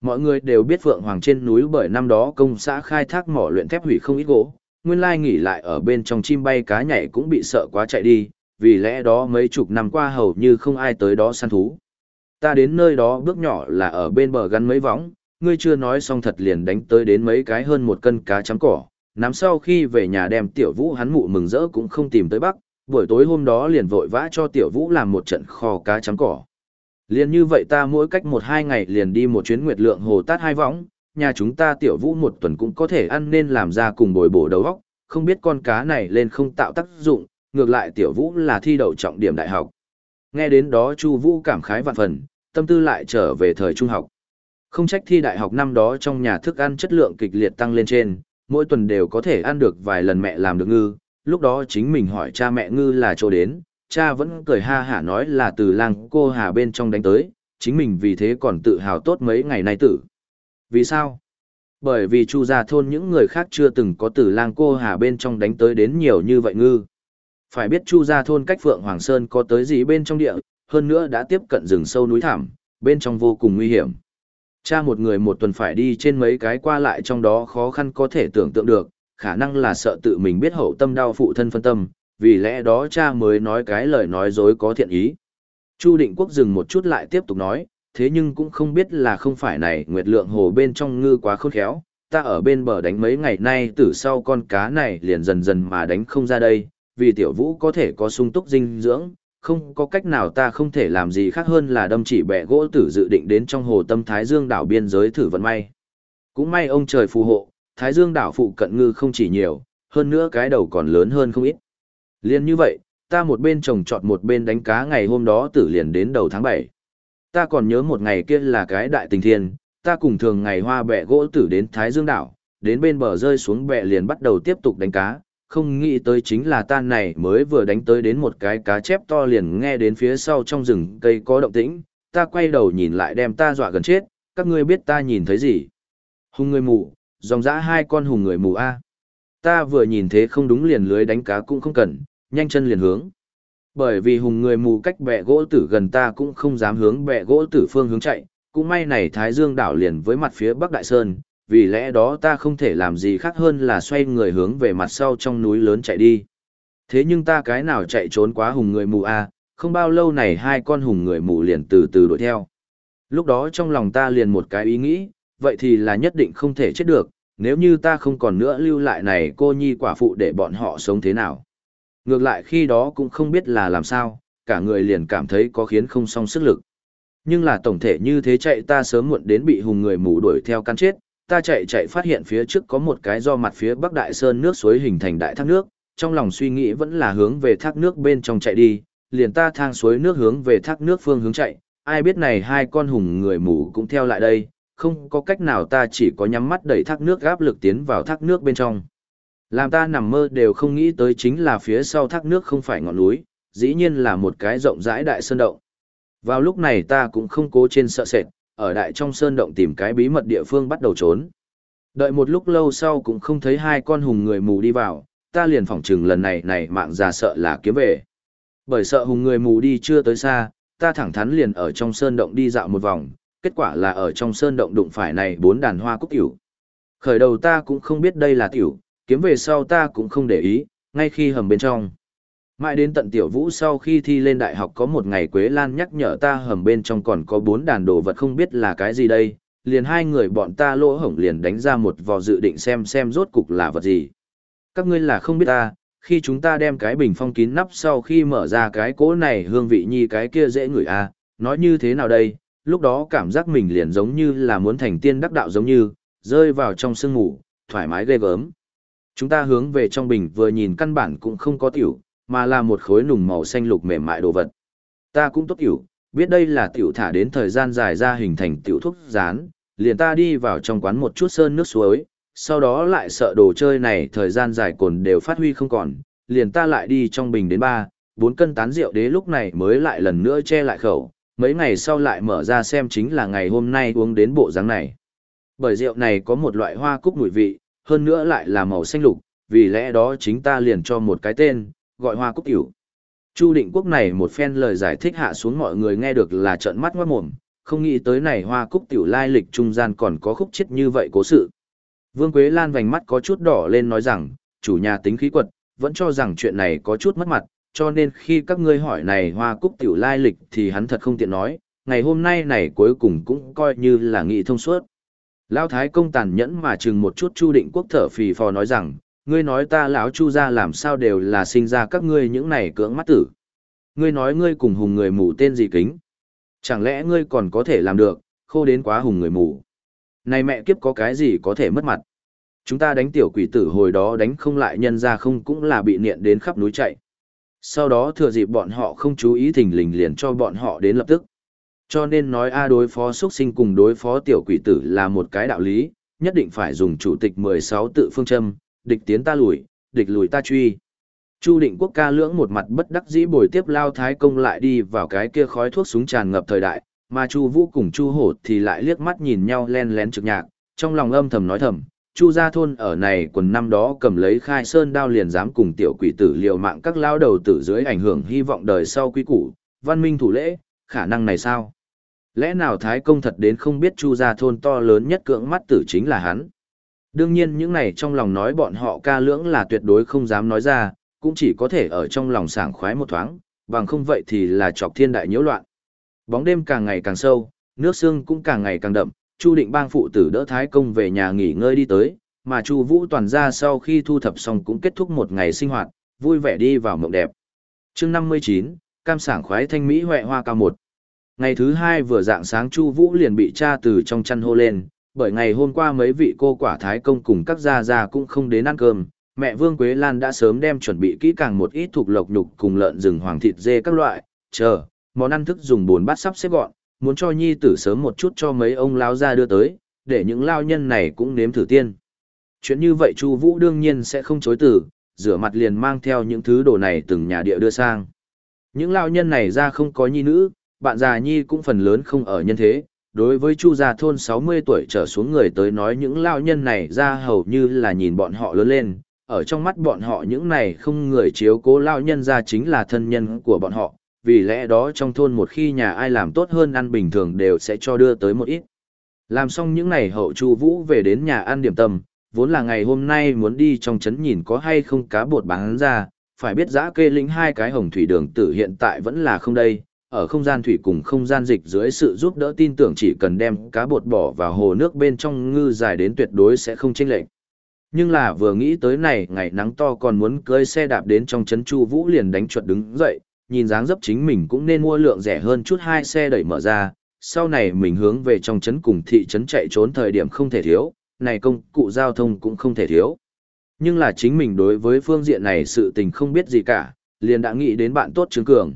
Mọi người đều biết Phượng Hoàng trên núi bởi năm đó công xã khai thác mỏ luyện thép hủy không ít gỗ, nguyên lai nghỉ lại ở bên trong chim bay cá nhảy cũng bị sợ quá chạy đi, vì lẽ đó mấy chục năm qua hầu như không ai tới đó săn thú. Ta đến nơi đó bước nhỏ là ở bên bờ gắn mấy võng, ngươi chưa nói xong thật liền đánh tới đến mấy cái hơn một cân cá chấm cỏ, nắm sau khi về nhà đem tiểu vũ hắn mụ mừng rỡ cũng không tìm tới bắc, buổi tối hôm đó liền vội vã cho tiểu vũ làm một trận kho cá chấm cỏ. Liền như vậy ta mỗi cách một hai ngày liền đi một chuyến nguyệt lượng hồ tát hai võng, nhà chúng ta tiểu vũ một tuần cũng có thể ăn nên làm ra cùng bồi bổ đầu óc, không biết con cá này lên không tạo tác dụng, ngược lại tiểu vũ là thi đậu trọng điểm đại học. Nghe đến đó Chu Vũ cảm khái vạn phần, tâm tư lại trở về thời trung học. Không trách thi đại học năm đó trong nhà thức ăn chất lượng kịch liệt tăng lên trên, mỗi tuần đều có thể ăn được vài lần mẹ làm được ngư, lúc đó chính mình hỏi cha mẹ ngư là chỗ đến, cha vẫn cười ha hả nói là từ làng cô hà bên trong đánh tới, chính mình vì thế còn tự hào tốt mấy ngày nay tử. Vì sao? Bởi vì chu gia thôn những người khác chưa từng có từ làng cô hà bên trong đánh tới đến nhiều như vậy ngư. Phải biết chu gia thôn cách Phượng Hoàng Sơn có tới gì bên trong địa, hơn nữa đã tiếp cận rừng sâu núi thảm, bên trong vô cùng nguy hiểm. Cha một người một tuần phải đi trên mấy cái qua lại trong đó khó khăn có thể tưởng tượng được, khả năng là sợ tự mình biết hậu tâm đau phụ thân phân tâm, vì lẽ đó cha mới nói cái lời nói dối có thiện ý. Chu Định Quốc dừng một chút lại tiếp tục nói, thế nhưng cũng không biết là không phải này nguyệt lượng hồ bên trong ngư quá khôn khéo, ta ở bên bờ đánh mấy ngày nay từ sau con cá này liền dần dần mà đánh không ra đây, vì tiểu vũ có thể có sung túc dinh dưỡng, không có cách nào ta không thể làm gì khác hơn là đâm chỉ bẻ gỗ tử dự định đến trong hồ tâm Thái Dương đảo biên giới thử vận may. Cũng may ông trời phù hộ, Thái Dương đảo phụ cận ngư không chỉ nhiều, hơn nữa cái đầu còn lớn hơn không ít. Liên như vậy, ta một bên trồng trọt một bên đánh cá ngày hôm đó tử liền đến đầu tháng 7. Ta còn nhớ một ngày kia là cái đại tình thiên, ta cùng thường ngày hoa bẹ gỗ tử đến Thái Dương đảo, đến bên bờ rơi xuống bẹ liền bắt đầu tiếp tục đánh cá, không nghĩ tới chính là ta này mới vừa đánh tới đến một cái cá chép to liền nghe đến phía sau trong rừng cây có động tĩnh, ta quay đầu nhìn lại đem ta dọa gần chết, các ngươi biết ta nhìn thấy gì? Hùng người mù, dòng dã hai con hùng người mù A. Ta vừa nhìn thế không đúng liền lưới đánh cá cũng không cần, nhanh chân liền hướng. Bởi vì hùng người mù cách bẹ gỗ tử gần ta cũng không dám hướng bẹ gỗ tử phương hướng chạy, cũng may này Thái Dương đảo liền với mặt phía Bắc Đại Sơn, vì lẽ đó ta không thể làm gì khác hơn là xoay người hướng về mặt sau trong núi lớn chạy đi. Thế nhưng ta cái nào chạy trốn quá hùng người mù a, à, không bao lâu này hai con hùng người mù liền từ từ đuổi theo. Lúc đó trong lòng ta liền một cái ý nghĩ, vậy thì là nhất định không thể chết được, nếu như ta không còn nữa lưu lại này cô nhi quả phụ để bọn họ sống thế nào. Ngược lại khi đó cũng không biết là làm sao, cả người liền cảm thấy có khiến không song sức lực. Nhưng là tổng thể như thế chạy ta sớm muộn đến bị hùng người mù đuổi theo cắn chết, ta chạy chạy phát hiện phía trước có một cái do mặt phía bắc đại sơn nước suối hình thành đại thác nước, trong lòng suy nghĩ vẫn là hướng về thác nước bên trong chạy đi, liền ta thang suối nước hướng về thác nước phương hướng chạy, ai biết này hai con hùng người mù cũng theo lại đây, không có cách nào ta chỉ có nhắm mắt đẩy thác nước gáp lực tiến vào thác nước bên trong. Làm ta nằm mơ đều không nghĩ tới chính là phía sau thác nước không phải ngọn núi, dĩ nhiên là một cái rộng rãi đại sơn động. Vào lúc này ta cũng không cố trên sợ sệt, ở đại trong sơn động tìm cái bí mật địa phương bắt đầu trốn. Đợi một lúc lâu sau cũng không thấy hai con hùng người mù đi vào, ta liền phỏng chừng lần này này mạng già sợ là kiếm về. Bởi sợ hùng người mù đi chưa tới xa, ta thẳng thắn liền ở trong sơn động đi dạo một vòng, kết quả là ở trong sơn động đụng phải này bốn đàn hoa cúc tiểu. Khởi đầu ta cũng không biết đây là tiểu, kiếm về sau ta cũng không để ý, ngay khi hầm bên trong. Mãi đến tận tiểu vũ sau khi thi lên đại học có một ngày Quế Lan nhắc nhở ta hầm bên trong còn có bốn đàn đồ vật không biết là cái gì đây, liền hai người bọn ta lỗ hổng liền đánh ra một vò dự định xem xem rốt cục là vật gì. Các ngươi là không biết ta, khi chúng ta đem cái bình phong kín nắp sau khi mở ra cái cỗ này hương vị nhi cái kia dễ ngửi à, nói như thế nào đây, lúc đó cảm giác mình liền giống như là muốn thành tiên đắc đạo giống như, rơi vào trong sương ngủ, thoải mái ghê gớm. Chúng ta hướng về trong bình vừa nhìn căn bản cũng không có tiểu, mà là một khối nùng màu xanh lục mềm mại đồ vật. Ta cũng tốt hiểu, biết đây là tiểu thả đến thời gian dài ra hình thành tiểu thuốc rán, liền ta đi vào trong quán một chút sơn nước suối, sau đó lại sợ đồ chơi này thời gian dài cồn đều phát huy không còn, liền ta lại đi trong bình đến ba, bốn cân tán rượu đế lúc này mới lại lần nữa che lại khẩu, mấy ngày sau lại mở ra xem chính là ngày hôm nay uống đến bộ dáng này. Bởi rượu này có một loại hoa cúc mùi vị, hơn nữa lại là màu xanh lục, vì lẽ đó chính ta liền cho một cái tên, gọi hoa cúc tiểu. Chu định quốc này một phen lời giải thích hạ xuống mọi người nghe được là trợn mắt ngoát mồm, không nghĩ tới này hoa cúc tiểu lai lịch trung gian còn có khúc chết như vậy cố sự. Vương Quế Lan vành mắt có chút đỏ lên nói rằng, chủ nhà tính khí quật, vẫn cho rằng chuyện này có chút mất mặt, cho nên khi các ngươi hỏi này hoa cúc tiểu lai lịch thì hắn thật không tiện nói, ngày hôm nay này cuối cùng cũng coi như là nghị thông suốt. Lão Thái công tàn nhẫn mà chừng một chút Chu Định Quốc thở phì phò nói rằng, ngươi nói ta lão Chu ra làm sao đều là sinh ra các ngươi những này cưỡng mắt tử. Ngươi nói ngươi cùng hùng người mù tên gì kính. Chẳng lẽ ngươi còn có thể làm được, khô đến quá hùng người mù. Này mẹ kiếp có cái gì có thể mất mặt. Chúng ta đánh tiểu quỷ tử hồi đó đánh không lại nhân ra không cũng là bị niện đến khắp núi chạy. Sau đó thừa dịp bọn họ không chú ý thình lình liền cho bọn họ đến lập tức. Cho nên nói A đối phó xuất sinh cùng đối phó tiểu quỷ tử là một cái đạo lý, nhất định phải dùng chủ tịch 16 tự phương châm, địch tiến ta lùi, địch lùi ta truy. Chu định quốc ca lưỡng một mặt bất đắc dĩ bồi tiếp lao thái công lại đi vào cái kia khói thuốc súng tràn ngập thời đại, mà Chu vũ cùng Chu hổ thì lại liếc mắt nhìn nhau len lén trực nhạc, trong lòng âm thầm nói thầm, Chu gia thôn ở này quần năm đó cầm lấy khai sơn đao liền dám cùng tiểu quỷ tử liều mạng các lao đầu tử dưới ảnh hưởng hy vọng đời sau quý củ, văn minh thủ lễ, khả năng này sao? Lẽ nào Thái Công thật đến không biết Chu gia thôn to lớn nhất cưỡng mắt tử chính là hắn? Đương nhiên những này trong lòng nói bọn họ ca lưỡng là tuyệt đối không dám nói ra, cũng chỉ có thể ở trong lòng sảng khoái một thoáng, bằng không vậy thì là chọc thiên đại nhiễu loạn. Bóng đêm càng ngày càng sâu, nước sương cũng càng ngày càng đậm, Chu Định Bang phụ tử đỡ Thái Công về nhà nghỉ ngơi đi tới, mà Chu Vũ toàn gia sau khi thu thập xong cũng kết thúc một ngày sinh hoạt, vui vẻ đi vào mộng đẹp. Chương năm mươi chín cam sảng khoái thanh mỹ hoè hoa cao một. Ngày thứ hai vừa dạng sáng Chu Vũ liền bị cha từ trong chăn hô lên, bởi ngày hôm qua mấy vị cô quả thái công cùng các gia gia cũng không đến ăn cơm, mẹ Vương Quế Lan đã sớm đem chuẩn bị kỹ càng một ít thuộc lộc nhục cùng lợn rừng hoàng thịt dê các loại, chờ, món ăn thức dùng bồn bát sắp xếp gọn, muốn cho nhi tử sớm một chút cho mấy ông lão gia đưa tới, để những lao nhân này cũng nếm thử tiên. Chuyện như vậy Chu Vũ đương nhiên sẽ không chối từ, rửa mặt liền mang theo những thứ đồ này từng nhà địa đưa sang. Những lao nhân này ra không có nhi nữ, bạn già nhi cũng phần lớn không ở nhân thế. Đối với Chu gia thôn 60 tuổi trở xuống người tới nói những lao nhân này ra hầu như là nhìn bọn họ lớn lên, ở trong mắt bọn họ những này không người chiếu cố lao nhân ra chính là thân nhân của bọn họ, vì lẽ đó trong thôn một khi nhà ai làm tốt hơn ăn bình thường đều sẽ cho đưa tới một ít. Làm xong những này hậu Chu Vũ về đến nhà ăn điểm tâm, vốn là ngày hôm nay muốn đi trong trấn nhìn có hay không cá bột bán ra, phải biết giã kê lĩnh hai cái hồng thủy đường tử hiện tại vẫn là không đây, ở không gian thủy cùng không gian dịch dưới sự giúp đỡ tin tưởng chỉ cần đem cá bột bỏ vào hồ nước bên trong ngư dài đến tuyệt đối sẽ không chênh lệch. Nhưng là vừa nghĩ tới này ngày nắng to còn muốn cưới xe đạp đến trong trấn Chu Vũ liền đánh chuột đứng dậy, nhìn dáng dấp chính mình cũng nên mua lượng rẻ hơn chút hai xe đẩy mở ra, sau này mình hướng về trong trấn cùng thị trấn chạy trốn thời điểm không thể thiếu, này công cụ giao thông cũng không thể thiếu. Nhưng là chính mình đối với phương diện này sự tình không biết gì cả, liền đã nghĩ đến bạn tốt Trương Cường.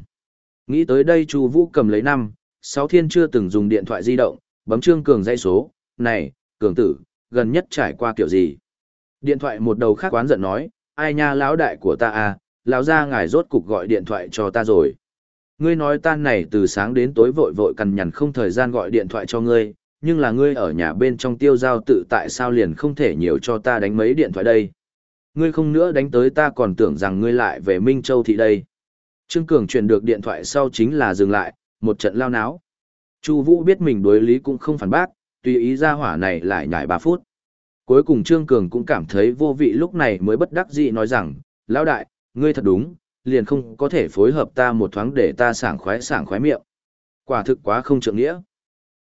Nghĩ tới đây Chu Vũ cầm lấy năm, sáu thiên chưa từng dùng điện thoại di động, bấm Trương Cường dây số, "Này, Cường tử, gần nhất trải qua kiểu gì?" Điện thoại một đầu khác quán giận nói, "Ai nha lão đại của ta à, lão gia ngài rốt cục gọi điện thoại cho ta rồi. Ngươi nói tan này từ sáng đến tối vội vội cằn nhằn không thời gian gọi điện thoại cho ngươi, nhưng là ngươi ở nhà bên trong tiêu giao tự tại sao liền không thể nhiều cho ta đánh mấy điện thoại đây. Ngươi không nữa đánh tới ta còn tưởng rằng ngươi lại về Minh Châu thị đây. Trương Cường chuyển được điện thoại sau chính là dừng lại, một trận lao náo. Chu Vũ biết mình đối lý cũng không phản bác, tùy ý ra hỏa này lại nhảy 3 phút. Cuối cùng Trương Cường cũng cảm thấy vô vị lúc này mới bất đắc dĩ nói rằng, lão đại, ngươi thật đúng, liền không có thể phối hợp ta một thoáng để ta sảng khoái sảng khoái miệng. Quả thực quá không trượng nghĩa.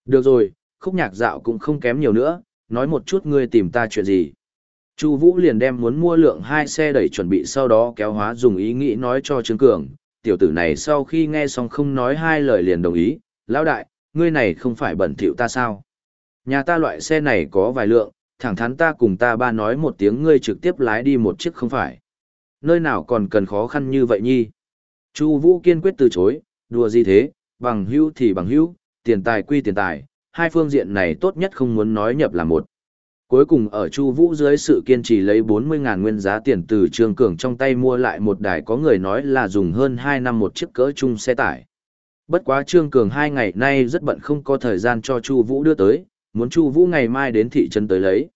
Được rồi, khúc nhạc dạo cũng không kém nhiều nữa, nói một chút ngươi tìm ta chuyện gì. Chu Vũ liền đem muốn mua lượng hai xe đẩy chuẩn bị sau đó kéo hóa dùng ý nghĩ nói cho Trương Cường, tiểu tử này sau khi nghe xong không nói hai lời liền đồng ý, lão đại, ngươi này không phải bẩn thỉu ta sao? Nhà ta loại xe này có vài lượng, thẳng thắn ta cùng ta ba nói một tiếng ngươi trực tiếp lái đi một chiếc không phải. Nơi nào còn cần khó khăn như vậy nhi? Chu Vũ kiên quyết từ chối, đùa gì thế, bằng hữu thì bằng hữu, tiền tài quy tiền tài, hai phương diện này tốt nhất không muốn nói nhập là một. Cuối cùng ở Chu Vũ dưới sự kiên trì lấy 40.000 nguyên giá tiền từ Trương Cường trong tay mua lại một đài có người nói là dùng hơn 2 năm một chiếc cỡ chung xe tải. Bất quá Trương Cường hai ngày nay rất bận không có thời gian cho Chu Vũ đưa tới, muốn Chu Vũ ngày mai đến thị trấn tới lấy.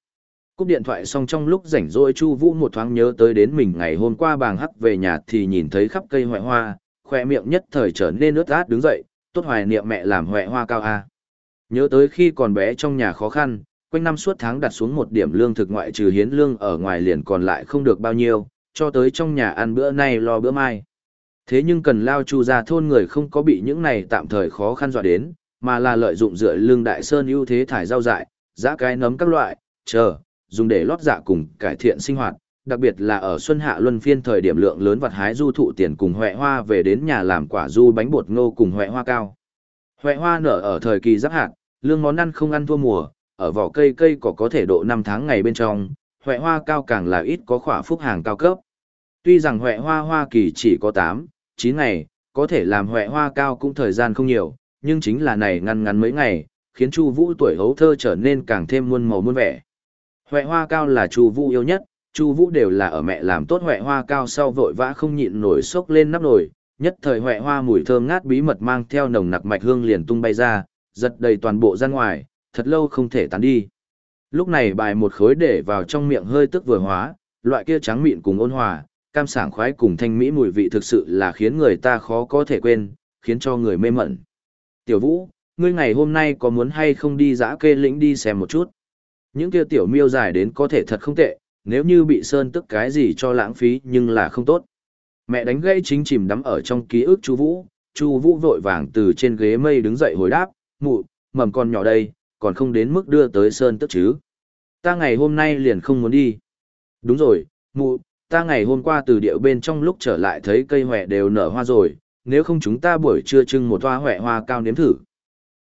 Cúp điện thoại xong trong lúc rảnh rỗi Chu Vũ một thoáng nhớ tới đến mình ngày hôm qua bàng hắc về nhà thì nhìn thấy khắp cây hoại hoa, khóe miệng nhất thời trở nên ướt át đứng dậy, tốt hoài niệm mẹ làm hoại hoa cao a. Nhớ tới khi còn bé trong nhà khó khăn, quanh năm suốt tháng đặt xuống một điểm lương thực ngoại trừ hiến lương ở ngoài liền còn lại không được bao nhiêu, cho tới trong nhà ăn bữa nay lo bữa mai. Thế nhưng cần lao chu ra thôn người không có bị những này tạm thời khó khăn dọa đến, mà là lợi dụng dựa lương đại sơn ưu thế thải rau dại, giã cái nấm các loại, chờ, dùng để lót dạ cùng cải thiện sinh hoạt, đặc biệt là ở xuân hạ luân phiên thời điểm lượng lớn vật hái du thụ tiền cùng huệ hoa về đến nhà làm quả du bánh bột ngô cùng huệ hoa cao. Huệ hoa nở ở thời kỳ giáp hạt, lương món ăn không ăn thua mùa, ở vỏ cây cây có có thể độ 5 tháng ngày bên trong, huệ hoa cao càng là ít có khỏa phúc hàng cao cấp. Tuy rằng huệ hoa Hoa Kỳ chỉ có 8, 9 ngày, có thể làm huệ hoa cao cũng thời gian không nhiều, nhưng chính là này ngăn ngắn mấy ngày, khiến Chu Vũ tuổi hấu thơ trở nên càng thêm muôn màu muôn vẻ. Huệ hoa cao là Chu Vũ yêu nhất, Chu Vũ đều là ở mẹ làm tốt huệ hoa cao sau vội vã không nhịn nổi sốc lên nắp nồi, nhất thời huệ hoa mùi thơm ngát bí mật mang theo nồng nặc mạch hương liền tung bay ra, giật đầy toàn bộ ra ngoài, thật lâu không thể tán đi. Lúc này bài một khối để vào trong miệng hơi tức vừa hóa, loại kia trắng mịn cùng ôn hòa, cam sảng khoái cùng thanh mỹ mùi vị thực sự là khiến người ta khó có thể quên, khiến cho người mê mẩn. Tiểu Vũ, ngươi ngày hôm nay có muốn hay không đi dã kê lĩnh đi xem một chút? Những kia tiểu miêu dài đến có thể thật không tệ, nếu như bị sơn tức cái gì cho lãng phí nhưng là không tốt. Mẹ đánh gây chính chìm đắm ở trong ký ức chú Vũ, chú Vũ vội vàng từ trên ghế mây đứng dậy hồi đáp, mụ, mầm con nhỏ đây, còn không đến mức đưa tới sơn tức chứ. Ta ngày hôm nay liền không muốn đi. Đúng rồi, mụ, ta ngày hôm qua từ điệu bên trong lúc trở lại thấy cây hòe đều nở hoa rồi, nếu không chúng ta buổi trưa trưng một hoa hòe hoa cao nếm thử.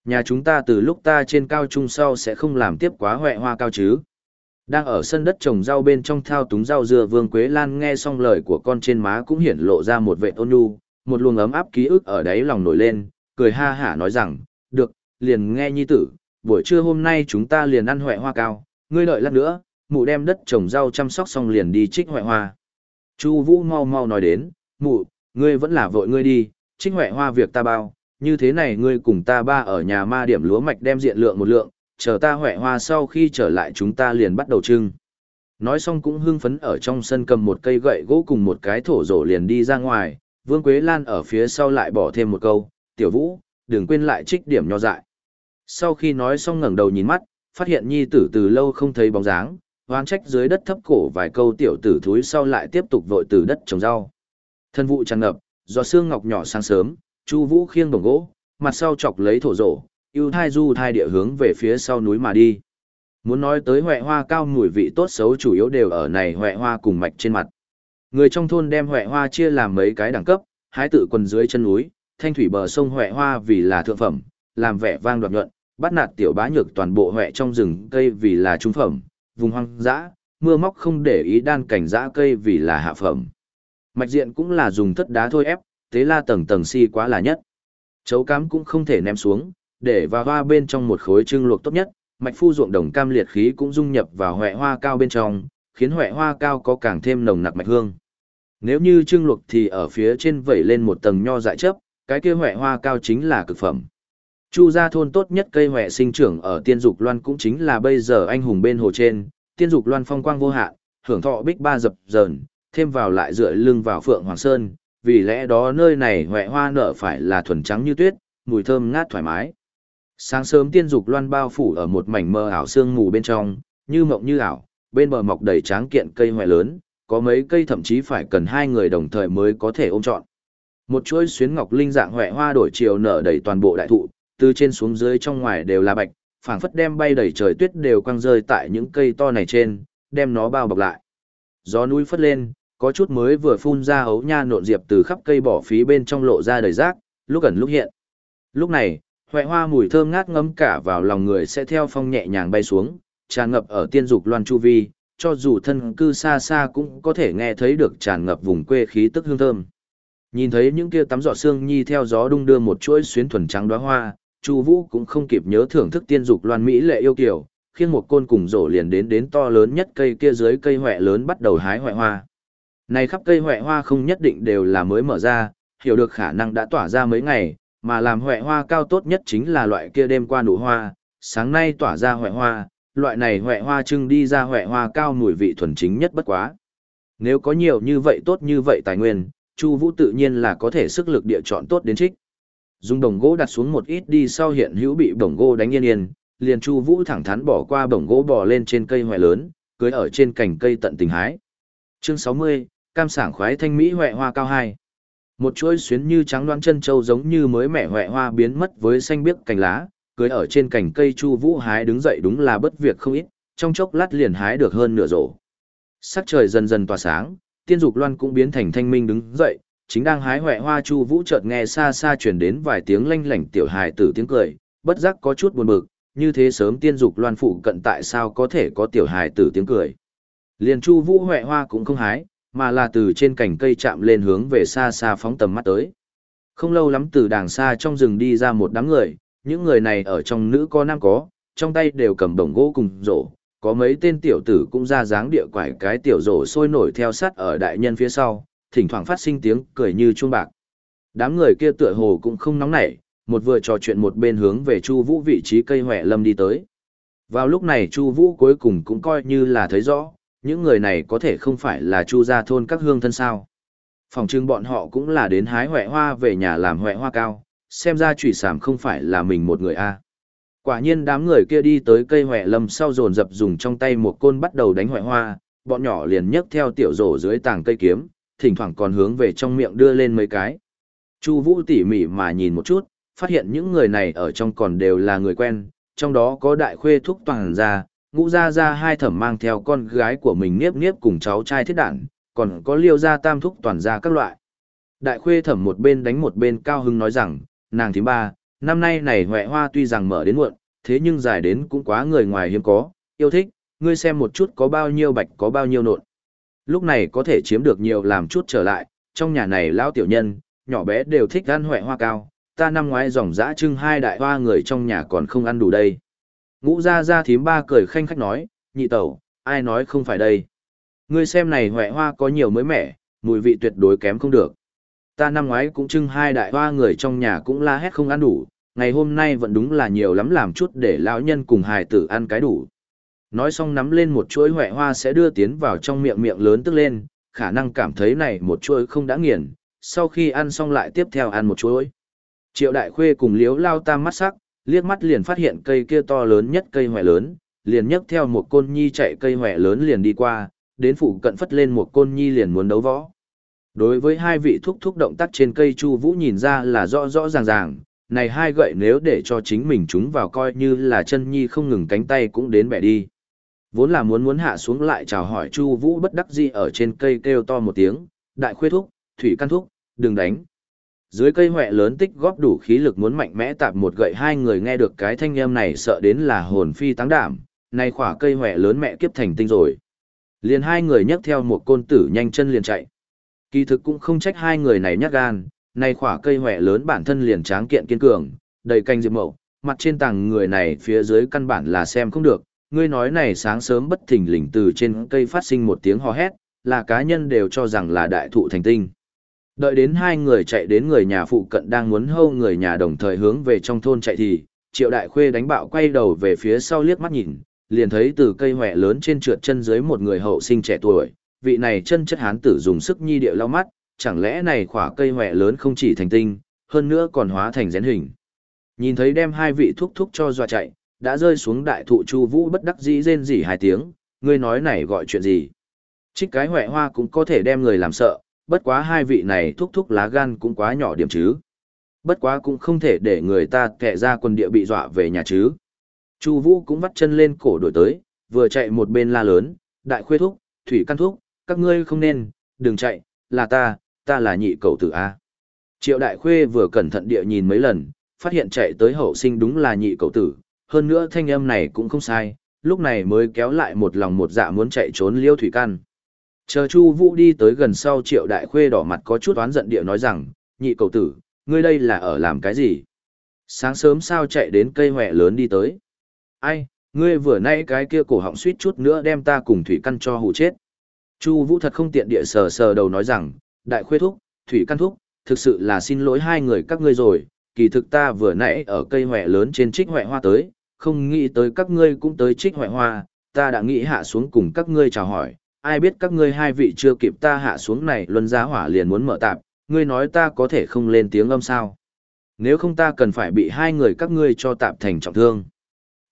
Nhà chúng ta từ lúc ta trên cao trung sau sẽ không làm tiếp quá hòe hoa cao chứ. Đang ở sân đất trồng rau bên trong thao túng rau dưa Vương Quế Lan nghe xong lời của con trên má cũng hiển lộ ra một vệ ôn nhu, một luồng ấm áp ký ức ở đáy lòng nổi lên, cười ha hả nói rằng, được, liền nghe nhi tử, buổi trưa hôm nay chúng ta liền ăn huệ hoa cao, ngươi đợi lát nữa, mụ đem đất trồng rau chăm sóc xong liền đi trích huệ hoa. Chu Vũ mau mau nói đến, mụ, ngươi vẫn là vội ngươi đi, trích huệ hoa việc ta bao, như thế này ngươi cùng ta ba ở nhà ma điểm lúa mạch đem diện lượng một lượng, chờ ta huệ hoa sau khi trở lại chúng ta liền bắt đầu trưng. Nói xong cũng hưng phấn ở trong sân cầm một cây gậy gỗ cùng một cái thổ rổ liền đi ra ngoài, Vương Quế Lan ở phía sau lại bỏ thêm một câu, tiểu vũ, đừng quên lại trích điểm nho dại. Sau khi nói xong ngẩng đầu nhìn mắt, phát hiện nhi tử từ lâu không thấy bóng dáng, oán trách dưới đất thấp cổ vài câu tiểu tử thúi sau lại tiếp tục vội từ đất trồng rau. Thân vụ tràn ngập, do xương ngọc nhỏ sáng sớm, Chu Vũ khiêng đồng gỗ, mặt sau chọc lấy thổ rổ, ưu thai du thai địa hướng về phía sau núi mà đi. Muốn nói tới hoẹ hoa cao mùi vị tốt xấu chủ yếu đều ở này hoẹ hoa cùng mạch trên mặt. Người trong thôn đem hoẹ hoa chia làm mấy cái đẳng cấp, hái tự quần dưới chân núi, thanh thủy bờ sông hoẹ hoa vì là thượng phẩm, làm vẻ vang đoạt nhuận, bắt nạt tiểu bá nhược toàn bộ hoẹ trong rừng cây vì là trung phẩm, vùng hoang dã, mưa móc không để ý đan cảnh dã cây vì là hạ phẩm. Mạch diện cũng là dùng thất đá thôi ép, thế la tầng tầng si quá là nhất. Chấu cám cũng không thể ném xuống, để vào hoa bên trong một khối trưng luộc tốt nhất, mạch phu ruộng đồng cam liệt khí cũng dung nhập vào hoẹ hoa cao bên trong, khiến hoẹ hoa cao có càng thêm nồng nặc mạch hương. Nếu như trưng luộc thì ở phía trên vẩy lên một tầng nho dại chấp, cái kia hoẹ hoa cao chính là cực phẩm. Chu gia thôn tốt nhất cây hòe sinh trưởng ở tiên dục loan cũng chính là bây giờ anh hùng bên hồ trên, tiên dục loan phong quang vô hạn, hưởng thọ bích ba dập dờn, thêm vào lại dựa lưng vào phượng hoàng sơn, vì lẽ đó nơi này hòe hoa nở phải là thuần trắng như tuyết, mùi thơm ngát thoải mái. Sáng sớm tiên dục loan bao phủ ở một mảnh mơ ảo sương mù bên trong, như mộng như ảo, bên bờ mọc đầy tráng kiện cây hòe lớn, có mấy cây thậm chí phải cần hai người đồng thời mới có thể ôm trọn. Một chuỗi xuyến ngọc linh dạng hoẹ hoa đổi chiều nở đầy toàn bộ đại thụ, từ trên xuống dưới trong ngoài đều là bạch, phảng phất đem bay đầy trời tuyết đều quăng rơi tại những cây to này trên, đem nó bao bọc lại. Gió núi phất lên, có chút mới vừa phun ra hấu nha nộn diệp từ khắp cây bỏ phí bên trong lộ ra đầy rác, lúc ẩn lúc hiện. Lúc này, hoại hoa mùi thơm ngát ngấm cả vào lòng người sẽ theo phong nhẹ nhàng bay xuống, tràn ngập ở tiên dục loan chu vi, cho dù thân cư xa xa cũng có thể nghe thấy được tràn ngập vùng quê khí tức hương thơm. Nhìn thấy những kia tắm giọt xương nhi theo gió đung đưa một chuỗi xuyến thuần trắng đóa hoa, Chu Vũ cũng không kịp nhớ thưởng thức tiên dục loan mỹ lệ yêu kiều, khiêng một côn cùng rổ liền đến đến to lớn nhất cây kia dưới cây hoẹ lớn bắt đầu hái hoẹ hoa. Này khắp cây hoẹ hoa không nhất định đều là mới mở ra, hiểu được khả năng đã tỏa ra mấy ngày, mà làm hoẹ hoa cao tốt nhất chính là loại kia đêm qua nụ hoa, sáng nay tỏa ra hoẹ hoa, loại này hoẹ hoa trưng đi ra hoẹ hoa cao mùi vị thuần chính nhất bất quá. Nếu có nhiều như vậy tốt như vậy tài nguyên, Chu Vũ tự nhiên là có thể sức lực địa chọn tốt đến trích. Dùng đồng gỗ đặt xuống một ít đi sau hiện hữu bị đồng gỗ đánh yên yên, liền Chu Vũ thẳng thắn bỏ qua bổng gỗ bò lên trên cây hoè lớn, cưới ở trên cành cây tận tình hái. Chương 60, cam sảng khoái thanh mỹ hoè hoa cao hai. Một chuỗi xuyến như trắng đoán chân châu giống như mới mẻ hoè hoa biến mất với xanh biếc cành lá, cưới ở trên cành cây Chu Vũ hái đứng dậy đúng là bất việc không ít, trong chốc lát liền hái được hơn nửa rổ. Sắc trời dần dần tỏa sáng, Tiên Dục Loan cũng biến thành thanh minh đứng dậy, chính đang hái hoẹ hoa Chu Vũ chợt nghe xa xa truyền đến vài tiếng lanh lảnh tiểu hài tử tiếng cười, bất giác có chút buồn bực, như thế sớm tiên dục loan phụ cận tại sao có thể có tiểu hài tử tiếng cười. Liền chu vũ hoẹ hoa cũng không hái, mà là từ trên cành cây chạm lên hướng về xa xa phóng tầm mắt tới. Không lâu lắm từ đàng xa trong rừng đi ra một đám người, những người này ở trong nữ có nam có, trong tay đều cầm đồng gỗ cùng rổ, có mấy tên tiểu tử cũng ra dáng địa quải cái tiểu rổ sôi nổi theo sát ở đại nhân phía sau, thỉnh thoảng phát sinh tiếng cười như chuông bạc. Đám người kia tựa hồ cũng không nóng nảy, một vừa trò chuyện một bên hướng về Chu Vũ vị trí cây hoè lâm đi tới. Vào lúc này Chu Vũ cuối cùng cũng coi như là thấy rõ, những người này có thể không phải là Chu gia thôn các hương thân sao? Phòng trưng bọn họ cũng là đến hái hoè hoa về nhà làm hoè hoa cao, xem ra chủy sảm không phải là mình một người a. Quả nhiên đám người kia đi tới cây hoè lâm sau dồn dập dùng trong tay một côn bắt đầu đánh hoè hoa, bọn nhỏ liền nhấc theo tiểu rổ dưới tảng cây kiếm, thỉnh thoảng còn hướng về trong miệng đưa lên mấy cái. Chu Vũ tỉ mỉ mà nhìn một chút, phát hiện những người này ở trong còn đều là người quen, trong đó có đại khuê thúc toàn gia, ngũ gia gia hai thẩm mang theo con gái của mình niếp niếp cùng cháu trai thiết đản, còn có liêu gia tam thúc toàn gia các loại. Đại khuê thẩm một bên đánh một bên cao hưng nói rằng, nàng thím ba, năm nay này huệ hoa tuy rằng mở đến muộn, thế nhưng dài đến cũng quá người ngoài hiếm có, yêu thích, ngươi xem một chút có bao nhiêu bạch có bao nhiêu nộn. Lúc này có thể chiếm được nhiều làm chút trở lại, trong nhà này lão tiểu nhân, nhỏ bé đều thích ăn huệ hoa cao, ta năm ngoái dòng dã trưng hai đại hoa người trong nhà còn không ăn đủ đây. Ngũ ra ra thím ba cười khanh khách nói, nhị tẩu, ai nói không phải đây. Ngươi xem này huệ hoa có nhiều mới mẻ, mùi vị tuyệt đối kém không được. Ta năm ngoái cũng trưng hai đại hoa người trong nhà cũng la hét không ăn đủ, ngày hôm nay vẫn đúng là nhiều lắm làm chút để lão nhân cùng hài tử ăn cái đủ. Nói xong nắm lên một chuỗi huệ hoa sẽ đưa tiến vào trong miệng miệng lớn tức lên, khả năng cảm thấy này một chuỗi không đã nghiền, sau khi ăn xong lại tiếp theo ăn một chuỗi. Triệu Đại Khuê cùng Liếu Lao Tam mắt sắc, liếc mắt liền phát hiện cây kia to lớn nhất cây hoè lớn, liền nhấc theo một côn nhi chạy cây hoè lớn liền đi qua, đến phụ cận phất lên một côn nhi liền muốn đấu võ. Đối với hai vị thúc thúc động tác trên cây Chu Vũ nhìn ra là rõ rõ ràng ràng, này hai gậy nếu để cho chính mình chúng vào coi như là chân nhi không ngừng cánh tay cũng đến bẻ đi. Vốn là muốn muốn hạ xuống lại chào hỏi Chu Vũ bất đắc dĩ ở trên cây kêu to một tiếng, "Đại khuê thúc, thủy căn thúc, đừng đánh." Dưới cây hoẹ lớn tích góp đủ khí lực muốn mạnh mẽ tạp một gậy hai người nghe được cái thanh âm này sợ đến là hồn phi táng đảm, nay khỏa cây hoẹ lớn mẹ kiếp thành tinh rồi. Liền hai người nhấc theo một côn tử nhanh chân liền chạy. Kỳ thực cũng không trách hai người này nhát gan, nay khỏa cây hoẹ lớn bản thân liền tráng kiện kiên cường, đầy canh diệp mậu, mặt trên tàng người này phía dưới căn bản là xem không được. Ngươi nói này sáng sớm bất thình lình từ trên cây phát sinh một tiếng hò hét, là cá nhân đều cho rằng là đại thụ thành tinh. Đợi đến hai người chạy đến người nhà phụ cận đang muốn hâu người nhà đồng thời hướng về trong thôn chạy thì, triệu đại khuê đánh bạo quay đầu về phía sau liếc mắt nhìn, liền thấy từ cây hòe lớn trên trượt chân dưới một người hậu sinh trẻ tuổi, vị này chân chất hán tử dùng sức nhi địa lau mắt, chẳng lẽ này khỏa cây hòe lớn không chỉ thành tinh, hơn nữa còn hóa thành rén hình. Nhìn thấy đem hai vị thúc thúc cho dọa chạy, đã rơi xuống đại thụ chu vũ bất đắc dĩ rên rỉ hai tiếng, ngươi nói này gọi chuyện gì. Trích cái hòe hoa cũng có thể đem người làm sợ, bất quá hai vị này thúc thúc lá gan cũng quá nhỏ điểm chứ. Bất quá cũng không thể để người ta kẻ ra quân địa bị dọa về nhà chứ. Chu Vũ cũng vắt chân lên cổ đổi tới, vừa chạy một bên la lớn, đại khuê thúc, thủy căn thúc, các ngươi không nên, đừng chạy, là ta, ta là nhị cầu tử A. Triệu đại khuê vừa cẩn thận địa nhìn mấy lần, phát hiện chạy tới hậu sinh đúng là nhị cầu tử, hơn nữa thanh âm này cũng không sai, lúc này mới kéo lại một lòng một dạ muốn chạy trốn liêu thủy căn. Chờ Chu Vũ đi tới gần sau Triệu Đại Khuê đỏ mặt có chút oán giận địa nói rằng, nhị cầu tử, ngươi đây là ở làm cái gì? Sáng sớm sao chạy đến cây hoẹ lớn đi tới? Ai, ngươi vừa nãy cái kia cổ họng suýt chút nữa đem ta cùng thủy căn cho hù chết. Chu Vũ thật không tiện địa sờ sờ đầu nói rằng, đại khuê thúc, thủy căn thúc, thực sự là xin lỗi hai người các ngươi rồi, kỳ thực ta vừa nãy ở cây hoẹ lớn trên trích hoẹ hoa tới, không nghĩ tới các ngươi cũng tới trích hoại hoa, ta đã nghĩ hạ xuống cùng các ngươi chào hỏi, ai biết các ngươi hai vị chưa kịp ta hạ xuống này luân giá hỏa liền muốn mở tạp, ngươi nói ta có thể không lên tiếng âm sao. Nếu không ta cần phải bị hai người các ngươi cho tạp thành trọng thương.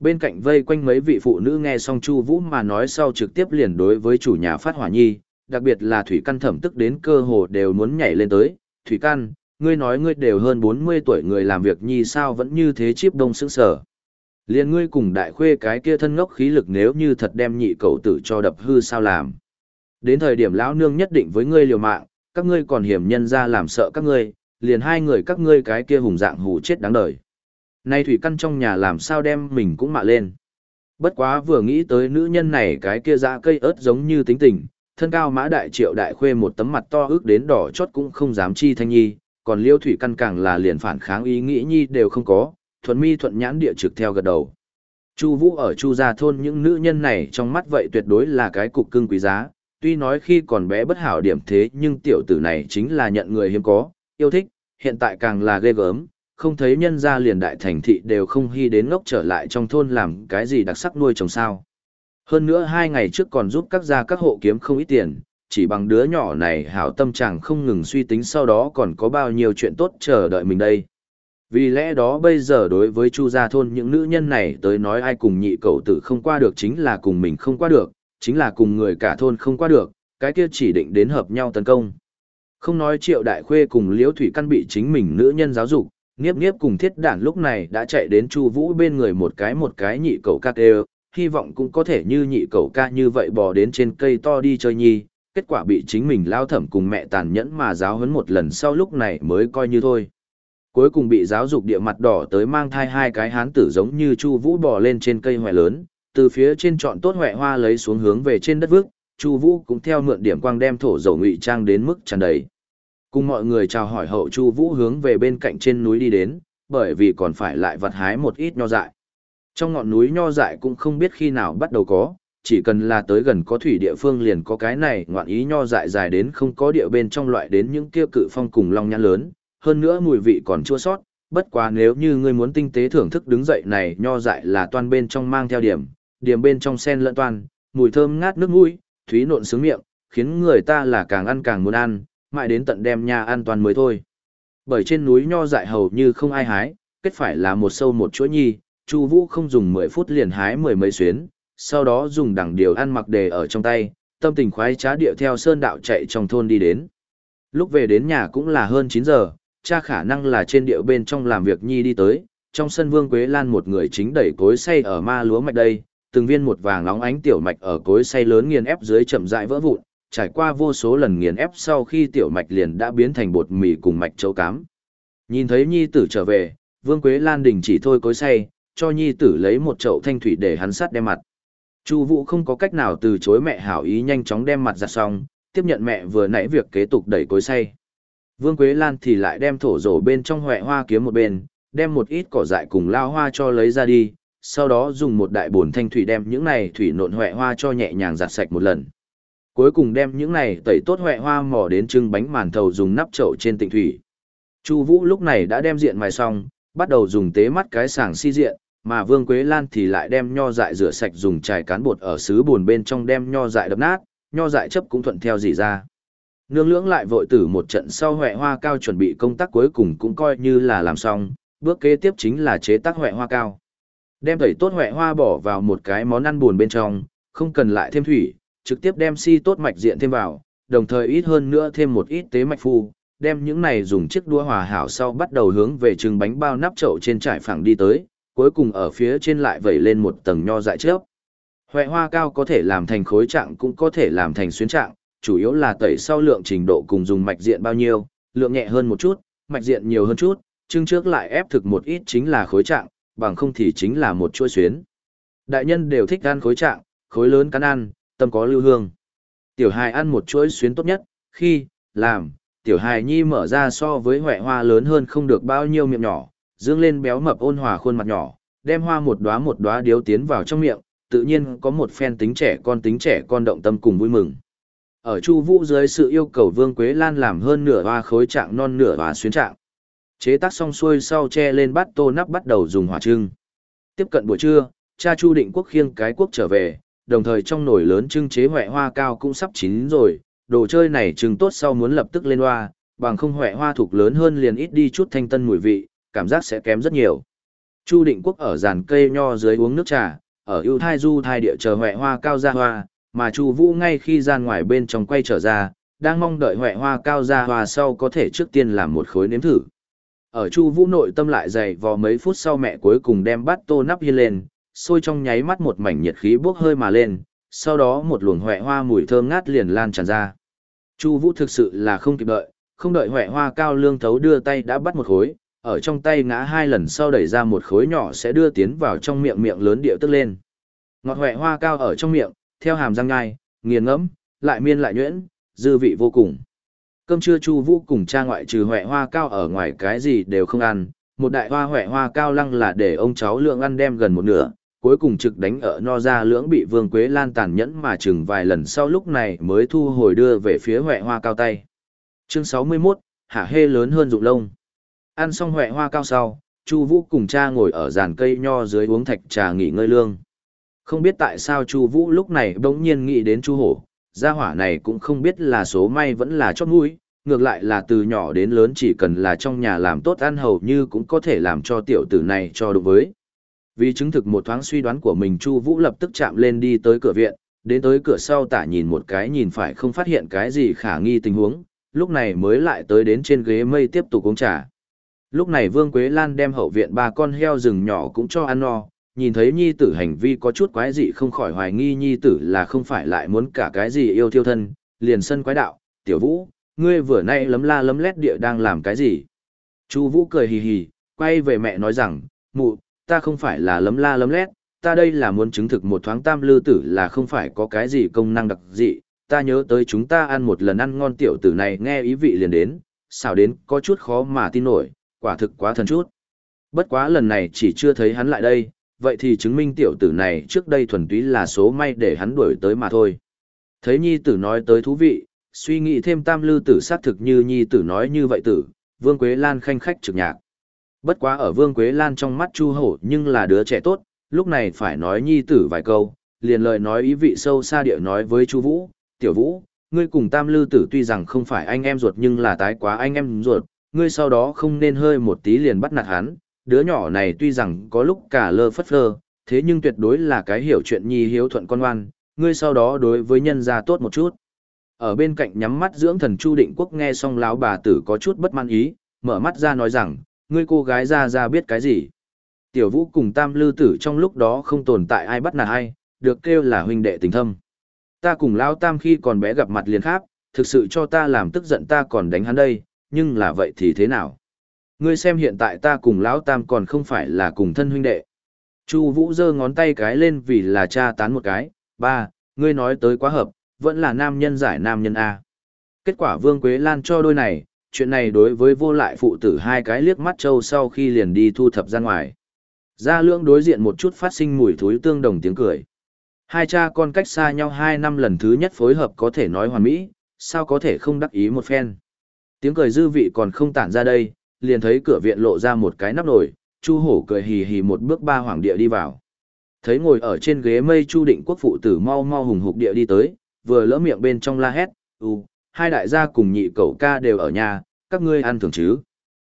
Bên cạnh vây quanh mấy vị phụ nữ nghe xong Chu Vũ mà nói sau trực tiếp liền đối với chủ nhà phát hỏa nhi, đặc biệt là Thủy Căn thẩm tức đến cơ hồ đều muốn nhảy lên tới. Thủy Căn, ngươi nói ngươi đều hơn 40 tuổi người làm việc nhi sao vẫn như thế chíp đông sững sờ. Liên ngươi cùng đại khuê cái kia thân ngốc khí lực nếu như thật đem nhị cậu tử cho đập hư sao làm. Đến thời điểm lão nương nhất định với ngươi liều mạng, các ngươi còn hiểm nhân ra làm sợ các ngươi, liền hai người các ngươi cái kia hùng dạng hù chết đáng đời. Nay thủy căn trong nhà làm sao đem mình cũng mạ lên. Bất quá vừa nghĩ tới nữ nhân này cái kia dã cây ớt giống như tính tình, thân cao mã đại triệu đại khuê một tấm mặt to ước đến đỏ chót cũng không dám chi thanh nhi, còn liêu thủy căn càng là liền phản kháng ý nghĩ nhi đều không có, thuận mi thuận nhãn địa trực theo gật đầu. Chu Vũ ở Chu gia thôn những nữ nhân này trong mắt vậy tuyệt đối là cái cục cưng quý giá, tuy nói khi còn bé bất hảo điểm thế nhưng tiểu tử này chính là nhận người hiếm có, yêu thích, hiện tại càng là ghê gớm, không thấy nhân gia liền đại thành thị đều không hy đến ngốc trở lại trong thôn làm cái gì đặc sắc nuôi trồng sao. Hơn nữa hai ngày trước còn giúp các gia các hộ kiếm không ít tiền, chỉ bằng đứa nhỏ này hảo tâm chẳng không ngừng suy tính sau đó còn có bao nhiêu chuyện tốt chờ đợi mình đây. Vì lẽ đó bây giờ đối với Chu gia thôn những nữ nhân này tới nói ai cùng nhị cậu tử không qua được chính là cùng mình không qua được, chính là cùng người cả thôn không qua được, cái kia chỉ định đến hợp nhau tấn công. Không nói triệu đại khuê cùng liễu thủy căn bị chính mình nữ nhân giáo dục, nghiếp nghiếp cùng Thiết Đản lúc này đã chạy đến Chu Vũ bên người một cái một cái nhị cậu ca đều, hy vọng cũng có thể như nhị cậu ca như vậy bò đến trên cây to đi chơi nhi, kết quả bị chính mình lao thẩm cùng mẹ tàn nhẫn mà giáo huấn một lần sau lúc này mới coi như thôi. Cuối cùng bị giáo dục địa mặt đỏ tới mang thai hai cái hán tử giống như Chu Vũ bò lên trên cây hoại lớn, từ phía trên chọn tốt hoại hoa lấy xuống hướng về trên đất vước, Chu Vũ cũng theo mượn điểm quang đem thổ dầu ngụy trang đến mức tràn đầy. Cùng mọi người chào hỏi hậu Chu Vũ hướng về bên cạnh trên núi đi đến, bởi vì còn phải lại vặt hái một ít nho dại. Trong ngọn núi nho dại cũng không biết khi nào bắt đầu có, chỉ cần là tới gần có thủy địa phương liền có cái này ngoạn ý nho dại dài đến không có địa bên trong loại đến những kia cự phong cùng long nhãn lớn, hơn nữa mùi vị còn chua sót, bất quá nếu như ngươi muốn tinh tế thưởng thức đứng dậy này nho dại là toan bên trong mang theo điểm, điểm bên trong sen lẫn toan, mùi thơm ngát nước mũi, thúy nộn sướng miệng, khiến người ta là càng ăn càng muốn ăn, mãi đến tận đem nhà an toàn mới thôi. Bởi trên núi nho dại hầu như không ai hái, kết phải là một sâu một chuỗi nhi, Chu Vũ không dùng 10 phút liền hái mười mấy xuyến, sau đó dùng đẳng điều ăn mặc đề ở trong tay, tâm tình khoái trá điệu theo sơn đạo chạy trong thôn đi đến. Lúc về đến nhà cũng là hơn 9 giờ, cha khả năng là trên điệu bên trong làm việc nhi đi tới, trong sân Vương Quế Lan một người chính đẩy cối xay ở ma lúa mạch đây, từng viên một vàng nóng ánh tiểu mạch ở cối xay lớn nghiền ép dưới chậm rãi vỡ vụn, trải qua vô số lần nghiền ép sau khi tiểu mạch liền đã biến thành bột mì cùng mạch châu cám. Nhìn thấy nhi tử trở về, Vương Quế Lan đình chỉ thôi cối xay, cho nhi tử lấy một chậu thanh thủy để hắn sát đem mặt. Chu Vũ không có cách nào từ chối mẹ hảo ý nhanh chóng đem mặt ra xong, tiếp nhận mẹ vừa nãy việc kế tục đẩy cối xay. Vương Quế Lan thì lại đem thổ rổ bên trong hoẹ hoa kiếm một bên, đem một ít cỏ dại cùng lao hoa cho lấy ra đi, sau đó dùng một đại bồn thanh thủy đem những này thủy nộn hoẹ hoa cho nhẹ nhàng giặt sạch một lần cuối cùng đem những này tẩy tốt hòe hoa mỏ đến trưng bánh màn thầu dùng nắp chậu trên tịnh thủy. Chu Vũ lúc này đã đem diện mài xong, bắt đầu dùng tế mắt cái sàng si diện, mà Vương Quế Lan thì lại đem nho dại rửa sạch dùng chải cán bột ở sứ buồn bên trong đem nho dại đập nát, nho dại chấp cũng thuận theo dỉ ra. Nương lưỡng lại vội tử một trận sau huệ hoa cao chuẩn bị công tác cuối cùng cũng coi như là làm xong, bước kế tiếp chính là chế tác huệ hoa cao. Đem tẩy tốt huệ hoa bỏ vào một cái món ăn buồn bên trong, không cần lại thêm thủy, trực tiếp đem si tốt mạch diện thêm vào, đồng thời ít hơn nữa thêm một ít tế mạch phu, đem những này dùng chiếc đua hòa hảo sau bắt đầu hướng về trứng bánh bao nắp chậu trên trải phẳng đi tới, cuối cùng ở phía trên lại vẩy lên một tầng nho dại trước. Huệ hoa cao có thể làm thành khối trạng cũng có thể làm thành xuyến trạng, chủ yếu là tẩy sau lượng trình độ cùng dùng mạch diện bao nhiêu, lượng nhẹ hơn một chút, mạch diện nhiều hơn chút, trưng trước lại ép thực một ít chính là khối trạng, bằng không thì chính là một chuỗi xuyến. Đại nhân đều thích ăn khối trạng, khối lớn cắn ăn, tâm có lưu hương. Tiểu hài ăn một chuỗi xuyến tốt nhất, khi, làm, tiểu hài nhi mở ra so với huệ hoa lớn hơn không được bao nhiêu miệng nhỏ, dương lên béo mập ôn hòa khuôn mặt nhỏ, đem hoa một đóa một đóa điếu tiến vào trong miệng, tự nhiên có một phen tính trẻ con tính trẻ con động tâm cùng vui mừng. Ở Chu Vũ dưới sự yêu cầu Vương Quế Lan làm hơn nửa hoa khối trạng non nửa hoa xuyến trạng. Chế tác xong xuôi sau che lên bát tô nắp bắt đầu dùng hỏa trưng. Tiếp cận buổi trưa, cha Chu Định Quốc khiêng cái quốc trở về, đồng thời trong nồi lớn trưng chế huệ hoa cao cũng sắp chín rồi, đồ chơi này trưng tốt sau muốn lập tức lên hoa, bằng không huệ hoa thuộc lớn hơn liền ít đi chút thanh tân mùi vị, cảm giác sẽ kém rất nhiều. Chu Định Quốc ở giàn cây nho dưới uống nước trà, ở ưu thai du thai địa chờ huệ hoa cao ra hoa, mà Chu Vũ ngay khi gian ngoài bên trong quay trở ra, đang mong đợi huệ hoa cao ra hoa sau có thể trước tiên làm một khối nếm thử. Ở Chu Vũ nội tâm lại dày vò mấy phút sau mẹ cuối cùng đem bát tô nắp hiên lên, sôi trong nháy mắt một mảnh nhiệt khí bốc hơi mà lên, sau đó một luồng huệ hoa mùi thơm ngát liền lan tràn ra. Chu Vũ thực sự là không kịp đợi, không đợi huệ hoa cao lương thấu đưa tay đã bắt một khối, ở trong tay ngã hai lần sau đẩy ra một khối nhỏ sẽ đưa tiến vào trong miệng miệng lớn điệu tức lên. Ngọt huệ hoa cao ở trong miệng, theo hàm răng nhai, nghiền ngẫm, lại miên lại nhuyễn, dư vị vô cùng. Cơm trưa Chu Vũ cùng cha ngoại trừ hoẹ hoa cao ở ngoài cái gì đều không ăn, một đại hoa huệ hoa cao lăng là để ông cháu lượng ăn đem gần một nửa, cuối cùng trực đánh ở no ra lưỡng bị Vương Quế Lan tàn nhẫn mà chừng vài lần sau lúc này mới thu hồi đưa về phía hoẹ hoa cao tay. Chương 61, hạ hê lớn hơn dụng lông. Ăn xong hoẹ hoa cao sau, Chu Vũ cùng cha ngồi ở giàn cây nho dưới uống thạch trà nghỉ ngơi lương. Không biết tại sao Chu Vũ lúc này bỗng nhiên nghĩ đến Chu Hổ, gia hỏa này cũng không biết là số may vẫn là chót mũi, ngược lại là từ nhỏ đến lớn chỉ cần là trong nhà làm tốt ăn hầu như cũng có thể làm cho tiểu tử này cho đúng với. Vì chứng thực một thoáng suy đoán của mình Chu Vũ lập tức chạm lên đi tới cửa viện, đến tới cửa sau tả nhìn một cái nhìn phải không phát hiện cái gì khả nghi tình huống, lúc này mới lại tới đến trên ghế mây tiếp tục uống trà. Lúc này Vương Quế Lan đem hậu viện ba con heo rừng nhỏ cũng cho ăn no, nhìn thấy nhi tử hành vi có chút quái dị không khỏi hoài nghi nhi tử là không phải lại muốn cả cái gì yêu thiêu thân, liền sân quái đạo, tiểu vũ, ngươi vừa nay lấm la lấm lét địa đang làm cái gì? Chu vũ cười hì hì, quay về mẹ nói rằng, mụ, ta không phải là lấm la lấm lét, ta đây là muốn chứng thực một thoáng tam lư tử là không phải có cái gì công năng đặc dị, ta nhớ tới chúng ta ăn một lần ăn ngon tiểu tử này nghe ý vị liền đến, xào đến có chút khó mà tin nổi, quả thực quá thần chút. Bất quá lần này chỉ chưa thấy hắn lại đây, vậy thì chứng minh tiểu tử này trước đây thuần túy là số may để hắn đuổi tới mà thôi. Thấy nhi tử nói tới thú vị, suy nghĩ thêm tam lư tử xác thực như nhi tử nói như vậy tử, Vương Quế Lan khanh khách trực nhạc. Bất quá ở Vương Quế Lan trong mắt Chu Hổ nhưng là đứa trẻ tốt, lúc này phải nói nhi tử vài câu, liền lời nói ý vị sâu xa địa nói với Chu Vũ, "Tiểu Vũ, ngươi cùng Tam Lư tử tuy rằng không phải anh em ruột nhưng là tái quá anh em ruột, ngươi sau đó không nên hơi một tí liền bắt nạt hắn, đứa nhỏ này tuy rằng có lúc cả lơ phất lơ, thế nhưng tuyệt đối là cái hiểu chuyện nhi hiếu thuận con ngoan, ngươi sau đó đối với nhân gia tốt một chút." Ở bên cạnh nhắm mắt dưỡng thần Chu Định Quốc nghe xong lão bà tử có chút bất mãn ý, mở mắt ra nói rằng, ngươi cô gái ra ra biết cái gì. Tiểu vũ cùng tam lư tử trong lúc đó không tồn tại ai bắt nạt ai, được kêu là huynh đệ tình thâm. Ta cùng lão tam khi còn bé gặp mặt liền khác, thực sự cho ta làm tức giận ta còn đánh hắn đây, nhưng là vậy thì thế nào? Ngươi xem hiện tại ta cùng lão tam còn không phải là cùng thân huynh đệ. Chu Vũ giơ ngón tay cái lên vì là cha tán một cái, ba, ngươi nói tới quá hợp, vẫn là nam nhân giải nam nhân A. Kết quả Vương Quế Lan cho đôi này, chuyện này đối với vô lại phụ tử hai cái liếc mắt trâu sau khi liền đi thu thập ra ngoài. Gia lưỡng đối diện một chút phát sinh mùi thối tương đồng tiếng cười. Hai cha con cách xa nhau hai năm lần thứ nhất phối hợp có thể nói hoàn mỹ, sao có thể không đắc ý một phen. Tiếng cười dư vị còn không tản ra đây, liền thấy cửa viện lộ ra một cái nắp nồi, Chu hổ cười hì hì một bước ba hoàng địa đi vào. Thấy ngồi ở trên ghế mây Chu định quốc phụ tử mau mau hùng hục địa đi tới, vừa lỡ miệng bên trong la hét, u, hai đại gia cùng nhị cậu ca đều ở nhà, các ngươi ăn thường chứ.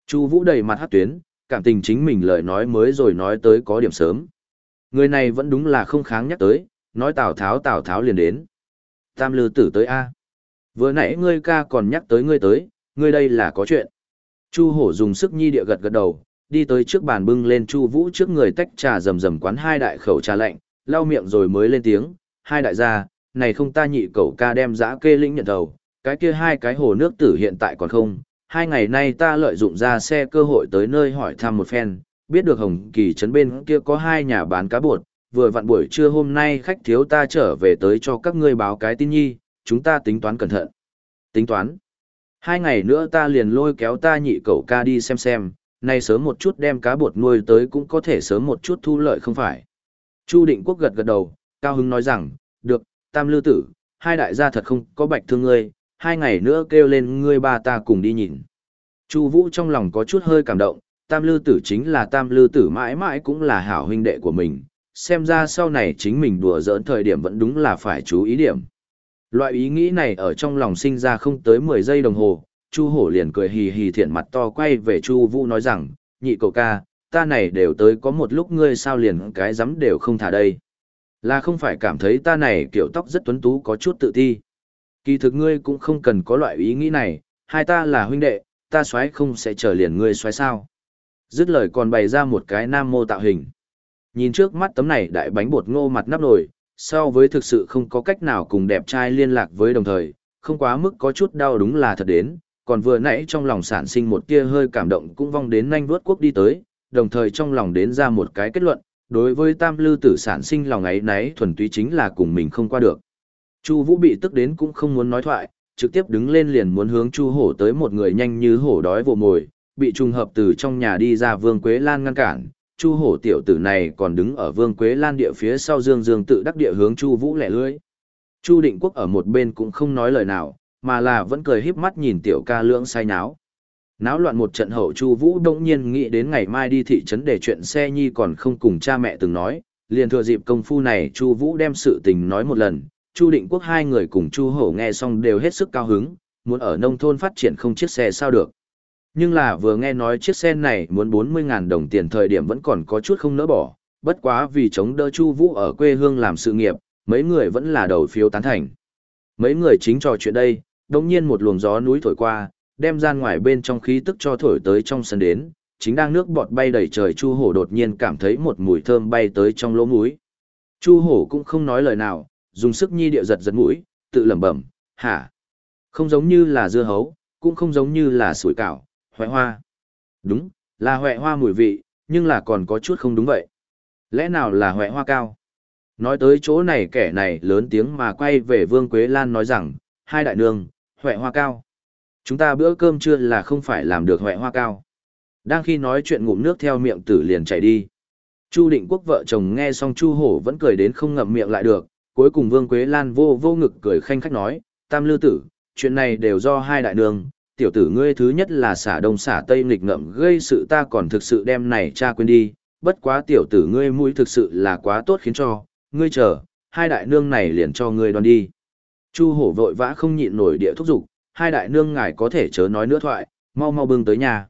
Chu Vũ đầy mặt hát tuyến, cảm tình chính mình lời nói mới rồi nói tới có điểm sớm. Người này vẫn đúng là không kháng nhắc tới, nói Tào Tháo Tào Tháo liền đến. Tam lư tử tới A. Vừa nãy ngươi ca còn nhắc tới ngươi tới, ngươi đây là có chuyện. Chu hổ dùng sức nhi địa gật gật đầu, đi tới trước bàn bưng lên Chu Vũ trước người tách trà rầm rầm quán hai đại khẩu trà lạnh, lau miệng rồi mới lên tiếng, hai đại gia, này không ta nhị cậu ca đem giã kê lĩnh nhận đầu, cái kia hai cái hồ nước tử hiện tại còn không, hai ngày nay ta lợi dụng ra xe cơ hội tới nơi hỏi thăm một phen, biết được Hồng Kỳ trấn bên kia có hai nhà bán cá bột, vừa vặn buổi trưa hôm nay khách thiếu ta trở về tới cho các ngươi báo cái tin nhi, chúng ta tính toán cẩn thận. Tính toán. Hai ngày nữa ta liền lôi kéo ta nhị cậu ca đi xem xem, nay sớm một chút đem cá bột nuôi tới cũng có thể sớm một chút thu lợi không phải. Chu Định Quốc gật gật đầu, cao hứng nói rằng, được, tam lư tử, hai đại gia thật không có bạch thương ngươi, hai ngày nữa kêu lên ngươi ba ta cùng đi nhìn. Chu Vũ trong lòng có chút hơi cảm động, tam lư tử chính là tam lư tử mãi mãi cũng là hảo huynh đệ của mình, xem ra sau này chính mình đùa giỡn thời điểm vẫn đúng là phải chú ý điểm. Loại ý nghĩ này ở trong lòng sinh ra không tới 10 giây đồng hồ, Chu Hổ liền cười hì hì thiện mặt to quay về Chu Vũ nói rằng, nhị cậu ca, ta này đều tới có một lúc ngươi sao liền cái dám đều không thả đây. Là không phải cảm thấy ta này kiểu tóc rất tuấn tú có chút tự ti. Kỳ thực ngươi cũng không cần có loại ý nghĩ này, hai ta là huynh đệ, ta xoáy không sẽ chờ liền ngươi xoáy sao. Dứt lời còn bày ra một cái nam mô tạo hình. Nhìn trước mắt tấm này đại bánh bột ngô mặt nắp nồi, so với thực sự không có cách nào cùng đẹp trai liên lạc với đồng thời, không quá mức có chút đau đúng là thật đến, còn vừa nãy trong lòng sản sinh một tia hơi cảm động cũng vong đến nhanh vuốt quốc đi tới, đồng thời trong lòng đến ra một cái kết luận, đối với tam lư tử sản sinh lòng ấy nấy thuần túy chính là cùng mình không qua được. Chu Vũ bị tức đến cũng không muốn nói thoại, trực tiếp đứng lên liền muốn hướng Chu Hổ tới một người nhanh như hổ đói vồ mồi, bị trùng hợp từ trong nhà đi ra Vương Quế Lan ngăn cản. Chu Hổ tiểu tử này còn đứng ở Vương Quế Lan địa phía sau Dương Dương tự đắc địa hướng Chu Vũ lẻ lưỡi. Chu Định Quốc ở một bên cũng không nói lời nào, mà là vẫn cười híp mắt nhìn tiểu ca lưỡng say náo. Náo loạn một trận hậu Chu Vũ đông nhiên nghĩ đến ngày mai đi thị trấn để chuyện xe nhi còn không cùng cha mẹ từng nói, liền thừa dịp công phu này Chu Vũ đem sự tình nói một lần, Chu Định Quốc hai người cùng Chu Hổ nghe xong đều hết sức cao hứng, muốn ở nông thôn phát triển không chiếc xe sao được. Nhưng là vừa nghe nói chiếc xe này muốn 40.000 đồng tiền thời điểm vẫn còn có chút không nỡ bỏ, bất quá vì chống đỡ Chu Vũ ở quê hương làm sự nghiệp, mấy người vẫn là đầu phiếu tán thành. Mấy người chính trò chuyện đây, đột nhiên một luồng gió núi thổi qua, đem gian ngoài bên trong khí tức cho thổi tới trong sân đến, chính đang nước bọt bay đầy trời Chu Hổ đột nhiên cảm thấy một mùi thơm bay tới trong lỗ mũi. Chu Hổ cũng không nói lời nào, dùng sức nhi điệu giật giật mũi, tự lẩm bẩm, hả? Không giống như là dưa hấu, cũng không giống như là sủi cảo, Huệ hoa. Đúng, là huệ hoa mùi vị, nhưng là còn có chút không đúng vậy. Lẽ nào là huệ hoa cao? Nói tới chỗ này kẻ này lớn tiếng mà quay về Vương Quế Lan nói rằng, hai đại nương, huệ hoa cao. Chúng ta bữa cơm trưa là không phải làm được huệ hoa cao. Đang khi nói chuyện ngụm nước theo miệng tử liền chạy đi. Chu định quốc vợ chồng nghe xong Chu hổ vẫn cười đến không ngậm miệng lại được, cuối cùng Vương Quế Lan vô vô ngực cười khanh khách nói, tam lư tử, chuyện này đều do hai đại nương, tiểu tử ngươi thứ nhất là xả đông xả tây nghịch ngậm gây sự ta còn thực sự đem này cha quên đi, bất quá tiểu tử ngươi mũi thực sự là quá tốt khiến cho, ngươi chờ, hai đại nương này liền cho ngươi đoan đi. Chu hổ vội vã không nhịn nổi địa thúc giục, hai đại nương ngài có thể chớ nói nữa thoại, mau mau bưng tới nhà.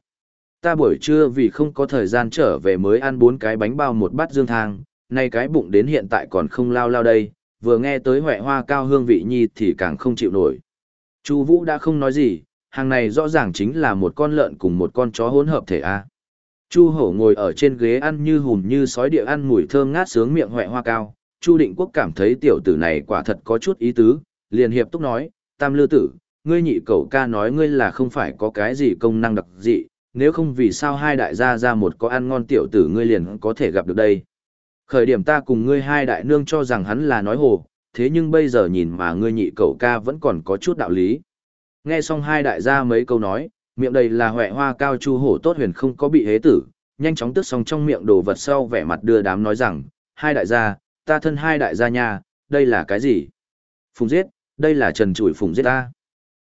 Ta buổi trưa vì không có thời gian trở về mới ăn bốn cái bánh bao một bát dương thang, nay cái bụng đến hiện tại còn không lao lao đây, vừa nghe tới huệ hoa cao hương vị nhi thì càng không chịu nổi. Chu Vũ đã không nói gì, hàng này rõ ràng chính là một con lợn cùng một con chó hỗn hợp thể a. Chu Hổ ngồi ở trên ghế ăn như hùm như sói địa ăn mùi thơm ngát sướng miệng huệ hoa cao. Chu Định Quốc cảm thấy tiểu tử này quả thật có chút ý tứ, liền hiệp túc nói, "Tam Lư tử, ngươi nhị cậu ca nói ngươi là không phải có cái gì công năng đặc dị, nếu không vì sao hai đại gia ra một có ăn ngon tiểu tử ngươi liền có thể gặp được đây." Khởi điểm ta cùng ngươi hai đại nương cho rằng hắn là nói hồ, thế nhưng bây giờ nhìn mà ngươi nhị cậu ca vẫn còn có chút đạo lý. Nghe xong hai đại gia mấy câu nói, miệng đầy là hoẹ hoa cao chu hổ tốt huyền không có bị hế tử, nhanh chóng tức xong trong miệng đồ vật sau vẻ mặt đưa đám nói rằng, hai đại gia, ta thân hai đại gia nha, đây là cái gì? Phùng giết, đây là trần chủi phùng giết ta.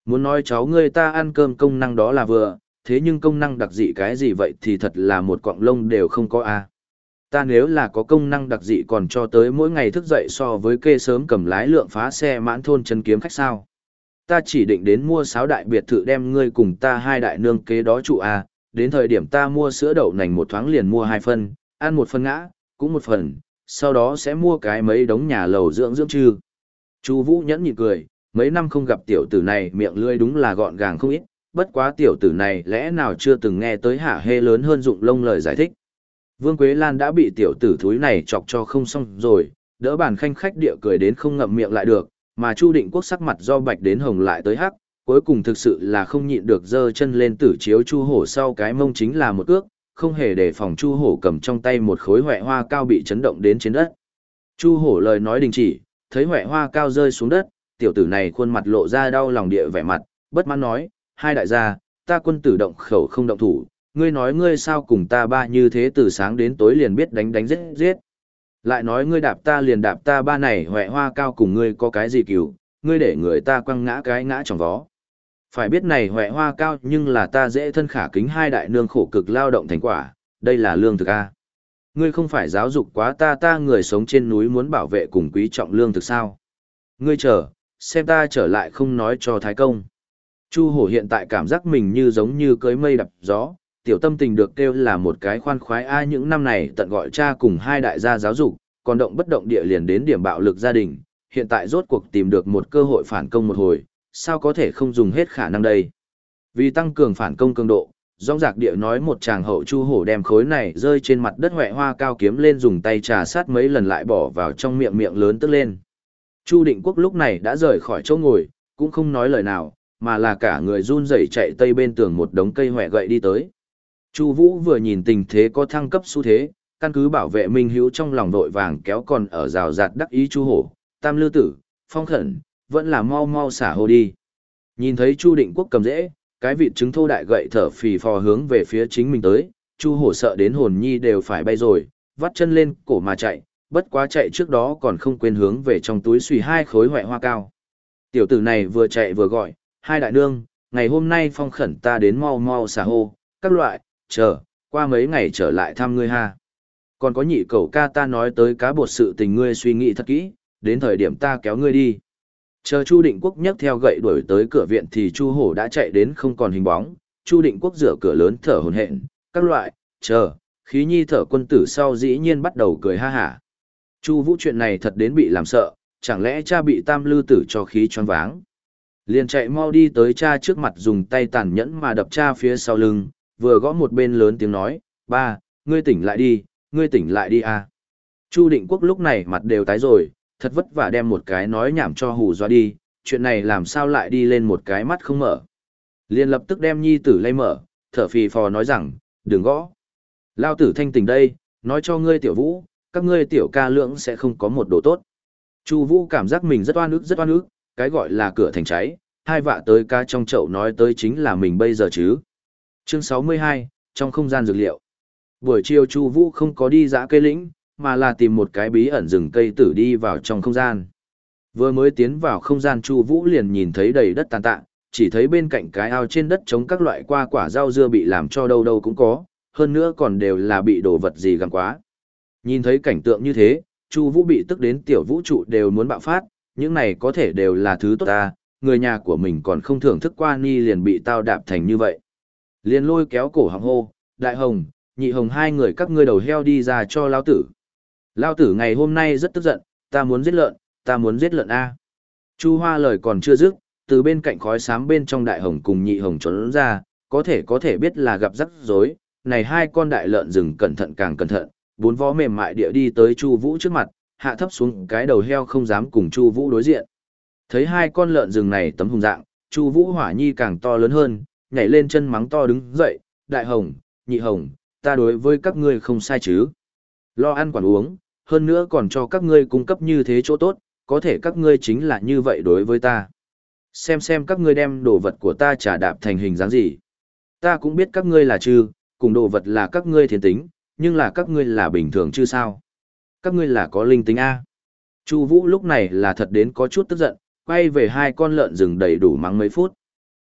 Muốn nói cháu ngươi ta ăn cơm công năng đó là vừa, thế nhưng công năng đặc dị cái gì vậy thì thật là một quọng lông đều không có a ta nếu là có công năng đặc dị còn cho tới mỗi ngày thức dậy so với kê sớm cầm lái lượng phá xe mãn thôn chân kiếm khách sao. Ta chỉ định đến mua sáu đại biệt thự đem ngươi cùng ta hai đại nương kế đó trụ à, đến thời điểm ta mua sữa đậu nành một thoáng liền mua hai phân, ăn một phân ngã, cũng một phần, sau đó sẽ mua cái mấy đống nhà lầu dưỡng dưỡng chư. Chu Vũ nhẫn nhịn cười, mấy năm không gặp tiểu tử này miệng lưỡi đúng là gọn gàng không ít, bất quá tiểu tử này lẽ nào chưa từng nghe tới hạ hê lớn hơn dụng lông lời giải thích. Vương Quế Lan đã bị tiểu tử thúi này chọc cho không xong rồi, đỡ bàn khanh khách địa cười đến không ngậm miệng lại được, mà Chu Định Quốc sắc mặt do bạch đến hồng lại tới hắc, cuối cùng thực sự là không nhịn được giơ chân lên tử chiếu Chu Hổ sau cái mông chính là một cước, không hề để phòng Chu Hổ cầm trong tay một khối hoẹ hoa cao bị chấn động đến trên đất. Chu Hổ lời nói đình chỉ, thấy hoẹ hoa cao rơi xuống đất, tiểu tử này khuôn mặt lộ ra đau lòng địa vẻ mặt, bất mãn nói, hai đại gia, ta quân tử động khẩu không động thủ, ngươi nói ngươi sao cùng ta ba như thế từ sáng đến tối liền biết đánh đánh giết giết. Lại nói ngươi đạp ta liền đạp ta ba này huệ hoa cao cùng ngươi có cái gì cứu, ngươi để người ta quăng ngã cái ngã trong vó. Phải biết này huệ hoa cao nhưng là ta dễ thân khả kính hai đại nương khổ cực lao động thành quả, đây là lương thực A. Ngươi không phải giáo dục quá ta ta người sống trên núi muốn bảo vệ cùng quý trọng lương thực sao. Ngươi chờ, xem ta trở lại không nói cho Thái Công. Chu hổ hiện tại cảm giác mình như giống như cưới mây đập gió, tiểu tâm tình được kêu là một cái khoan khoái ai những năm này tận gọi cha cùng hai đại gia giáo dục, còn động bất động địa liền đến điểm bạo lực gia đình, hiện tại rốt cuộc tìm được một cơ hội phản công một hồi, sao có thể không dùng hết khả năng đây. Vì tăng cường phản công cường độ, rong Dạc Địa nói một chàng hậu chu hổ đem khối này rơi trên mặt đất hoẹ hoa cao kiếm lên dùng tay trà sát mấy lần lại bỏ vào trong miệng miệng lớn tức lên. Chu Định Quốc lúc này đã rời khỏi chỗ ngồi, cũng không nói lời nào, mà là cả người run rẩy chạy tây bên tường một đống cây hoẹ gậy đi tới. Chu Vũ vừa nhìn tình thế có thăng cấp xu thế, căn cứ bảo vệ Minh Hữu trong lòng vội vàng kéo còn ở rào rạt đắc ý Chu Hổ, Tam Lư Tử, Phong Khẩn, vẫn là mau mau xả hồ đi. Nhìn thấy Chu Định Quốc cầm dễ, cái vịt trứng thô đại gậy thở phì phò hướng về phía chính mình tới, Chu Hổ sợ đến hồn nhi đều phải bay rồi, vắt chân lên cổ mà chạy, bất quá chạy trước đó còn không quên hướng về trong túi xùy hai khối hoại hoa cao. Tiểu tử này vừa chạy vừa gọi, hai đại nương, ngày hôm nay phong khẩn ta đến mau mau xả hồ. các loại, chờ, qua mấy ngày trở lại thăm ngươi ha. Còn có nhị cầu ca ta nói tới cá bột sự tình ngươi suy nghĩ thật kỹ, đến thời điểm ta kéo ngươi đi. Chờ Chu Định Quốc nhấc theo gậy đuổi tới cửa viện thì Chu Hổ đã chạy đến không còn hình bóng, Chu Định Quốc rửa cửa lớn thở hổn hển, các loại, chờ, khí nhi thở quân tử sau dĩ nhiên bắt đầu cười ha hả. Chu Vũ chuyện này thật đến bị làm sợ, chẳng lẽ cha bị Tam Lư tử cho khí choáng váng. Liền chạy mau đi tới cha trước mặt dùng tay tàn nhẫn mà đập cha phía sau lưng, vừa gõ một bên lớn tiếng nói, ba, ngươi tỉnh lại đi, ngươi tỉnh lại đi à. Chu Định Quốc lúc này mặt đều tái rồi, thật vất vả đem một cái nói nhảm cho hù doa đi, chuyện này làm sao lại đi lên một cái mắt không mở. Liền lập tức đem nhi tử lay mở, thở phì phò nói rằng, đừng gõ. Lao tử thanh tỉnh đây, nói cho ngươi tiểu vũ, các ngươi tiểu ca lượng sẽ không có một đồ tốt. Chu vũ cảm giác mình rất oan ức rất oan ức, cái gọi là cửa thành cháy, hai vạ tới ca trong chậu nói tới chính là mình bây giờ chứ. Chương 62, trong không gian dược liệu. Buổi chiều Chu Vũ không có đi dã cây lĩnh, mà là tìm một cái bí ẩn rừng cây tử đi vào trong không gian. Vừa mới tiến vào không gian Chu Vũ liền nhìn thấy đầy đất tàn tạ, chỉ thấy bên cạnh cái ao trên đất trống các loại qua quả rau dưa bị làm cho đâu đâu cũng có, hơn nữa còn đều là bị đồ vật gì gặm quá. Nhìn thấy cảnh tượng như thế, Chu Vũ bị tức đến tiểu vũ trụ đều muốn bạo phát, những này có thể đều là thứ tốt ta, người nhà của mình còn không thưởng thức qua ni liền bị tao đạp thành như vậy. Liền lôi kéo cổ họng hô, đại hồng, nhị hồng hai người các ngươi đầu heo đi ra cho lao tử. Lao tử ngày hôm nay rất tức giận, ta muốn giết lợn, ta muốn giết lợn A. Chu hoa lời còn chưa dứt, từ bên cạnh khói xám bên trong đại hồng cùng nhị hồng trốn ra, có thể có thể biết là gặp rắc rối, này hai con đại lợn rừng cẩn thận càng cẩn thận, bốn vó mềm mại địa đi tới Chu Vũ trước mặt, hạ thấp xuống cái đầu heo không dám cùng Chu Vũ đối diện. Thấy hai con lợn rừng này tấm hùng dạng, Chu Vũ hỏa nhi càng to lớn hơn, nhảy lên chân mắng to đứng dậy, "Đại hồng, nhị hồng, ta đối với các ngươi không sai chứ? Lo ăn quản uống, hơn nữa còn cho các ngươi cung cấp như thế chỗ tốt, có thể các ngươi chính là như vậy đối với ta. Xem xem các ngươi đem đồ vật của ta trả đạp thành hình dáng gì. Ta cũng biết các ngươi là chư, cùng đồ vật là các ngươi thiên tính, nhưng là các ngươi là bình thường chứ sao? Các ngươi là có linh tính A. Chu Vũ lúc này là thật đến có chút tức giận, quay về hai con lợn rừng đầy đủ mắng mấy phút.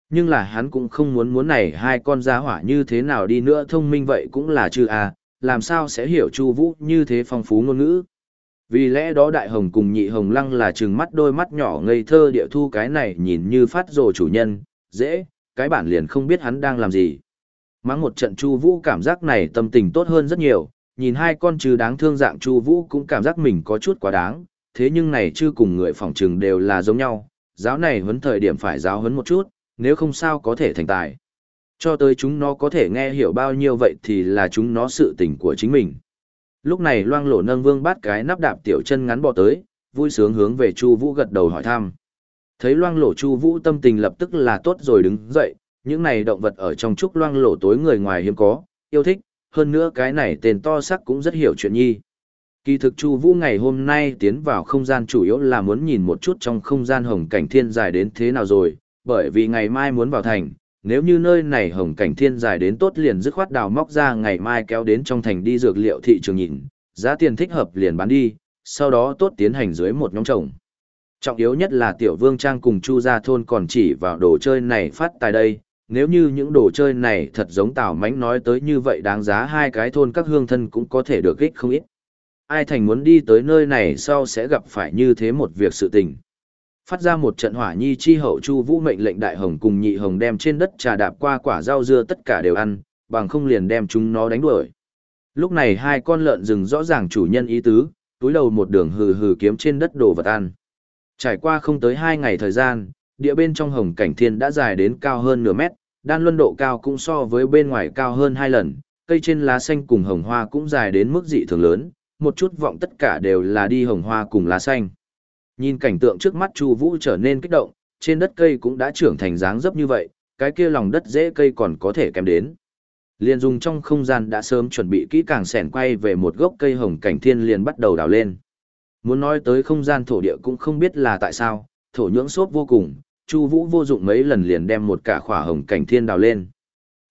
Nhưng là hắn cũng không muốn muốn này hai con gia hỏa như thế nào đi nữa thông minh vậy cũng là chư à làm sao sẽ hiểu Chu Vũ như thế phong phú ngôn ngữ. Vì lẽ đó đại hồng cùng nhị hồng lăng là trừng mắt đôi mắt nhỏ ngây thơ địa thu cái này nhìn như phát rồ chủ nhân, dễ, cái bản liền không biết hắn đang làm gì. Mắng một trận Chu Vũ cảm giác này tâm tình tốt hơn rất nhiều, nhìn hai con trừ đáng thương dạng Chu Vũ cũng cảm giác mình có chút quá đáng, thế nhưng này chưa cùng người phòng trừng đều là giống nhau, giáo này huấn thời điểm phải giáo huấn một chút, nếu không sao có thể thành tài. Cho tới chúng nó có thể nghe hiểu bao nhiêu vậy thì là chúng nó sự tình của chính mình. Lúc này loang lổ nâng vương bát cái nắp đạp tiểu chân ngắn bò tới, vui sướng hướng về Chu Vũ gật đầu hỏi thăm. Thấy loang lổ Chu Vũ tâm tình lập tức là tốt rồi đứng dậy, những này động vật ở trong trúc loang lổ tối người ngoài hiếm có, yêu thích, hơn nữa cái này tên to sắc cũng rất hiểu chuyện nhi. Kỳ thực Chu Vũ ngày hôm nay tiến vào không gian chủ yếu là muốn nhìn một chút trong không gian hồng cảnh thiên dài đến thế nào rồi, bởi vì ngày mai muốn vào thành, nếu như nơi này hồng cảnh thiên dài đến tốt liền dứt khoát đào móc ra ngày mai kéo đến trong thành đi dược liệu thị trường nhìn, giá tiền thích hợp liền bán đi, sau đó tốt tiến hành dưới một nhóm trồng. Trọng yếu nhất là tiểu vương trang cùng chu gia thôn còn chỉ vào đồ chơi này phát tài đây, nếu như những đồ chơi này thật giống tào mánh nói tới như vậy đáng giá hai cái thôn các hương thân cũng có thể được ích không ít. Ai thành muốn đi tới nơi này sau sẽ gặp phải như thế một việc sự tình. Phát ra một trận hỏa nhi chi hậu chu vũ mệnh lệnh đại hồng cùng nhị hồng đem trên đất trà đạp qua quả rau dưa tất cả đều ăn, bằng không liền đem chúng nó đánh đuổi. Lúc này hai con lợn rừng rõ ràng chủ nhân ý tứ, túi đầu một đường hừ hừ kiếm trên đất đồ vật ăn. Trải qua không tới hai ngày thời gian, địa bên trong hồng cảnh thiên đã dài đến cao hơn nửa mét, đan luân độ cao cũng so với bên ngoài cao hơn hai lần, cây trên lá xanh cùng hồng hoa cũng dài đến mức dị thường lớn, một chút vọng tất cả đều là đi hồng hoa cùng lá xanh. Nhìn cảnh tượng trước mắt Chu Vũ trở nên kích động, trên đất cây cũng đã trưởng thành dáng dấp như vậy, cái kia lòng đất dễ cây còn có thể kèm đến. Liên dùng trong không gian đã sớm chuẩn bị kỹ càng sẻn quay về một gốc cây hồng cảnh thiên liền bắt đầu đào lên. Muốn nói tới không gian thổ địa cũng không biết là tại sao, thổ nhưỡng xốp vô cùng, Chu Vũ vô dụng mấy lần liền đem một cả khỏa hồng cảnh thiên đào lên.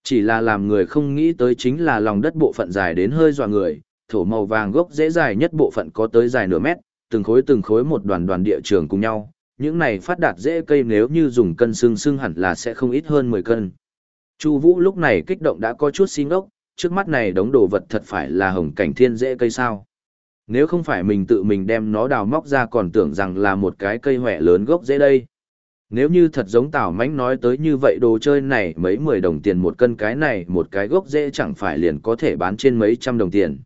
Chỉ là làm người không nghĩ tới chính là lòng đất bộ phận dài đến hơi dọa người, thổ màu vàng gốc dễ dài nhất bộ phận có tới dài nửa mét, từng khối từng khối một đoàn đoàn địa trường cùng nhau. Những này phát đạt dễ cây nếu như dùng cân xương xương hẳn là sẽ không ít hơn 10 cân. Chu Vũ lúc này kích động đã có chút xin ngốc, trước mắt này đống đồ vật thật phải là hồng cảnh thiên dễ cây sao? Nếu không phải mình tự mình đem nó đào móc ra còn tưởng rằng là một cái cây hoẹ lớn gốc dễ đây. Nếu như thật giống Tào Mánh nói tới như vậy đồ chơi này mấy mười đồng tiền một cân cái này một cái gốc dễ chẳng phải liền có thể bán trên mấy trăm đồng tiền.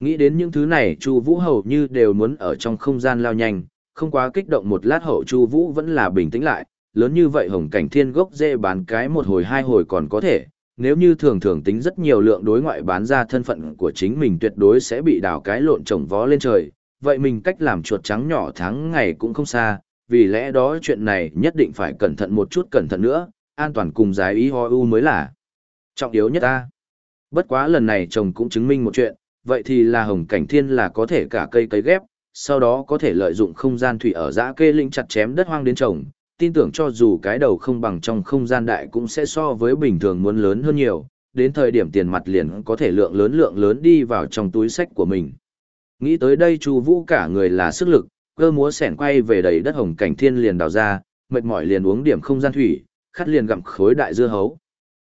Nghĩ đến những thứ này Chu Vũ hầu như đều muốn ở trong không gian lao nhanh, không quá kích động một lát hậu Chu Vũ vẫn là bình tĩnh lại, lớn như vậy hồng cảnh thiên gốc dễ bán cái một hồi hai hồi còn có thể, nếu như thường thường tính rất nhiều lượng đối ngoại bán ra thân phận của chính mình tuyệt đối sẽ bị đào cái lộn trồng vó lên trời, vậy mình cách làm chuột trắng nhỏ tháng ngày cũng không xa, vì lẽ đó chuyện này nhất định phải cẩn thận một chút cẩn thận nữa, an toàn cùng giải ý ho u mới là trọng yếu nhất ta. Bất quá lần này chồng cũng chứng minh một chuyện, vậy thì là hồng cảnh thiên là có thể cả cây cấy ghép, sau đó có thể lợi dụng không gian thủy ở dã kê linh chặt chém đất hoang đến trồng, tin tưởng cho dù cái đầu không bằng trong không gian đại cũng sẽ so với bình thường muốn lớn hơn nhiều, đến thời điểm tiền mặt liền có thể lượng lớn lượng lớn đi vào trong túi sách của mình. Nghĩ tới đây Chu Vũ cả người là sức lực, cơ múa sẻn quay về đầy đất hồng cảnh thiên liền đào ra, mệt mỏi liền uống điểm không gian thủy, khát liền gặm khối đại dưa hấu.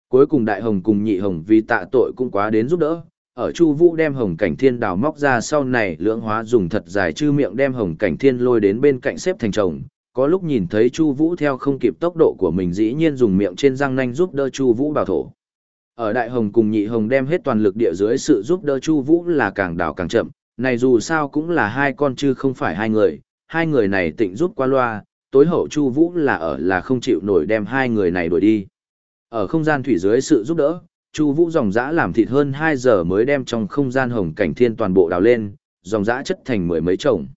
Cuối cùng đại hồng cùng nhị hồng vì tạ tội cũng quá đến giúp đỡ, ở Chu Vũ đem hồng cảnh thiên đào móc ra sau này lưỡng hóa dùng thật dài chư miệng đem hồng cảnh thiên lôi đến bên cạnh xếp thành chồng, có lúc nhìn thấy Chu Vũ theo không kịp tốc độ của mình dĩ nhiên dùng miệng trên răng nanh giúp đỡ Chu Vũ bảo thổ. Ở Đại Hồng cùng Nhị Hồng đem hết toàn lực địa dưới sự giúp đỡ Chu Vũ là càng đào càng chậm, này dù sao cũng là hai con chứ không phải hai người, hai người này tịnh giúp qua loa, tối hậu Chu Vũ là ở là không chịu nổi đem hai người này đuổi đi. Ở không gian thủy dưới sự giúp đỡ, Chu Vũ dòng dã làm thịt hơn 2 giờ mới đem trong không gian hồng cảnh thiên toàn bộ đào lên, dòng dã chất thành mười mấy chồng.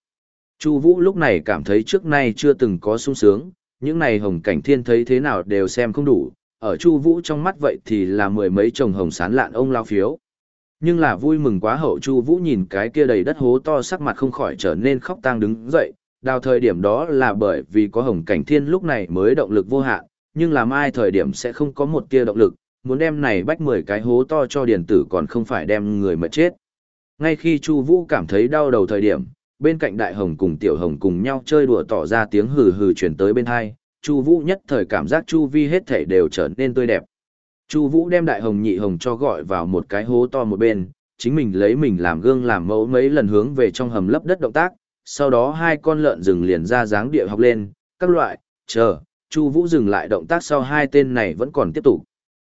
Chu Vũ lúc này cảm thấy trước nay chưa từng có sung sướng, những này hồng cảnh thiên thấy thế nào đều xem không đủ, ở Chu Vũ trong mắt vậy thì là mười mấy chồng hồng sán lạn ông lao phiếu. Nhưng là vui mừng quá hậu Chu Vũ nhìn cái kia đầy đất hố to sắc mặt không khỏi trở nên khóc tang đứng dậy, đào thời điểm đó là bởi vì có hồng cảnh thiên lúc này mới động lực vô hạn, nhưng làm ai thời điểm sẽ không có một tia động lực, muốn đem này bách mười cái hố to cho điện tử còn không phải đem người mà chết. Ngay khi Chu Vũ cảm thấy đau đầu thời điểm, bên cạnh đại hồng cùng tiểu hồng cùng nhau chơi đùa tỏ ra tiếng hừ hừ truyền tới bên hai, Chu Vũ nhất thời cảm giác chu vi hết thảy đều trở nên tươi đẹp. Chu Vũ đem đại hồng nhị hồng cho gọi vào một cái hố to một bên, chính mình lấy mình làm gương làm mẫu mấy lần hướng về trong hầm lấp đất động tác, sau đó hai con lợn rừng liền ra dáng địa học lên, các loại, chờ, Chu Vũ dừng lại động tác sau hai tên này vẫn còn tiếp tục.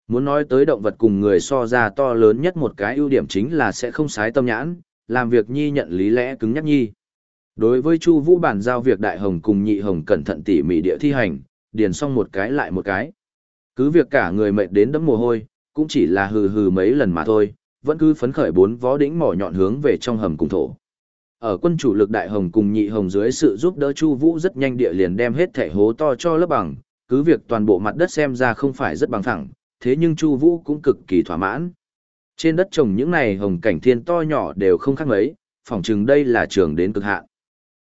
Muốn nói tới động vật cùng người so ra to lớn nhất một cái ưu điểm chính là sẽ không sái tâm nhãn, làm việc nhi nhận lý lẽ cứng nhắc nhi. Đối với Chu Vũ bản giao việc đại hồng cùng nhị hồng cẩn thận tỉ mỉ địa thi hành, điền xong một cái lại một cái. Cứ việc cả người mệt đến đẫm mồ hôi, cũng chỉ là hừ hừ mấy lần mà thôi, vẫn cứ phấn khởi bốn vó đỉnh mỏ nhọn hướng về trong hầm cùng thổ. Ở quân chủ lực đại hồng cùng nhị hồng dưới sự giúp đỡ Chu Vũ rất nhanh địa liền đem hết thể hố to cho lớp bằng, cứ việc toàn bộ mặt đất xem ra không phải rất bằng phẳng, thế nhưng Chu Vũ cũng cực kỳ thỏa mãn. Trên đất trồng những này hồng cảnh thiên to nhỏ đều không khác mấy, phỏng chừng đây là trường đến cực hạn.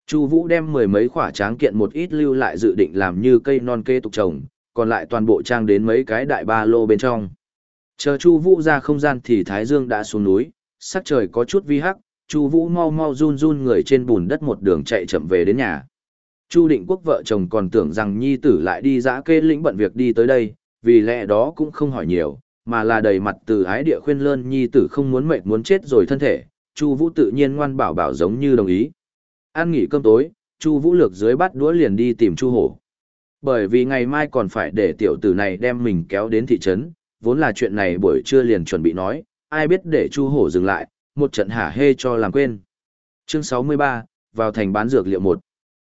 Chu Vũ đem mười mấy quả tráng kiện một ít lưu lại dự định làm như cây non kê tục trồng, còn lại toàn bộ trang đến mấy cái đại ba lô bên trong. Chờ Chu Vũ ra không gian thì Thái Dương đã xuống núi, sắc trời có chút vi hắc, Chu Vũ mau mau run run người trên bùn đất một đường chạy chậm về đến nhà. Chu Định Quốc vợ chồng còn tưởng rằng nhi tử lại đi dã kê lĩnh bận việc đi tới đây, vì lẽ đó cũng không hỏi nhiều, mà là đầy mặt từ ái địa khuyên lơn nhi tử không muốn mệt muốn chết rồi thân thể, Chu Vũ tự nhiên ngoan bảo bảo giống như đồng ý. Ăn nghỉ cơm tối, Chu Vũ lược dưới bắt đũa liền đi tìm Chu Hổ. Bởi vì ngày mai còn phải để tiểu tử này đem mình kéo đến thị trấn, vốn là chuyện này buổi trưa liền chuẩn bị nói, ai biết để Chu Hổ dừng lại, một trận hả hê cho làm quên. Chương 63, vào thành bán dược liệu một.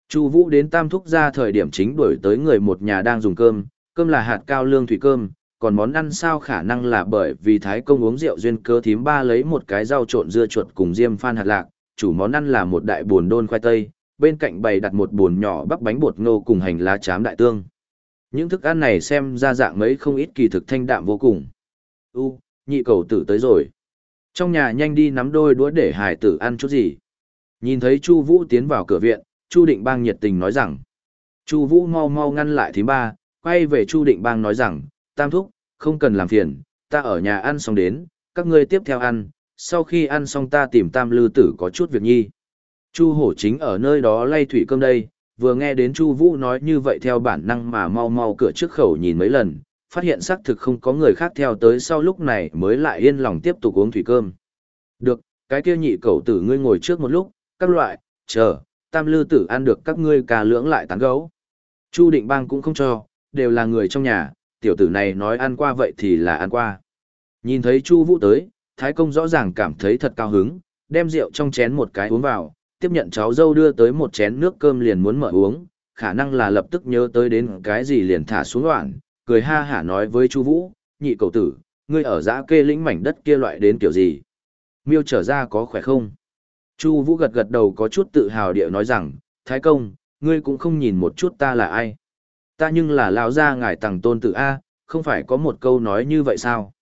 Chu Vũ đến Tam Thúc gia thời điểm chính đuổi tới người một nhà đang dùng cơm, cơm là hạt cao lương thủy cơm, còn món ăn sao khả năng là bởi vì thái công uống rượu duyên cơ thím ba lấy một cái rau trộn dưa chuột cùng diêm phan hạt lạc, chủ món ăn là một đại buồn đôn khoai tây, bên cạnh bày đặt một buồn nhỏ bắp bánh bột ngô cùng hành lá chám đại tương. Những thức ăn này xem ra dạng mấy không ít kỳ thực thanh đạm vô cùng. U, nhị cầu tử tới rồi. Trong nhà nhanh đi nắm đôi đũa để hải tử ăn chút gì. Nhìn thấy Chu Vũ tiến vào cửa viện, Chu Định Bang nhiệt tình nói rằng. Chu Vũ mau mau ngăn lại thím ba, quay về Chu Định Bang nói rằng, Tam thúc, không cần làm phiền, ta ở nhà ăn xong đến, các ngươi tiếp theo ăn, sau khi ăn xong ta tìm Tam Lư Tử có chút việc nhi. Chu Hổ chính ở nơi đó lay thủy cơm đây, vừa nghe đến Chu Vũ nói như vậy theo bản năng mà mau mau cửa trước khẩu nhìn mấy lần, phát hiện xác thực không có người khác theo tới sau lúc này mới lại yên lòng tiếp tục uống thủy cơm. Được, cái kia nhị cậu tử ngươi ngồi trước một lúc, các loại, chờ, tam lư tử ăn được các ngươi cà lưỡng lại tán gấu. Chu định bang cũng không cho, đều là người trong nhà, tiểu tử này nói ăn qua vậy thì là ăn qua. Nhìn thấy Chu Vũ tới, Thái công rõ ràng cảm thấy thật cao hứng, đem rượu trong chén một cái uống vào, tiếp nhận cháu dâu đưa tới một chén nước cơm liền muốn mở uống, khả năng là lập tức nhớ tới đến cái gì liền thả xuống loạn, cười ha hả nói với Chu Vũ, nhị cầu tử, ngươi ở dã kê lĩnh mảnh đất kia loại đến kiểu gì? Miêu trở ra có khỏe không? Chu Vũ gật gật đầu có chút tự hào điệu nói rằng, Thái công, ngươi cũng không nhìn một chút ta là ai. Ta nhưng là lão gia ngài tằng tôn tử A, không phải có một câu nói như vậy sao?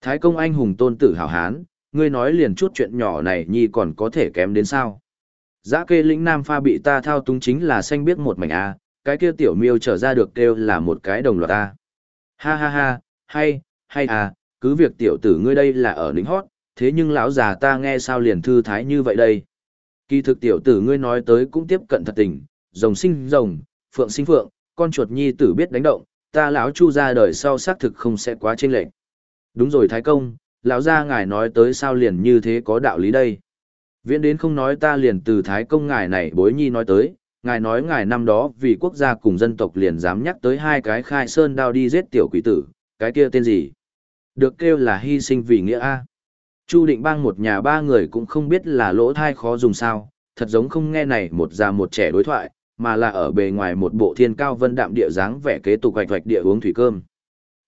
Thái công anh hùng tôn tử hảo hán, ngươi nói liền chút chuyện nhỏ này nhi còn có thể kém đến sao? Dã kê lĩnh Nam Pha bị ta thao túng chính là xanh biết một mảnh A, cái kia tiểu miêu trở ra được kêu là một cái đồng loạt A. Ha ha ha, hay, hay à, cứ việc tiểu tử ngươi đây là ở lính hót, thế nhưng lão già ta nghe sao liền thư thái như vậy đây. Kỳ thực tiểu tử ngươi nói tới cũng tiếp cận thật tình, rồng sinh rồng, phượng sinh phượng, con chuột nhi tử biết đánh động, ta lão chu ra đời sau xác thực không sẽ quá chênh lệch. Đúng rồi thái công, lão gia ngài nói tới sao liền như thế có đạo lý đây. Viễn đến không nói ta liền từ thái công ngài này bối nhi nói tới, ngài nói ngài năm đó vì quốc gia cùng dân tộc liền dám nhắc tới hai cái khai sơn đao đi giết tiểu quỷ tử, cái kia tên gì? Được kêu là hy sinh vì nghĩa A. Chu định bang một nhà ba người cũng không biết là lỗ thai khó dùng sao, thật giống không nghe này một già một trẻ đối thoại, mà là ở bề ngoài một bộ thiên cao vân đạm địa dáng vẻ kế tục hoạch hoạch địa uống thủy cơm.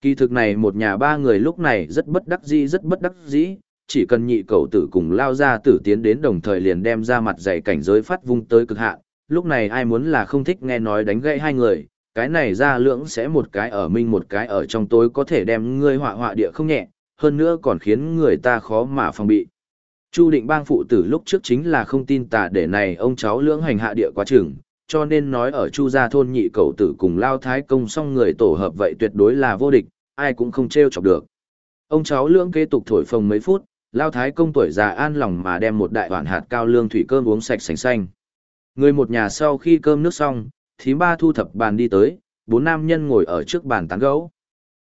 Kỳ thực này một nhà ba người lúc này rất bất đắc dĩ rất bất đắc dĩ, chỉ cần nhị cầu tử cùng lao ra tử tiến đến đồng thời liền đem ra mặt dày cảnh giới phát vung tới cực hạn, lúc này ai muốn là không thích nghe nói đánh gãy hai người, cái này ra lưỡng sẽ một cái ở minh một cái ở trong tối có thể đem ngươi họa họa địa không nhẹ, hơn nữa còn khiến người ta khó mà phòng bị. Chu định bang phụ tử lúc trước chính là không tin tà để này ông cháu lưỡng hành hạ địa quá trưởng, cho nên nói ở chu gia thôn nhị cầu tử cùng lao thái công song người tổ hợp vậy tuyệt đối là vô địch, ai cũng không trêu chọc được. Ông cháu lưỡng kế tục thổi phồng mấy phút, lao thái công tuổi già an lòng mà đem một đại hoàn hạt cao lương thủy cơm uống sạch sành xanh. Người một nhà sau khi cơm nước xong, thím ba thu thập bàn đi tới, bốn nam nhân ngồi ở trước bàn tán gấu.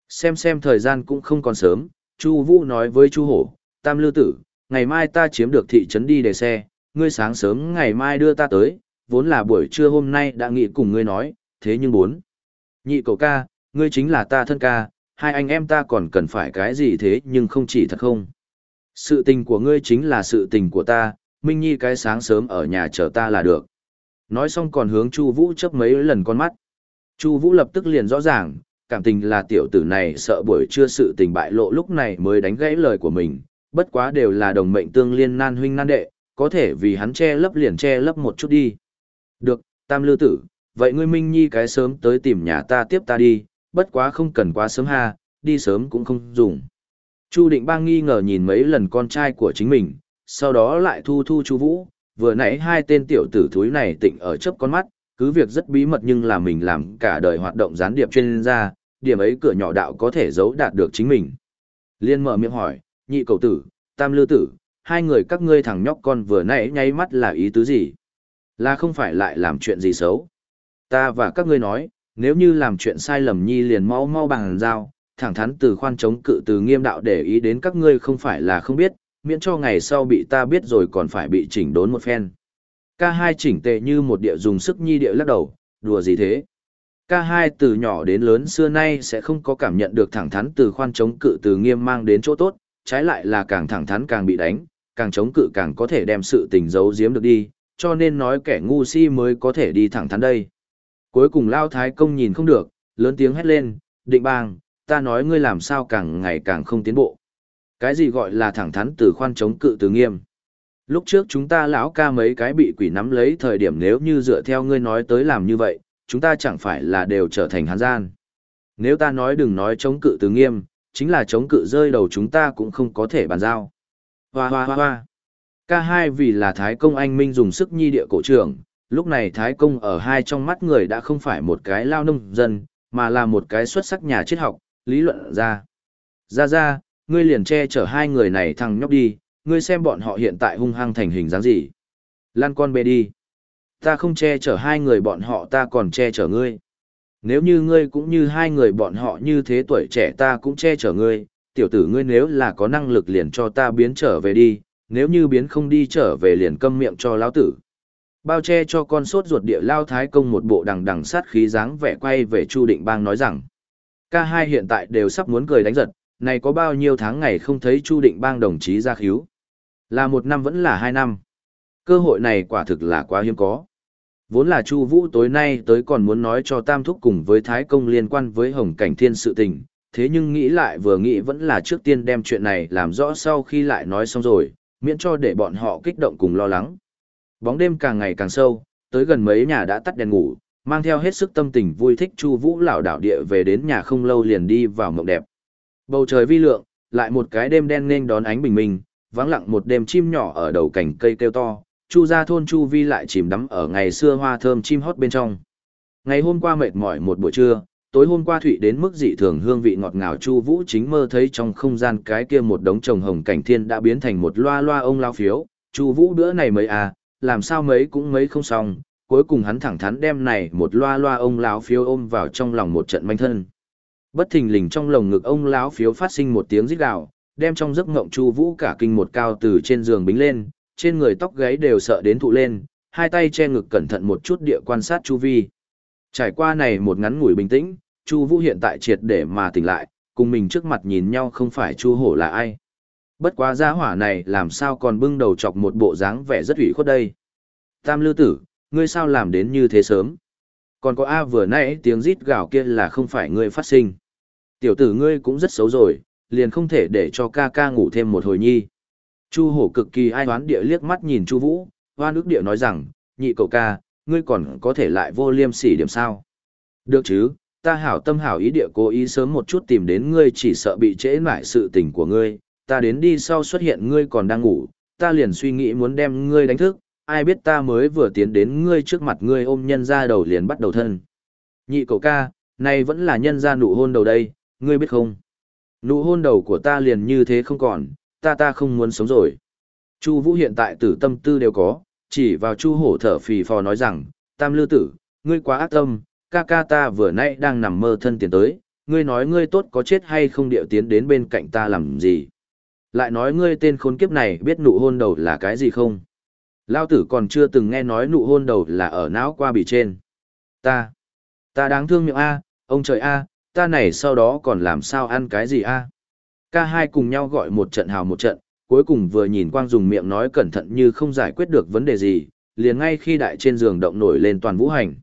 Xem xem thời gian cũng không còn sớm, Chu Vũ nói với Chu Hổ, Tam Lư Tử, ngày mai ta chiếm được thị trấn đi để xe, ngươi sáng sớm ngày mai đưa ta tới, vốn là buổi trưa hôm nay đã nghị cùng ngươi nói, thế nhưng bốn. Nhị cậu ca, ngươi chính là ta thân ca, hai anh em ta còn cần phải cái gì thế nhưng không chỉ thật không. Sự tình của ngươi chính là sự tình của ta, Minh Nhi cái sáng sớm ở nhà chờ ta là được. Nói xong còn hướng Chu Vũ chớp mấy lần con mắt. Chu Vũ lập tức liền rõ ràng, cảm tình là tiểu tử này sợ buổi trưa sự tình bại lộ lúc này mới đánh gãy lời của mình, bất quá đều là đồng mệnh tương liên nan huynh nan đệ, có thể vì hắn che lấp liền che lấp một chút đi. Được, Tam Lư tử, vậy ngươi Minh Nhi cái sớm tới tìm nhà ta tiếp ta đi, bất quá không cần quá sớm ha, đi sớm cũng không dùng. Chu Định Bang nghi ngờ nhìn mấy lần con trai của chính mình, sau đó lại thu thu Chu Vũ, vừa nãy hai tên tiểu tử thúi này tịnh ở chớp con mắt, cứ việc rất bí mật nhưng là mình làm cả đời hoạt động gián điệp chuyên gia, điểm ấy cửa nhỏ đạo có thể giấu đạt được chính mình. Liên mở miệng hỏi, nhị cầu tử, tam lư tử, hai người các ngươi thằng nhóc con vừa nãy nháy mắt là ý tứ gì? Là không phải lại làm chuyện gì xấu? Ta và các ngươi nói, nếu như làm chuyện sai lầm nhi liền mau mau bằng giao, thẳng thắn từ khoan chống cự từ nghiêm đạo để ý đến các ngươi không phải là không biết, miễn cho ngày sau bị ta biết rồi còn phải bị chỉnh đốn một phen. Ca hai chỉnh tệ như một địa dùng sức nhi địa lắc đầu, đùa gì thế? Ca hai từ nhỏ đến lớn xưa nay sẽ không có cảm nhận được thẳng thắn từ khoan chống cự từ nghiêm mang đến chỗ tốt, trái lại là càng thẳng thắn càng bị đánh, càng chống cự càng có thể đem sự tình giấu giếm được đi, cho nên nói kẻ ngu si mới có thể đi thẳng thắn đây. Cuối cùng Lao Thái Công nhìn không được, lớn tiếng hét lên, định bang, ta nói ngươi làm sao càng ngày càng không tiến bộ. Cái gì gọi là thẳng thắn từ khoan chống cự từ nghiêm. Lúc trước chúng ta lão ca mấy cái bị quỷ nắm lấy thời điểm nếu như dựa theo ngươi nói tới làm như vậy, chúng ta chẳng phải là đều trở thành hán gian. Nếu ta nói đừng nói chống cự từ nghiêm, chính là chống cự rơi đầu chúng ta cũng không có thể bàn giao. Hoa hoa hoa hoa. Ca hai vì là Thái Công anh Minh dùng sức nhi địa cổ trưởng, lúc này Thái Công ở hai trong mắt người đã không phải một cái lao nông dân, mà là một cái xuất sắc nhà triết học, lý luận ra. Ra ra, ngươi liền che chở hai người này thằng nhóc đi, ngươi xem bọn họ hiện tại hung hăng thành hình dáng gì. Lan con bê đi. Ta không che chở hai người bọn họ ta còn che chở ngươi. Nếu như ngươi cũng như hai người bọn họ như thế tuổi trẻ ta cũng che chở ngươi, tiểu tử ngươi nếu là có năng lực liền cho ta biến trở về đi, nếu như biến không đi trở về liền câm miệng cho lão tử. Bao che cho con sốt ruột địa lao thái công một bộ đằng đằng sát khí dáng vẻ quay về Chu Định Bang nói rằng, ca hai hiện tại đều sắp muốn cười đánh giật, này có bao nhiêu tháng ngày không thấy Chu Định Bang đồng chí ra khíu. Là một năm vẫn là hai năm. Cơ hội này quả thực là quá hiếm có. Vốn là Chu Vũ tối nay tới còn muốn nói cho Tam Thúc cùng với Thái Công liên quan với Hồng Cảnh Thiên sự tình, thế nhưng nghĩ lại vừa nghĩ vẫn là trước tiên đem chuyện này làm rõ sau khi lại nói xong rồi, miễn cho để bọn họ kích động cùng lo lắng. Bóng đêm càng ngày càng sâu, tới gần mấy nhà đã tắt đèn ngủ, mang theo hết sức tâm tình vui thích Chu Vũ lão đảo địa về đến nhà không lâu liền đi vào mộng đẹp. Bầu trời vi lượng, lại một cái đêm đen nên đón ánh bình minh, vắng lặng một đêm chim nhỏ ở đầu cành cây kêu to, Chu gia thôn Chu Vi lại chìm đắm ở ngày xưa hoa thơm chim hót bên trong. Ngày hôm qua mệt mỏi một buổi trưa, tối hôm qua thụy đến mức dị thường hương vị ngọt ngào Chu Vũ chính mơ thấy trong không gian cái kia một đống trồng hồng cảnh thiên đã biến thành một loa loa ông lao phiếu, Chu Vũ bữa này mấy à, làm sao mấy cũng mấy không xong, cuối cùng hắn thẳng thắn đem này một loa loa ông lão phiếu ôm vào trong lòng một trận manh thân. Bất thình lình trong lồng ngực ông lão phiếu phát sinh một tiếng rít gào, đem trong giấc ngộng Chu Vũ cả kinh một cao từ trên giường bính lên, trên người tóc gáy đều sợ đến thụ lên, hai tay che ngực cẩn thận một chút địa quan sát chu vi. Trải qua này một ngắn ngủi bình tĩnh, Chu Vũ hiện tại triệt để mà tỉnh lại, cùng mình trước mặt nhìn nhau không phải Chu Hổ là ai. Bất quá gia hỏa này làm sao còn bưng đầu chọc một bộ dáng vẻ rất ủy khuất đây. Tam Lư Tử, ngươi sao làm đến như thế sớm? Còn có A vừa nãy tiếng rít gào kia là không phải ngươi phát sinh. Tiểu tử ngươi cũng rất xấu rồi, liền không thể để cho ca ca ngủ thêm một hồi nhi. Chu hổ cực kỳ ai hoán địa liếc mắt nhìn Chu Vũ, hoa nước địa nói rằng, nhị cậu ca, ngươi còn có thể lại vô liêm sỉ điểm sao? Được chứ, ta hảo tâm hảo ý địa cố ý sớm một chút tìm đến ngươi chỉ sợ bị trễ nải sự tình của ngươi, ta đến đi sau xuất hiện ngươi còn đang ngủ, ta liền suy nghĩ muốn đem ngươi đánh thức, ai biết ta mới vừa tiến đến ngươi trước mặt ngươi ôm nhân ra đầu liền bắt đầu thân. Nhị cậu ca, này vẫn là nhân ra nụ hôn đầu đây, ngươi biết không? Nụ hôn đầu của ta liền như thế không còn, ta ta không muốn sống rồi. Chu Vũ hiện tại tử tâm tư đều có, chỉ vào Chu Hổ thở phì phò nói rằng, Tam Lư Tử, ngươi quá ác tâm, ca ca ta vừa nãy đang nằm mơ thân tiền tới, ngươi nói ngươi tốt có chết hay không điệu tiến đến bên cạnh ta làm gì. Lại nói ngươi tên khốn kiếp này biết nụ hôn đầu là cái gì không? Lao tử còn chưa từng nghe nói nụ hôn đầu là ở não qua bì trên. Ta, ta đáng thương miệng A, ông trời A, ta này sau đó còn làm sao ăn cái gì A. Ca hai cùng nhau gọi một trận hào một trận, cuối cùng vừa nhìn quang dùng miệng nói cẩn thận như không giải quyết được vấn đề gì, liền ngay khi đại trên giường động nổi lên toàn vũ hành.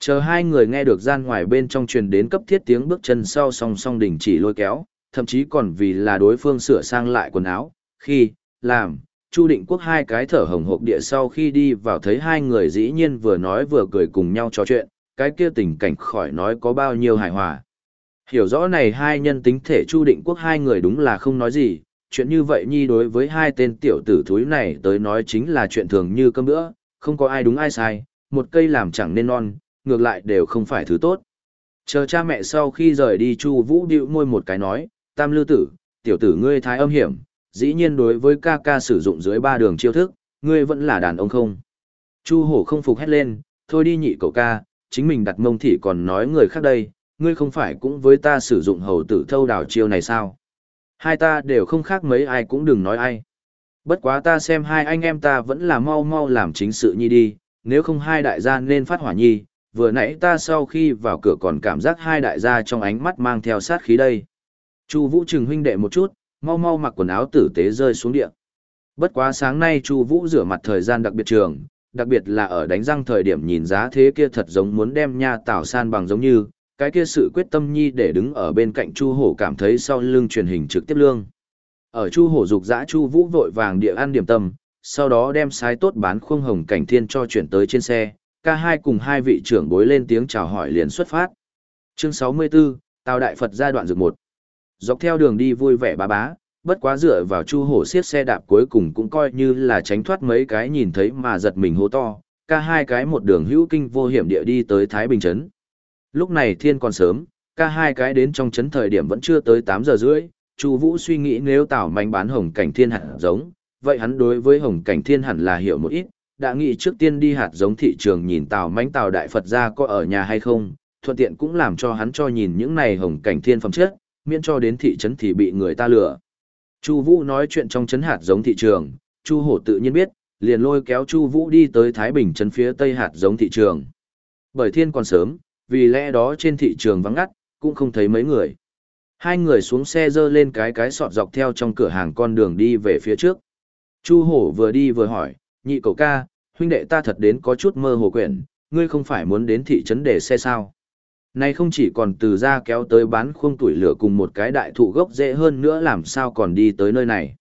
Chờ hai người nghe được gian ngoài bên trong truyền đến cấp thiết tiếng bước chân sau song song đình chỉ lôi kéo, thậm chí còn vì là đối phương sửa sang lại quần áo, khi, làm, Chu Định Quốc hai cái thở hồng hộc địa sau khi đi vào thấy hai người dĩ nhiên vừa nói vừa cười cùng nhau trò chuyện, cái kia tình cảnh khỏi nói có bao nhiêu hài hòa. Hiểu rõ này hai nhân tính thể Chu Định Quốc hai người đúng là không nói gì, chuyện như vậy nhi đối với hai tên tiểu tử thúi này tới nói chính là chuyện thường như cơm bữa, không có ai đúng ai sai, một cây làm chẳng nên non, ngược lại đều không phải thứ tốt. Chờ cha mẹ sau khi rời đi Chu Vũ bĩu môi một cái nói, "Tam Lư tử, tiểu tử ngươi thái âm hiểm, dĩ nhiên đối với ca ca sử dụng dưới ba đường chiêu thức, ngươi vẫn là đàn ông không?" Chu Hổ không phục hét lên, "Thôi đi nhị cậu ca, chính mình đặt mông thị còn nói người khác đây, ngươi không phải cũng với ta sử dụng hầu tử thâu đảo chiêu này sao?" Hai ta đều không khác mấy ai cũng đừng nói ai. Bất quá ta xem hai anh em ta vẫn là mau mau làm chính sự nhi đi, nếu không hai đại gia nên phát hỏa nhi, vừa nãy ta sau khi vào cửa còn cảm giác hai đại gia trong ánh mắt mang theo sát khí đây. Chu Vũ trừng huynh đệ một chút, mau mau mặc quần áo tử tế rơi xuống địa. Bất quá sáng nay Chu Vũ rửa mặt thời gian đặc biệt trường, đặc biệt là ở đánh răng thời điểm nhìn giá thế kia thật giống muốn đem nha tảo san bằng giống như, cái kia sự quyết tâm nhi để đứng ở bên cạnh Chu Hổ cảm thấy sau lưng truyền hình trực tiếp lương. Ở Chu Hổ dục dã Chu Vũ vội vàng địa ăn điểm tâm, sau đó đem sái tốt bán khuông hồng cảnh thiên cho chuyển tới trên xe, ca hai cùng hai vị trưởng bối lên tiếng chào hỏi liền xuất phát. Chương 64, Tào Đại Phật giai đoạn dược một. Dọc theo đường đi vui vẻ bá bá, bất quá dựa vào Chu Hổ xiết xe đạp cuối cùng cũng coi như là tránh thoát mấy cái nhìn thấy mà giật mình hô to, ca hai cái một đường hữu kinh vô hiểm địa đi tới Thái Bình trấn. Lúc này thiên còn sớm, ca hai cái đến trong chấn thời điểm vẫn chưa tới 8 giờ rưỡi, Chu Vũ suy nghĩ nếu Tào Mạnh bán hồng cảnh thiên hạt giống, vậy hắn đối với hồng cảnh thiên hẳn là hiểu một ít, đã nghĩ trước tiên đi hạt giống thị trường nhìn Tào Mạnh Tào Đại Phật gia có ở nhà hay không, thuận tiện cũng làm cho hắn cho nhìn những này hồng cảnh thiên phẩm chất, miễn cho đến thị trấn thì bị người ta lừa. Chu Vũ nói chuyện trong trấn hạt giống thị trường, Chu Hổ tự nhiên biết, liền lôi kéo Chu Vũ đi tới Thái Bình trấn phía tây hạt giống thị trường. Bởi thiên còn sớm, vì lẽ đó trên thị trường vắng ngắt, cũng không thấy mấy người. Hai người xuống xe dơ lên cái cái sọt dọc theo trong cửa hàng con đường đi về phía trước. Chu hổ vừa đi vừa hỏi, nhị cậu ca, huynh đệ ta thật đến có chút mơ hồ quyển, ngươi không phải muốn đến thị trấn để xe sao. Này không chỉ còn từ ra kéo tới bán khuông tuổi lửa cùng một cái đại thụ gốc dễ hơn nữa làm sao còn đi tới nơi này.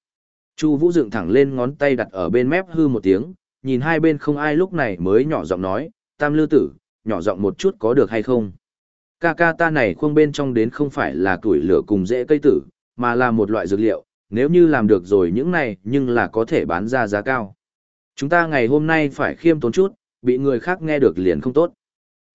Chu Vũ dựng thẳng lên ngón tay đặt ở bên mép hư một tiếng, nhìn hai bên không ai lúc này mới nhỏ giọng nói, Tam Lư Tử, nhỏ giọng một chút có được hay không? Ca ca ta này khuôn bên trong đến không phải là tuổi lửa cùng dễ cây tử, mà là một loại dược liệu, nếu như làm được rồi những này nhưng là có thể bán ra giá cao. Chúng ta ngày hôm nay phải khiêm tốn chút, bị người khác nghe được liền không tốt.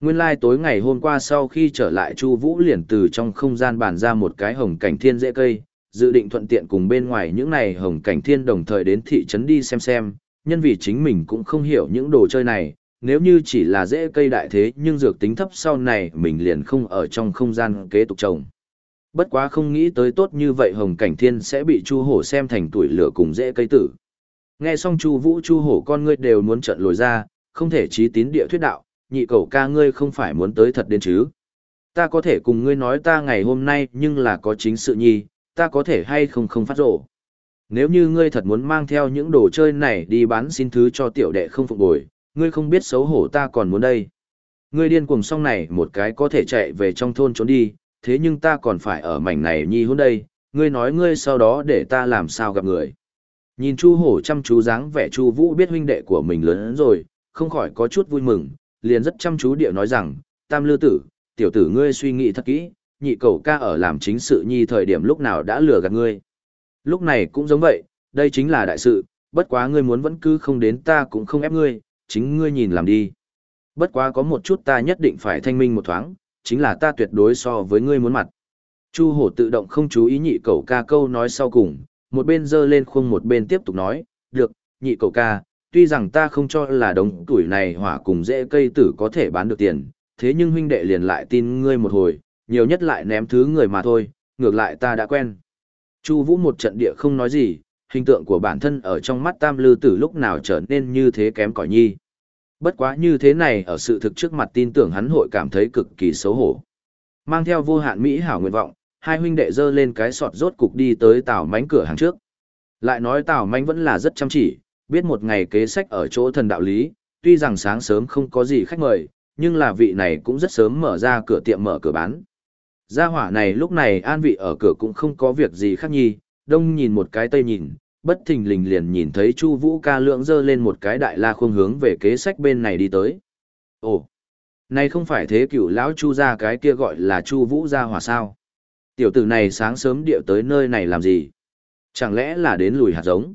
Nguyên lai like tối ngày hôm qua sau khi trở lại Chu Vũ liền từ trong không gian bàn ra một cái hồng cảnh thiên dễ cây, dự định thuận tiện cùng bên ngoài những này hồng cảnh thiên đồng thời đến thị trấn đi xem xem, nhân vì chính mình cũng không hiểu những đồ chơi này, nếu như chỉ là dễ cây đại thế nhưng dược tính thấp sau này mình liền không ở trong không gian kế tục trồng. Bất quá không nghĩ tới tốt như vậy Hồng Cảnh Thiên sẽ bị Chu Hổ xem thành tuổi lửa cùng dễ cây tử. Nghe xong Chu Vũ Chu Hổ con ngươi đều muốn trợn lồi ra, không thể chí tín địa thuyết đạo, nhị cầu ca ngươi không phải muốn tới thật đến chứ. Ta có thể cùng ngươi nói ta ngày hôm nay nhưng là có chính sự nhi, ta có thể hay không không phát rồ. Nếu như ngươi thật muốn mang theo những đồ chơi này đi bán xin thứ cho tiểu đệ không phục bồi, ngươi không biết xấu hổ ta còn muốn đây. Ngươi điên cuồng xong này một cái có thể chạy về trong thôn trốn đi, thế nhưng ta còn phải ở mảnh này nhi hôn đây, ngươi nói ngươi sau đó để ta làm sao gặp người. Nhìn Chu Hổ chăm chú dáng vẻ Chu Vũ biết huynh đệ của mình lớn rồi, không khỏi có chút vui mừng, liền rất chăm chú địa nói rằng, Tam Lư Tử, tiểu tử ngươi suy nghĩ thật kỹ, nhị cầu ca ở làm chính sự nhi thời điểm lúc nào đã lừa gạt ngươi. Lúc này cũng giống vậy, đây chính là đại sự, bất quá ngươi muốn vẫn cứ không đến ta cũng không ép ngươi, chính ngươi nhìn làm đi. Bất quá có một chút ta nhất định phải thanh minh một thoáng, chính là ta tuyệt đối so với ngươi muốn mặt. Chu hổ tự động không chú ý nhị cầu ca câu nói sau cùng, một bên dơ lên khuôn một bên tiếp tục nói, được, nhị cầu ca, tuy rằng ta không cho là đống tuổi này hỏa cùng dễ cây tử có thể bán được tiền, thế nhưng huynh đệ liền lại tin ngươi một hồi, nhiều nhất lại ném thứ người mà thôi, ngược lại ta đã quen. Chu vũ một trận địa không nói gì, hình tượng của bản thân ở trong mắt tam lư tử lúc nào trở nên như thế kém cỏi nhi. Bất quá như thế này ở sự thực trước mặt tin tưởng hắn hội cảm thấy cực kỳ xấu hổ. Mang theo vô hạn Mỹ hảo nguyện vọng, hai huynh đệ dơ lên cái sọt rốt cục đi tới tào mánh cửa hàng trước. Lại nói tào mánh vẫn là rất chăm chỉ, biết một ngày kế sách ở chỗ thần đạo lý, tuy rằng sáng sớm không có gì khách mời, nhưng là vị này cũng rất sớm mở ra cửa tiệm mở cửa bán. Gia hỏa này lúc này an vị ở cửa cũng không có việc gì khác nhi, đông nhìn một cái tây nhìn, bất thình lình liền nhìn thấy Chu Vũ ca lượng dơ lên một cái đại la khung hướng về kế sách bên này đi tới. Ồ, này không phải thế cửu lão Chu gia cái kia gọi là Chu Vũ gia hỏa sao? Tiểu tử này sáng sớm điệu tới nơi này làm gì? Chẳng lẽ là đến lùi hạt giống?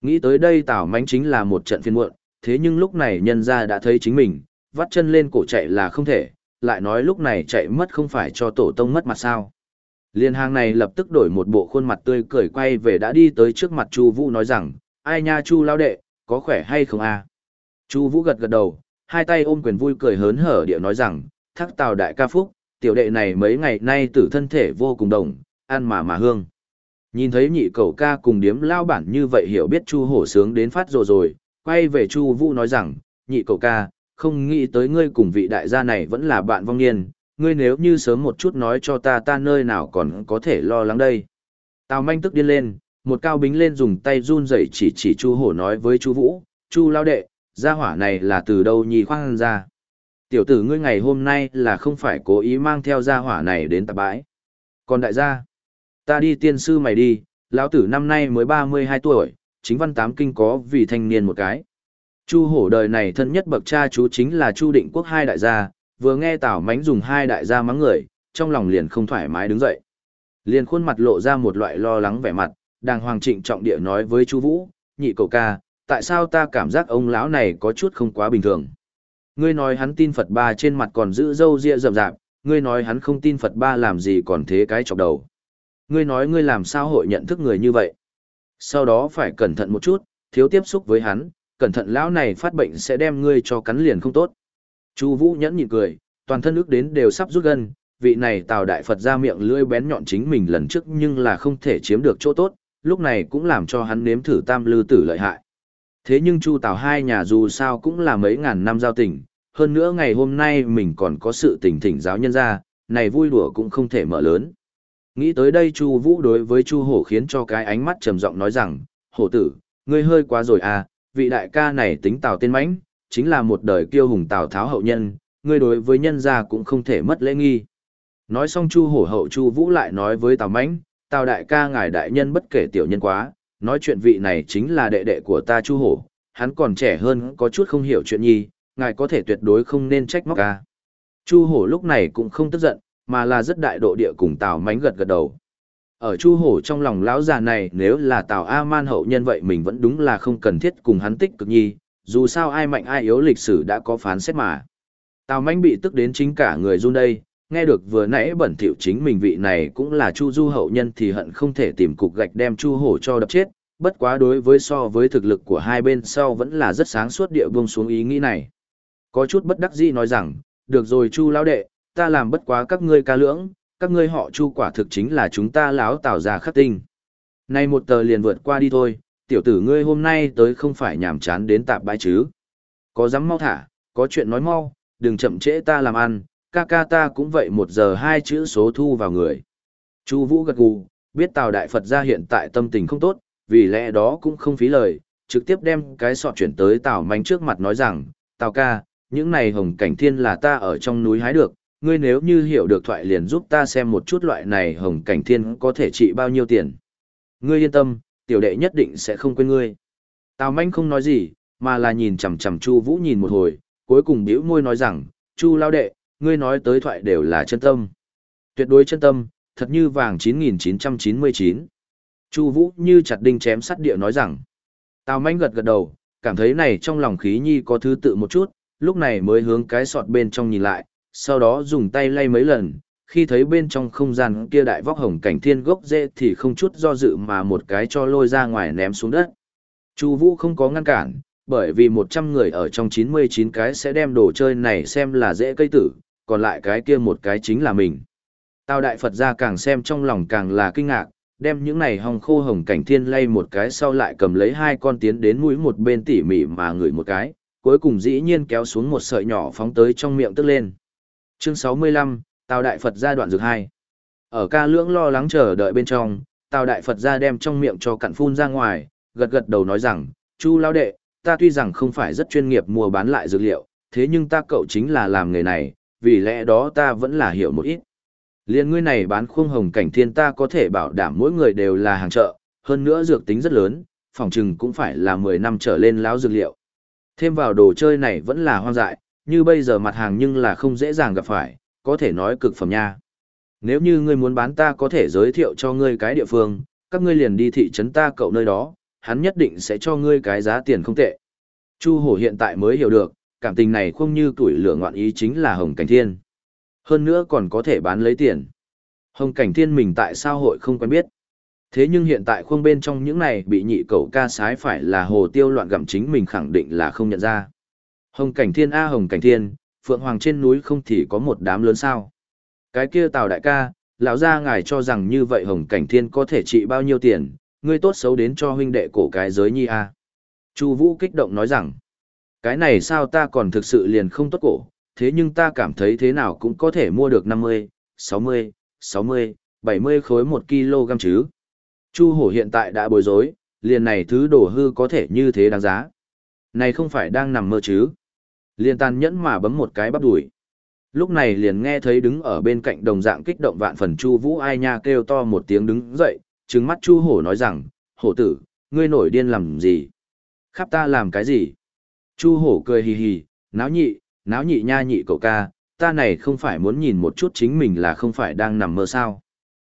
Nghĩ tới đây Tào Mánh chính là một trận phiên muộn, thế nhưng lúc này nhân gia đã thấy chính mình, vắt chân lên cổ chạy là không thể, lại nói lúc này chạy mất không phải cho tổ tông mất mặt sao. Liên hàng này lập tức đổi một bộ khuôn mặt tươi cười quay về đã đi tới trước mặt Chu Vũ nói rằng, ai nha Chu lao đệ, có khỏe hay không a? Chu Vũ gật gật đầu, hai tay ôm quyền vui cười hớn hở địa nói rằng, thác tào đại ca phúc, tiểu đệ này mấy ngày nay tử thân thể vô cùng đồng, ăn mà mà hương. Nhìn thấy nhị cầu ca cùng điếm lao bản như vậy hiểu biết Chu hổ sướng đến phát rồi rồi, quay về Chu Vũ nói rằng, nhị cầu ca, không nghĩ tới ngươi cùng vị đại gia này vẫn là bạn vong niên, ngươi nếu như sớm một chút nói cho ta ta nơi nào còn có thể lo lắng đây. Tào manh tức điên lên, một cao bính lên dùng tay run rẩy chỉ chỉ Chu hổ nói với Chu Vũ, Chu lao đệ, gia hỏa này là từ đâu nhì khoang ra. Tiểu tử ngươi ngày hôm nay là không phải cố ý mang theo gia hỏa này đến tạp bãi. Còn đại gia, ta đi tiên sư mày đi, lão tử năm nay mới 32 tuổi, chính văn tám kinh có vì thanh niên một cái. Chu hổ đời này thân nhất bậc cha chú chính là Chu định quốc hai đại gia, vừa nghe Tào Mánh dùng hai đại gia mắng người, trong lòng liền không thoải mái đứng dậy. Liền khuôn mặt lộ ra một loại lo lắng vẻ mặt, đàng hoàng trịnh trọng địa nói với Chu Vũ, nhị cậu ca, tại sao ta cảm giác ông lão này có chút không quá bình thường. Ngươi nói hắn tin Phật ba trên mặt còn giữ râu ria rậm rạp, ngươi nói hắn không tin Phật ba làm gì còn thế cái chọc đầu. Ngươi nói ngươi làm sao hội nhận thức người như vậy. Sau đó phải cẩn thận một chút, thiếu tiếp xúc với hắn, cẩn thận lão này phát bệnh sẽ đem ngươi cho cắn liền không tốt. Chu Vũ nhẫn nhịn cười, toàn thân ức đến đều sắp rút gần. vị này Tào đại Phật ra miệng lưỡi bén nhọn chính mình lần trước nhưng là không thể chiếm được chỗ tốt, lúc này cũng làm cho hắn nếm thử tam lư tử lợi hại. Thế nhưng Chu Tào hai nhà dù sao cũng là mấy ngàn năm giao tình, hơn nữa ngày hôm nay mình còn có sự tình thỉnh giáo nhân ra, này vui đùa cũng không thể mở lớn. Nghĩ tới đây Chu Vũ đối với Chu Hổ khiến cho cái ánh mắt trầm giọng nói rằng, "Hổ tử, ngươi hơi quá rồi à, vị đại ca này tính Tào tên mãnh, chính là một đời kiêu hùng Tào Tháo hậu nhân, ngươi đối với nhân gia cũng không thể mất lễ nghi." Nói xong Chu Hổ hậu Chu Vũ lại nói với Tào Mãnh, "Tào đại ca ngài đại nhân bất kể tiểu nhân quá, nói chuyện vị này chính là đệ đệ của ta Chu Hổ, hắn còn trẻ hơn có chút không hiểu chuyện nhi, ngài có thể tuyệt đối không nên trách móc ca. Chu Hổ lúc này cũng không tức giận, mà là rất đại độ địa cùng Tào mãnh gật gật đầu. Ở Chu Hổ trong lòng lão già này nếu là Tào A Man hậu nhân vậy mình vẫn đúng là không cần thiết cùng hắn tích cực nhi, dù sao ai mạnh ai yếu lịch sử đã có phán xét mà. Tào Mạnh bị tức đến chính cả người run đây, nghe được vừa nãy bẩn thỉu chính mình vị này cũng là Chu Du hậu nhân thì hận không thể tìm cục gạch đem Chu Hổ cho đập chết, bất quá đối với so với thực lực của hai bên sau vẫn là rất sáng suốt địa buông xuống ý nghĩ này. Có chút bất đắc dĩ nói rằng, được rồi Chu lão đệ, ta làm bất quá các ngươi ca lưỡng, các ngươi họ Chu quả thực chính là chúng ta láo tào ra khắc tinh. Nay một tờ liền vượt qua đi thôi, tiểu tử ngươi hôm nay tới không phải nhảm chán đến tạp bãi chứ. Có dám mau thả, có chuyện nói mau, đừng chậm trễ ta làm ăn, ca ca ta cũng vậy một giờ hai chữ số thu vào người. Chu Vũ gật gù, biết Tào Đại Phật gia hiện tại tâm tình không tốt, vì lẽ đó cũng không phí lời, trực tiếp đem cái sọt chuyển tới Tào Manh trước mặt nói rằng, Tào ca, những này hồng cảnh thiên là ta ở trong núi hái được, ngươi nếu như hiểu được thoại liền giúp ta xem một chút loại này hồng cảnh thiên có thể trị bao nhiêu tiền. Ngươi yên tâm, tiểu đệ nhất định sẽ không quên ngươi. Tào Manh không nói gì, mà là nhìn chằm chằm Chu Vũ nhìn một hồi, cuối cùng bĩu môi nói rằng, "Chu lão đệ, ngươi nói tới thoại đều là chân tâm." Tuyệt đối chân tâm, thật như vàng 9999. Chu Vũ như chặt đinh chém sắt địa nói rằng. Tào Manh gật gật đầu, cảm thấy này trong lòng khí nhi có thứ tự một chút, lúc này mới hướng cái sọt bên trong nhìn lại, sau đó dùng tay lay mấy lần, khi thấy bên trong không gian kia đại vóc hồng cảnh thiên gốc dễ thì không chút do dự mà một cái cho lôi ra ngoài ném xuống đất. Chu Vũ không có ngăn cản, bởi vì 100 người ở trong 99 cái sẽ đem đồ chơi này xem là dễ cây tử, còn lại cái kia một cái chính là mình. tao đại Phật gia càng xem trong lòng càng là kinh ngạc, đem những này hồng khô hồng cảnh thiên lay một cái sau lại cầm lấy hai con tiến đến mũi một bên tỉ mỉ mà ngửi một cái, cuối cùng dĩ nhiên kéo xuống một sợi nhỏ phóng tới trong miệng tức lên. Chương 65, Tào Đại Phật gia đoạn dược hai, Ở ca lưỡng lo lắng chờ đợi bên trong, Tào Đại Phật gia đem trong miệng cho cặn phun ra ngoài, gật gật đầu nói rằng, Chu lão đệ, ta tuy rằng không phải rất chuyên nghiệp mua bán lại dược liệu, thế nhưng ta cậu chính là làm nghề này, vì lẽ đó ta vẫn là hiểu một ít. Liên ngươi này bán khung hồng cảnh thiên ta có thể bảo đảm mỗi người đều là hàng chợ, hơn nữa dược tính rất lớn, phòng trừng cũng phải là 10 năm trở lên láo dược liệu. Thêm vào đồ chơi này vẫn là hoang dại, như bây giờ mặt hàng nhưng là không dễ dàng gặp phải, có thể nói cực phẩm nha. Nếu như ngươi muốn bán ta có thể giới thiệu cho ngươi cái địa phương, các ngươi liền đi thị trấn ta cậu nơi đó, hắn nhất định sẽ cho ngươi cái giá tiền không tệ. Chu hổ hiện tại mới hiểu được, cảm tình này không như tuổi lửa ngoạn ý chính là Hồng Cảnh Thiên. Hơn nữa còn có thể bán lấy tiền. Hồng Cảnh Thiên mình tại sao hội không quen biết. Thế nhưng hiện tại khuôn bên trong những này bị nhị cậu ca sái phải là hồ tiêu loạn gặm chính mình khẳng định là không nhận ra. Hồng Cảnh Thiên A Hồng Cảnh Thiên, Phượng Hoàng trên núi không thì có một đám lớn sao. Cái kia Tào đại ca, lão gia ngài cho rằng như vậy Hồng Cảnh Thiên có thể trị bao nhiêu tiền, ngươi tốt xấu đến cho huynh đệ cổ cái giới nhi A. Chu Vũ kích động nói rằng, cái này sao ta còn thực sự liền không tốt cổ, thế nhưng ta cảm thấy thế nào cũng có thể mua được 50, 60, 60, 70 khối một kg chứ. Chu hổ hiện tại đã bối rối, liền này thứ đồ hư có thể như thế đáng giá. Này không phải đang nằm mơ chứ. Liền tàn nhẫn mà bấm một cái bắp đùi. Lúc này liền nghe thấy đứng ở bên cạnh đồng dạng kích động vạn phần Chu Vũ ai nha kêu to một tiếng đứng dậy, trừng mắt Chu hổ nói rằng, hổ tử, ngươi nổi điên làm gì? Khắp ta làm cái gì? Chu hổ cười hì hì, náo nhị, náo nhị nha nhị cậu ca, ta này không phải muốn nhìn một chút chính mình là không phải đang nằm mơ sao.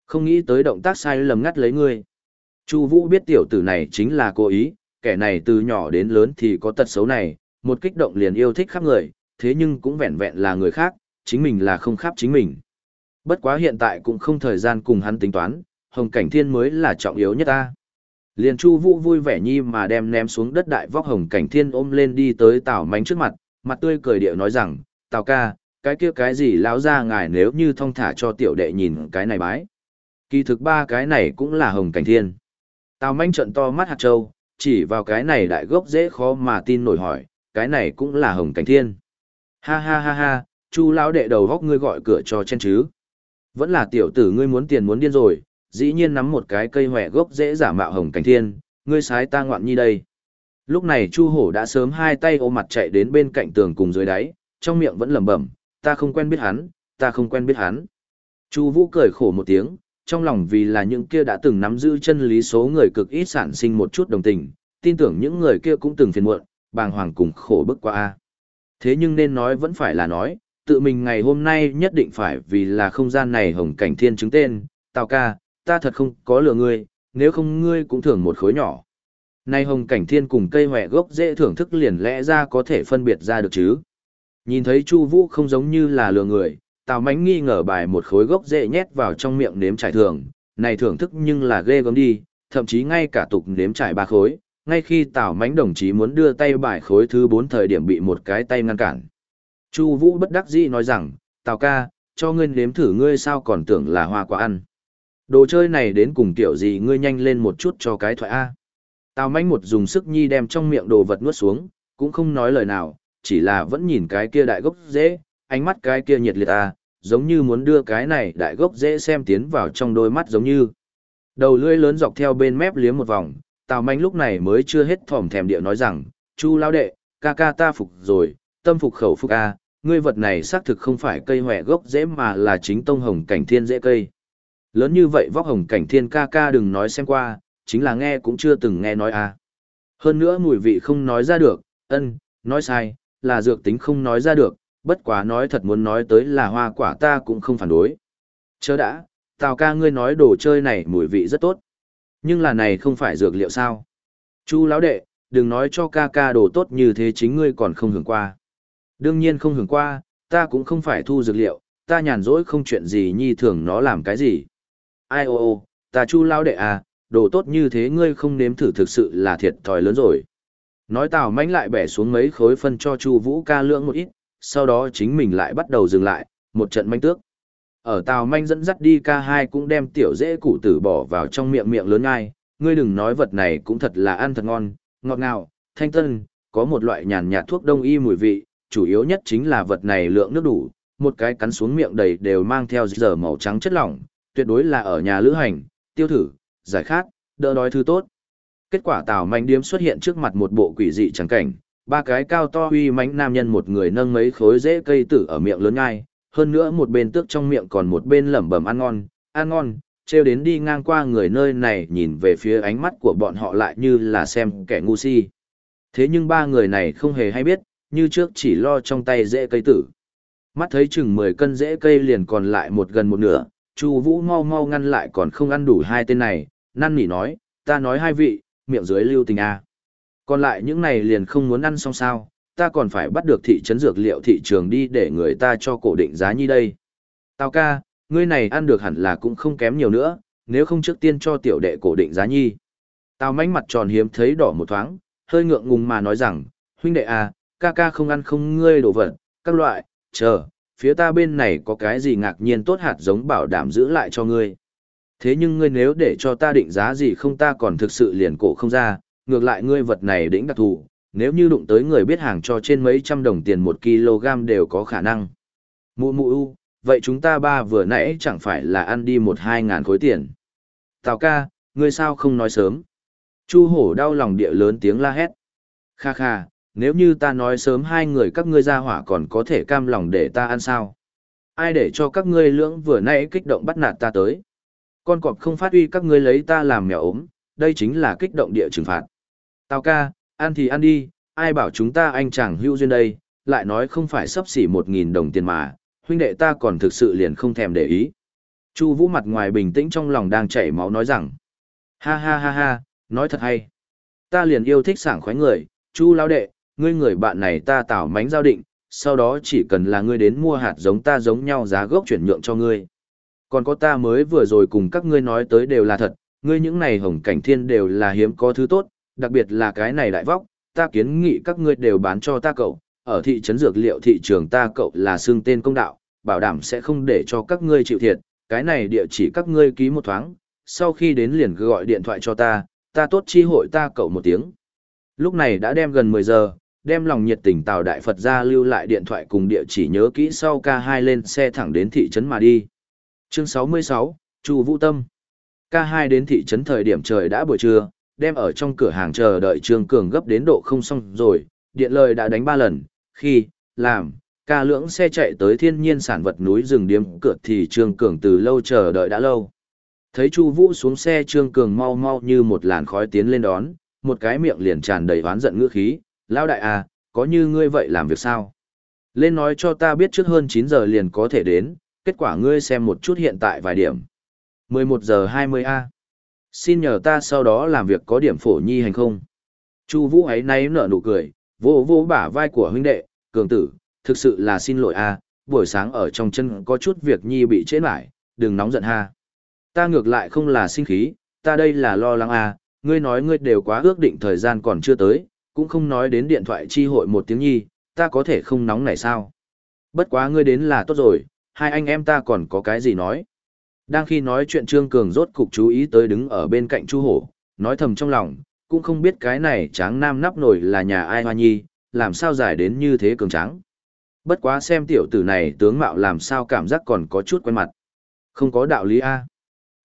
Không nghĩ tới động tác sai lầm ngắt lấy ngươi. Chu Vũ biết tiểu tử này chính là cố ý, kẻ này từ nhỏ đến lớn thì có tật xấu này, một kích động liền yêu thích khắp người, thế nhưng cũng vẹn vẹn là người khác, chính mình là không khắp chính mình. Bất quá hiện tại cũng không thời gian cùng hắn tính toán, Hồng Cảnh Thiên mới là trọng yếu nhất ta. Liền Chu Vũ vui vẻ nhi mà đem ném xuống đất đại vóc Hồng Cảnh Thiên ôm lên đi tới Tào Mánh trước mặt, mặt tươi cười điệu nói rằng, "Tào ca, cái kia cái gì lão gia ngài nếu như thông thả cho tiểu đệ nhìn cái này bái." Kỳ thực ba cái này cũng là Hồng Cảnh Thiên. Tào Mánh trợn to mắt hạt châu, chỉ vào cái này đại gốc dễ khó mà tin nổi hỏi, cái này cũng là Hồng Cảnh Thiên. Ha ha ha ha, Chu lão đệ đầu góc ngươi gọi cửa cho chen chứ. Vẫn là tiểu tử ngươi muốn tiền muốn điên rồi, dĩ nhiên nắm một cái cây hòe gốc dễ giả mạo hồng cảnh thiên, ngươi sái ta ngoạn nhi đây. Lúc này Chu Hổ đã sớm hai tay ôm mặt chạy đến bên cạnh tường cùng dưới đáy, trong miệng vẫn lẩm bẩm, ta không quen biết hắn, ta không quen biết hắn. Chu Vũ cười khổ một tiếng, trong lòng vì là những kia đã từng nắm giữ chân lý số người cực ít sản sinh một chút đồng tình, tin tưởng những người kia cũng từng phiền muộn, bàng hoàng cùng khổ bức qua a. Thế nhưng nên nói vẫn phải là nói, tự mình ngày hôm nay nhất định phải vì là không gian này hồng cảnh thiên chứng tên, Tào ca, ta thật không có lừa ngươi, nếu không ngươi cũng thưởng một khối nhỏ. Nay hồng cảnh thiên cùng cây huệ gốc dễ thưởng thức liền lẽ ra có thể phân biệt ra được chứ. Nhìn thấy Chu Vũ không giống như là lừa người, Tào Mánh nghi ngờ bài một khối gốc dễ nhét vào trong miệng nếm trải thường, này thưởng thức nhưng là ghê gớm đi, thậm chí ngay cả tục nếm trải ba khối, ngay khi Tào Mánh đồng chí muốn đưa tay bài khối thứ bốn thời điểm bị một cái tay ngăn cản. Chu Vũ bất đắc dĩ nói rằng, "Tào ca, cho ngươi nếm thử ngươi sao còn tưởng là hoa quả ăn." Đồ chơi này đến cùng kiểu gì ngươi nhanh lên một chút cho cái thoại A. Tào Mánh một dùng sức nhi đem trong miệng đồ vật nuốt xuống, cũng không nói lời nào, chỉ là vẫn nhìn cái kia đại gốc dễ, ánh mắt cái kia nhiệt liệt A, giống như muốn đưa cái này đại gốc dễ xem tiến vào trong đôi mắt giống như. Đầu lưỡi lớn dọc theo bên mép liếm một vòng, Tào manh lúc này mới chưa hết thỏm thèm địa nói rằng, Chu lao đệ, ca ca ta phục rồi, tâm phục khẩu phục A, ngươi vật này xác thực không phải cây hòe gốc dễ mà là chính tông hồng cảnh thiên dễ cây. Lớn như vậy vóc hồng cảnh thiên ca ca đừng nói xem qua, chính là nghe cũng chưa từng nghe nói à. Hơn nữa mùi vị không nói ra được, ân, nói sai, là dược tính không nói ra được, bất quá nói thật muốn nói tới là hoa quả ta cũng không phản đối. Chớ đã, tào ca ngươi nói đồ chơi này mùi vị rất tốt. Nhưng là này không phải dược liệu sao. Chu lão đệ, đừng nói cho ca ca đồ tốt như thế chính ngươi còn không hưởng qua. Đương nhiên không hưởng qua, ta cũng không phải thu dược liệu, ta nhàn rỗi không chuyện gì nhi thường nó làm cái gì ai ô ô, ta chu lão đệ à, đồ tốt như thế ngươi không nếm thử thực sự là thiệt thòi lớn rồi. Nói tào mánh lại bẻ xuống mấy khối phân cho chu vũ ca lượng một ít, sau đó chính mình lại bắt đầu dừng lại, một trận manh tước. Ở tào manh dẫn dắt đi ca hai cũng đem tiểu dễ củ tử bỏ vào trong miệng miệng lớn ngay, ngươi đừng nói vật này cũng thật là ăn thật ngon, ngọt ngào, thanh tân, có một loại nhàn nhạt thuốc đông y mùi vị, chủ yếu nhất chính là vật này lượng nước đủ, một cái cắn xuống miệng đầy đều mang theo giờ màu trắng chất lỏng, tuyệt đối là ở nhà lữ hành, tiêu thử, giải khát, đỡ đói thứ tốt. Kết quả Tào manh Điếm xuất hiện trước mặt một bộ quỷ dị chẳng cảnh, ba cái cao to uy mãnh nam nhân một người nâng mấy khối rễ cây tử ở miệng lớn ngai, hơn nữa một bên tước trong miệng còn một bên lẩm bẩm ăn ngon, ăn ngon, treo đến đi ngang qua người nơi này nhìn về phía ánh mắt của bọn họ lại như là xem kẻ ngu si. Thế nhưng ba người này không hề hay biết, như trước chỉ lo trong tay dễ cây tử. Mắt thấy chừng 10 cân dễ cây liền còn lại một gần một nửa, Chu Vũ mau mau ngăn lại còn không ăn đủ hai tên này, năn nỉ nói, ta nói hai vị, miệng dưới lưu tình a. Còn lại những này liền không muốn ăn xong sao, ta còn phải bắt được thị trấn dược liệu thị trường đi để người ta cho cổ định giá như đây. tao ca, ngươi này ăn được hẳn là cũng không kém nhiều nữa, nếu không trước tiên cho tiểu đệ cổ định giá nhi. Tào mánh mặt tròn hiếm thấy đỏ một thoáng, hơi ngượng ngùng mà nói rằng, huynh đệ à, ca ca không ăn không ngươi đồ vật, các loại, chờ, phía ta bên này có cái gì ngạc nhiên tốt hạt giống bảo đảm giữ lại cho ngươi. Thế nhưng ngươi nếu để cho ta định giá gì không ta còn thực sự liền cổ không ra, ngược lại ngươi vật này đỉnh đặc thù, nếu như đụng tới người biết hàng cho trên mấy trăm đồng tiền một kg đều có khả năng. Mụ mụ u, vậy chúng ta ba vừa nãy chẳng phải là ăn đi một hai ngàn khối tiền. Tào ca, ngươi sao không nói sớm? Chu hổ đau lòng địa lớn tiếng la hét. Kha kha, nếu như ta nói sớm hai người các ngươi ra hỏa còn có thể cam lòng để ta ăn sao? Ai để cho các ngươi lưỡng vừa nãy kích động bắt nạt ta tới? Con cọp không phát uy các ngươi lấy ta làm mèo ốm, đây chính là kích động địa trừng phạt. Tào ca, ăn thì ăn đi, ai bảo chúng ta anh chàng hữu duyên đây, lại nói không phải sắp xỉ một nghìn đồng tiền mà, huynh đệ ta còn thực sự liền không thèm để ý. Chu Vũ mặt ngoài bình tĩnh trong lòng đang chảy máu nói rằng, ha ha ha ha, nói thật hay. Ta liền yêu thích sảng khoái người, Chu lão đệ, ngươi người bạn này ta tảo mánh giao định, sau đó chỉ cần là ngươi đến mua hạt giống ta giống nhau giá gốc chuyển nhượng cho ngươi. Còn có ta mới vừa rồi cùng các ngươi nói tới đều là thật, ngươi những này hồng cảnh thiên đều là hiếm có thứ tốt, đặc biệt là cái này đại vóc, ta kiến nghị các ngươi đều bán cho ta cậu, ở thị trấn dược liệu thị trường ta cậu là xương tên công đạo, bảo đảm sẽ không để cho các ngươi chịu thiệt, cái này địa chỉ các ngươi ký một thoáng, sau khi đến liền gọi điện thoại cho ta, ta tốt chi hội ta cậu một tiếng. Lúc này đã đem gần 10 giờ, đem lòng nhiệt tình Tào Đại Phật ra lưu lại điện thoại cùng địa chỉ nhớ kỹ sau K2 lên xe thẳng đến thị trấn mà đi. Chương 66, Chu Vũ Tâm. K2 đến thị trấn thời điểm trời đã buổi trưa, đem ở trong cửa hàng chờ đợi Trương Cường gấp đến độ không xong rồi, điện lời đã đánh ba lần, khi, làm, ca lưỡng xe chạy tới thiên nhiên sản vật núi rừng điếm cửa thì Trương Cường từ lâu chờ đợi đã lâu. Thấy Chu Vũ xuống xe Trương Cường mau mau như một làn khói tiến lên đón, một cái miệng liền tràn đầy oán giận ngữ khí, "Lão đại à, có như ngươi vậy làm việc sao? Lên nói cho ta biết trước hơn 9 giờ liền có thể đến, kết quả ngươi xem một chút hiện tại vài điểm. 11 giờ 20 a. Xin nhờ ta sau đó làm việc có điểm phổ nhi hành không?" Chu Vũ ấy nay nở nụ cười, vỗ vỗ bả vai của huynh đệ, "Cường tử, thực sự là xin lỗi a, buổi sáng ở trong chân có chút việc nhi bị trễ lại, đừng nóng giận ha." Ta ngược lại không là sinh khí, ta đây là lo lắng à, ngươi nói ngươi đều quá ước định thời gian còn chưa tới, cũng không nói đến điện thoại chi hội một tiếng nhi, ta có thể không nóng này sao. Bất quá ngươi đến là tốt rồi, hai anh em ta còn có cái gì nói. Đang khi nói chuyện Trương Cường rốt cục chú ý tới đứng ở bên cạnh Chu Hổ, nói thầm trong lòng, cũng không biết cái này tráng nam nắp nổi là nhà ai hoa nhi, làm sao giải đến như thế cường tráng. Bất quá xem tiểu tử này tướng mạo làm sao cảm giác còn có chút quen mặt. Không có đạo lý A.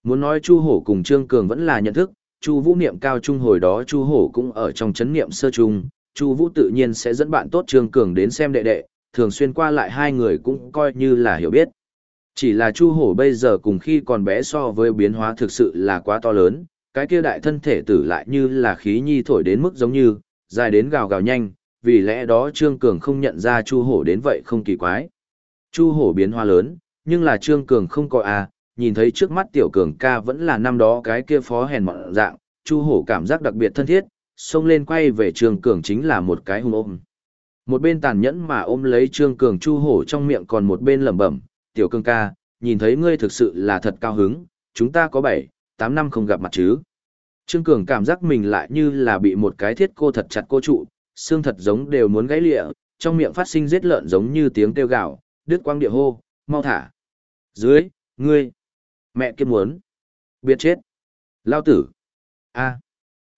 Muốn nói Chu Hổ cùng Trương Cường vẫn là nhận thức, Chu Vũ niệm cao trung hồi đó Chu Hổ cũng ở trong chấn niệm sơ trung, Chu Vũ tự nhiên sẽ dẫn bạn tốt Trương Cường đến xem đệ đệ, thường xuyên qua lại hai người cũng coi như là hiểu biết. Chỉ là Chu Hổ bây giờ cùng khi còn bé so với biến hóa thực sự là quá to lớn, cái kia đại thân thể tử lại như là khí nhi thổi đến mức giống như, dài đến gào gào nhanh, vì lẽ đó Trương Cường không nhận ra Chu Hổ đến vậy không kỳ quái. Chu Hổ biến hóa lớn, nhưng là Trương Cường không có à, nhìn thấy trước mắt tiểu cường ca vẫn là năm đó cái kia phó hèn mọn dạng, Chu Hổ cảm giác đặc biệt thân thiết, xông lên quay về Trương Cường chính là một cái hung ôm. Một bên tàn nhẫn mà ôm lấy Trương Cường Chu Hổ trong miệng còn một bên lẩm bẩm, "Tiểu Cương ca, nhìn thấy ngươi thực sự là thật cao hứng, chúng ta có 7, 8 năm không gặp mặt chứ?" Trương Cường cảm giác mình lại như là bị một cái thiết cô thật chặt cô trụ, xương thật giống đều muốn gãy lịa, trong miệng phát sinh giết lợn giống như tiếng kêu gào, đứt quang địa hô, "Mau thả!" "Dưới, ngươi!" Mẹ kiếp muốn. biết chết. Lao tử. a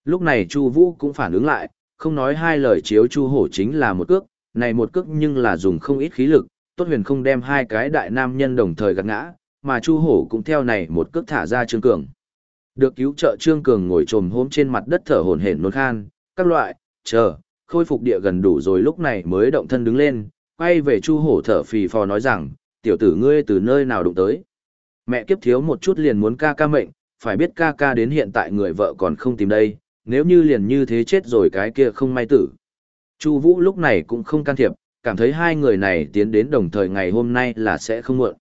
Lúc này Chu Vũ cũng phản ứng lại, không nói hai lời chiếu Chu Hổ chính là một cước, này một cước nhưng là dùng không ít khí lực, tốt huyền không đem hai cái đại nam nhân đồng thời gạt ngã, mà Chu Hổ cũng theo này một cước thả ra Trương Cường. Được cứu trợ Trương Cường ngồi trồm hôm trên mặt đất thở hổn hển nôn khan, các loại, chờ, khôi phục địa gần đủ rồi lúc này mới động thân đứng lên, quay về Chu Hổ thở phì phò nói rằng, tiểu tử ngươi từ nơi nào đụng tới. Mẹ kiếp thiếu một chút liền muốn ca ca mệnh, phải biết ca ca đến hiện tại người vợ còn không tìm đây, nếu như liền như thế chết rồi cái kia không may tử. Chu Vũ lúc này cũng không can thiệp, cảm thấy hai người này tiến đến đồng thời ngày hôm nay là sẽ không muộn.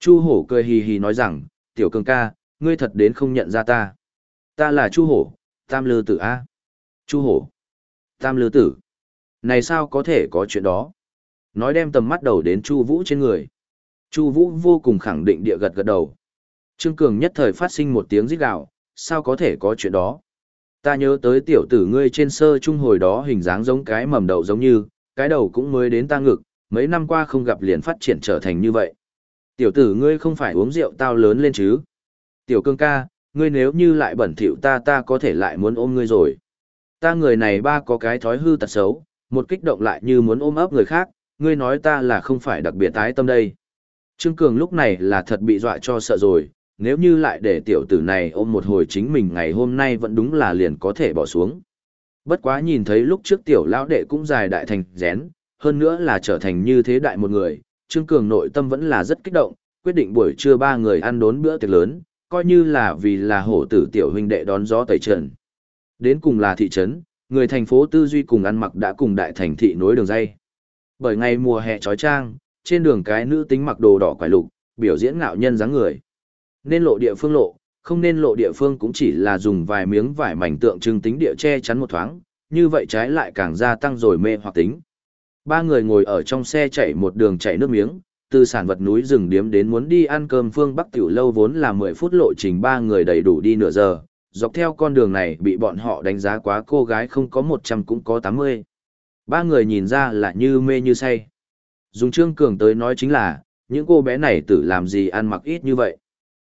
Chu Hổ cười hì hì nói rằng, tiểu cường ca, ngươi thật đến không nhận ra ta. Ta là Chu Hổ, Tam Lư Tử A. Chu Hổ. Tam Lư Tử. Này sao có thể có chuyện đó? Nói đem tầm mắt đầu đến Chu Vũ trên người. Chu Vũ vô cùng khẳng định địa gật gật đầu. Trương Cường nhất thời phát sinh một tiếng rít gào, sao có thể có chuyện đó? Ta nhớ tới tiểu tử ngươi trên sơ trung hồi đó hình dáng giống cái mầm đậu giống như, cái đầu cũng mới đến ta ngực, mấy năm qua không gặp liền phát triển trở thành như vậy. Tiểu tử ngươi không phải uống rượu tao lớn lên chứ? Tiểu cương ca, ngươi nếu như lại bẩn thỉu ta ta có thể lại muốn ôm ngươi rồi. Ta người này ba có cái thói hư tật xấu, một kích động lại như muốn ôm ấp người khác, ngươi nói ta là không phải đặc biệt tái tâm đây. Trương Cường lúc này là thật bị dọa cho sợ rồi, nếu như lại để tiểu tử này ôm một hồi chính mình ngày hôm nay vẫn đúng là liền có thể bỏ xuống. Bất quá nhìn thấy lúc trước tiểu lão đệ cũng dài đại thành rén, hơn nữa là trở thành như thế đại một người, Trương Cường nội tâm vẫn là rất kích động, quyết định buổi trưa ba người ăn đốn bữa tiệc lớn, coi như là vì là hổ tử tiểu huynh đệ đón gió tẩy trần. Đến cùng là thị trấn, người thành phố tư duy cùng ăn mặc đã cùng đại thành thị nối đường dây. Bởi ngày mùa hè trói trang, trên đường cái nữ tính mặc đồ đỏ quải lục, biểu diễn ngạo nhân dáng người. Nên lộ địa phương lộ, không nên lộ địa phương cũng chỉ là dùng vài miếng vải mảnh tượng trưng tính địa che chắn một thoáng, như vậy trái lại càng gia tăng rồi mê hoặc tính. Ba người ngồi ở trong xe chạy một đường chạy nước miếng, từ sản vật núi rừng điếm đến muốn đi ăn cơm phương Bắc tiểu lâu vốn là 10 phút lộ trình ba người đầy đủ đi nửa giờ, dọc theo con đường này bị bọn họ đánh giá quá cô gái không có 100 cũng có 80. Ba người nhìn ra là như mê như say. Dùng Trương Cường tới nói chính là, những cô bé này tự làm gì ăn mặc ít như vậy.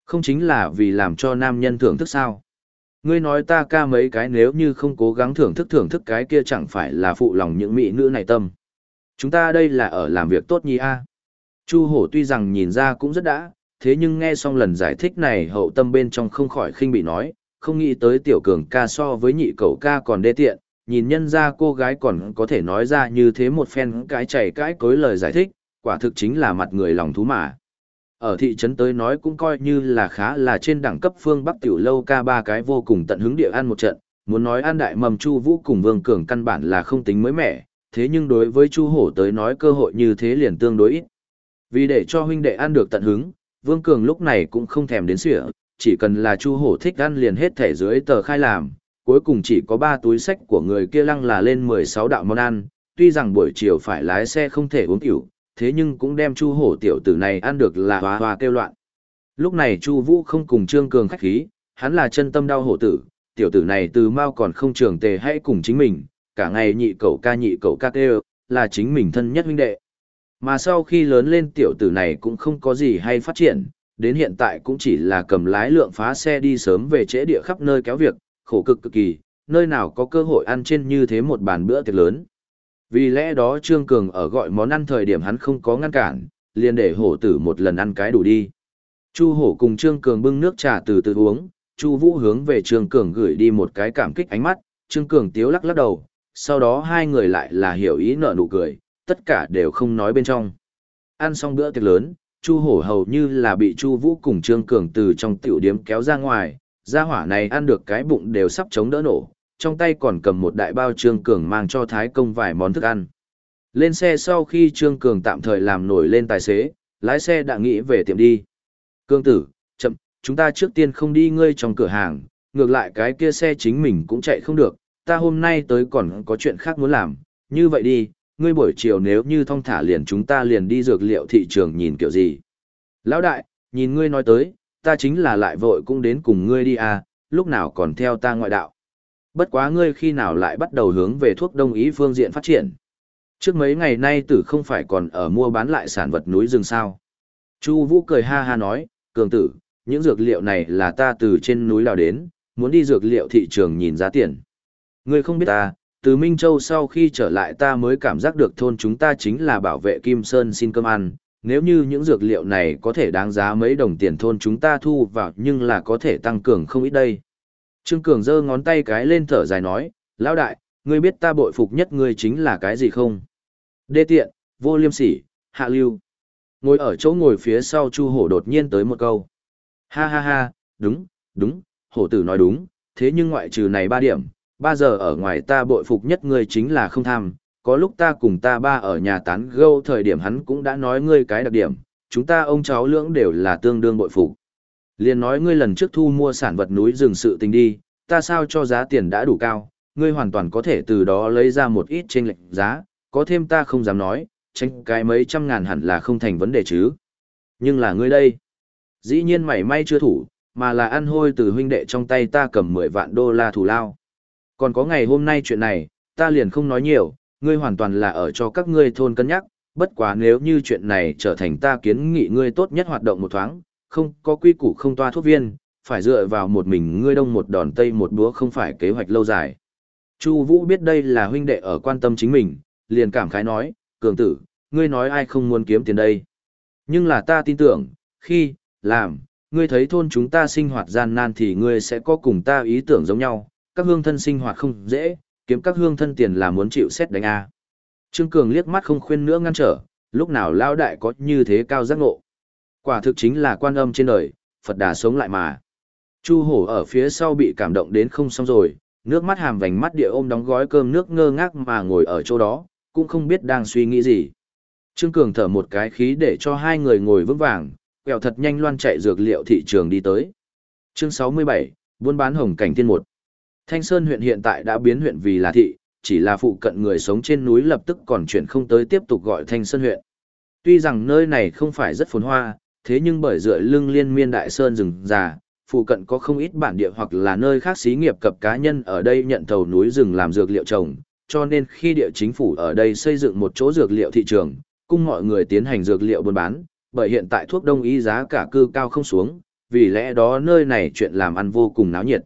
Không chính là vì làm cho nam nhân thưởng thức sao. Ngươi nói ta ca mấy cái nếu như không cố gắng thưởng thức thưởng thức cái kia chẳng phải là phụ lòng những mỹ nữ này tâm. Chúng ta đây là ở làm việc tốt nhi a. Chu hổ tuy rằng nhìn ra cũng rất đã, thế nhưng nghe xong lần giải thích này hậu tâm bên trong không khỏi khinh bị nói, không nghĩ tới tiểu cường ca so với nhị cậu ca còn đê tiện, nhìn nhân ra cô gái còn có thể nói ra như thế một phen cái chảy cái cối lời giải thích, quả thực chính là mặt người lòng thú mà. Ở thị trấn tới nói cũng coi như là khá là trên đẳng cấp phương Bắc tiểu lâu ca ba cái vô cùng tận hứng địa ăn một trận, muốn nói ăn đại mầm Chu Vũ cùng Vương Cường căn bản là không tính mới mẻ, thế nhưng đối với Chu Hổ tới nói cơ hội như thế liền tương đối ít. Vì để cho huynh đệ ăn được tận hứng, Vương Cường lúc này cũng không thèm đến sỉa, chỉ cần là Chu Hổ thích ăn liền hết thể dưới tờ khai làm, cuối cùng chỉ có 3 túi sách của người kia lăng là lên 16 đạo món ăn, tuy rằng buổi chiều phải lái xe không thể uống tiểu, thế nhưng cũng đem Chu Hổ tiểu tử này ăn được là hòa hòa kêu loạn. Lúc này Chu Vũ không cùng Trương Cường khách khí, hắn là chân tâm đau hổ tử, tiểu tử này từ mau còn không trường tề hãy cùng chính mình, cả ngày nhị cậu ca nhị cậu ca kêu, là chính mình thân nhất huynh đệ. Mà sau khi lớn lên tiểu tử này cũng không có gì hay phát triển, đến hiện tại cũng chỉ là cầm lái lượng phá xe đi sớm về trễ địa khắp nơi kéo việc, khổ cực cực kỳ, nơi nào có cơ hội ăn trên như thế một bàn bữa tiệc lớn. Vì lẽ đó Trương Cường ở gọi món ăn thời điểm hắn không có ngăn cản, liền để hổ tử một lần ăn cái đủ đi. Chu hổ cùng Trương Cường bưng nước trà từ từ uống, Chu Vũ hướng về Trương Cường gửi đi một cái cảm kích ánh mắt, Trương Cường tiếu lắc lắc đầu, sau đó hai người lại là hiểu ý nở nụ cười, tất cả đều không nói bên trong. Ăn xong bữa tiệc lớn, Chu Hổ hầu như là bị Chu Vũ cùng Trương Cường từ trong tiểu điếm kéo ra ngoài, gia hỏa này ăn được cái bụng đều sắp chống đỡ nổ, trong tay còn cầm một đại bao Trương Cường mang cho Thái Công vài món thức ăn. Lên xe sau khi Trương Cường tạm thời làm nổi lên tài xế, lái xe đã nghĩ về tiệm đi. Cương tử, chậm, chúng ta trước tiên không đi ngươi trong cửa hàng, ngược lại cái kia xe chính mình cũng chạy không được, ta hôm nay tới còn có chuyện khác muốn làm, như vậy đi, ngươi buổi chiều nếu như thong thả liền chúng ta liền đi dược liệu thị trường nhìn kiểu gì. Lão đại, nhìn ngươi nói tới, ta chính là lại vội cũng đến cùng ngươi đi à, lúc nào còn theo ta ngoại đạo. Bất quá ngươi khi nào lại bắt đầu hướng về thuốc đông ý phương diện phát triển. Trước mấy ngày nay tử không phải còn ở mua bán lại sản vật núi rừng sao. Chu Vũ cười ha ha nói, cường tử, những dược liệu này là ta từ trên núi đào đến, muốn đi dược liệu thị trường nhìn giá tiền. Ngươi không biết ta, từ Minh Châu sau khi trở lại ta mới cảm giác được thôn chúng ta chính là bảo vệ Kim Sơn xin cơm ăn, nếu như những dược liệu này có thể đáng giá mấy đồng tiền thôn chúng ta thu vào nhưng là có thể tăng cường không ít đây. Trương Cường giơ ngón tay cái lên thở dài nói, lão đại, ngươi biết ta bội phục nhất ngươi chính là cái gì không? Đê tiện, vô liêm sỉ, hạ lưu. Ngồi ở chỗ ngồi phía sau Chu Hổ đột nhiên tới một câu. Ha ha ha, đúng, đúng, hổ tử nói đúng, thế nhưng ngoại trừ này ba điểm, ba giờ ở ngoài ta bội phục nhất ngươi chính là không tham, có lúc ta cùng ta ba ở nhà tán gâu thời điểm hắn cũng đã nói ngươi cái đặc điểm, chúng ta ông cháu lưỡng đều là tương đương bội phục. Liền nói ngươi lần trước thu mua sản vật núi rừng sự tình đi, ta sao cho giá tiền đã đủ cao, ngươi hoàn toàn có thể từ đó lấy ra một ít trên lệnh giá, có thêm ta không dám nói, tranh cái mấy trăm ngàn hẳn là không thành vấn đề chứ. Nhưng là ngươi đây, dĩ nhiên mày may chưa thủ, mà là ăn hôi từ huynh đệ trong tay ta cầm 10 vạn đô la thù lao. Còn có ngày hôm nay chuyện này, ta liền không nói nhiều, ngươi hoàn toàn là ở cho các ngươi thôn cân nhắc, bất quá nếu như chuyện này trở thành ta kiến nghị ngươi tốt nhất hoạt động một thoáng, không có quy củ không toa thuốc viên, phải dựa vào một mình ngươi đông một đòn tây một búa không phải kế hoạch lâu dài. Chu Vũ biết đây là huynh đệ ở quan tâm chính mình, liền cảm khái nói, cường tử, ngươi nói ai không muốn kiếm tiền đây. Nhưng là ta tin tưởng, khi, làm, ngươi thấy thôn chúng ta sinh hoạt gian nan thì ngươi sẽ có cùng ta ý tưởng giống nhau, các hương thân sinh hoạt không dễ, kiếm các hương thân tiền là muốn chịu xét đánh a. Trương Cường liếc mắt không khuyên nữa ngăn trở, lúc nào Lão đại có như thế cao giác ngộ. Quả thực chính là quan âm trên đời, Phật đà sống lại mà. Chu hổ ở phía sau bị cảm động đến không xong rồi, nước mắt hàm vành mắt địa ôm đóng gói cơm nước ngơ ngác mà ngồi ở chỗ đó, cũng không biết đang suy nghĩ gì. Trương Cường thở một cái khí để cho hai người ngồi vững vàng, quẹo thật nhanh loan chạy dược liệu thị trường đi tới. Chương 67, buôn bán hồng cảnh tiên một. Thanh Sơn huyện hiện tại đã biến huyện vì là thị, chỉ là phụ cận người sống trên núi lập tức còn chuyển không tới tiếp tục gọi Thanh Sơn huyện. Tuy rằng nơi này không phải rất phồn hoa, thế nhưng bởi dựa lưng liên miên đại sơn rừng già, phụ cận có không ít bản địa hoặc là nơi khác xí nghiệp cập cá nhân ở đây nhận thầu núi rừng làm dược liệu trồng, cho nên khi địa chính phủ ở đây xây dựng một chỗ dược liệu thị trường, cung mọi người tiến hành dược liệu buôn bán, bởi hiện tại thuốc đông y giá cả cư cao không xuống, vì lẽ đó nơi này chuyện làm ăn vô cùng náo nhiệt.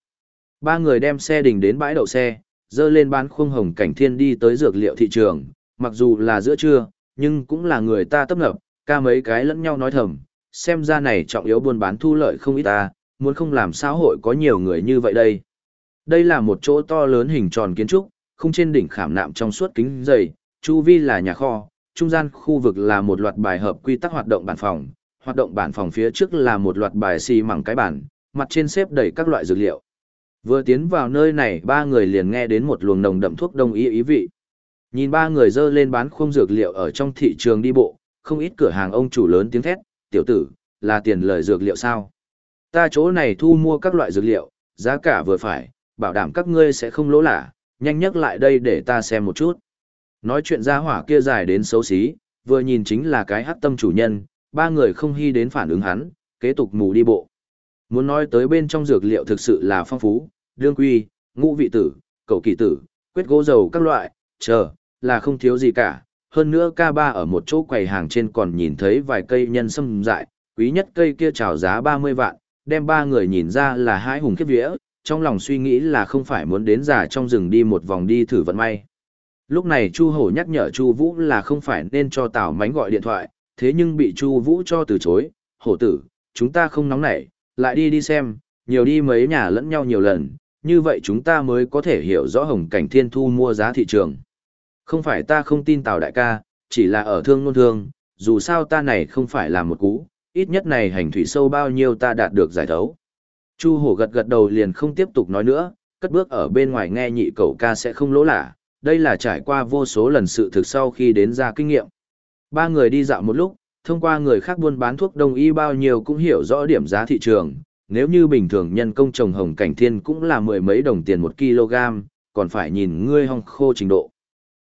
Ba người đem xe đình đến bãi đậu xe, dơ lên bán khung hồng cảnh thiên đi tới dược liệu thị trường, mặc dù là giữa trưa, nhưng cũng là người ta tấp nập, ca mấy cái lẫn nhau nói thầm, xem ra này trọng yếu buôn bán thu lợi không ít ta, muốn không làm xã hội có nhiều người như vậy đây. Đây là một chỗ to lớn hình tròn kiến trúc, không trên đỉnh khảm nạm trong suốt kính dày, chu vi là nhà kho, trung gian khu vực là một loạt bài hợp quy tắc hoạt động bản phòng, hoạt động bản phòng phía trước là một loạt bài xi mẳng cái bản, mặt trên xếp đầy các loại dược liệu. Vừa tiến vào nơi này ba người liền nghe đến một luồng nồng đậm thuốc đông y ý vị. Nhìn ba người dơ lên bán khung dược liệu ở trong thị trường đi bộ, không ít cửa hàng ông chủ lớn tiếng thét, tiểu tử, là tiền lời dược liệu sao? Ta chỗ này thu mua các loại dược liệu, giá cả vừa phải, bảo đảm các ngươi sẽ không lỗ lạ, nhanh nhất lại đây để ta xem một chút. Nói chuyện ra hỏa kia dài đến xấu xí, vừa nhìn chính là cái hắc tâm chủ nhân, ba người không hy đến phản ứng hắn, kế tục mù đi bộ. Muốn nói tới bên trong dược liệu thực sự là phong phú, đương quy, ngũ vị tử, cầu kỳ tử, quyết gỗ dầu các loại, chờ, là không thiếu gì cả. Hơn nữa ca ba ở một chỗ quầy hàng trên còn nhìn thấy vài cây nhân sâm dại, quý nhất cây kia trào giá 30 vạn, đem ba người nhìn ra là hai hùng kiếp vía, trong lòng suy nghĩ là không phải muốn đến giả trong rừng đi một vòng đi thử vận may. Lúc này Chu Hổ nhắc nhở Chu Vũ là không phải nên cho Tào Mánh gọi điện thoại, thế nhưng bị Chu Vũ cho từ chối, "Hổ tử, chúng ta không nóng nảy, lại đi đi xem, nhiều đi mấy nhà lẫn nhau nhiều lần, như vậy chúng ta mới có thể hiểu rõ Hồng Cảnh Thiên Thu mua giá thị trường." Không phải ta không tin Tào đại ca, chỉ là ở thương nôn thương, dù sao ta này không phải là một cú, ít nhất này hành thủy sâu bao nhiêu ta đạt được giải thấu. Chu hổ gật gật đầu liền không tiếp tục nói nữa, cất bước ở bên ngoài nghe nhị cậu ca sẽ không lỗ lạ, đây là trải qua vô số lần sự thực sau khi đến ra kinh nghiệm. Ba người đi dạo một lúc, thông qua người khác buôn bán thuốc đông y bao nhiêu cũng hiểu rõ điểm giá thị trường, nếu như bình thường nhân công trồng hồng cảnh thiên cũng là mười mấy đồng tiền một kg, còn phải nhìn ngươi hong khô trình độ.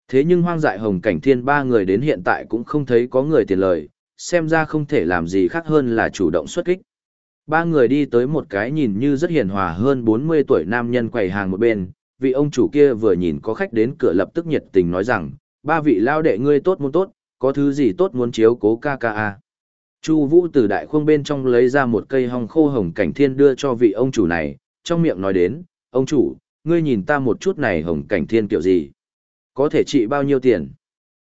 Thế nhưng hoang dại hồng cảnh thiên ba người đến hiện tại cũng không thấy có người tiền lời, xem ra không thể làm gì khác hơn là chủ động xuất kích. Ba người đi tới một cái nhìn như rất hiền hòa hơn 40 tuổi nam nhân quầy hàng một bên, vị ông chủ kia vừa nhìn có khách đến cửa lập tức nhiệt tình nói rằng, ba vị lao đệ ngươi tốt muốn tốt, có thứ gì tốt muốn chiếu cố ca ca a. Chu Vũ từ đại khuôn bên trong lấy ra một cây hồng khô hồng cảnh thiên đưa cho vị ông chủ này, trong miệng nói đến, ông chủ, ngươi nhìn ta một chút này hồng cảnh thiên kiểu gì? Có thể trị bao nhiêu tiền?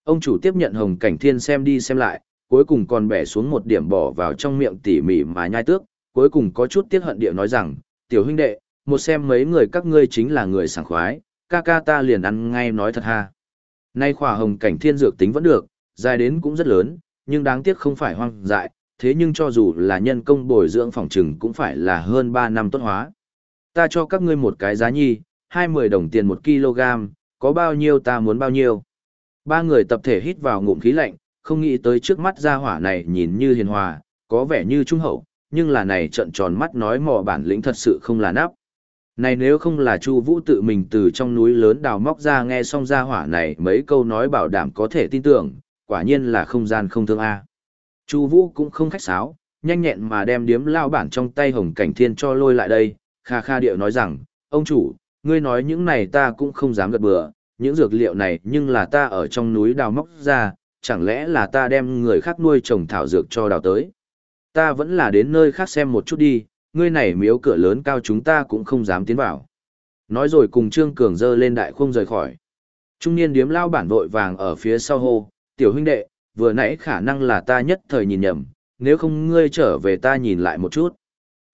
Ông chủ tiếp nhận hồng cảnh thiên xem đi xem lại, cuối cùng còn bẻ xuống một điểm bỏ vào trong miệng tỉ mỉ mà nhai tước, cuối cùng có chút tiếc hận địa nói rằng, tiểu huynh đệ, một xem mấy người các ngươi chính là người sảng khoái, ca ca ta liền ăn ngay nói thật ha. Nay khỏa hồng cảnh thiên dược tính vẫn được, dài đến cũng rất lớn, nhưng đáng tiếc không phải hoang dại, thế nhưng cho dù là nhân công bồi dưỡng phòng trừng cũng phải là hơn 3 năm tốt hóa. Ta cho các ngươi một cái giá nhi, 20 đồng tiền một kg, có bao nhiêu ta muốn bao nhiêu. Ba người tập thể hít vào ngụm khí lạnh, không nghĩ tới trước mắt gia hỏa này nhìn như hiền hòa, có vẻ như trung hậu, nhưng là này trận tròn mắt nói mò bản lĩnh thật sự không là nắp. Này nếu không là Chu Vũ tự mình từ trong núi lớn đào móc ra nghe xong gia hỏa này mấy câu nói bảo đảm có thể tin tưởng, quả nhiên là không gian không thương a. Chu Vũ cũng không khách sáo, nhanh nhẹn mà đem điếm lao bản trong tay Hồng Cảnh Thiên cho lôi lại đây, kha kha điệu nói rằng, ông chủ, ngươi nói những này ta cũng không dám gật bừa, những dược liệu này nhưng là ta ở trong núi đào móc ra, chẳng lẽ là ta đem người khác nuôi trồng thảo dược cho đào tới. Ta vẫn là đến nơi khác xem một chút đi, ngươi này miếu cửa lớn cao chúng ta cũng không dám tiến vào. Nói rồi cùng Trương Cường dơ lên đại khung rời khỏi. Trung niên điếm lao bản vội vàng ở phía sau hô, tiểu huynh đệ, vừa nãy khả năng là ta nhất thời nhìn nhầm, nếu không ngươi trở về ta nhìn lại một chút.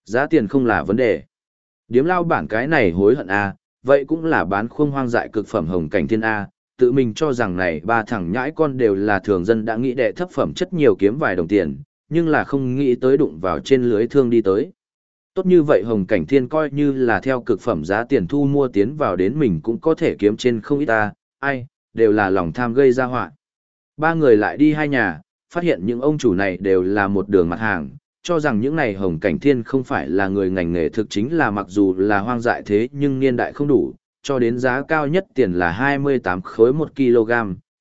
Giá tiền không là vấn đề. Điếm lao bản cái này hối hận à, vậy cũng là bán khung hoang dại cực phẩm hồng cảnh thiên a, tự mình cho rằng này ba thằng nhãi con đều là thường dân đã nghĩ đệ thấp phẩm chất nhiều kiếm vài đồng tiền, nhưng là không nghĩ tới đụng vào trên lưới thương đi tới. Tốt như vậy Hồng Cảnh Thiên coi như là theo cực phẩm giá tiền thu mua tiến vào đến mình cũng có thể kiếm trên không ít ta, ai, đều là lòng tham gây ra họa. Ba người lại đi hai nhà, phát hiện những ông chủ này đều là một đường mặt hàng, cho rằng những này Hồng Cảnh Thiên không phải là người ngành nghề thực chính là mặc dù là hoang dại thế nhưng niên đại không đủ, cho đến giá cao nhất tiền là 28 khối 1 kg,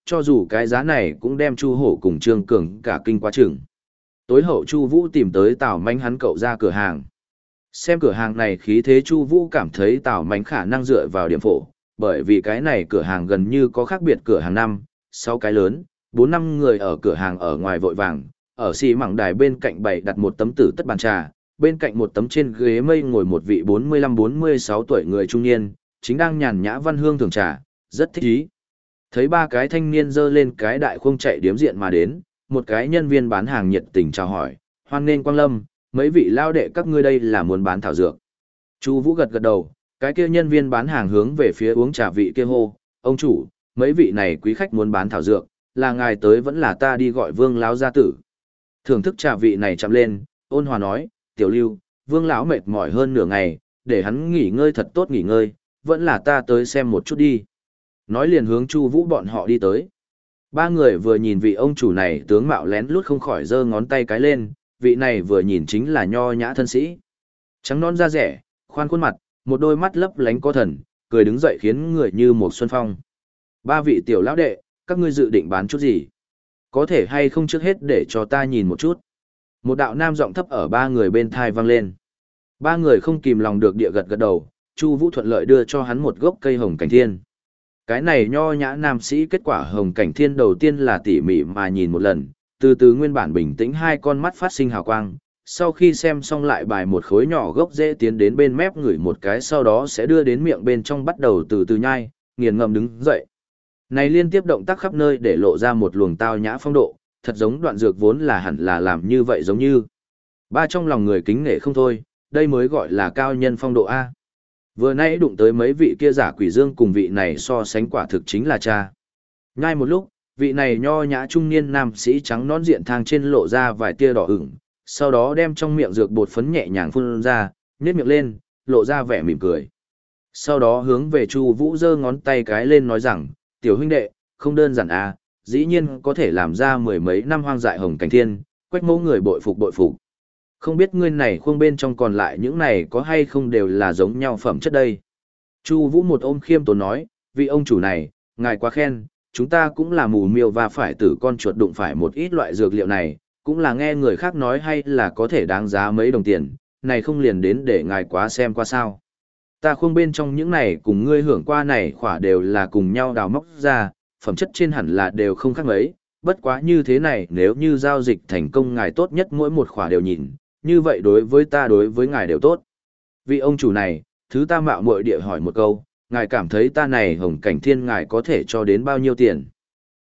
cho dù cái giá này cũng đem Chu Hổ cùng Trương Cường cả kinh quá chừng. Tối hậu Chu Vũ tìm tới Tào Mạnh hắn cậu ra cửa hàng. Xem cửa hàng này khí thế Chu Vũ cảm thấy Tào Mạnh khả năng dựa vào điểm phổ, bởi vì cái này cửa hàng gần như có khác biệt cửa hàng năm, sáu cái lớn, bốn năm người ở cửa hàng ở ngoài vội vàng, ở xì mảng đài bên cạnh bày đặt một tấm tử tất bàn trà, bên cạnh một tấm trên ghế mây ngồi một vị 45-46 tuổi người trung niên, chính đang nhàn nhã văn hương thường trà, rất thích ý. Thấy ba cái thanh niên dơ lên cái đại khung chạy điếm diện mà đến, một cái nhân viên bán hàng nhiệt tình chào hỏi, hoan nên quang lâm, mấy vị lao đệ các ngươi đây là muốn bán thảo dược. Chu Vũ gật gật đầu, cái kia nhân viên bán hàng hướng về phía uống trà vị kia hô, ông chủ, mấy vị này quý khách muốn bán thảo dược, là ngài tới vẫn là ta đi gọi Vương lão gia tử. Thưởng thức trà vị này chậm lên, ôn hòa nói, tiểu lưu, Vương lão mệt mỏi hơn nửa ngày, để hắn nghỉ ngơi thật tốt nghỉ ngơi, vẫn là ta tới xem một chút đi. Nói liền hướng Chu Vũ bọn họ đi tới. Ba người vừa nhìn vị ông chủ này tướng mạo lén lút không khỏi giơ ngón tay cái lên, vị này vừa nhìn chính là nho nhã thân sĩ. Trắng non da rẻ, khoan khuôn mặt, một đôi mắt lấp lánh có thần, cười đứng dậy khiến người như một xuân phong. Ba vị tiểu lão đệ, các ngươi dự định bán chút gì? Có thể hay không trước hết để cho ta nhìn một chút. Một đạo nam giọng thấp ở ba người bên thai vang lên. Ba người không kìm lòng được địa gật gật đầu, Chu Vũ thuận lợi đưa cho hắn một gốc cây hồng cảnh thiên. Cái này nho nhã nam sĩ kết quả hồng cảnh thiên đầu tiên là tỉ mỉ mà nhìn một lần, từ từ nguyên bản bình tĩnh hai con mắt phát sinh hào quang, sau khi xem xong lại bài một khối nhỏ gốc dễ tiến đến bên mép ngửi một cái sau đó sẽ đưa đến miệng bên trong bắt đầu từ từ nhai, nghiền ngầm đứng dậy. Này liên tiếp động tác khắp nơi để lộ ra một luồng tao nhã phong độ, thật giống đoạn dược vốn là hẳn là làm như vậy giống như. Ba trong lòng người kính nể không thôi, đây mới gọi là cao nhân phong độ A. Vừa nãy đụng tới mấy vị kia giả quỷ dương cùng vị này so sánh quả thực chính là cha. Ngay một lúc, vị này nho nhã trung niên nam sĩ trắng nón diện thang trên lộ ra vài tia đỏ ửng, sau đó đem trong miệng dược bột phấn nhẹ nhàng phun ra, nhếch miệng lên, lộ ra vẻ mỉm cười. Sau đó hướng về Chu Vũ giơ ngón tay cái lên nói rằng, "Tiểu huynh đệ, không đơn giản à, dĩ nhiên có thể làm ra mười mấy năm hoang dại hồng cảnh thiên, quách mẫu người bội phục bội phục. Không biết ngươi này khuôn bên trong còn lại những này có hay không đều là giống nhau phẩm chất đây." Chu Vũ một ôm khiêm tốn nói, "Vị ông chủ này, ngài quá khen, chúng ta cũng là mù miêu và phải tử con chuột đụng phải một ít loại dược liệu này, cũng là nghe người khác nói hay là có thể đáng giá mấy đồng tiền, này không liền đến để ngài quá xem qua sao. Ta khuôn bên trong những này cùng ngươi hưởng qua này khỏa đều là cùng nhau đào móc ra, phẩm chất trên hẳn là đều không khác mấy, bất quá như thế này nếu như giao dịch thành công ngài tốt nhất mỗi một khỏa đều nhìn, như vậy đối với ta đối với ngài đều tốt. Vị ông chủ này, thứ ta mạo muội địa hỏi một câu, ngài cảm thấy ta này hồng cảnh thiên ngài có thể cho đến bao nhiêu tiền.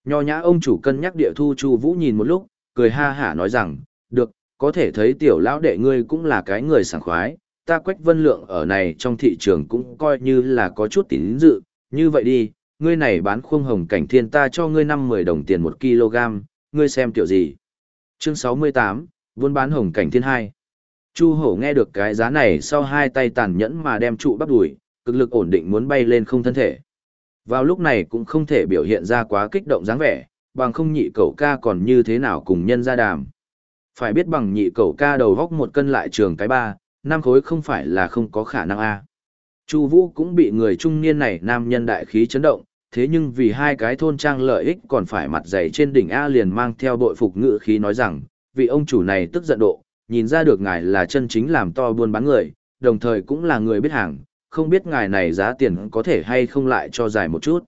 Nho nhã ông chủ cân nhắc địa thu Chu Vũ nhìn một lúc, cười ha hả nói rằng, được, có thể thấy tiểu lão đệ ngươi cũng là cái người sảng khoái, ta quách vân lượng ở này trong thị trường cũng coi như là có chút tín dự, như vậy đi, ngươi này bán khuông hồng cảnh thiên ta cho ngươi năm mười đồng tiền một kg, ngươi xem tiểu gì. Chương sáu mươi tám buôn bán hồng cảnh thiên hai. Chu hổ nghe được cái giá này sau hai tay tàn nhẫn mà đem trụ bắt đuổi, cực lực ổn định muốn bay lên không thân thể. Vào lúc này cũng không thể biểu hiện ra quá kích động dáng vẻ, bằng không nhị cậu ca còn như thế nào cùng nhân ra đàm. Phải biết bằng nhị cậu ca đầu góc một cân lại trường cái ba, năm khối không phải là không có khả năng a. Chu Vũ cũng bị người trung niên này nam nhân đại khí chấn động, thế nhưng vì hai cái thôn trang lợi ích còn phải mặt dày trên đỉnh A liền mang theo đội phục ngự khí nói rằng, vị ông chủ này tức giận độ, nhìn ra được ngài là chân chính làm to buôn bán người, đồng thời cũng là người biết hàng, không biết ngài này giá tiền có thể hay không lại cho dài một chút.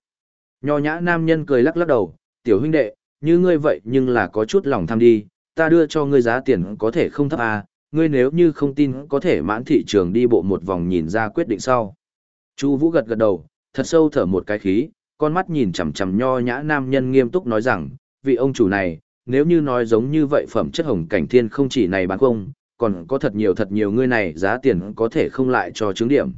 Nho nhã nam nhân cười lắc lắc đầu, tiểu huynh đệ, như ngươi vậy nhưng là có chút lòng tham đi, ta đưa cho ngươi giá tiền có thể không thấp à, ngươi nếu như không tin có thể mãn thị trường đi bộ một vòng nhìn ra quyết định sau. Chu Vũ gật gật đầu, thật sâu thở một cái khí, con mắt nhìn chằm chằm nho nhã nam nhân nghiêm túc nói rằng, vị ông chủ này, nếu như nói giống như vậy phẩm chất hồng cảnh thiên không chỉ này bán không, còn có thật nhiều thật nhiều ngươi này giá tiền có thể không lại cho chứng điểm.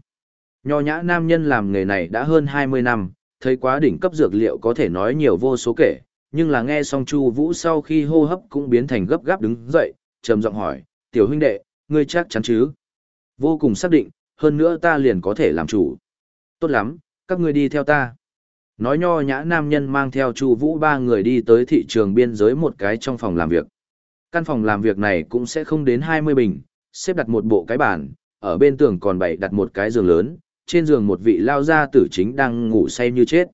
Nho nhã nam nhân làm nghề này đã hơn 20 năm, thấy quá đỉnh cấp dược liệu có thể nói nhiều vô số kể, nhưng là nghe xong Chu Vũ sau khi hô hấp cũng biến thành gấp gáp đứng dậy, trầm giọng hỏi, "Tiểu huynh đệ, ngươi chắc chắn chứ?" Vô cùng xác định, hơn nữa ta liền có thể làm chủ. Tốt lắm, các ngươi đi theo ta. Nói nho nhã nam nhân mang theo Chu Vũ ba người đi tới thị trường biên giới một cái trong phòng làm việc. Căn phòng làm việc này cũng sẽ không đến 20 bình, xếp đặt một bộ cái bàn, ở bên tường còn bày đặt một cái giường lớn, trên giường một vị lao gia tử chính đang ngủ say như chết.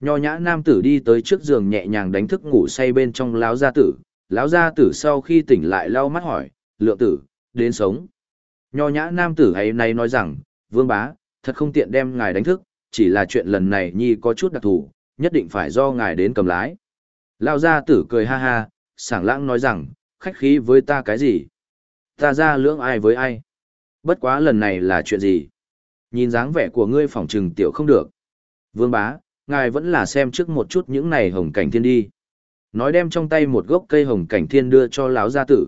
Nho nhã nam tử đi tới trước giường nhẹ nhàng đánh thức ngủ say bên trong lão gia tử, lão gia tử sau khi tỉnh lại lau mắt hỏi, lượng tử, đến sống. Nho nhã nam tử ấy nay nói rằng, vương bá, thật không tiện đem ngài đánh thức, chỉ là chuyện lần này nhi có chút đặc thù, nhất định phải do ngài đến cầm lái. Lão gia tử cười ha ha, sảng lãng nói rằng, khách khí với ta cái gì? Ta ra lưỡng ai với ai? Bất quá lần này là chuyện gì? Nhìn dáng vẻ của ngươi phỏng trừng tiểu không được. Vương bá, ngài vẫn là xem trước một chút những này hồng cảnh thiên đi. Nói đem trong tay một gốc cây hồng cảnh thiên đưa cho lão gia tử.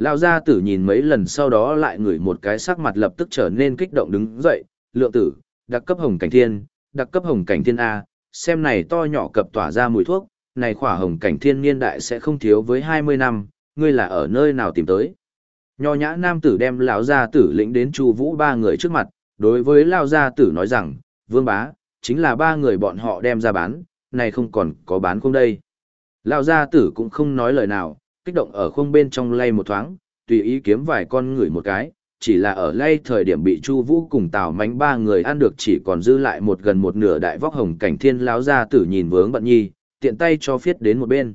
Lão gia tử nhìn mấy lần sau đó lại ngửi một cái sắc mặt lập tức trở nên kích động đứng dậy, lượng tử, đặc cấp hồng cảnh thiên, đặc cấp hồng cảnh thiên A, xem này to nhỏ cập tỏa ra mùi thuốc, này khỏa hồng cảnh thiên niên đại sẽ không thiếu với 20 năm, ngươi là ở nơi nào tìm tới. Nho nhã nam tử đem lão gia tử lĩnh đến chu vũ ba người trước mặt, đối với lão gia tử nói rằng, vương bá, chính là ba người bọn họ đem ra bán, này không còn có bán không đây. Lão gia tử cũng không nói lời nào, kích động ở khung bên trong lay một thoáng, tùy ý kiếm vài con người một cái, chỉ là ở lay thời điểm bị Chu Vũ cùng Tào Mánh ba người ăn được chỉ còn dư lại một gần một nửa đại vóc hồng cảnh thiên lão gia tử nhìn vướng bận nhi, tiện tay cho phiết đến một bên.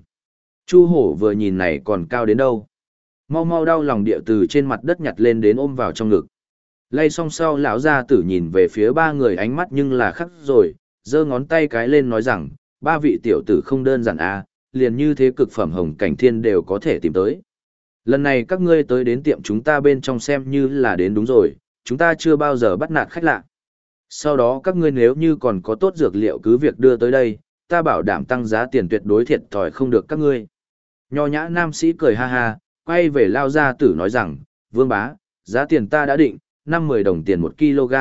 Chu Hổ vừa nhìn này còn cao đến đâu. Mau mau đau lòng địa từ trên mặt đất nhặt lên đến ôm vào trong ngực. Lay xong sau lão gia tử nhìn về phía ba người ánh mắt nhưng là khắc rồi, giơ ngón tay cái lên nói rằng, ba vị tiểu tử không đơn giản a, à, liền như thế cực phẩm hồng cảnh thiên đều có thể tìm tới. Lần này các ngươi tới đến tiệm chúng ta bên trong xem như là đến đúng rồi, chúng ta chưa bao giờ bắt nạt khách lạ. Sau đó các ngươi nếu như còn có tốt dược liệu cứ việc đưa tới đây, ta bảo đảm tăng giá tiền tuyệt đối thiệt thòi không được các ngươi. Nho nhã nam sĩ cười ha ha, quay về lao gia tử nói rằng, vương bá, giá tiền ta đã định, 5-10 đồng tiền một kg,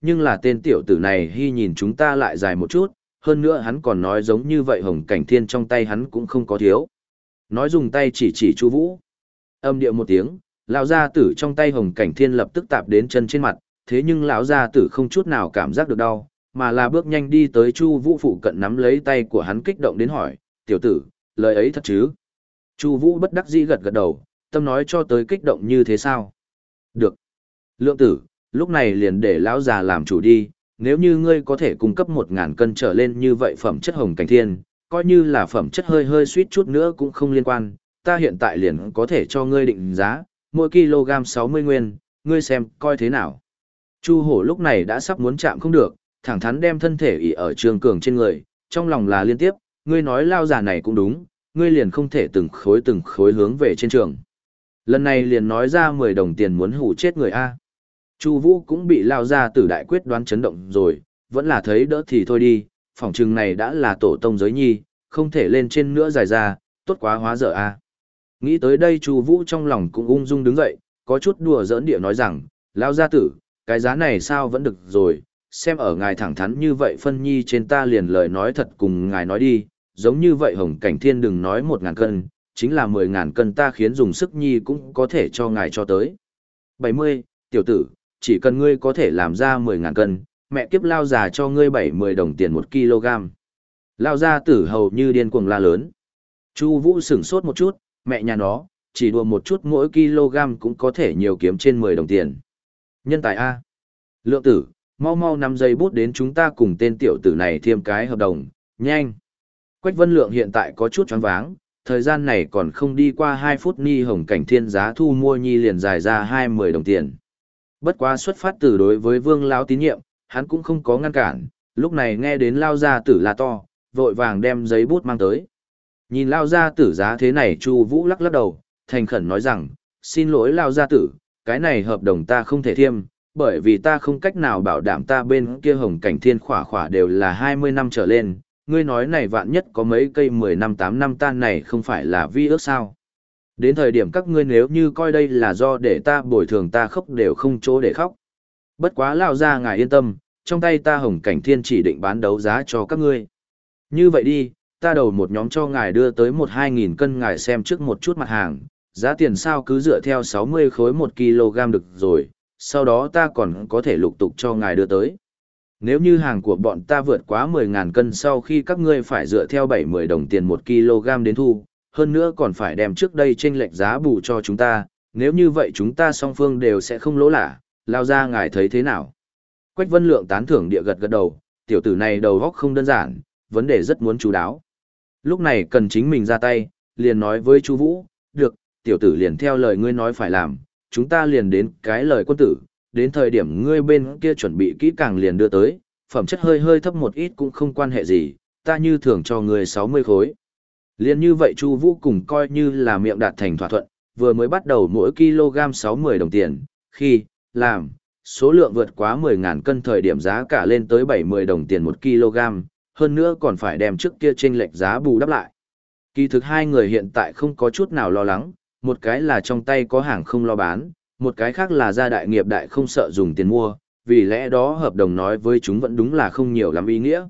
nhưng là tên tiểu tử này hy nhìn chúng ta lại dài một chút, hơn nữa hắn còn nói giống như vậy hồng cảnh thiên trong tay hắn cũng không có thiếu. Nói dùng tay chỉ chỉ chu vũ. Âm điệu một tiếng, lão gia tử trong tay hồng cảnh thiên lập tức tạp đến chân trên mặt, thế nhưng lão gia tử không chút nào cảm giác được đau, mà là bước nhanh đi tới chu vũ phụ cận nắm lấy tay của hắn kích động đến hỏi, tiểu tử, lời ấy thật chứ? Chu vũ bất đắc dĩ gật gật đầu, tâm nói cho tới kích động như thế sao? Được. Lượng tử, lúc này liền để lão già làm chủ đi, nếu như ngươi có thể cung cấp một ngàn cân trở lên như vậy phẩm chất hồng cảnh thiên, coi như là phẩm chất hơi hơi suýt chút nữa cũng không liên quan, ta hiện tại liền có thể cho ngươi định giá, mỗi kg 60 nguyên, ngươi xem, coi thế nào. Chu hổ lúc này đã sắp muốn chạm không được, thẳng thắn đem thân thể ỉ ở trường cường trên người, trong lòng là liên tiếp, ngươi nói lao già này cũng đúng, ngươi liền không thể từng khối từng khối hướng về trên trường. Lần này liền nói ra 10 đồng tiền muốn hủ chết người A. Chu Vũ cũng bị lao ra tử đại quyết đoán chấn động rồi, vẫn là thấy đỡ thì thôi đi, phòng trường này đã là tổ tông giới nhi, không thể lên trên nữa dài ra, tốt quá hóa dở a. Nghĩ tới đây Chu Vũ trong lòng cũng ung dung đứng dậy, có chút đùa giỡn địa nói rằng, lao gia tử, cái giá này sao vẫn được rồi, xem ở ngài thẳng thắn như vậy phân nhi trên ta liền lời nói thật cùng ngài nói đi, giống như vậy hồng cảnh thiên đừng nói một ngàn cân, chính là mười ngàn cân ta khiến dùng sức nhi cũng có thể cho ngài cho tới. Bảy mươi, tiểu tử, chỉ cần ngươi có thể làm ra 10.000 cân, mẹ kiếp lao già cho ngươi 70 đồng tiền một kg. Lao gia tử hầu như điên cuồng la lớn. Chu Vũ sửng sốt một chút, mẹ nhà nó, chỉ đùa một chút mỗi kg cũng có thể nhiều kiếm trên 10 đồng tiền. Nhân tài A. Lượng tử, mau mau nắm giây bút đến chúng ta cùng tên tiểu tử này thêm cái hợp đồng, nhanh. Quách Vân Lượng hiện tại có chút choáng váng, thời gian này còn không đi qua 2 phút ni hồng cảnh thiên giá thu mua nhi liền dài ra 20 đồng tiền. Bất quá xuất phát từ đối với vương lão tín nhiệm, hắn cũng không có ngăn cản, lúc này nghe đến lao gia tử là to, vội vàng đem giấy bút mang tới. Nhìn lao gia tử giá thế này Chu Vũ lắc lắc đầu, thành khẩn nói rằng, xin lỗi lao gia tử, cái này hợp đồng ta không thể thiêm, bởi vì ta không cách nào bảo đảm ta bên kia hồng cảnh thiên khỏa khỏa đều là 20 năm trở lên, ngươi nói này vạn nhất có mấy cây 10 năm 8 năm tan này không phải là vi ước sao. Đến thời điểm các ngươi nếu như coi đây là do để ta bồi thường ta khóc đều không chỗ để khóc. Bất quá lao ra ngài yên tâm, trong tay ta hồng cảnh thiên chỉ định bán đấu giá cho các ngươi. Như vậy đi, ta đầu một nhóm cho ngài đưa tới một hai nghìn cân ngài xem trước một chút mặt hàng, giá tiền sao cứ dựa theo 60 khối 1 kg được rồi, sau đó ta còn có thể lục tục cho ngài đưa tới. Nếu như hàng của bọn ta vượt quá 10.000 cân sau khi các ngươi phải dựa theo 70 đồng tiền 1 kg đến thu, hơn nữa còn phải đem trước đây chênh lệch giá bù cho chúng ta, nếu như vậy chúng ta song phương đều sẽ không lỗ lạ, lao ra ngài thấy thế nào. Quách Vân Lượng tán thưởng địa gật gật đầu, tiểu tử này đầu óc không đơn giản, vấn đề rất muốn chú đáo. Lúc này cần chính mình ra tay, liền nói với Chu Vũ, được, tiểu tử liền theo lời ngươi nói phải làm, chúng ta liền đến cái lời quân tử, đến thời điểm ngươi bên kia chuẩn bị kỹ càng liền đưa tới, phẩm chất hơi hơi thấp một ít cũng không quan hệ gì, ta như thường cho ngươi 60 khối. Liên như vậy Chu Vũ cùng coi như là miệng đạt thành thỏa thuận, vừa mới bắt đầu mỗi kg 60 đồng tiền, khi làm số lượng vượt quá 10.000 cân thời điểm giá cả lên tới 70 đồng tiền một kg, hơn nữa còn phải đem trước kia chênh lệch giá bù đắp lại. Kỳ thực hai người hiện tại không có chút nào lo lắng, một cái là trong tay có hàng không lo bán, một cái khác là gia đại nghiệp đại không sợ dùng tiền mua, vì lẽ đó hợp đồng nói với chúng vẫn đúng là không nhiều lắm ý nghĩa.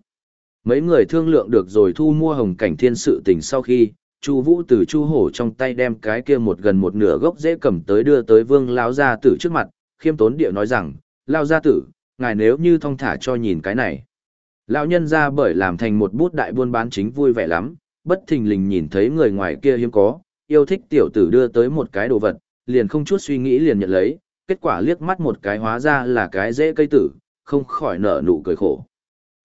Mấy người thương lượng được rồi thu mua hồng cảnh thiên sự tình sau khi, Chu Vũ từ Chu Hổ trong tay đem cái kia một gần một nửa gốc dễ cầm tới đưa tới Vương lão gia tử trước mặt, khiêm tốn địa nói rằng, "Lão gia tử, ngài nếu như thong thả cho nhìn cái này." Lão nhân gia bởi làm thành một bút đại buôn bán chính vui vẻ lắm, bất thình lình nhìn thấy người ngoài kia hiếm có, yêu thích tiểu tử đưa tới một cái đồ vật, liền không chút suy nghĩ liền nhận lấy, kết quả liếc mắt một cái hóa ra là cái dễ cây tử, không khỏi nở nụ cười khổ.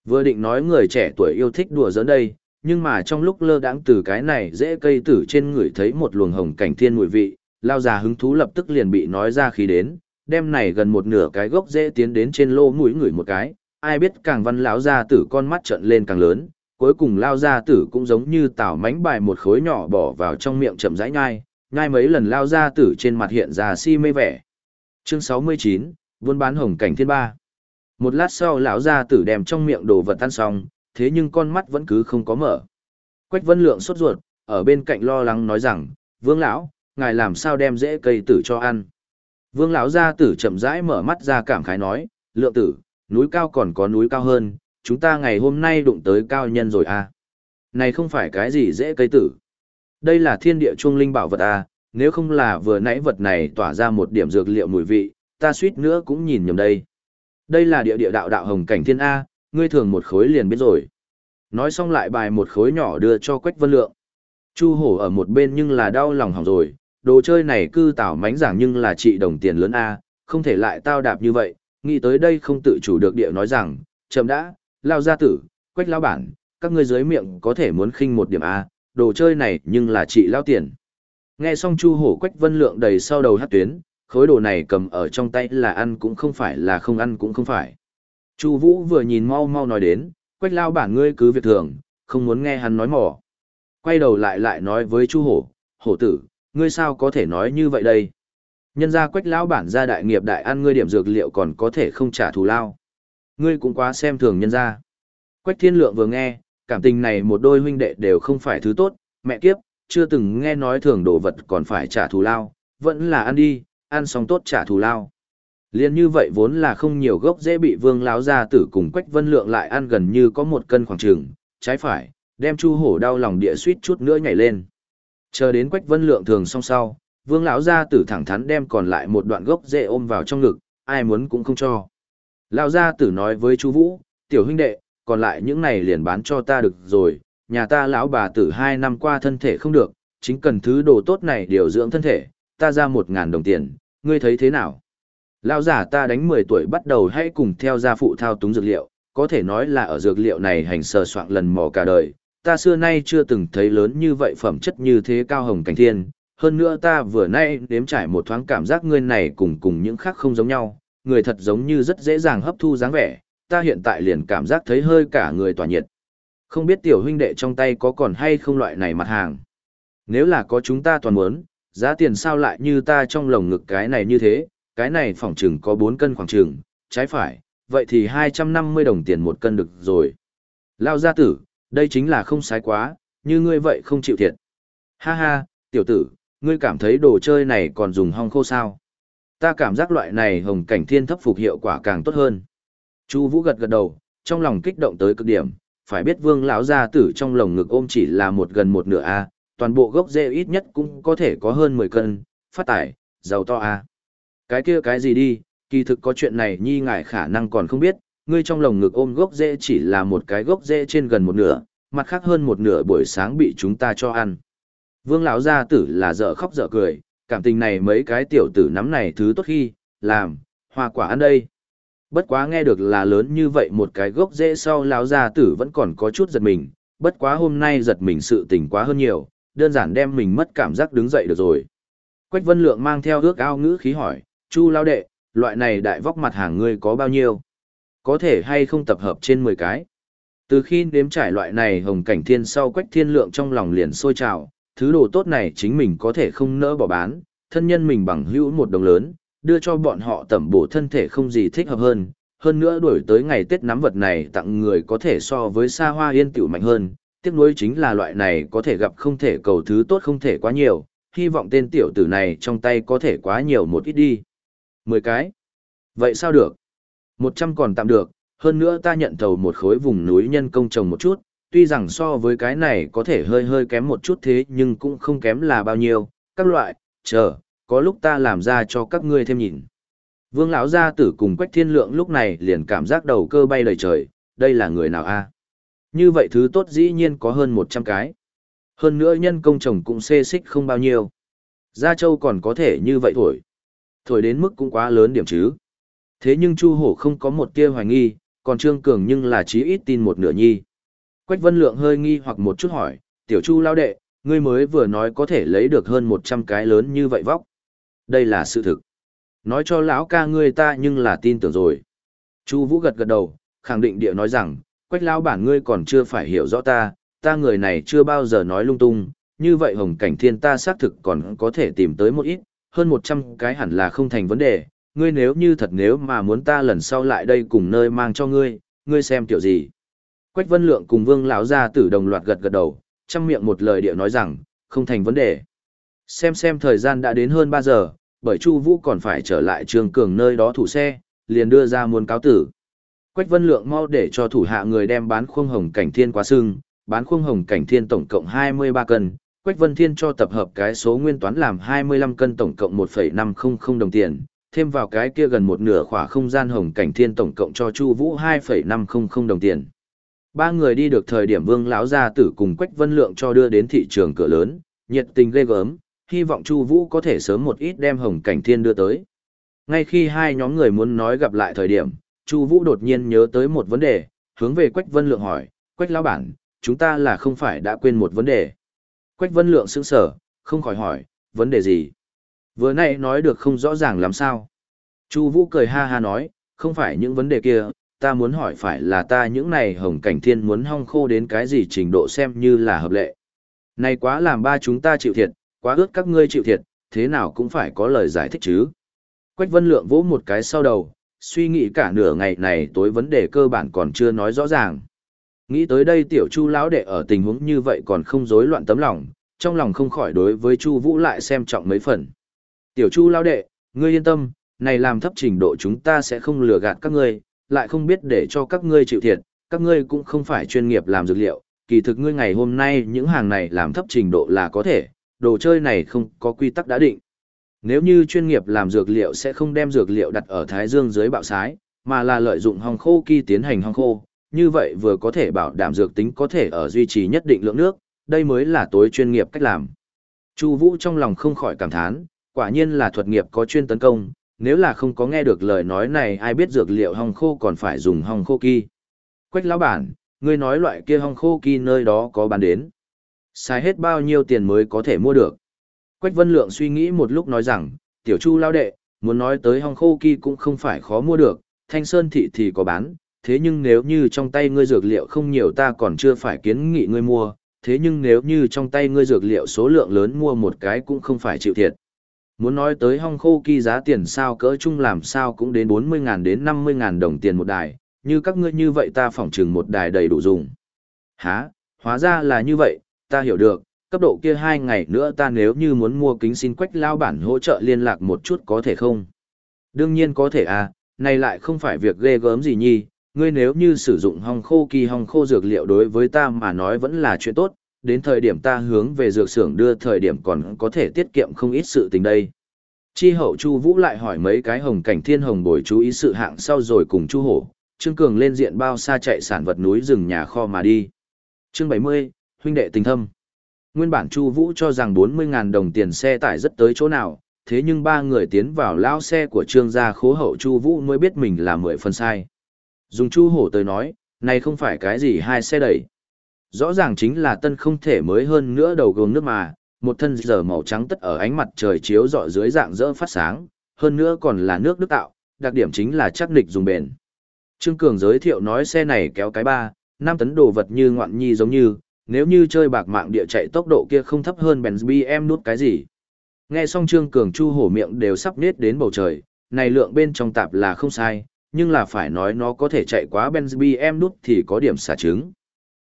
Vừa định nói người trẻ tuổi yêu thích đùa giỡn đây, nhưng mà trong lúc lơ đãng từ cái này dễ cây tử trên người thấy một luồng hồng cảnh thiên mùi vị, lao già hứng thú lập tức liền bị nói ra khi đến, đem này gần một nửa cái gốc dễ tiến đến trên lô mũi người một cái, ai biết càng văn lão gia tử con mắt trợn lên càng lớn, cuối cùng lao ra tử cũng giống như tảo mánh bài một khối nhỏ bỏ vào trong miệng chậm rãi nhai, nhai mấy lần lao ra tử trên mặt hiện ra si mê vẻ. Chương 69, buôn bán hồng cảnh thiên ba. Một lát sau lão gia tử đem trong miệng đồ vật tan xong, thế nhưng con mắt vẫn cứ không có mở. Quách Vân Lượng sốt ruột, ở bên cạnh lo lắng nói rằng, "Vương lão, ngài làm sao đem dễ cây tử cho ăn?" Vương lão gia tử chậm rãi mở mắt ra cảm khái nói, "Lượng tử, núi cao còn có núi cao hơn, chúng ta ngày hôm nay đụng tới cao nhân rồi à? Này không phải cái gì dễ cây tử. Đây là thiên địa trung linh bảo vật à, nếu không là vừa nãy vật này tỏa ra một điểm dược liệu mùi vị, ta suýt nữa cũng nhìn nhầm đây. Đây là địa địa đạo đạo hồng cảnh thiên A, ngươi thường một khối liền biết rồi. Nói xong lại bài một khối nhỏ đưa cho Quách Vân Lượng. Chu hổ ở một bên nhưng là đau lòng hỏng rồi, đồ chơi này cư tảo mánh giảng nhưng là trị đồng tiền lớn A, không thể lại tao đạp như vậy, nghĩ tới đây không tự chủ được địa nói rằng, chậm đã, lao gia tử, Quách lao bản, các ngươi dưới miệng có thể muốn khinh một điểm A, đồ chơi này nhưng là trị lao tiền. Nghe xong Chu hổ Quách Vân Lượng đầy sau đầu hát tuyến, khối đồ này cầm ở trong tay là ăn cũng không phải là không ăn cũng không phải. Chu Vũ vừa nhìn mau mau nói đến, quách lao bản ngươi cứ việc thường, không muốn nghe hắn nói mỏ. Quay đầu lại lại nói với Chu Hổ, hổ tử, ngươi sao có thể nói như vậy đây? Nhân ra quách lão bản gia đại nghiệp đại ăn ngươi điểm dược liệu còn có thể không trả thù lao. Ngươi cũng quá xem thường nhân ra. Quách thiên lượng vừa nghe, cảm tình này một đôi huynh đệ đều không phải thứ tốt, mẹ kiếp, chưa từng nghe nói thường đồ vật còn phải trả thù lao, vẫn là ăn đi, ăn xong tốt trả thù lao. Liên như vậy vốn là không nhiều gốc dễ bị vương láo ra tử cùng quách vân lượng lại ăn gần như có một cân khoảng trường, trái phải, đem chu hổ đau lòng địa suýt chút nữa nhảy lên. Chờ đến quách vân lượng thường xong sau, vương lão gia tử thẳng thắn đem còn lại một đoạn gốc dễ ôm vào trong ngực, ai muốn cũng không cho. Lão gia tử nói với chu vũ, tiểu huynh đệ, còn lại những này liền bán cho ta được rồi, nhà ta lão bà tử hai năm qua thân thể không được, chính cần thứ đồ tốt này điều dưỡng thân thể, ta ra một ngàn đồng tiền, ngươi thấy thế nào? Lão giả ta đánh 10 tuổi bắt đầu hãy cùng theo gia phụ thao túng dược liệu, có thể nói là ở dược liệu này hành sờ soạn lần mò cả đời. Ta xưa nay chưa từng thấy lớn như vậy phẩm chất như thế cao hồng cảnh thiên. Hơn nữa ta vừa nay đếm trải một thoáng cảm giác ngươi này cùng cùng những khác không giống nhau, người thật giống như rất dễ dàng hấp thu dáng vẻ, ta hiện tại liền cảm giác thấy hơi cả người tỏa nhiệt. Không biết tiểu huynh đệ trong tay có còn hay không loại này mặt hàng. Nếu là có chúng ta toàn muốn, giá tiền sao lại như ta trong lồng ngực cái này như thế, cái này phỏng chừng có 4 cân khoảng chừng, trái phải, vậy thì 250 đồng tiền một cân được rồi. Lao gia tử, đây chính là không sai quá, như ngươi vậy không chịu thiệt. Ha ha, tiểu tử, ngươi cảm thấy đồ chơi này còn dùng hong khô sao? Ta cảm giác loại này hồng cảnh thiên thấp phục hiệu quả càng tốt hơn. Chu Vũ gật gật đầu, trong lòng kích động tới cực điểm, phải biết Vương lão gia tử trong lồng ngực ôm chỉ là một gần một nửa a, toàn bộ gốc rễ ít nhất cũng có thể có hơn 10 cân, phát tải, giàu to à Cái kia cái gì đi, kỳ thực có chuyện này nhi ngại khả năng còn không biết, ngươi trong lồng ngực ôm gốc rễ chỉ là một cái gốc rễ trên gần một nửa, mặt khác hơn một nửa buổi sáng bị chúng ta cho ăn. Vương lão gia tử là dở khóc dở cười, cảm tình này mấy cái tiểu tử nắm này thứ tốt khi, làm, hoa quả ăn đây. Bất quá nghe được là lớn như vậy một cái gốc rễ sau lão gia tử vẫn còn có chút giật mình, bất quá hôm nay giật mình sự tình quá hơn nhiều, đơn giản đem mình mất cảm giác đứng dậy được rồi. Quách Vân Lượng mang theo ước ao ngữ khí hỏi, Chu lao đệ, loại này đại vóc mặt hàng ngươi có bao nhiêu? Có thể hay không tập hợp trên 10 cái? Từ khi nếm trải loại này hồng cảnh thiên sau Quách Thiên Lượng trong lòng liền sôi trào, thứ đồ tốt này chính mình có thể không nỡ bỏ bán, thân nhân mình bằng hữu một đồng lớn, đưa cho bọn họ tẩm bổ thân thể không gì thích hợp hơn. Hơn nữa đuổi tới ngày Tết nắm vật này tặng người có thể so với xa hoa yên tiểu mạnh hơn, tiếc nuối chính là loại này có thể gặp không thể cầu thứ tốt không thể quá nhiều, hy vọng tên tiểu tử này trong tay có thể quá nhiều một ít đi. Mười cái. Vậy sao được? Một trăm còn tạm được, hơn nữa ta nhận thầu một khối vùng núi nhân công trồng một chút, tuy rằng so với cái này có thể hơi hơi kém một chút thế nhưng cũng không kém là bao nhiêu, các loại, chờ, có lúc ta làm ra cho các ngươi thêm nhìn. Vương lão gia tử cùng Quách Thiên Lượng lúc này liền cảm giác đầu cơ bay lời trời, đây là người nào a? Như vậy thứ tốt dĩ nhiên có hơn 100 cái. Hơn nữa nhân công trồng cũng xê xích không bao nhiêu. Gia Châu còn có thể như vậy thổi. Thổi đến mức cũng quá lớn điểm chứ. Thế nhưng Chu Hổ không có một tia hoài nghi, còn Trương Cường nhưng là chí ít tin một nửa nhi. Quách Vân Lượng hơi nghi hoặc một chút hỏi, tiểu Chu lao đệ, ngươi mới vừa nói có thể lấy được hơn 100 cái lớn như vậy vóc. Đây là sự thực. Nói cho lão ca ngươi ta nhưng là tin tưởng rồi. Chu Vũ gật gật đầu, khẳng định địa nói rằng, quách lão bản ngươi còn chưa phải hiểu rõ ta, ta người này chưa bao giờ nói lung tung, như vậy hồng cảnh thiên ta xác thực còn có thể tìm tới một ít, hơn 100 cái hẳn là không thành vấn đề, ngươi nếu như thật nếu mà muốn ta lần sau lại đây cùng nơi mang cho ngươi, ngươi xem kiểu gì. Quách Vân Lượng cùng Vương lão gia tử đồng loạt gật gật đầu, trong miệng một lời điệu nói rằng, không thành vấn đề. Xem xem thời gian đã đến hơn 3 giờ, bởi Chu Vũ còn phải trở lại Trường Cường nơi đó thủ xe, liền đưa ra muôn cáo tử. Quách Vân Lượng mau để cho thủ hạ người đem bán khuông hồng cảnh thiên quá xương, bán khuông hồng cảnh thiên tổng cộng 23 cân, Quách Vân Thiên cho tập hợp cái số nguyên toán làm 25 cân tổng cộng 1,500 đồng tiền, thêm vào cái kia gần một nửa khỏa không gian hồng cảnh thiên tổng cộng cho Chu Vũ 2,500 đồng tiền. Ba người đi được thời điểm Vương lão gia tử cùng Quách Vân Lượng cho đưa đến thị trường cửa lớn, nhiệt tình ghê gớm, hy vọng Chu Vũ có thể sớm một ít đem hồng cảnh thiên đưa tới. Ngay khi hai nhóm người muốn nói gặp lại thời điểm, Chu Vũ đột nhiên nhớ tới một vấn đề, hướng về Quách Vân Lượng hỏi, "Quách lão bản, chúng ta là không phải đã quên một vấn đề?" Quách Vân Lượng sững sờ, không khỏi hỏi, "Vấn đề gì?" Vừa nãy nói được không rõ ràng làm sao? Chu Vũ cười ha ha nói, "Không phải những vấn đề kia, ta muốn hỏi phải là ta những này hồng cảnh thiên muốn hong khô đến cái gì trình độ xem như là hợp lệ. Này quá làm ba chúng ta chịu thiệt, quá ước các ngươi chịu thiệt, thế nào cũng phải có lời giải thích chứ." Quách Vân Lượng vỗ một cái sau đầu, suy nghĩ cả nửa ngày này tối vấn đề cơ bản còn chưa nói rõ ràng. Nghĩ tới đây tiểu Chu lão đệ ở tình huống như vậy còn không rối loạn tấm lòng, trong lòng không khỏi đối với Chu Vũ lại xem trọng mấy phần. Tiểu Chu lão đệ, ngươi yên tâm, này làm thấp trình độ chúng ta sẽ không lừa gạt các ngươi, lại không biết để cho các ngươi chịu thiệt, các ngươi cũng không phải chuyên nghiệp làm dược liệu, kỳ thực ngươi ngày hôm nay những hàng này làm thấp trình độ là có thể, đồ chơi này không có quy tắc đã định. Nếu như chuyên nghiệp làm dược liệu sẽ không đem dược liệu đặt ở thái dương dưới bạo sái, mà là lợi dụng hong khô khi tiến hành hong khô, như vậy vừa có thể bảo đảm dược tính có thể ở duy trì nhất định lượng nước, đây mới là tối chuyên nghiệp cách làm. Chu Vũ trong lòng không khỏi cảm thán, quả nhiên là thuật nghiệp có chuyên tấn công, nếu là không có nghe được lời nói này ai biết dược liệu hong khô còn phải dùng hong khô kỳ. Quách lão bản, ngươi nói loại kia hong khô kỳ nơi đó có bán đến. Xài hết bao nhiêu tiền mới có thể mua được. Quách Vân Lượng suy nghĩ một lúc nói rằng, tiểu chu lao đệ, muốn nói tới hong khô kỳ cũng không phải khó mua được, thanh sơn thị thì có bán, thế nhưng nếu như trong tay ngươi dược liệu không nhiều ta còn chưa phải kiến nghị ngươi mua, thế nhưng nếu như trong tay ngươi dược liệu số lượng lớn mua một cái cũng không phải chịu thiệt. Muốn nói tới hong khô kỳ giá tiền sao cỡ chung làm sao cũng đến 40.000 đến 50.000 đồng tiền một đài, như các ngươi như vậy ta phỏng chừng một đài đầy đủ dùng. Hả, hóa ra là như vậy, ta hiểu được, cấp độ kia hai ngày nữa ta nếu như muốn mua kính xin quách lao bản hỗ trợ liên lạc một chút có thể không? Đương nhiên có thể à, này lại không phải việc ghê gớm gì nhi, ngươi nếu như sử dụng hong khô kỳ hong khô dược liệu đối với ta mà nói vẫn là chuyện tốt, đến thời điểm ta hướng về dược xưởng đưa thời điểm còn có thể tiết kiệm không ít sự tình đây. Chi hậu Chu Vũ lại hỏi mấy cái hồng cảnh thiên hồng bồi chú ý sự hạng sau rồi cùng Chu Hổ, Trương Cường lên diện bao xa chạy sản vật núi rừng nhà kho mà đi. Chương 70, huynh đệ tình thâm. Nguyên bản Chu Vũ cho rằng 40.000 đồng tiền xe tải rất tới chỗ nào, thế nhưng ba người tiến vào lao xe của Trương gia khố hậu Chu Vũ mới biết mình là mười phần sai. Dùng Chu Hổ tới nói, này không phải cái gì hai xe đẩy. Rõ ràng chính là tân không thể mới hơn nữa đầu gồm nước mà, một thân giờ màu trắng tất ở ánh mặt trời chiếu rọi dưới dạng dỡ phát sáng, hơn nữa còn là nước đức tạo, đặc điểm chính là chắc nịch dùng bền. Trương Cường giới thiệu nói xe này kéo cái ba, năm tấn đồ vật như ngoạn nhi giống như, nếu như chơi bạc mạng địa chạy tốc độ kia không thấp hơn Benz BM nút cái gì. Nghe xong Trương Cường chu hổ miệng đều sắp nết đến bầu trời, này lượng bên trong tạp là không sai, nhưng là phải nói nó có thể chạy quá Benz BM nút thì có điểm xả trứng.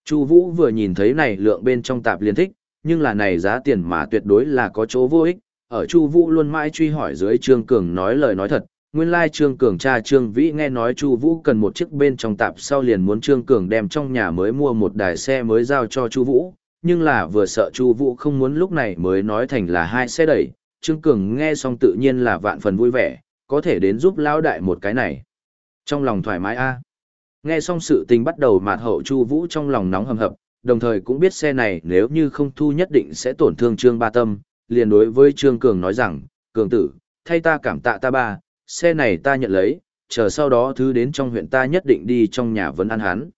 Chu Vũ vừa nhìn thấy này lượng bên trong tạp liền thích, nhưng là này giá tiền mà tuyệt đối là có chỗ vô ích. Ở Chu Vũ luôn mãi truy hỏi dưới Trương Cường nói lời nói thật, nguyên lai Trương Cường cha Trương Vĩ nghe nói Chu Vũ cần một chiếc bên trong tạp sau liền muốn Trương Cường đem trong nhà mới mua một đài xe mới giao cho Chu Vũ, nhưng là vừa sợ Chu Vũ không muốn lúc này mới nói thành là hai xe đẩy, Trương Cường nghe xong tự nhiên là vạn phần vui vẻ, có thể đến giúp lão đại một cái này. Trong lòng thoải mái a. Nghe xong sự tình bắt đầu mạt hậu Chu Vũ trong lòng nóng hầm hập, đồng thời cũng biết xe này nếu như không thu nhất định sẽ tổn thương Trương Ba Tâm, liền đối với Trương Cường nói rằng, Cường tử, thay ta cảm tạ ta ba, xe này ta nhận lấy, chờ sau đó thứ đến trong huyện ta nhất định đi trong nhà vấn ăn hắn.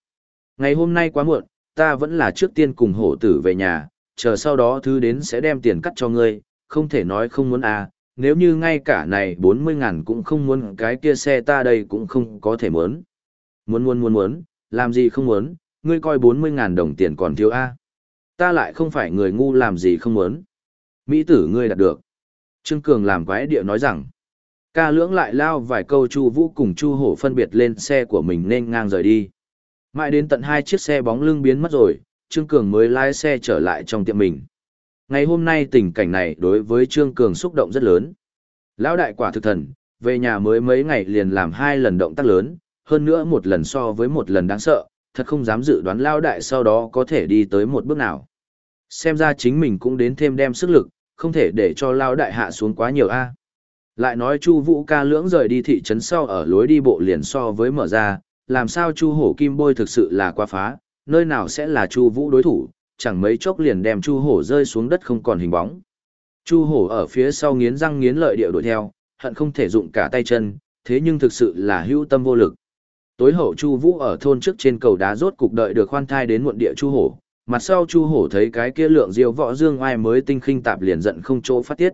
Ngày hôm nay quá muộn, ta vẫn là trước tiên cùng hổ tử về nhà, chờ sau đó thứ đến sẽ đem tiền cắt cho ngươi, không thể nói không muốn à, nếu như ngay cả này 40 ngàn cũng không muốn cái kia xe ta đây cũng không có thể muốn. Muốn muốn muốn muốn, làm gì không muốn, ngươi coi 40.000 đồng tiền còn thiếu A. Ta lại không phải người ngu làm gì không muốn. Mỹ tử ngươi đạt được. Trương Cường làm quái địa nói rằng, ca lưỡng lại lao vài câu Chu Vũ cùng Chu Hổ phân biệt lên xe của mình nên ngang rời đi. Mãi đến tận hai chiếc xe bóng lưng biến mất rồi, Trương Cường mới lái xe trở lại trong tiệm mình. Ngày hôm nay tình cảnh này đối với Trương Cường xúc động rất lớn. Lão đại quả thực thần, về nhà mới mấy ngày liền làm hai lần động tác lớn, hơn nữa một lần so với một lần đáng sợ, thật không dám dự đoán Lão đại sau đó có thể đi tới một bước nào. Xem ra chính mình cũng đến thêm đem sức lực, không thể để cho Lão đại hạ xuống quá nhiều a. Lại nói Chu Vũ ca lưỡng rời đi thị trấn sau ở lối đi bộ liền so với mở ra, làm sao Chu Hổ Kim Bôi thực sự là quá phá, nơi nào sẽ là Chu Vũ đối thủ, chẳng mấy chốc liền đem Chu Hổ rơi xuống đất không còn hình bóng. Chu Hổ ở phía sau nghiến răng nghiến lợi địa đuổi theo, hận không thể dụng cả tay chân, thế nhưng thực sự là hữu tâm vô lực. Tối hậu Chu Vũ ở thôn trước trên cầu đá rốt cục đợi được khoan thai đến muộn địa Chu Hổ, mặt sau Chu Hổ thấy cái kia lượng diêu võ dương ai mới tinh khinh tạp liền giận không chỗ phát tiết.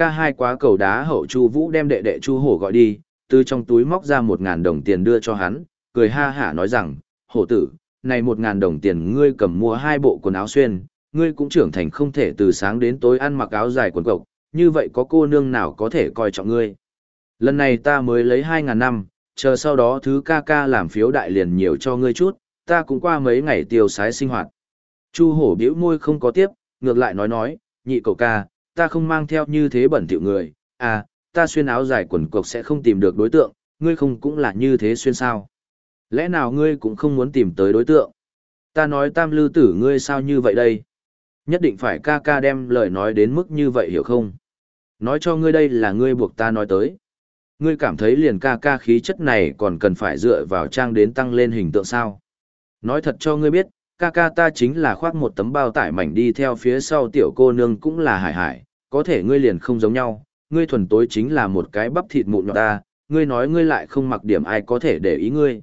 Ca hai quá cầu đá hậu Chu Vũ đem đệ đệ Chu Hổ gọi đi, từ trong túi móc ra một ngàn đồng tiền đưa cho hắn, cười ha hả nói rằng, hổ tử, này một ngàn đồng tiền ngươi cầm mua hai bộ quần áo xuyên, ngươi cũng trưởng thành không thể từ sáng đến tối ăn mặc áo dài quần cộc, như vậy có cô nương nào có thể coi trọng ngươi. Lần này ta mới lấy hai ngàn năm, chờ sau đó thứ ca ca làm phiếu đại liền nhiều cho ngươi chút, ta cũng qua mấy ngày tiêu sái sinh hoạt. Chu hổ bĩu môi không có tiếp, ngược lại nói nói, nhị cậu ca, ta không mang theo như thế bẩn thỉu người, à, ta xuyên áo dài quần cộc sẽ không tìm được đối tượng, ngươi không cũng là như thế xuyên sao. Lẽ nào ngươi cũng không muốn tìm tới đối tượng? Ta nói tam lư tử ngươi sao như vậy đây? Nhất định phải ca ca đem lời nói đến mức như vậy hiểu không? Nói cho ngươi đây là ngươi buộc ta nói tới ngươi cảm thấy liền ca ca khí chất này còn cần phải dựa vào trang đến tăng lên hình tượng sao. Nói thật cho ngươi biết, ca ca ta chính là khoác một tấm bao tải mảnh đi theo phía sau tiểu cô nương cũng là hải hải, có thể ngươi liền không giống nhau, ngươi thuần tối chính là một cái bắp thịt mụn nhọt ta, ngươi nói ngươi lại không mặc điểm ai có thể để ý ngươi.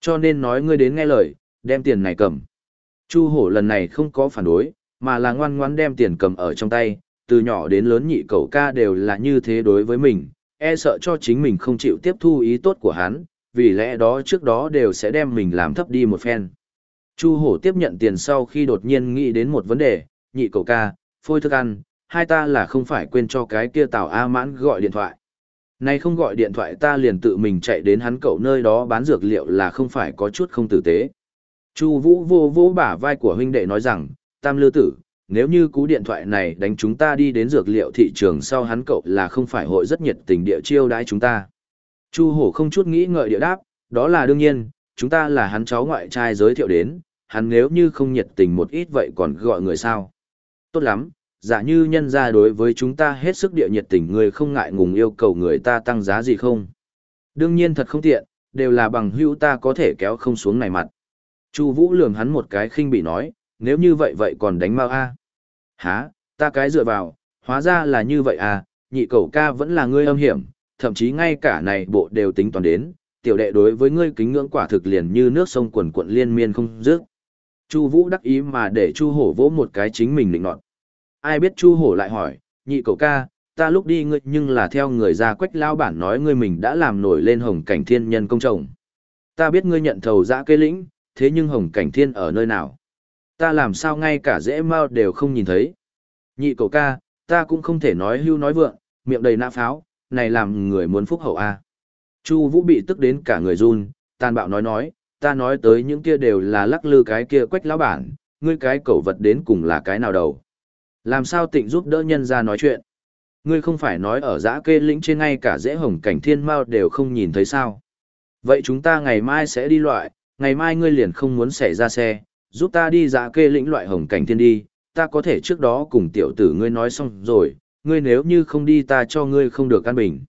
Cho nên nói ngươi đến nghe lời, đem tiền này cầm. Chu hổ lần này không có phản đối, mà là ngoan ngoãn đem tiền cầm ở trong tay, từ nhỏ đến lớn nhị cậu ca đều là như thế đối với mình, e sợ cho chính mình không chịu tiếp thu ý tốt của hắn, vì lẽ đó trước đó đều sẽ đem mình làm thấp đi một phen. Chu hổ tiếp nhận tiền sau khi đột nhiên nghĩ đến một vấn đề, nhị cậu ca, phôi thức ăn, hai ta là không phải quên cho cái kia tào A mãn gọi điện thoại. Này không gọi điện thoại ta liền tự mình chạy đến hắn cậu nơi đó bán dược liệu là không phải có chút không tử tế. Chu Vũ vô vô bả vai của huynh đệ nói rằng, Tam Lư Tử, nếu như cú điện thoại này đánh chúng ta đi đến dược liệu thị trường sau hắn cậu là không phải hội rất nhiệt tình địa chiêu đãi chúng ta. Chu Hổ không chút nghĩ ngợi địa đáp, đó là đương nhiên, chúng ta là hắn cháu ngoại trai giới thiệu đến, hắn nếu như không nhiệt tình một ít vậy còn gọi người sao. Tốt lắm, giả như nhân ra đối với chúng ta hết sức địa nhiệt tình người không ngại ngùng yêu cầu người ta tăng giá gì không. Đương nhiên thật không tiện, đều là bằng hữu ta có thể kéo không xuống này mặt. Chu Vũ lườm hắn một cái khinh bị nói, nếu như vậy vậy còn đánh mau a. Hả, ta cái dựa vào, hóa ra là như vậy à, nhị cầu ca vẫn là ngươi âm hiểm, thậm chí ngay cả này bộ đều tính toán đến, tiểu đệ đối với ngươi kính ngưỡng quả thực liền như nước sông quần quận liên miên không dứt. Chu Vũ đắc ý mà để Chu Hổ vỗ một cái chính mình định nọt. Ai biết Chu Hổ lại hỏi, nhị cậu ca, ta lúc đi ngươi nhưng là theo người ra quách lao bản nói ngươi mình đã làm nổi lên hồng cảnh thiên nhân công chồng. Ta biết ngươi nhận thầu dã kế lĩnh, thế nhưng hồng cảnh thiên ở nơi nào? Ta làm sao ngay cả dễ mau đều không nhìn thấy. Nhị cậu ca, ta cũng không thể nói hưu nói vượng, miệng đầy nã pháo, này làm người muốn phúc hậu a. À. Chu Vũ bị tức đến cả người run, tàn bạo nói nói, ta nói tới những kia đều là lắc lư cái kia quách lão bản, ngươi cái cẩu vật đến cùng là cái nào đầu. Làm sao tịnh giúp đỡ nhân ra nói chuyện. Ngươi không phải nói ở giã kê lĩnh trên ngay cả dễ hồng cảnh thiên mao đều không nhìn thấy sao. Vậy chúng ta ngày mai sẽ đi loại, ngày mai ngươi liền không muốn xảy ra xe, giúp ta đi giã kê lĩnh loại hồng cảnh thiên đi, ta có thể trước đó cùng tiểu tử ngươi nói xong rồi, ngươi nếu như không đi ta cho ngươi không được căn bình.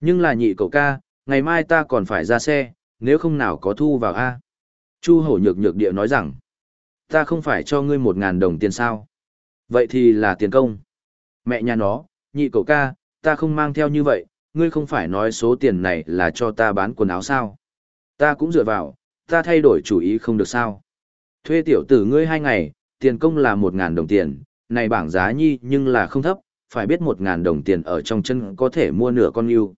Nhưng là nhị cậu ca, ngày mai ta còn phải ra xe, nếu không nào có thu vào A. Chu hổ nhược nhược địa nói rằng, ta không phải cho ngươi một ngàn đồng tiền sao. Vậy thì là tiền công. Mẹ nhà nó, nhị cậu ca, ta không mang theo như vậy, ngươi không phải nói số tiền này là cho ta bán quần áo sao. Ta cũng dựa vào, ta thay đổi chủ ý không được sao. Thuê tiểu tử ngươi hai ngày, tiền công là một ngàn đồng tiền, này bảng giá nhi nhưng là không thấp, phải biết một ngàn đồng tiền ở trong chân có thể mua nửa con yêu.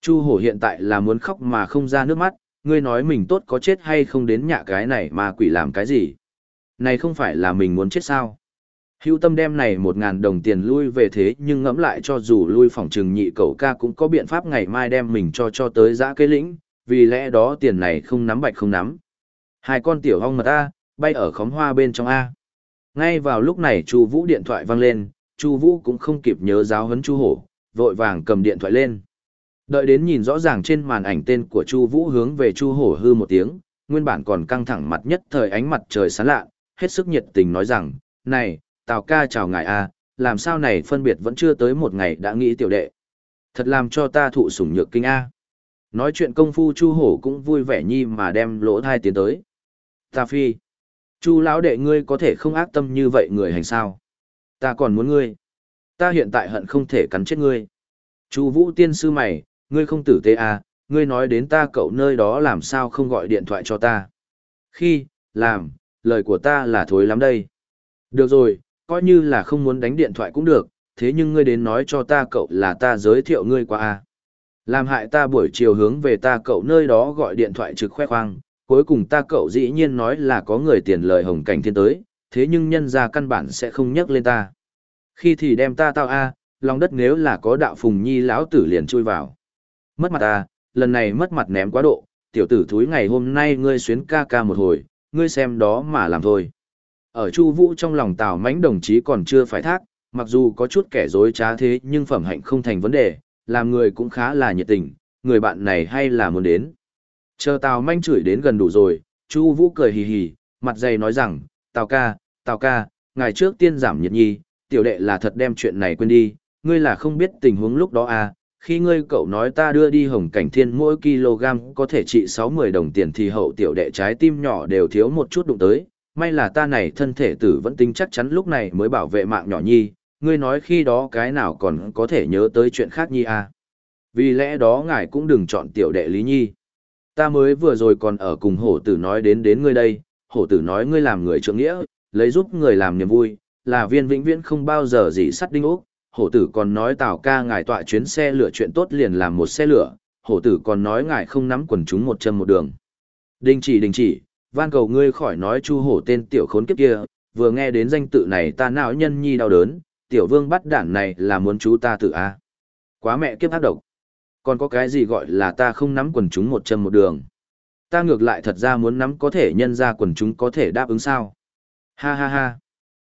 Chu hổ hiện tại là muốn khóc mà không ra nước mắt, ngươi nói mình tốt có chết hay không đến nhà cái này mà quỷ làm cái gì. Này không phải là mình muốn chết sao. Hữu tâm đem này một ngàn đồng tiền lui về thế nhưng ngẫm lại cho dù lui phòng trừng nhị cậu ca cũng có biện pháp ngày mai đem mình cho cho tới giã cây lĩnh, vì lẽ đó tiền này không nắm bạch không nắm. Hai con tiểu hong mật A, bay ở khóm hoa bên trong A. Ngay vào lúc này Chu Vũ điện thoại vang lên, Chu Vũ cũng không kịp nhớ giáo huấn Chu Hổ, vội vàng cầm điện thoại lên. Đợi đến nhìn rõ ràng trên màn ảnh tên của Chu Vũ hướng về Chu Hổ hư một tiếng, nguyên bản còn căng thẳng mặt nhất thời ánh mặt trời sáng lạ, hết sức nhiệt tình nói rằng, "Này, Tào ca chào ngài a, làm sao này phân biệt vẫn chưa tới một ngày đã nghĩ tiểu đệ. Thật làm cho ta thụ sủng nhược kinh a." Nói chuyện công phu Chu Hổ cũng vui vẻ nhi mà đem lỗ thai tiến tới. "Ta phi, Chu lão đệ ngươi có thể không ác tâm như vậy người hành sao? Ta còn muốn ngươi. Ta hiện tại hận không thể cắn chết ngươi." Chu Vũ tiên sư mày, ngươi không tử tế à, ngươi nói đến ta cậu nơi đó làm sao không gọi điện thoại cho ta. Khi, làm, lời của ta là thối lắm đây. Được rồi, coi như là không muốn đánh điện thoại cũng được, thế nhưng ngươi đến nói cho ta cậu là ta giới thiệu ngươi qua à. Làm hại ta buổi chiều hướng về ta cậu nơi đó gọi điện thoại trực khoe khoang, cuối cùng ta cậu dĩ nhiên nói là có người tiền lời hồng cảnh thiên tới, thế nhưng nhân ra căn bản sẽ không nhắc lên ta. Khi thì đem ta tao a, lòng đất nếu là có đạo phùng nhi lão tử liền chui vào. Mất mặt ta, lần này mất mặt ném quá độ, tiểu tử thúi ngày hôm nay ngươi xuyến ca ca một hồi, ngươi xem đó mà làm thôi. Ở Chu Vũ trong lòng Tào Mãnh đồng chí còn chưa phải thác, mặc dù có chút kẻ dối trá thế nhưng phẩm hạnh không thành vấn đề, làm người cũng khá là nhiệt tình, người bạn này hay là muốn đến. Chờ Tào Manh chửi đến gần đủ rồi, Chu Vũ cười hì hì, mặt dày nói rằng, "Tào ca, Tào ca, ngày trước tiên giảm nhiệt nhi, tiểu đệ là thật đem chuyện này quên đi, ngươi là không biết tình huống lúc đó à, khi ngươi cậu nói ta đưa đi hồng cảnh thiên mỗi kg có thể trị 60 đồng tiền thì hậu tiểu đệ trái tim nhỏ đều thiếu một chút đụng tới, may là ta này thân thể tử vẫn tính chắc chắn lúc này mới bảo vệ mạng nhỏ nhi, ngươi nói khi đó cái nào còn có thể nhớ tới chuyện khác nhi à. Vì lẽ đó ngài cũng đừng chọn tiểu đệ Lý Nhi. Ta mới vừa rồi còn ở cùng hổ tử nói đến đến ngươi đây, hổ tử nói ngươi làm người trượng nghĩa, lấy giúp người làm niềm vui, là viên vĩnh viễn không bao giờ gì sắt đinh ốc. Hổ tử còn nói tào ca ngài tọa chuyến xe lửa chuyện tốt liền làm một xe lửa, hổ tử còn nói ngài không nắm quần chúng một chân một đường. Đình chỉ đình chỉ, van cầu ngươi khỏi nói chu hổ tên tiểu khốn kiếp kia, vừa nghe đến danh tự này ta não nhân nhi đau đớn, tiểu vương bắt đản này là muốn chú ta tự a Quá mẹ kiếp ác độc. Còn có cái gì gọi là ta không nắm quần chúng một chân một đường. Ta ngược lại thật ra muốn nắm có thể nhân ra quần chúng có thể đáp ứng sao. Ha ha ha.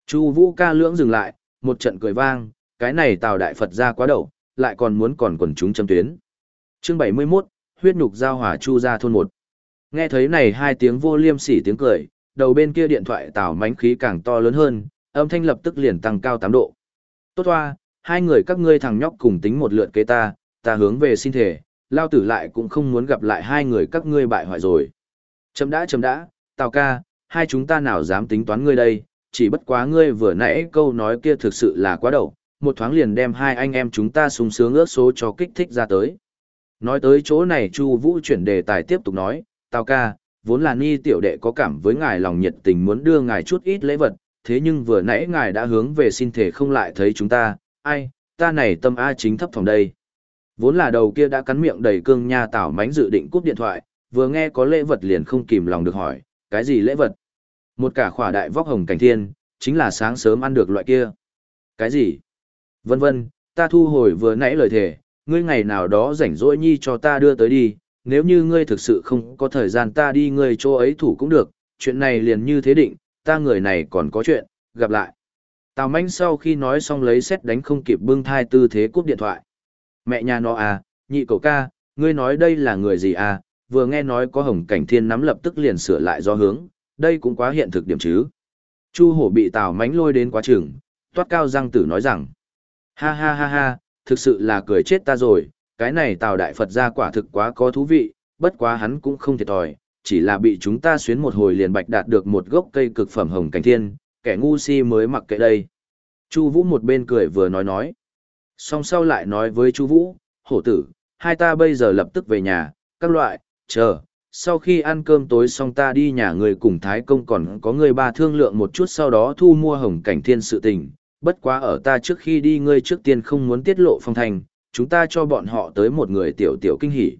Chu vũ ca lưỡng dừng lại, một trận cười vang, cái này tào đại Phật ra quá đầu, lại còn muốn còn quần chúng châm tuyến. Chương 71, huyết nhục giao hỏa chu ra thôn một. Nghe thấy này hai tiếng vô liêm sỉ tiếng cười, đầu bên kia điện thoại tào mánh khí càng to lớn hơn, âm thanh lập tức liền tăng cao 8 độ. Tốt hoa, hai người các ngươi thằng nhóc cùng tính một lượt kế ta, ta hướng về xin thể, lao tử lại cũng không muốn gặp lại hai người các ngươi bại hoại rồi. Chấm đã chấm đã, tào ca, hai chúng ta nào dám tính toán ngươi đây, chỉ bất quá ngươi vừa nãy câu nói kia thực sự là quá đầu, một thoáng liền đem hai anh em chúng ta sung sướng ước số cho kích thích ra tới. Nói tới chỗ này Chu Vũ chuyển đề tài tiếp tục nói, Tào ca, vốn là Ni tiểu đệ có cảm với ngài lòng nhiệt tình muốn đưa ngài chút ít lễ vật, thế nhưng vừa nãy ngài đã hướng về xin thể không lại thấy chúng ta, ai, ta này tâm A chính thấp phòng đây. Vốn là đầu kia đã cắn miệng đầy cương nha tảo mánh dự định cúp điện thoại, vừa nghe có lễ vật liền không kìm lòng được hỏi, cái gì lễ vật? Một cả khỏa đại vóc hồng cảnh thiên, chính là sáng sớm ăn được loại kia. Cái gì? Vân vân, ta thu hồi vừa nãy lời thề, ngươi ngày nào đó rảnh rỗi nhi cho ta đưa tới đi, nếu như ngươi thực sự không có thời gian ta đi ngươi chỗ ấy thủ cũng được, chuyện này liền như thế định, ta người này còn có chuyện, gặp lại. Tào manh sau khi nói xong lấy xét đánh không kịp bưng thai tư thế cúp điện thoại. Mẹ nhà nó à, nhị cậu ca, ngươi nói đây là người gì à, vừa nghe nói có hồng cảnh thiên nắm lập tức liền sửa lại do hướng, đây cũng quá hiện thực điểm chứ. Chu hổ bị tào mánh lôi đến quá trường, toát cao răng tử nói rằng, ha ha ha ha, thực sự là cười chết ta rồi, cái này tào đại Phật ra quả thực quá có thú vị, bất quá hắn cũng không thiệt thòi, chỉ là bị chúng ta xuyến một hồi liền bạch đạt được một gốc cây cực phẩm hồng cảnh thiên, kẻ ngu si mới mặc kệ đây. Chu Vũ một bên cười vừa nói nói. Song sau lại nói với Chu Vũ, hổ tử, hai ta bây giờ lập tức về nhà, các loại, chờ, sau khi ăn cơm tối xong ta đi nhà người cùng Thái Công còn có người ba thương lượng một chút sau đó thu mua hồng cảnh thiên sự tình, bất quá ở ta trước khi đi ngươi trước tiên không muốn tiết lộ phong thành, chúng ta cho bọn họ tới một người tiểu tiểu kinh hỉ.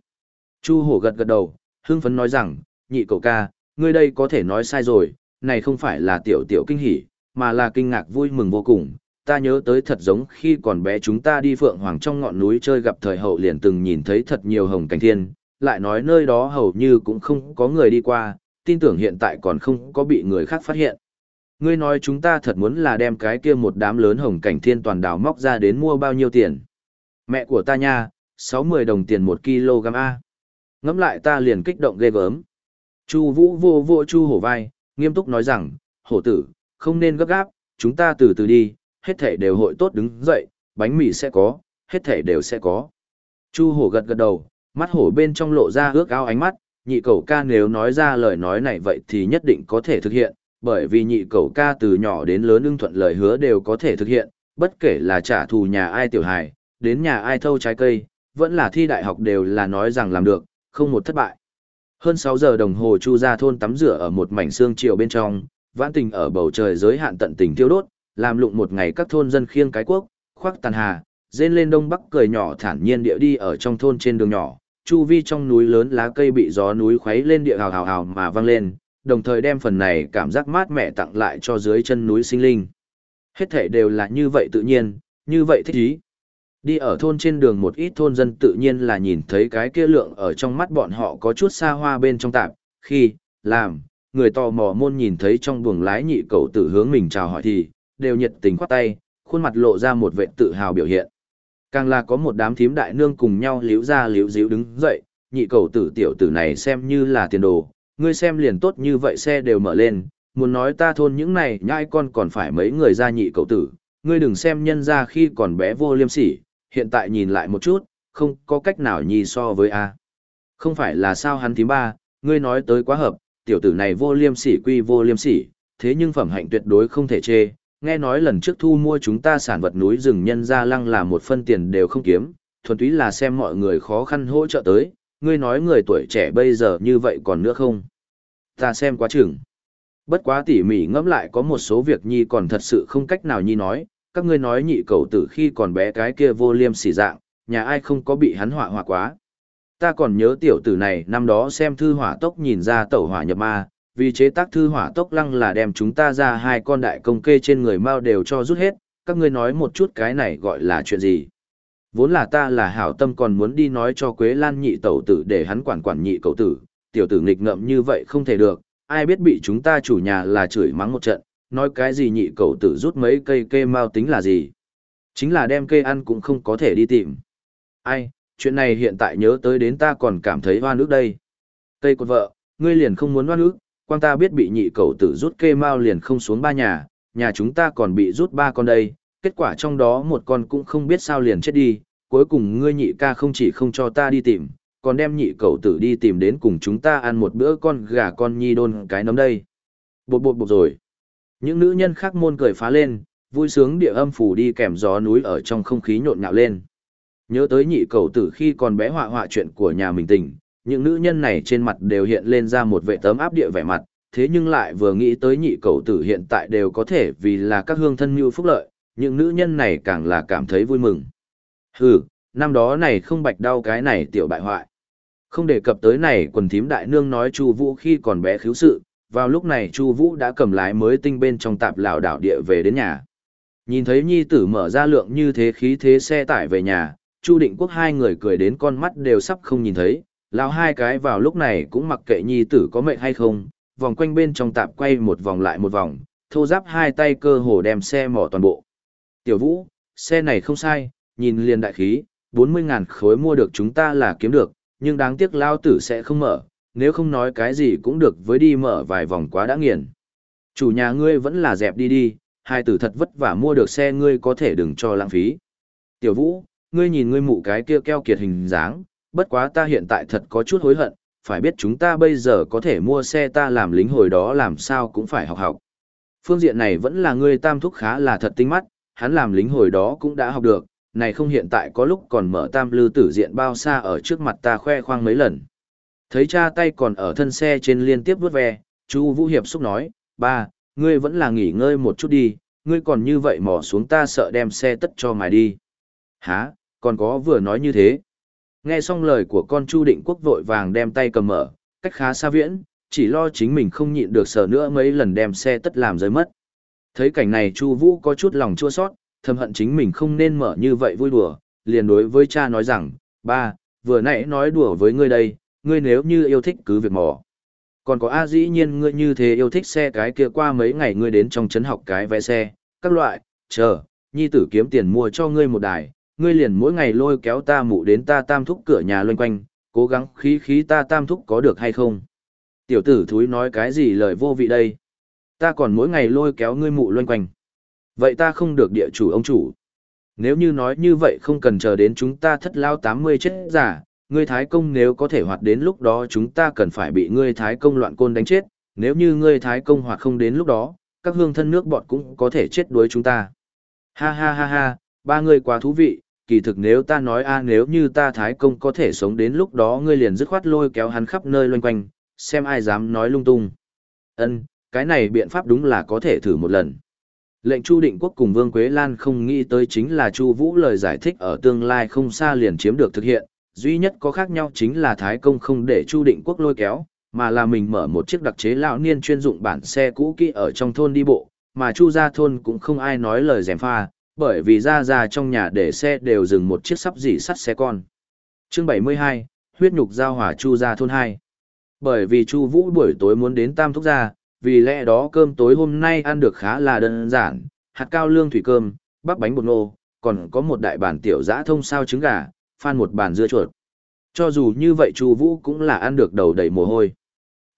Chu hổ gật gật đầu, hưng phấn nói rằng, nhị cậu ca, ngươi đây có thể nói sai rồi, này không phải là tiểu tiểu kinh hỉ, mà là kinh ngạc vui mừng vô cùng. Ta nhớ tới thật giống khi còn bé chúng ta đi Phượng Hoàng trong ngọn núi chơi gặp thời hậu liền từng nhìn thấy thật nhiều hồng cảnh thiên, lại nói nơi đó hầu như cũng không có người đi qua, tin tưởng hiện tại còn không có bị người khác phát hiện. Ngươi nói chúng ta thật muốn là đem cái kia một đám lớn hồng cảnh thiên toàn đảo móc ra đến mua bao nhiêu tiền. Mẹ của ta nha, 60 đồng tiền 1 kg A. Ngắm lại ta liền kích động ghê gớm. Chu vũ vô vô chu hổ vai, nghiêm túc nói rằng, hổ tử, không nên gấp gáp, chúng ta từ từ đi, hết thể đều hội tốt đứng dậy, bánh mì sẽ có, hết thể đều sẽ có. Chu hổ gật gật đầu, mắt hổ bên trong lộ ra ước ao ánh mắt, nhị cầu ca nếu nói ra lời nói này vậy thì nhất định có thể thực hiện, bởi vì nhị cầu ca từ nhỏ đến lớn ưng thuận lời hứa đều có thể thực hiện, bất kể là trả thù nhà ai tiểu hài, đến nhà ai thâu trái cây, vẫn là thi đại học đều là nói rằng làm được, không một thất bại. Hơn 6 giờ đồng hồ Chu ra thôn tắm rửa ở một mảnh xương chiều bên trong, vãn tình ở bầu trời giới hạn tận tình tiêu đốt, làm lụng một ngày các thôn dân khiêng cái quốc, khoác tàn hà, dên lên đông bắc cười nhỏ thản nhiên địa đi ở trong thôn trên đường nhỏ, chu vi trong núi lớn lá cây bị gió núi khuấy lên địa hào hào hào mà vang lên, đồng thời đem phần này cảm giác mát mẻ tặng lại cho dưới chân núi sinh linh. Hết thể đều là như vậy tự nhiên, như vậy thích ý. Đi ở thôn trên đường một ít thôn dân tự nhiên là nhìn thấy cái kia lượng ở trong mắt bọn họ có chút xa hoa bên trong tạp, khi, làm, người tò mò môn nhìn thấy trong buồng lái nhị cậu tử hướng mình chào hỏi thì, đều nhiệt tình khoát tay, khuôn mặt lộ ra một vệ tự hào biểu hiện. Càng là có một đám thím đại nương cùng nhau liếu ra liếu díu đứng dậy, nhị cầu tử tiểu tử này xem như là tiền đồ, ngươi xem liền tốt như vậy xe đều mở lên, muốn nói ta thôn những này nhãi con còn phải mấy người ra nhị cậu tử, ngươi đừng xem nhân ra khi còn bé vô liêm sỉ, hiện tại nhìn lại một chút, không có cách nào nhì so với A. Không phải là sao hắn thím ba, ngươi nói tới quá hợp, tiểu tử này vô liêm sỉ quy vô liêm sỉ, thế nhưng phẩm hạnh tuyệt đối không thể chê, nghe nói lần trước thu mua chúng ta sản vật núi rừng nhân gia lăng là một phân tiền đều không kiếm, thuần túy là xem mọi người khó khăn hỗ trợ tới, ngươi nói người tuổi trẻ bây giờ như vậy còn nữa không? Ta xem quá chừng. Bất quá tỉ mỉ ngẫm lại có một số việc nhi còn thật sự không cách nào nhi nói, các ngươi nói nhị cầu tử khi còn bé cái kia vô liêm sỉ dạng, nhà ai không có bị hắn họa họa quá. Ta còn nhớ tiểu tử này năm đó xem thư hỏa tốc nhìn ra tẩu hỏa nhập ma, vì chế tác thư hỏa tốc lăng là đem chúng ta ra hai con đại công kê trên người mao đều cho rút hết, các ngươi nói một chút cái này gọi là chuyện gì. Vốn là ta là hảo tâm còn muốn đi nói cho Quế Lan nhị tẩu tử để hắn quản quản nhị cậu tử, tiểu tử nghịch ngợm như vậy không thể được, ai biết bị chúng ta chủ nhà là chửi mắng một trận, nói cái gì nhị cậu tử rút mấy cây kê mao tính là gì. Chính là đem cây ăn cũng không có thể đi tìm. Ai, chuyện này hiện tại nhớ tới đến ta còn cảm thấy hoa nước đây. Cây cột vợ, ngươi liền không muốn hoa nước, quang ta biết bị nhị cậu tử rút kê mao liền không xuống ba nhà, nhà chúng ta còn bị rút ba con đây, kết quả trong đó một con cũng không biết sao liền chết đi, cuối cùng ngươi nhị ca không chỉ không cho ta đi tìm, còn đem nhị cậu tử đi tìm đến cùng chúng ta ăn một bữa con gà con nhi đôn cái nấm đây. Bột bột bột rồi. Những nữ nhân khác môn cười phá lên, vui sướng địa âm phủ đi kèm gió núi ở trong không khí nhộn nhạo lên. Nhớ tới nhị cậu tử khi còn bé họa họa chuyện của nhà mình tình, những nữ nhân này trên mặt đều hiện lên ra một vệ tấm áp địa vẻ mặt, thế nhưng lại vừa nghĩ tới nhị cậu tử hiện tại đều có thể vì là các hương thân như phúc lợi, những nữ nhân này càng là cảm thấy vui mừng. Hừ, năm đó này không bạch đau cái này tiểu bại hoại. Không đề cập tới này quần thím đại nương nói Chu Vũ khi còn bé khiếu sự, vào lúc này Chu Vũ đã cầm lái mới tinh bên trong tạp lão đảo địa về đến nhà. Nhìn thấy nhi tử mở ra lượng như thế khí thế xe tải về nhà, Chu Định Quốc hai người cười đến con mắt đều sắp không nhìn thấy, lão hai cái vào lúc này cũng mặc kệ nhi tử có mệt hay không, vòng quanh bên trong tạp quay một vòng lại một vòng, thô giáp hai tay cơ hồ đem xe mỏ toàn bộ. Tiểu Vũ, xe này không sai, nhìn liền đại khí, 40.000 khối mua được chúng ta là kiếm được, nhưng đáng tiếc lao tử sẽ không mở, nếu không nói cái gì cũng được với đi mở vài vòng quá đã nghiền. Chủ nhà ngươi vẫn là dẹp đi đi, hai tử thật vất vả mua được xe ngươi có thể đừng cho lãng phí. Tiểu Vũ, ngươi nhìn ngươi mụ cái kia keo kiệt hình dáng, bất quá ta hiện tại thật có chút hối hận, phải biết chúng ta bây giờ có thể mua xe ta làm lính hồi đó làm sao cũng phải học học. Phương diện này vẫn là ngươi tam thúc khá là thật tinh mắt, hắn làm lính hồi đó cũng đã học được, này không hiện tại có lúc còn mở tam lư tử diện bao xa ở trước mặt ta khoe khoang mấy lần. Thấy cha tay còn ở thân xe trên liên tiếp vút ve, chú Vũ Hiệp xúc nói, ba, ngươi vẫn là nghỉ ngơi một chút đi, ngươi còn như vậy mò xuống ta sợ đem xe tất cho mài đi. Hả, còn có vừa nói như thế. Nghe xong lời của con Chu Định Quốc vội vàng đem tay cầm mở, cách khá xa viễn, chỉ lo chính mình không nhịn được sợ nữa mấy lần đem xe tất làm rơi mất. Thấy cảnh này Chu Vũ có chút lòng chua xót, thầm hận chính mình không nên mở như vậy vui đùa, liền đối với cha nói rằng, ba, vừa nãy nói đùa với ngươi đây, ngươi nếu như yêu thích cứ việc mò. Còn có A dĩ nhiên ngươi như thế yêu thích xe cái kia qua mấy ngày ngươi đến trong trấn học cái vé xe, các loại, chờ, nhi tử kiếm tiền mua cho ngươi một đài, ngươi liền mỗi ngày lôi kéo ta mụ đến ta tam thúc cửa nhà loanh quanh, cố gắng khí khí ta tam thúc có được hay không. Tiểu tử thúi nói cái gì lời vô vị đây. Ta còn mỗi ngày lôi kéo ngươi mụ loanh quanh. Vậy ta không được địa chủ ông chủ. Nếu như nói như vậy không cần chờ đến chúng ta thất lao 80 chết giả, ngươi thái công nếu có thể hoạt đến lúc đó chúng ta cần phải bị ngươi thái công loạn côn đánh chết, nếu như ngươi thái công hoạt không đến lúc đó, các hương thân nước bọn cũng có thể chết đuối chúng ta. Ha ha ha ha, ba ngươi quá thú vị, kỳ thực nếu ta nói a nếu như ta thái công có thể sống đến lúc đó ngươi liền dứt khoát lôi kéo hắn khắp nơi loanh quanh, xem ai dám nói lung tung. Ân, cái này biện pháp đúng là có thể thử một lần. Lệnh Chu Định Quốc cùng Vương Quế Lan không nghĩ tới chính là Chu Vũ lời giải thích ở tương lai không xa liền chiếm được thực hiện, duy nhất có khác nhau chính là Thái Công không để Chu Định Quốc lôi kéo, mà là mình mở một chiếc đặc chế lão niên chuyên dụng bản xe cũ kỹ ở trong thôn đi bộ, mà Chu gia thôn cũng không ai nói lời gièm pha, bởi vì ra ra trong nhà để xe đều dừng một chiếc sắp dỉ sắt xe con. Chương 72, huyết nhục giao hỏa Chu gia thôn 2. Bởi vì Chu Vũ buổi tối muốn đến Tam Thúc gia, vì lẽ đó cơm tối hôm nay ăn được khá là đơn giản, hạt cao lương thủy cơm, bắp bánh bột nô, còn có một đại bản tiểu dã thông sao trứng gà, phan một bàn dưa chuột. Cho dù như vậy Chu Vũ cũng là ăn được đầu đầy mồ hôi.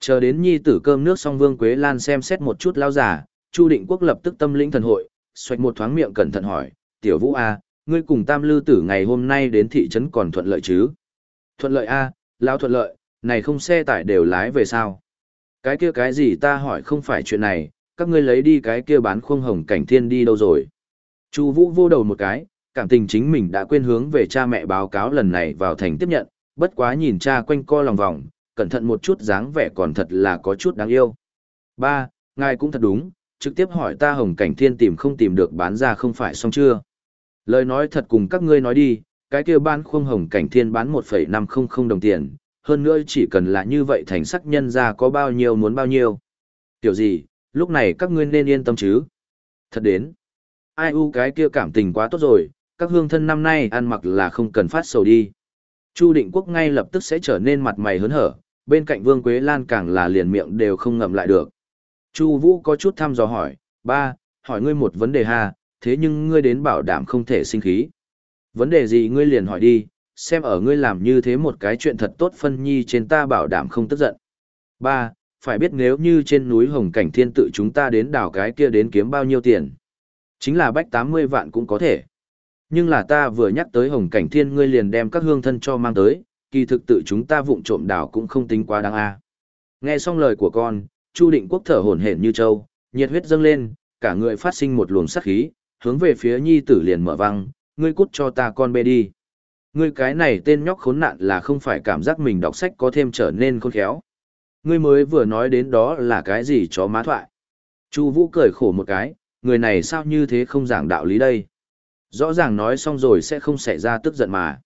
Chờ đến nhi tử cơm nước xong Vương Quế Lan xem xét một chút lao giả, Chu Định Quốc lập tức tâm lĩnh thần hội, xoạch một thoáng miệng cẩn thận hỏi, "Tiểu Vũ a, ngươi cùng Tam Lư tử ngày hôm nay đến thị trấn còn thuận lợi chứ?" "Thuận lợi a, lao thuận lợi, này không xe tải đều lái về sao?" Cái kia cái gì ta hỏi không phải chuyện này, các ngươi lấy đi cái kia bán khuông hồng cảnh thiên đi đâu rồi? Chu Vũ vô đầu một cái, cảm tình chính mình đã quên hướng về cha mẹ báo cáo lần này vào thành tiếp nhận, bất quá nhìn cha quanh co lòng vòng, cẩn thận một chút dáng vẻ còn thật là có chút đáng yêu. Ba, ngài cũng thật đúng, trực tiếp hỏi ta hồng cảnh thiên tìm không tìm được bán ra không phải xong chưa? Lời nói thật cùng các ngươi nói đi, cái kia bán khuông hồng cảnh thiên bán 1,500 đồng tiền, hơn nữa chỉ cần là như vậy thành sắc nhân ra có bao nhiêu muốn bao nhiêu. Tiểu gì, lúc này các ngươi nên yên tâm chứ. Thật đến, ai u cái kia cảm tình quá tốt rồi, các hương thân năm nay ăn mặc là không cần phát sầu đi. Chu Định Quốc ngay lập tức sẽ trở nên mặt mày hớn hở, bên cạnh Vương Quế Lan càng là liền miệng đều không ngậm lại được. Chu Vũ có chút thăm dò hỏi, ba, hỏi ngươi một vấn đề ha, thế nhưng ngươi đến bảo đảm không thể sinh khí. Vấn đề gì ngươi liền hỏi đi, xem ở ngươi làm như thế một cái chuyện thật tốt phân nhi trên ta bảo đảm không tức giận. Ba, phải biết nếu như trên núi Hồng Cảnh Thiên tự chúng ta đến đảo cái kia đến kiếm bao nhiêu tiền. Chính là bách 80 vạn cũng có thể. Nhưng là ta vừa nhắc tới Hồng Cảnh Thiên ngươi liền đem các hương thân cho mang tới, kỳ thực tự chúng ta vụng trộm đảo cũng không tính quá đáng a. Nghe xong lời của con, Chu Định Quốc thở hổn hển như trâu, nhiệt huyết dâng lên, cả người phát sinh một luồng sát khí, hướng về phía nhi tử liền mở văng, ngươi cút cho ta con bê đi. Ngươi cái này tên nhóc khốn nạn là không phải cảm giác mình đọc sách có thêm trở nên khôn khéo. Ngươi mới vừa nói đến đó là cái gì chó má thoại. Chu Vũ cười khổ một cái, người này sao như thế không giảng đạo lý đây. Rõ ràng nói xong rồi sẽ không xảy ra tức giận mà.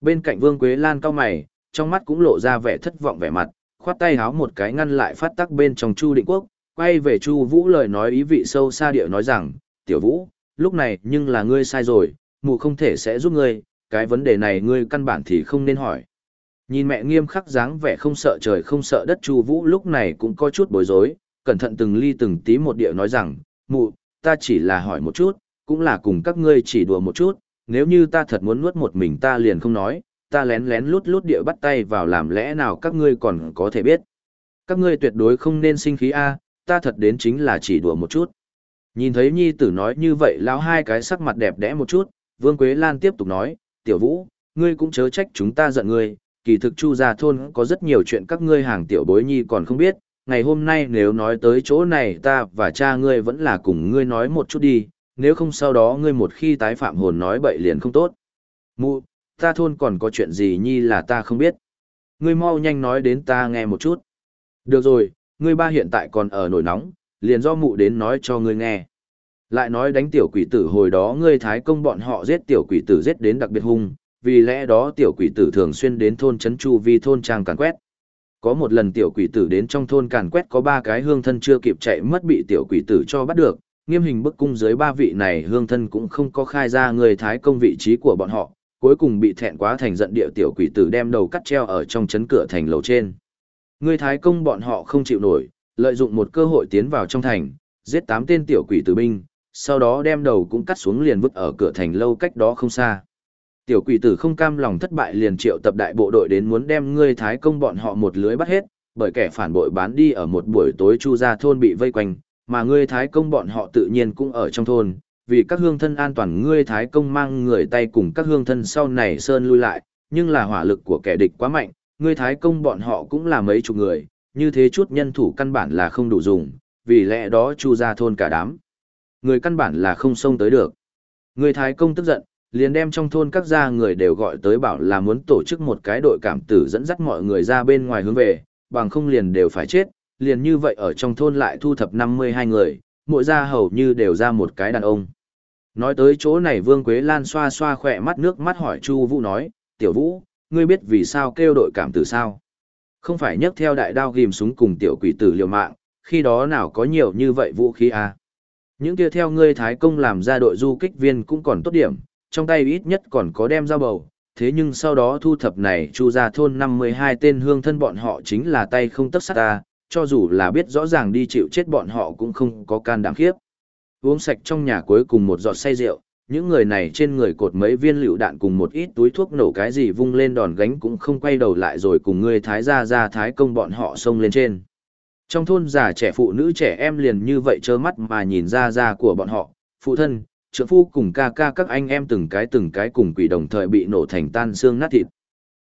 Bên cạnh Vương Quế Lan cao mày, trong mắt cũng lộ ra vẻ thất vọng vẻ mặt, khoát tay háo một cái ngăn lại phát tắc bên trong Chu Định Quốc, quay về Chu Vũ lời nói ý vị sâu xa địa nói rằng, "Tiểu Vũ, lúc này nhưng là ngươi sai rồi, mụ không thể sẽ giúp ngươi, cái vấn đề này ngươi căn bản thì không nên hỏi." Nhìn mẹ nghiêm khắc dáng vẻ không sợ trời không sợ đất Chu Vũ lúc này cũng có chút bối rối, cẩn thận từng ly từng tí một địa nói rằng, "Mụ, ta chỉ là hỏi một chút, cũng là cùng các ngươi chỉ đùa một chút, nếu như ta thật muốn nuốt một mình ta liền không nói, ta lén lén lút lút địa bắt tay vào làm lẽ nào các ngươi còn có thể biết. Các ngươi tuyệt đối không nên sinh khí a, ta thật đến chính là chỉ đùa một chút. Nhìn thấy nhi tử nói như vậy lão hai cái sắc mặt đẹp đẽ một chút, Vương Quế Lan tiếp tục nói, tiểu vũ, ngươi cũng chớ trách chúng ta giận ngươi, kỳ thực chu gia thôn có rất nhiều chuyện các ngươi hàng tiểu bối nhi còn không biết, ngày hôm nay nếu nói tới chỗ này ta và cha ngươi vẫn là cùng ngươi nói một chút đi, nếu không sau đó ngươi một khi tái phạm hồn nói bậy liền không tốt. Mụ, ta thôn còn có chuyện gì nhi là ta không biết. Ngươi mau nhanh nói đến ta nghe một chút. Được rồi, ngươi ba hiện tại còn ở nổi nóng, liền do mụ đến nói cho ngươi nghe. Lại nói đánh tiểu quỷ tử hồi đó ngươi thái công bọn họ giết tiểu quỷ tử giết đến đặc biệt hung, vì lẽ đó tiểu quỷ tử thường xuyên đến thôn trấn chu vi thôn trang càn quét. Có một lần tiểu quỷ tử đến trong thôn càn quét có ba cái hương thân chưa kịp chạy mất bị tiểu quỷ tử cho bắt được, nghiêm hình bức cung dưới ba vị này hương thân cũng không có khai ra người thái công vị trí của bọn họ, cuối cùng bị thẹn quá thành giận địa tiểu quỷ tử đem đầu cắt treo ở trong chấn cửa thành lầu trên. Người thái công bọn họ không chịu nổi, lợi dụng một cơ hội tiến vào trong thành, giết tám tên tiểu quỷ tử binh, sau đó đem đầu cũng cắt xuống liền vứt ở cửa thành lâu cách đó không xa. Tiểu quỷ tử không cam lòng thất bại liền triệu tập đại bộ đội đến muốn đem ngươi thái công bọn họ một lưới bắt hết, bởi kẻ phản bội bán đi ở một buổi tối chu ra thôn bị vây quanh, mà ngươi thái công bọn họ tự nhiên cũng ở trong thôn, vì các hương thân an toàn ngươi thái công mang người tay cùng các hương thân sau này sơn lui lại, nhưng là hỏa lực của kẻ địch quá mạnh, ngươi thái công bọn họ cũng là mấy chục người, như thế chút nhân thủ căn bản là không đủ dùng, vì lẽ đó chu ra thôn cả đám. Người căn bản là không xông tới được. người thái công tức giận, liền đem trong thôn các gia người đều gọi tới bảo là muốn tổ chức một cái đội cảm tử dẫn dắt mọi người ra bên ngoài hướng về, bằng không liền đều phải chết, liền như vậy ở trong thôn lại thu thập 52 người, mỗi gia hầu như đều ra một cái đàn ông. Nói tới chỗ này Vương Quế Lan xoa xoa khỏe mắt nước mắt hỏi Chu Vũ nói, "Tiểu Vũ, ngươi biết vì sao kêu đội cảm tử sao? Không phải nhấc theo đại đao ghim súng cùng tiểu quỷ tử liều mạng, khi đó nào có nhiều như vậy vũ khí à? Những kia theo ngươi thái công làm ra đội du kích viên cũng còn tốt điểm, trong tay ít nhất còn có đem dao bầu, thế nhưng sau đó thu thập này chu ra thôn 52 tên hương thân bọn họ chính là tay không tấc sắt ta, cho dù là biết rõ ràng đi chịu chết bọn họ cũng không có can đảm khiếp. Uống sạch trong nhà cuối cùng một giọt say rượu, những người này trên người cột mấy viên lựu đạn cùng một ít túi thuốc nổ cái gì vung lên đòn gánh cũng không quay đầu lại rồi cùng người thái gia ra thái công bọn họ xông lên trên. Trong thôn già trẻ phụ nữ trẻ em liền như vậy trơ mắt mà nhìn ra ra của bọn họ, phụ thân, trưởng phu cùng ca ca các anh em từng cái từng cái cùng quỷ đồng thời bị nổ thành tan xương nát thịt.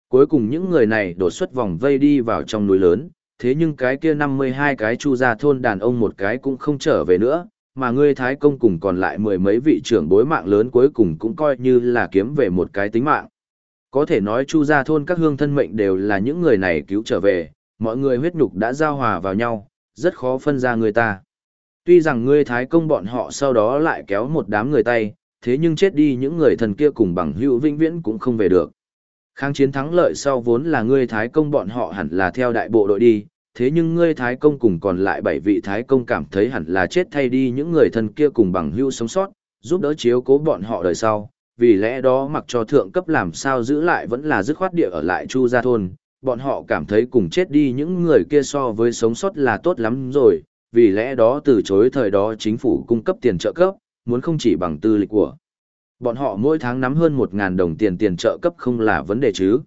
Cuối cùng những người này đột xuất vòng vây đi vào trong núi lớn, thế nhưng cái kia 52 cái chu gia thôn đàn ông một cái cũng không trở về nữa, mà ngươi Thái Công cùng còn lại mười mấy vị trưởng bối mạng lớn cuối cùng cũng coi như là kiếm về một cái tính mạng. Có thể nói chu gia thôn các hương thân mệnh đều là những người này cứu trở về, mọi người huyết nhục đã giao hòa vào nhau, rất khó phân ra người ta. Tuy rằng ngươi Thái Công bọn họ sau đó lại kéo một đám người tay, thế nhưng chết đi những người thần kia cùng bằng hữu vĩnh viễn cũng không về được. Kháng chiến thắng lợi sau vốn là ngươi Thái Công bọn họ hẳn là theo đại bộ đội đi, thế nhưng ngươi Thái Công cùng còn lại bảy vị Thái Công cảm thấy hẳn là chết thay đi những người thân kia cùng bằng hữu sống sót, giúp đỡ chiếu cố bọn họ đời sau, vì lẽ đó mặc cho thượng cấp làm sao giữ lại vẫn là dứt khoát địa ở lại Chu Gia Thôn, bọn họ cảm thấy cùng chết đi những người kia so với sống sót là tốt lắm rồi, vì lẽ đó từ chối thời đó chính phủ cung cấp tiền trợ cấp, muốn không chỉ bằng tư lịch của. Bọn họ mỗi tháng nắm hơn 1.000 đồng tiền tiền trợ cấp không là vấn đề chứ.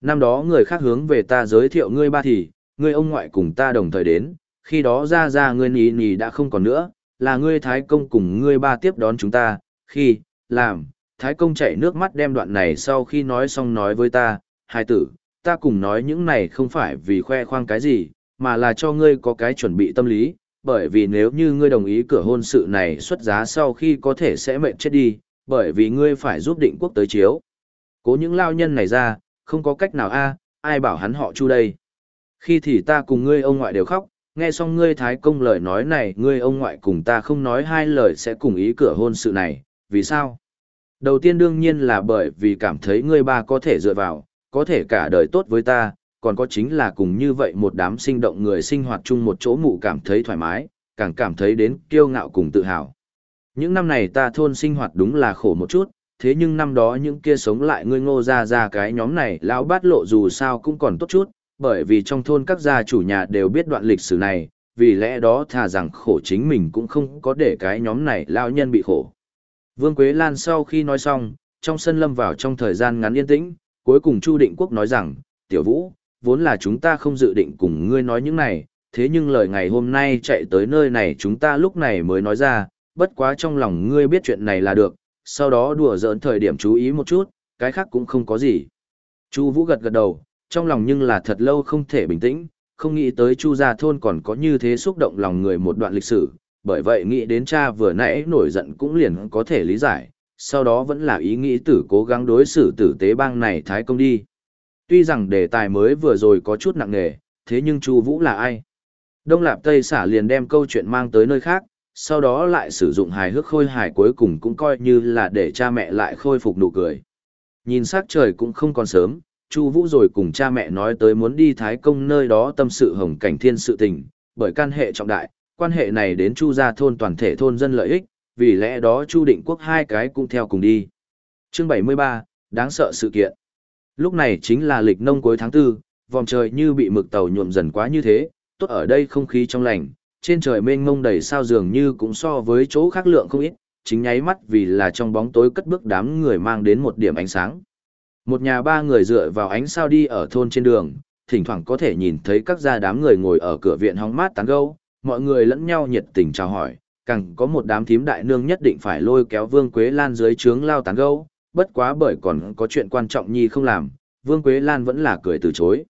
Năm đó người khác hướng về ta giới thiệu ngươi ba thì, ngươi ông ngoại cùng ta đồng thời đến, khi đó ra ra ngươi nì nì đã không còn nữa, là ngươi Thái Công cùng ngươi ba tiếp đón chúng ta, khi, làm, Thái Công chạy nước mắt đem đoạn này sau khi nói xong nói với ta, hai tử, ta cùng nói những này không phải vì khoe khoang cái gì, mà là cho ngươi có cái chuẩn bị tâm lý, bởi vì nếu như ngươi đồng ý cửa hôn sự này xuất giá sau khi có thể sẽ mệnh chết đi, bởi vì ngươi phải giúp định quốc tới chiếu. Cố những lao nhân này ra, không có cách nào a, ai bảo hắn họ chu đây. Khi thì ta cùng ngươi ông ngoại đều khóc, nghe xong ngươi thái công lời nói này, ngươi ông ngoại cùng ta không nói hai lời sẽ cùng ý cửa hôn sự này, vì sao? Đầu tiên đương nhiên là bởi vì cảm thấy ngươi ba có thể dựa vào, có thể cả đời tốt với ta, còn có chính là cùng như vậy một đám sinh động người sinh hoạt chung một chỗ mụ cảm thấy thoải mái, càng cảm thấy đến kiêu ngạo cùng tự hào. Những năm này ta thôn sinh hoạt đúng là khổ một chút, thế nhưng năm đó những kia sống lại ngươi ngô ra ra cái nhóm này lão bát lộ dù sao cũng còn tốt chút, bởi vì trong thôn các gia chủ nhà đều biết đoạn lịch sử này, vì lẽ đó thà rằng khổ chính mình cũng không có để cái nhóm này lao nhân bị khổ. Vương Quế Lan sau khi nói xong, trong sân lâm vào trong thời gian ngắn yên tĩnh, cuối cùng Chu Định Quốc nói rằng, Tiểu Vũ, vốn là chúng ta không dự định cùng ngươi nói những này, thế nhưng lời ngày hôm nay chạy tới nơi này chúng ta lúc này mới nói ra, bất quá trong lòng ngươi biết chuyện này là được, sau đó đùa giỡn thời điểm chú ý một chút, cái khác cũng không có gì. Chu Vũ gật gật đầu, trong lòng nhưng là thật lâu không thể bình tĩnh, không nghĩ tới Chu gia thôn còn có như thế xúc động lòng người một đoạn lịch sử, bởi vậy nghĩ đến cha vừa nãy nổi giận cũng liền có thể lý giải, sau đó vẫn là ý nghĩ tử cố gắng đối xử tử tế bang này thái công đi. Tuy rằng đề tài mới vừa rồi có chút nặng nề, thế nhưng Chu Vũ là ai? Đông Lạp Tây xả liền đem câu chuyện mang tới nơi khác, sau đó lại sử dụng hài hước khôi hài cuối cùng cũng coi như là để cha mẹ lại khôi phục nụ cười. Nhìn sắc trời cũng không còn sớm, Chu Vũ rồi cùng cha mẹ nói tới muốn đi Thái Công nơi đó tâm sự hồng cảnh thiên sự tình, bởi can hệ trọng đại, quan hệ này đến Chu gia thôn toàn thể thôn dân lợi ích, vì lẽ đó Chu Định Quốc hai cái cũng theo cùng đi. Chương 73, đáng sợ sự kiện. Lúc này chính là lịch nông cuối tháng 4, vòng trời như bị mực tàu nhuộm dần quá như thế, tốt ở đây không khí trong lành, trên trời mênh mông đầy sao dường như cũng so với chỗ khác lượng không ít, chính nháy mắt vì là trong bóng tối cất bước đám người mang đến một điểm ánh sáng. Một nhà ba người dựa vào ánh sao đi ở thôn trên đường, thỉnh thoảng có thể nhìn thấy các gia đám người ngồi ở cửa viện hóng mát tán gâu, mọi người lẫn nhau nhiệt tình chào hỏi, càng có một đám thím đại nương nhất định phải lôi kéo Vương Quế Lan dưới trướng lao tán gâu, bất quá bởi còn có chuyện quan trọng nhi không làm, Vương Quế Lan vẫn là cười từ chối.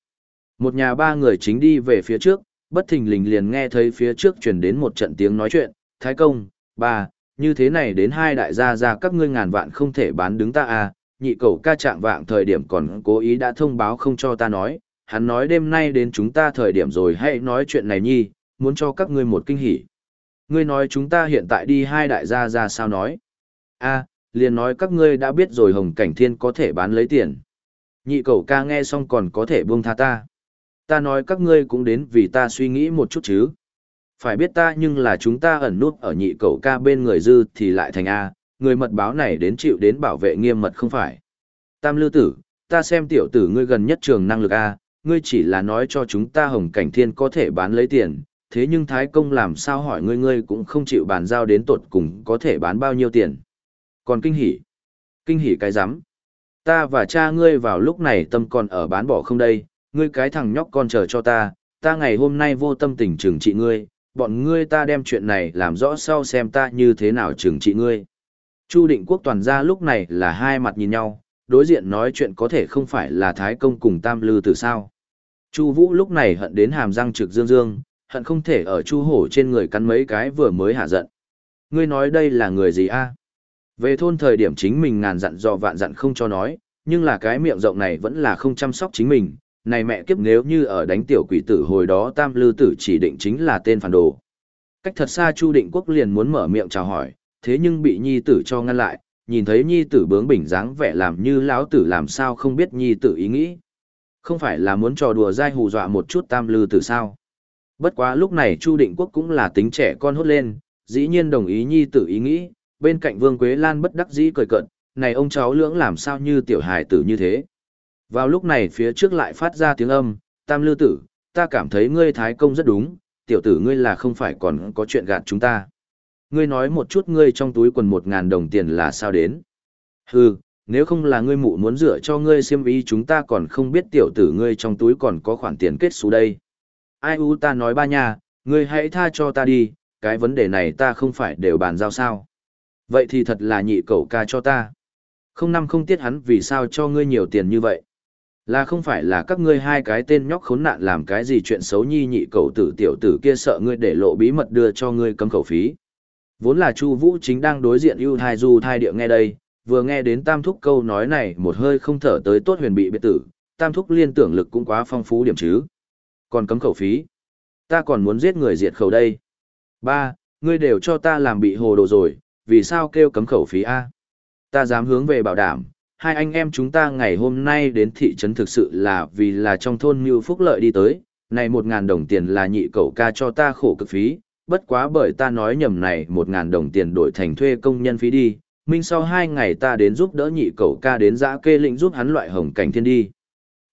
Một nhà ba người chính đi về phía trước, bất thình lình liền nghe thấy phía trước truyền đến một trận tiếng nói chuyện, Thái công, ba, như thế này đến hai đại gia gia các ngươi ngàn vạn không thể bán đứng ta à, nhị cầu ca trạng vạng thời điểm còn cố ý đã thông báo không cho ta nói, hắn nói đêm nay đến chúng ta thời điểm rồi hãy nói chuyện này nhi, muốn cho các ngươi một kinh hỉ. Ngươi nói chúng ta hiện tại đi hai đại gia ra sao nói? a liền nói các ngươi đã biết rồi Hồng Cảnh Thiên có thể bán lấy tiền. Nhị cầu ca nghe xong còn có thể buông tha ta. Ta nói các ngươi cũng đến vì ta suy nghĩ một chút chứ. Phải biết ta nhưng là chúng ta ẩn nút ở nhị cầu ca bên người dư thì lại thành A, người mật báo này đến chịu đến bảo vệ nghiêm mật không phải. Tam lưu tử, ta xem tiểu tử ngươi gần nhất trường năng lực A, ngươi chỉ là nói cho chúng ta Hồng Cảnh Thiên có thể bán lấy tiền, thế nhưng Thái Công làm sao hỏi ngươi ngươi cũng không chịu bàn giao đến tột cùng có thể bán bao nhiêu tiền. Còn kinh hỉ. Kinh hỉ cái rắm Ta và cha ngươi vào lúc này tâm còn ở bán bỏ không đây, ngươi cái thằng nhóc con chờ cho ta, ta ngày hôm nay vô tâm tình trừng trị ngươi, bọn ngươi ta đem chuyện này làm rõ sau xem ta như thế nào trừng trị ngươi. Chu định quốc toàn ra lúc này là hai mặt nhìn nhau, đối diện nói chuyện có thể không phải là Thái Công cùng Tam Lư từ sao. Chu Vũ lúc này hận đến hàm răng trực dương dương, hận không thể ở Chu Hổ trên người cắn mấy cái vừa mới hạ giận. Ngươi nói đây là người gì a? Về thôn thời điểm chính mình ngàn dặn dò vạn dặn không cho nói, nhưng là cái miệng rộng này vẫn là không chăm sóc chính mình, này mẹ kiếp nếu như ở đánh tiểu quỷ tử hồi đó tam lư tử chỉ định chính là tên phản đồ. Cách thật xa Chu Định Quốc liền muốn mở miệng chào hỏi, thế nhưng bị nhi tử cho ngăn lại, nhìn thấy nhi tử bướng bỉnh dáng vẻ làm như lão tử làm sao không biết nhi tử ý nghĩ. Không phải là muốn trò đùa dai hù dọa một chút tam lư tử sao. Bất quá lúc này Chu Định Quốc cũng là tính trẻ con hốt lên, dĩ nhiên đồng ý nhi tử ý nghĩ, bên cạnh Vương Quế Lan bất đắc dĩ cười cận, này ông cháu lưỡng làm sao như tiểu hài tử như thế. Vào lúc này phía trước lại phát ra tiếng âm, tam lư tử, ta cảm thấy ngươi thái công rất đúng, tiểu tử ngươi là không phải còn có chuyện gạt chúng ta. Ngươi nói một chút ngươi trong túi quần một ngàn đồng tiền là sao đến. Hừ, nếu không là ngươi mụ muốn rửa cho ngươi xiêm ý chúng ta còn không biết tiểu tử ngươi trong túi còn có khoản tiền kết xu đây. Ai u ta nói ba nha, ngươi hãy tha cho ta đi, cái vấn đề này ta không phải đều bàn giao sao. Vậy thì thật là nhị cậu ca cho ta. Không năm không tiết hắn vì sao cho ngươi nhiều tiền như vậy. Là không phải là các ngươi hai cái tên nhóc khốn nạn làm cái gì chuyện xấu nhi nhị cậu tử tiểu tử kia sợ ngươi để lộ bí mật đưa cho ngươi cấm khẩu phí. Vốn là Chu Vũ chính đang đối diện ưu thai du thai địa nghe đây, vừa nghe đến Tam Thúc câu nói này một hơi không thở tới tốt huyền bị biệt tử, Tam Thúc liên tưởng lực cũng quá phong phú điểm chứ. Còn cấm khẩu phí. Ta còn muốn giết người diệt khẩu đây. Ba, ngươi đều cho ta làm bị hồ đồ rồi, vì sao kêu cấm khẩu phí A? Ta dám hướng về bảo đảm, hai anh em chúng ta ngày hôm nay đến thị trấn thực sự là vì là trong thôn mưu phúc lợi đi tới, này một ngàn đồng tiền là nhị cậu ca cho ta khổ cực phí, bất quá bởi ta nói nhầm này một ngàn đồng tiền đổi thành thuê công nhân phí đi, minh sau hai ngày ta đến giúp đỡ nhị cậu ca đến giã kê lĩnh giúp hắn loại hồng cảnh thiên đi.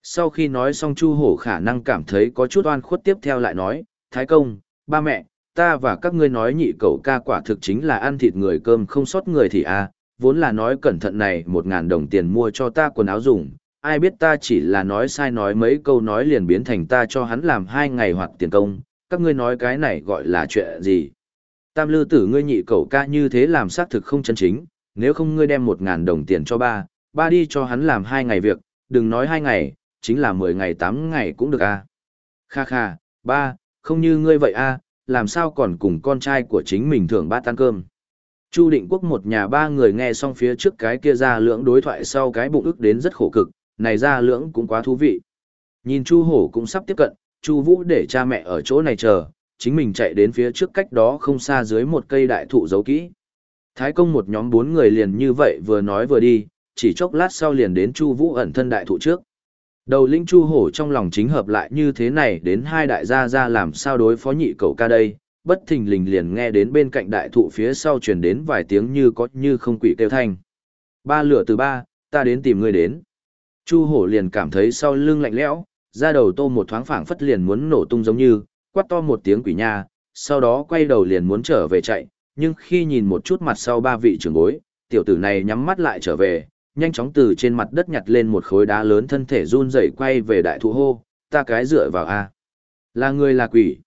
Sau khi nói xong Chu Hổ khả năng cảm thấy có chút oan khuất tiếp theo lại nói, Thái công, ba mẹ, ta và các ngươi nói nhị cậu ca quả thực chính là ăn thịt người cơm không sót người thì à, vốn là nói cẩn thận này một ngàn đồng tiền mua cho ta quần áo dùng, ai biết ta chỉ là nói sai nói mấy câu nói liền biến thành ta cho hắn làm hai ngày hoặc tiền công, các ngươi nói cái này gọi là chuyện gì. Tam lư tử ngươi nhị cậu ca như thế làm xác thực không chân chính, nếu không ngươi đem một ngàn đồng tiền cho ba, ba đi cho hắn làm hai ngày việc, đừng nói hai ngày, chính là mười ngày tám ngày cũng được a. À. Kha kha, ba, không như ngươi vậy a, làm sao còn cùng con trai của chính mình thưởng bát ăn cơm. Chu Định Quốc một nhà ba người nghe xong phía trước cái kia ra lưỡng đối thoại sau cái bụng ức đến rất khổ cực, này ra lưỡng cũng quá thú vị. Nhìn Chu Hổ cũng sắp tiếp cận, Chu Vũ để cha mẹ ở chỗ này chờ, chính mình chạy đến phía trước cách đó không xa dưới một cây đại thụ giấu kỹ. Thái công một nhóm bốn người liền như vậy vừa nói vừa đi, chỉ chốc lát sau liền đến Chu Vũ ẩn thân đại thụ trước. Đầu lĩnh Chu Hổ trong lòng chính hợp lại như thế này đến hai đại gia gia làm sao đối phó nhị cậu ca đây, bất thình lình liền nghe đến bên cạnh đại thụ phía sau truyền đến vài tiếng như có như không quỷ kêu thanh. Ba lửa từ ba, ta đến tìm ngươi đến. Chu hổ liền cảm thấy sau lưng lạnh lẽo, ra đầu tô một thoáng phảng phất liền muốn nổ tung giống như, quát to một tiếng quỷ nha, sau đó quay đầu liền muốn trở về chạy, nhưng khi nhìn một chút mặt sau ba vị trưởng bối, tiểu tử này nhắm mắt lại trở về, nhanh chóng từ trên mặt đất nhặt lên một khối đá lớn thân thể run rẩy quay về đại thụ hô, ta cái dựa vào a. Là người là quỷ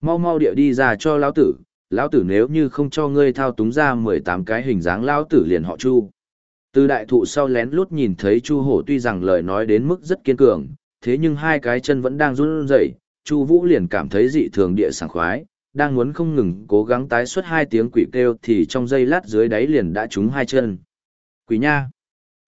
mau mau địa đi ra cho lão tử, lão tử nếu như không cho ngươi thao túng ra 18 cái hình dáng lão tử liền họ Chu. Từ đại thụ sau lén lút nhìn thấy Chu Hổ tuy rằng lời nói đến mức rất kiên cường, thế nhưng hai cái chân vẫn đang run rẩy, Chu Vũ liền cảm thấy dị thường địa sảng khoái, đang muốn không ngừng cố gắng tái xuất hai tiếng quỷ kêu thì trong giây lát dưới đáy liền đã trúng hai chân. Quỷ nha.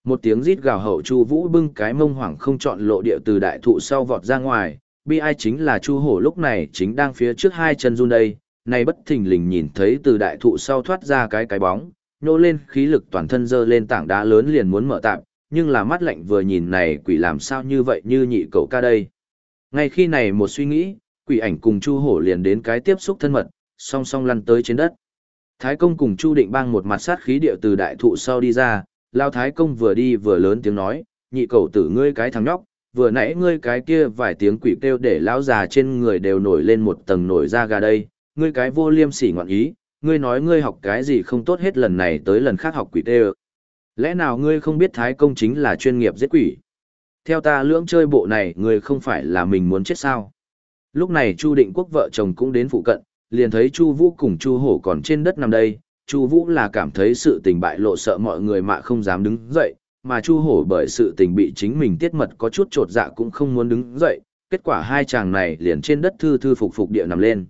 Một tiếng rít gào hậu Chu Vũ bưng cái mông hoảng không chọn lộ địa từ đại thụ sau vọt ra ngoài, bi ai chính là chu hổ lúc này chính đang phía trước hai chân run đây, này bất thình lình nhìn thấy từ đại thụ sau thoát ra cái cái bóng, nô lên khí lực toàn thân dơ lên tảng đá lớn liền muốn mở tạm, nhưng là mắt lạnh vừa nhìn này quỷ làm sao như vậy như nhị cậu ca đây. Ngay khi này một suy nghĩ, quỷ ảnh cùng chu hổ liền đến cái tiếp xúc thân mật, song song lăn tới trên đất. Thái công cùng chu định bang một mặt sát khí điệu từ đại thụ sau đi ra, lao thái công vừa đi vừa lớn tiếng nói, nhị cậu tử ngươi cái thằng nhóc, vừa nãy ngươi cái kia vài tiếng quỷ kêu để lão già trên người đều nổi lên một tầng nổi da gà đây, ngươi cái vô liêm sỉ ngoạn ý, ngươi nói ngươi học cái gì không tốt hết lần này tới lần khác học quỷ kêu. Lẽ nào ngươi không biết thái công chính là chuyên nghiệp giết quỷ? Theo ta lưỡng chơi bộ này, ngươi không phải là mình muốn chết sao? Lúc này Chu Định Quốc vợ chồng cũng đến phụ cận, liền thấy Chu Vũ cùng Chu Hổ còn trên đất nằm đây, Chu Vũ là cảm thấy sự tình bại lộ sợ mọi người mà không dám đứng dậy, mà Chu Hổ bởi sự tình bị chính mình tiết mật có chút trột dạ cũng không muốn đứng dậy, kết quả hai chàng này liền trên đất thư thư phục phục địa nằm lên.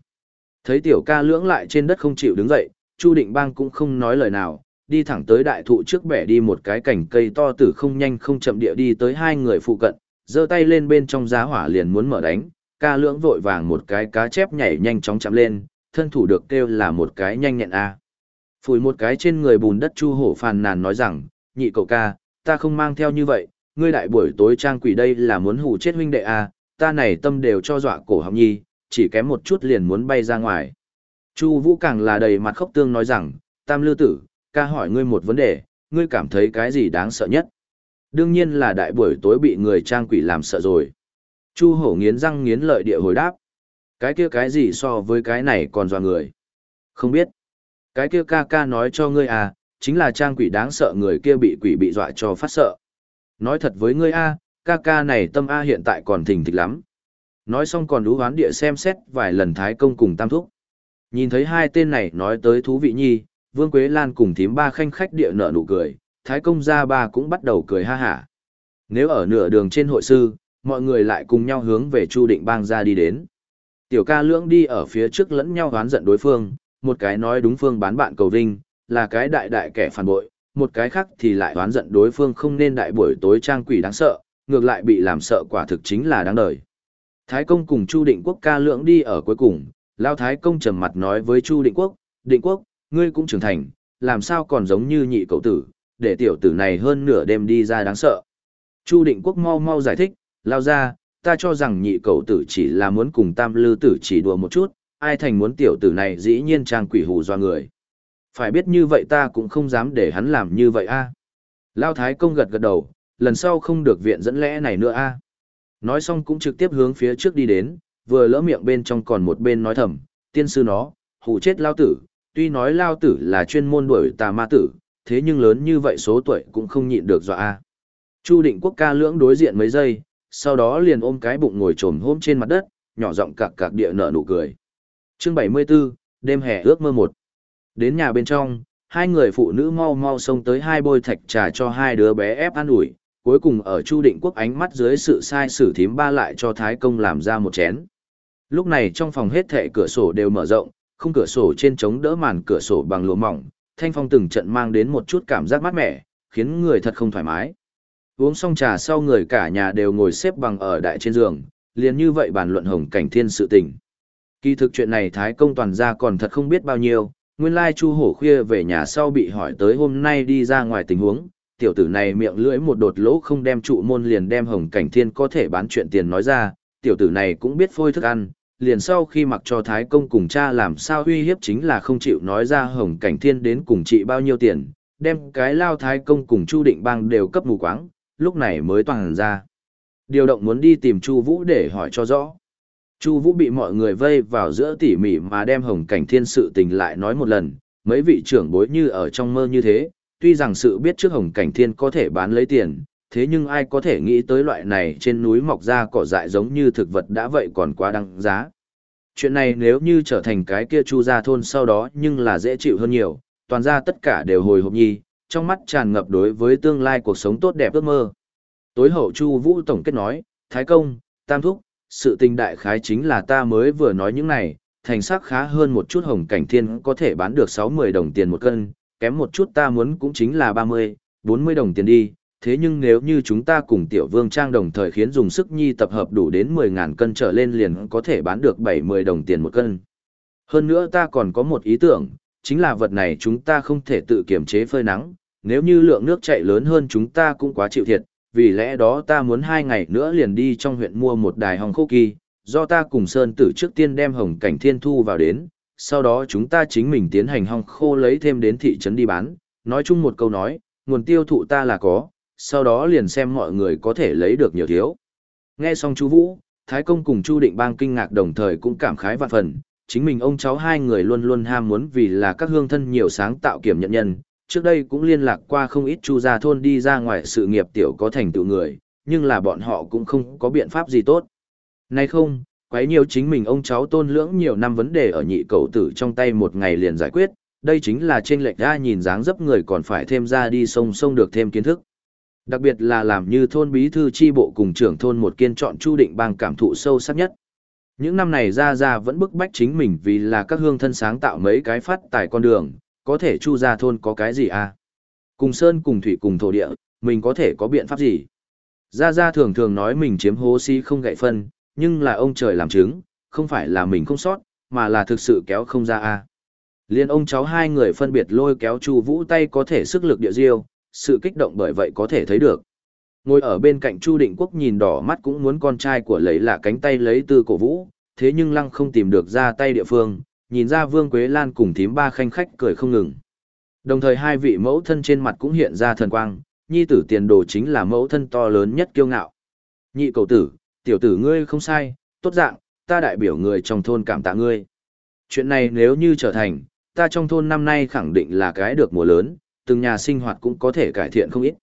Thấy tiểu ca lưỡng lại trên đất không chịu đứng dậy, Chu Định Bang cũng không nói lời nào, đi thẳng tới đại thụ trước bẻ đi một cái cành cây to tử không nhanh không chậm địa đi tới hai người phụ cận, giơ tay lên bên trong giá hỏa liền muốn mở đánh, ca lưỡng vội vàng một cái cá chép nhảy nhanh chóng chạm lên, thân thủ được kêu là một cái nhanh nhẹn a. Phủi một cái trên người bùn đất Chu Hổ phàn nàn nói rằng, nhị cậu ca, ta không mang theo như vậy, ngươi đại buổi tối trang quỷ đây là muốn hù chết huynh đệ à ta này tâm đều cho dọa cổ học nhi, chỉ kém một chút liền muốn bay ra ngoài. Chu Vũ càng là đầy mặt khóc tương nói rằng, Tam Lư Tử, ca hỏi ngươi một vấn đề, ngươi cảm thấy cái gì đáng sợ nhất? Đương nhiên là đại buổi tối bị người trang quỷ làm sợ rồi. Chu Hổ nghiến răng nghiến lợi địa hồi đáp. Cái kia cái gì so với cái này còn dọa người? Không biết. Cái kia ca ca nói cho ngươi à, chính là trang quỷ đáng sợ người kia bị quỷ bị dọa cho phát sợ. Nói thật với ngươi a, ca ca này tâm a hiện tại còn thình thịch lắm. Nói xong còn đú hoán địa xem xét vài lần thái công cùng tam thúc. Nhìn thấy hai tên này nói tới thú vị nhi, Vương Quế Lan cùng thím ba khanh khách địa nợ nụ cười, thái công gia ba cũng bắt đầu cười ha hả. Nếu ở nửa đường trên hội sư, mọi người lại cùng nhau hướng về Chu Định Bang ra đi đến. Tiểu ca lưỡng đi ở phía trước lẫn nhau hoán giận đối phương, một cái nói đúng phương bán bạn cầu vinh, là cái đại đại kẻ phản bội, một cái khác thì lại đoán giận đối phương không nên đại buổi tối trang quỷ đáng sợ, ngược lại bị làm sợ quả thực chính là đáng đời. Thái công cùng Chu Định Quốc ca lưỡng đi ở cuối cùng, Lao Thái công trầm mặt nói với Chu Định Quốc, Định Quốc, ngươi cũng trưởng thành, làm sao còn giống như nhị cậu tử, để tiểu tử này hơn nửa đêm đi ra đáng sợ. Chu Định Quốc mau mau giải thích, Lao ra, ta cho rằng nhị cậu tử chỉ là muốn cùng tam lư tử chỉ đùa một chút, ai thành muốn tiểu tử này dĩ nhiên trang quỷ hù do người. Phải biết như vậy ta cũng không dám để hắn làm như vậy a. Lao Thái công gật gật đầu, lần sau không được viện dẫn lẽ này nữa a. Nói xong cũng trực tiếp hướng phía trước đi đến, vừa lỡ miệng bên trong còn một bên nói thầm, tiên sư nó, hù chết lao tử, tuy nói lao tử là chuyên môn đuổi tà ma tử, thế nhưng lớn như vậy số tuổi cũng không nhịn được dọa a. Chu định quốc ca lưỡng đối diện mấy giây, sau đó liền ôm cái bụng ngồi trồm hôm trên mặt đất, nhỏ giọng cạc cạc địa nở nụ cười. Chương 74, đêm hè ước mơ một. Đến nhà bên trong, hai người phụ nữ mau mau xông tới hai bôi thạch trà cho hai đứa bé ép ăn ủi, cuối cùng ở Chu Định Quốc ánh mắt dưới sự sai sử thím ba lại cho Thái Công làm ra một chén. Lúc này trong phòng hết thệ cửa sổ đều mở rộng, khung cửa sổ trên chống đỡ màn cửa sổ bằng lụa mỏng, thanh phong từng trận mang đến một chút cảm giác mát mẻ, khiến người thật không thoải mái. Uống xong trà sau người cả nhà đều ngồi xếp bằng ở đại trên giường, liền như vậy bàn luận hồng cảnh thiên sự tình. Kỳ thực chuyện này Thái Công toàn ra còn thật không biết bao nhiêu, nguyên lai Chu Hổ khuya về nhà sau bị hỏi tới hôm nay đi ra ngoài tình huống, tiểu tử này miệng lưỡi một đột lỗ không đem trụ môn liền đem hồng cảnh thiên có thể bán chuyện tiền nói ra, tiểu tử này cũng biết phôi thức ăn, liền sau khi mặc cho Thái Công cùng cha làm sao uy hiếp chính là không chịu nói ra hồng cảnh thiên đến cùng trị bao nhiêu tiền, đem cái lao Thái Công cùng Chu Định Bang đều cấp mù quáng, lúc này mới toàn ra. Điều động muốn đi tìm Chu Vũ để hỏi cho rõ. Chu Vũ bị mọi người vây vào giữa tỉ mỉ mà đem hồng cảnh thiên sự tình lại nói một lần, mấy vị trưởng bối như ở trong mơ như thế, tuy rằng sự biết trước hồng cảnh thiên có thể bán lấy tiền, thế nhưng ai có thể nghĩ tới loại này trên núi mọc ra cỏ dại giống như thực vật đã vậy còn quá đăng giá. Chuyện này nếu như trở thành cái kia chu gia thôn sau đó nhưng là dễ chịu hơn nhiều, toàn ra tất cả đều hồi hộp nhi, trong mắt tràn ngập đối với tương lai cuộc sống tốt đẹp ước mơ. Tối hậu chu vũ tổng kết nói, Thái Công, Tam Thúc, sự tình đại khái chính là ta mới vừa nói những này, thành sắc khá hơn một chút hồng cảnh thiên có thể bán được 60 đồng tiền một cân, kém một chút ta muốn cũng chính là 30, 40 đồng tiền đi, thế nhưng nếu như chúng ta cùng tiểu vương trang đồng thời khiến dùng sức nhi tập hợp đủ đến 10.000 cân trở lên liền có thể bán được 70 đồng tiền một cân. Hơn nữa ta còn có một ý tưởng, chính là vật này chúng ta không thể tự kiểm chế phơi nắng, nếu như lượng nước chạy lớn hơn chúng ta cũng quá chịu thiệt, vì lẽ đó ta muốn hai ngày nữa liền đi trong huyện mua một đài hồng khô kỳ, do ta cùng Sơn Tử trước tiên đem hồng cảnh thiên thu vào đến, sau đó chúng ta chính mình tiến hành hong khô lấy thêm đến thị trấn đi bán, nói chung một câu nói, nguồn tiêu thụ ta là có, sau đó liền xem mọi người có thể lấy được nhiều thiếu. Nghe xong chú Vũ, Thái Công cùng Chu Định Bang kinh ngạc đồng thời cũng cảm khái vạn phần, chính mình ông cháu hai người luôn luôn ham muốn vì là các hương thân nhiều sáng tạo kiểm nhận nhân, trước đây cũng liên lạc qua không ít chu gia thôn đi ra ngoài sự nghiệp tiểu có thành tựu người, nhưng là bọn họ cũng không có biện pháp gì tốt. Nay không, quấy nhiều chính mình ông cháu tôn lưỡng nhiều năm vấn đề ở nhị cậu tử trong tay một ngày liền giải quyết, đây chính là trên lệch ra nhìn dáng dấp người còn phải thêm ra đi sông sông được thêm kiến thức. Đặc biệt là làm như thôn bí thư chi bộ cùng trưởng thôn một kiên chọn Chu Định Bang cảm thụ sâu sắc nhất. Những năm này ra ra vẫn bức bách chính mình vì là các hương thân sáng tạo mấy cái phát tài con đường, có thể chu ra thôn có cái gì à? Cùng sơn cùng thủy cùng thổ địa, mình có thể có biện pháp gì? Gia Gia thường thường nói mình chiếm hố si không gậy phân, nhưng là ông trời làm chứng, không phải là mình không sót, mà là thực sự kéo không ra à? Liên ông cháu hai người phân biệt lôi kéo Chu Vũ tay có thể sức lực địa diêu, sự kích động bởi vậy có thể thấy được. Ngồi ở bên cạnh Chu Định Quốc nhìn đỏ mắt cũng muốn con trai của lấy là cánh tay lấy từ cổ vũ, thế nhưng lăng không tìm được ra tay địa phương, nhìn ra Vương Quế Lan cùng thím ba khanh khách cười không ngừng. Đồng thời hai vị mẫu thân trên mặt cũng hiện ra thần quang, nhi tử tiền đồ chính là mẫu thân to lớn nhất kiêu ngạo. Nhị cầu tử, tiểu tử ngươi không sai, tốt dạng, ta đại biểu người trong thôn cảm tạ ngươi. Chuyện này nếu như trở thành, ta trong thôn năm nay khẳng định là cái được mùa lớn, từng nhà sinh hoạt cũng có thể cải thiện không ít.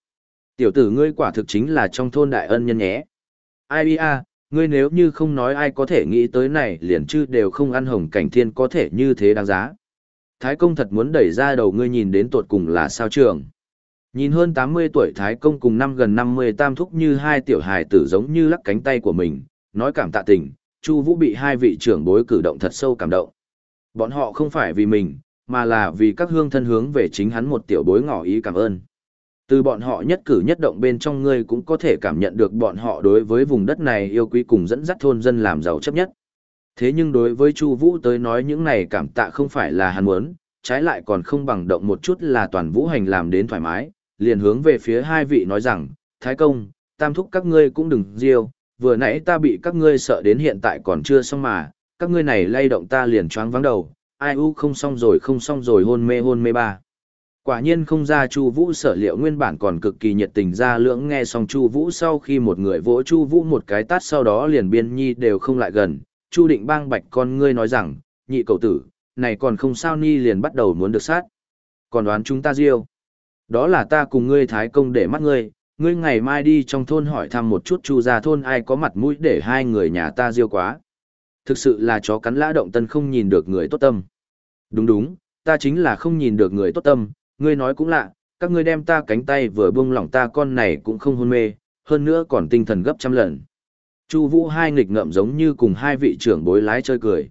Tiểu tử ngươi quả thực chính là trong thôn đại ân nhân nhé. Ai bia, ngươi nếu như không nói ai có thể nghĩ tới này liền chứ đều không ăn hồng cảnh thiên có thể như thế đáng giá. Thái công thật muốn đẩy ra đầu ngươi nhìn đến tuột cùng là sao trường. Nhìn hơn 80 tuổi Thái công cùng năm gần 50 tam thúc như hai tiểu hài tử giống như lắc cánh tay của mình, nói cảm tạ tình, Chu Vũ bị hai vị trưởng bối cử động thật sâu cảm động. Bọn họ không phải vì mình, mà là vì các hương thân hướng về chính hắn một tiểu bối ngỏ ý cảm ơn. Từ bọn họ nhất cử nhất động bên trong ngươi cũng có thể cảm nhận được bọn họ đối với vùng đất này yêu quý cùng dẫn dắt thôn dân làm giàu chấp nhất. Thế nhưng đối với Chu Vũ tới nói những này cảm tạ không phải là hắn muốn, trái lại còn không bằng động một chút là toàn vũ hành làm đến thoải mái, liền hướng về phía hai vị nói rằng, Thái công, tam thúc các ngươi cũng đừng riêu, vừa nãy ta bị các ngươi sợ đến hiện tại còn chưa xong mà, các ngươi này lay động ta liền choáng vắng đầu, ai u không xong rồi không xong rồi hôn mê hôn mê ba. Quả nhiên không ra Chu Vũ sở liệu nguyên bản còn cực kỳ nhiệt tình ra lưỡng nghe xong Chu Vũ sau khi một người vỗ Chu Vũ một cái tát sau đó liền biên nhi đều không lại gần, Chu Định bang bạch con ngươi nói rằng, nhị cậu tử, này còn không sao ni liền bắt đầu muốn được sát. Còn đoán chúng ta diêu Đó là ta cùng ngươi thái công để mắt ngươi, ngươi ngày mai đi trong thôn hỏi thăm một chút chu gia thôn ai có mặt mũi để hai người nhà ta diêu quá. Thực sự là chó cắn lã động tân không nhìn được người tốt tâm. Đúng đúng, ta chính là không nhìn được người tốt tâm, ngươi nói cũng lạ, các ngươi đem ta cánh tay vừa buông lỏng ta con này cũng không hôn mê, hơn nữa còn tinh thần gấp trăm lần. Chu Vũ hai nghịch ngợm giống như cùng hai vị trưởng bối lái chơi cười.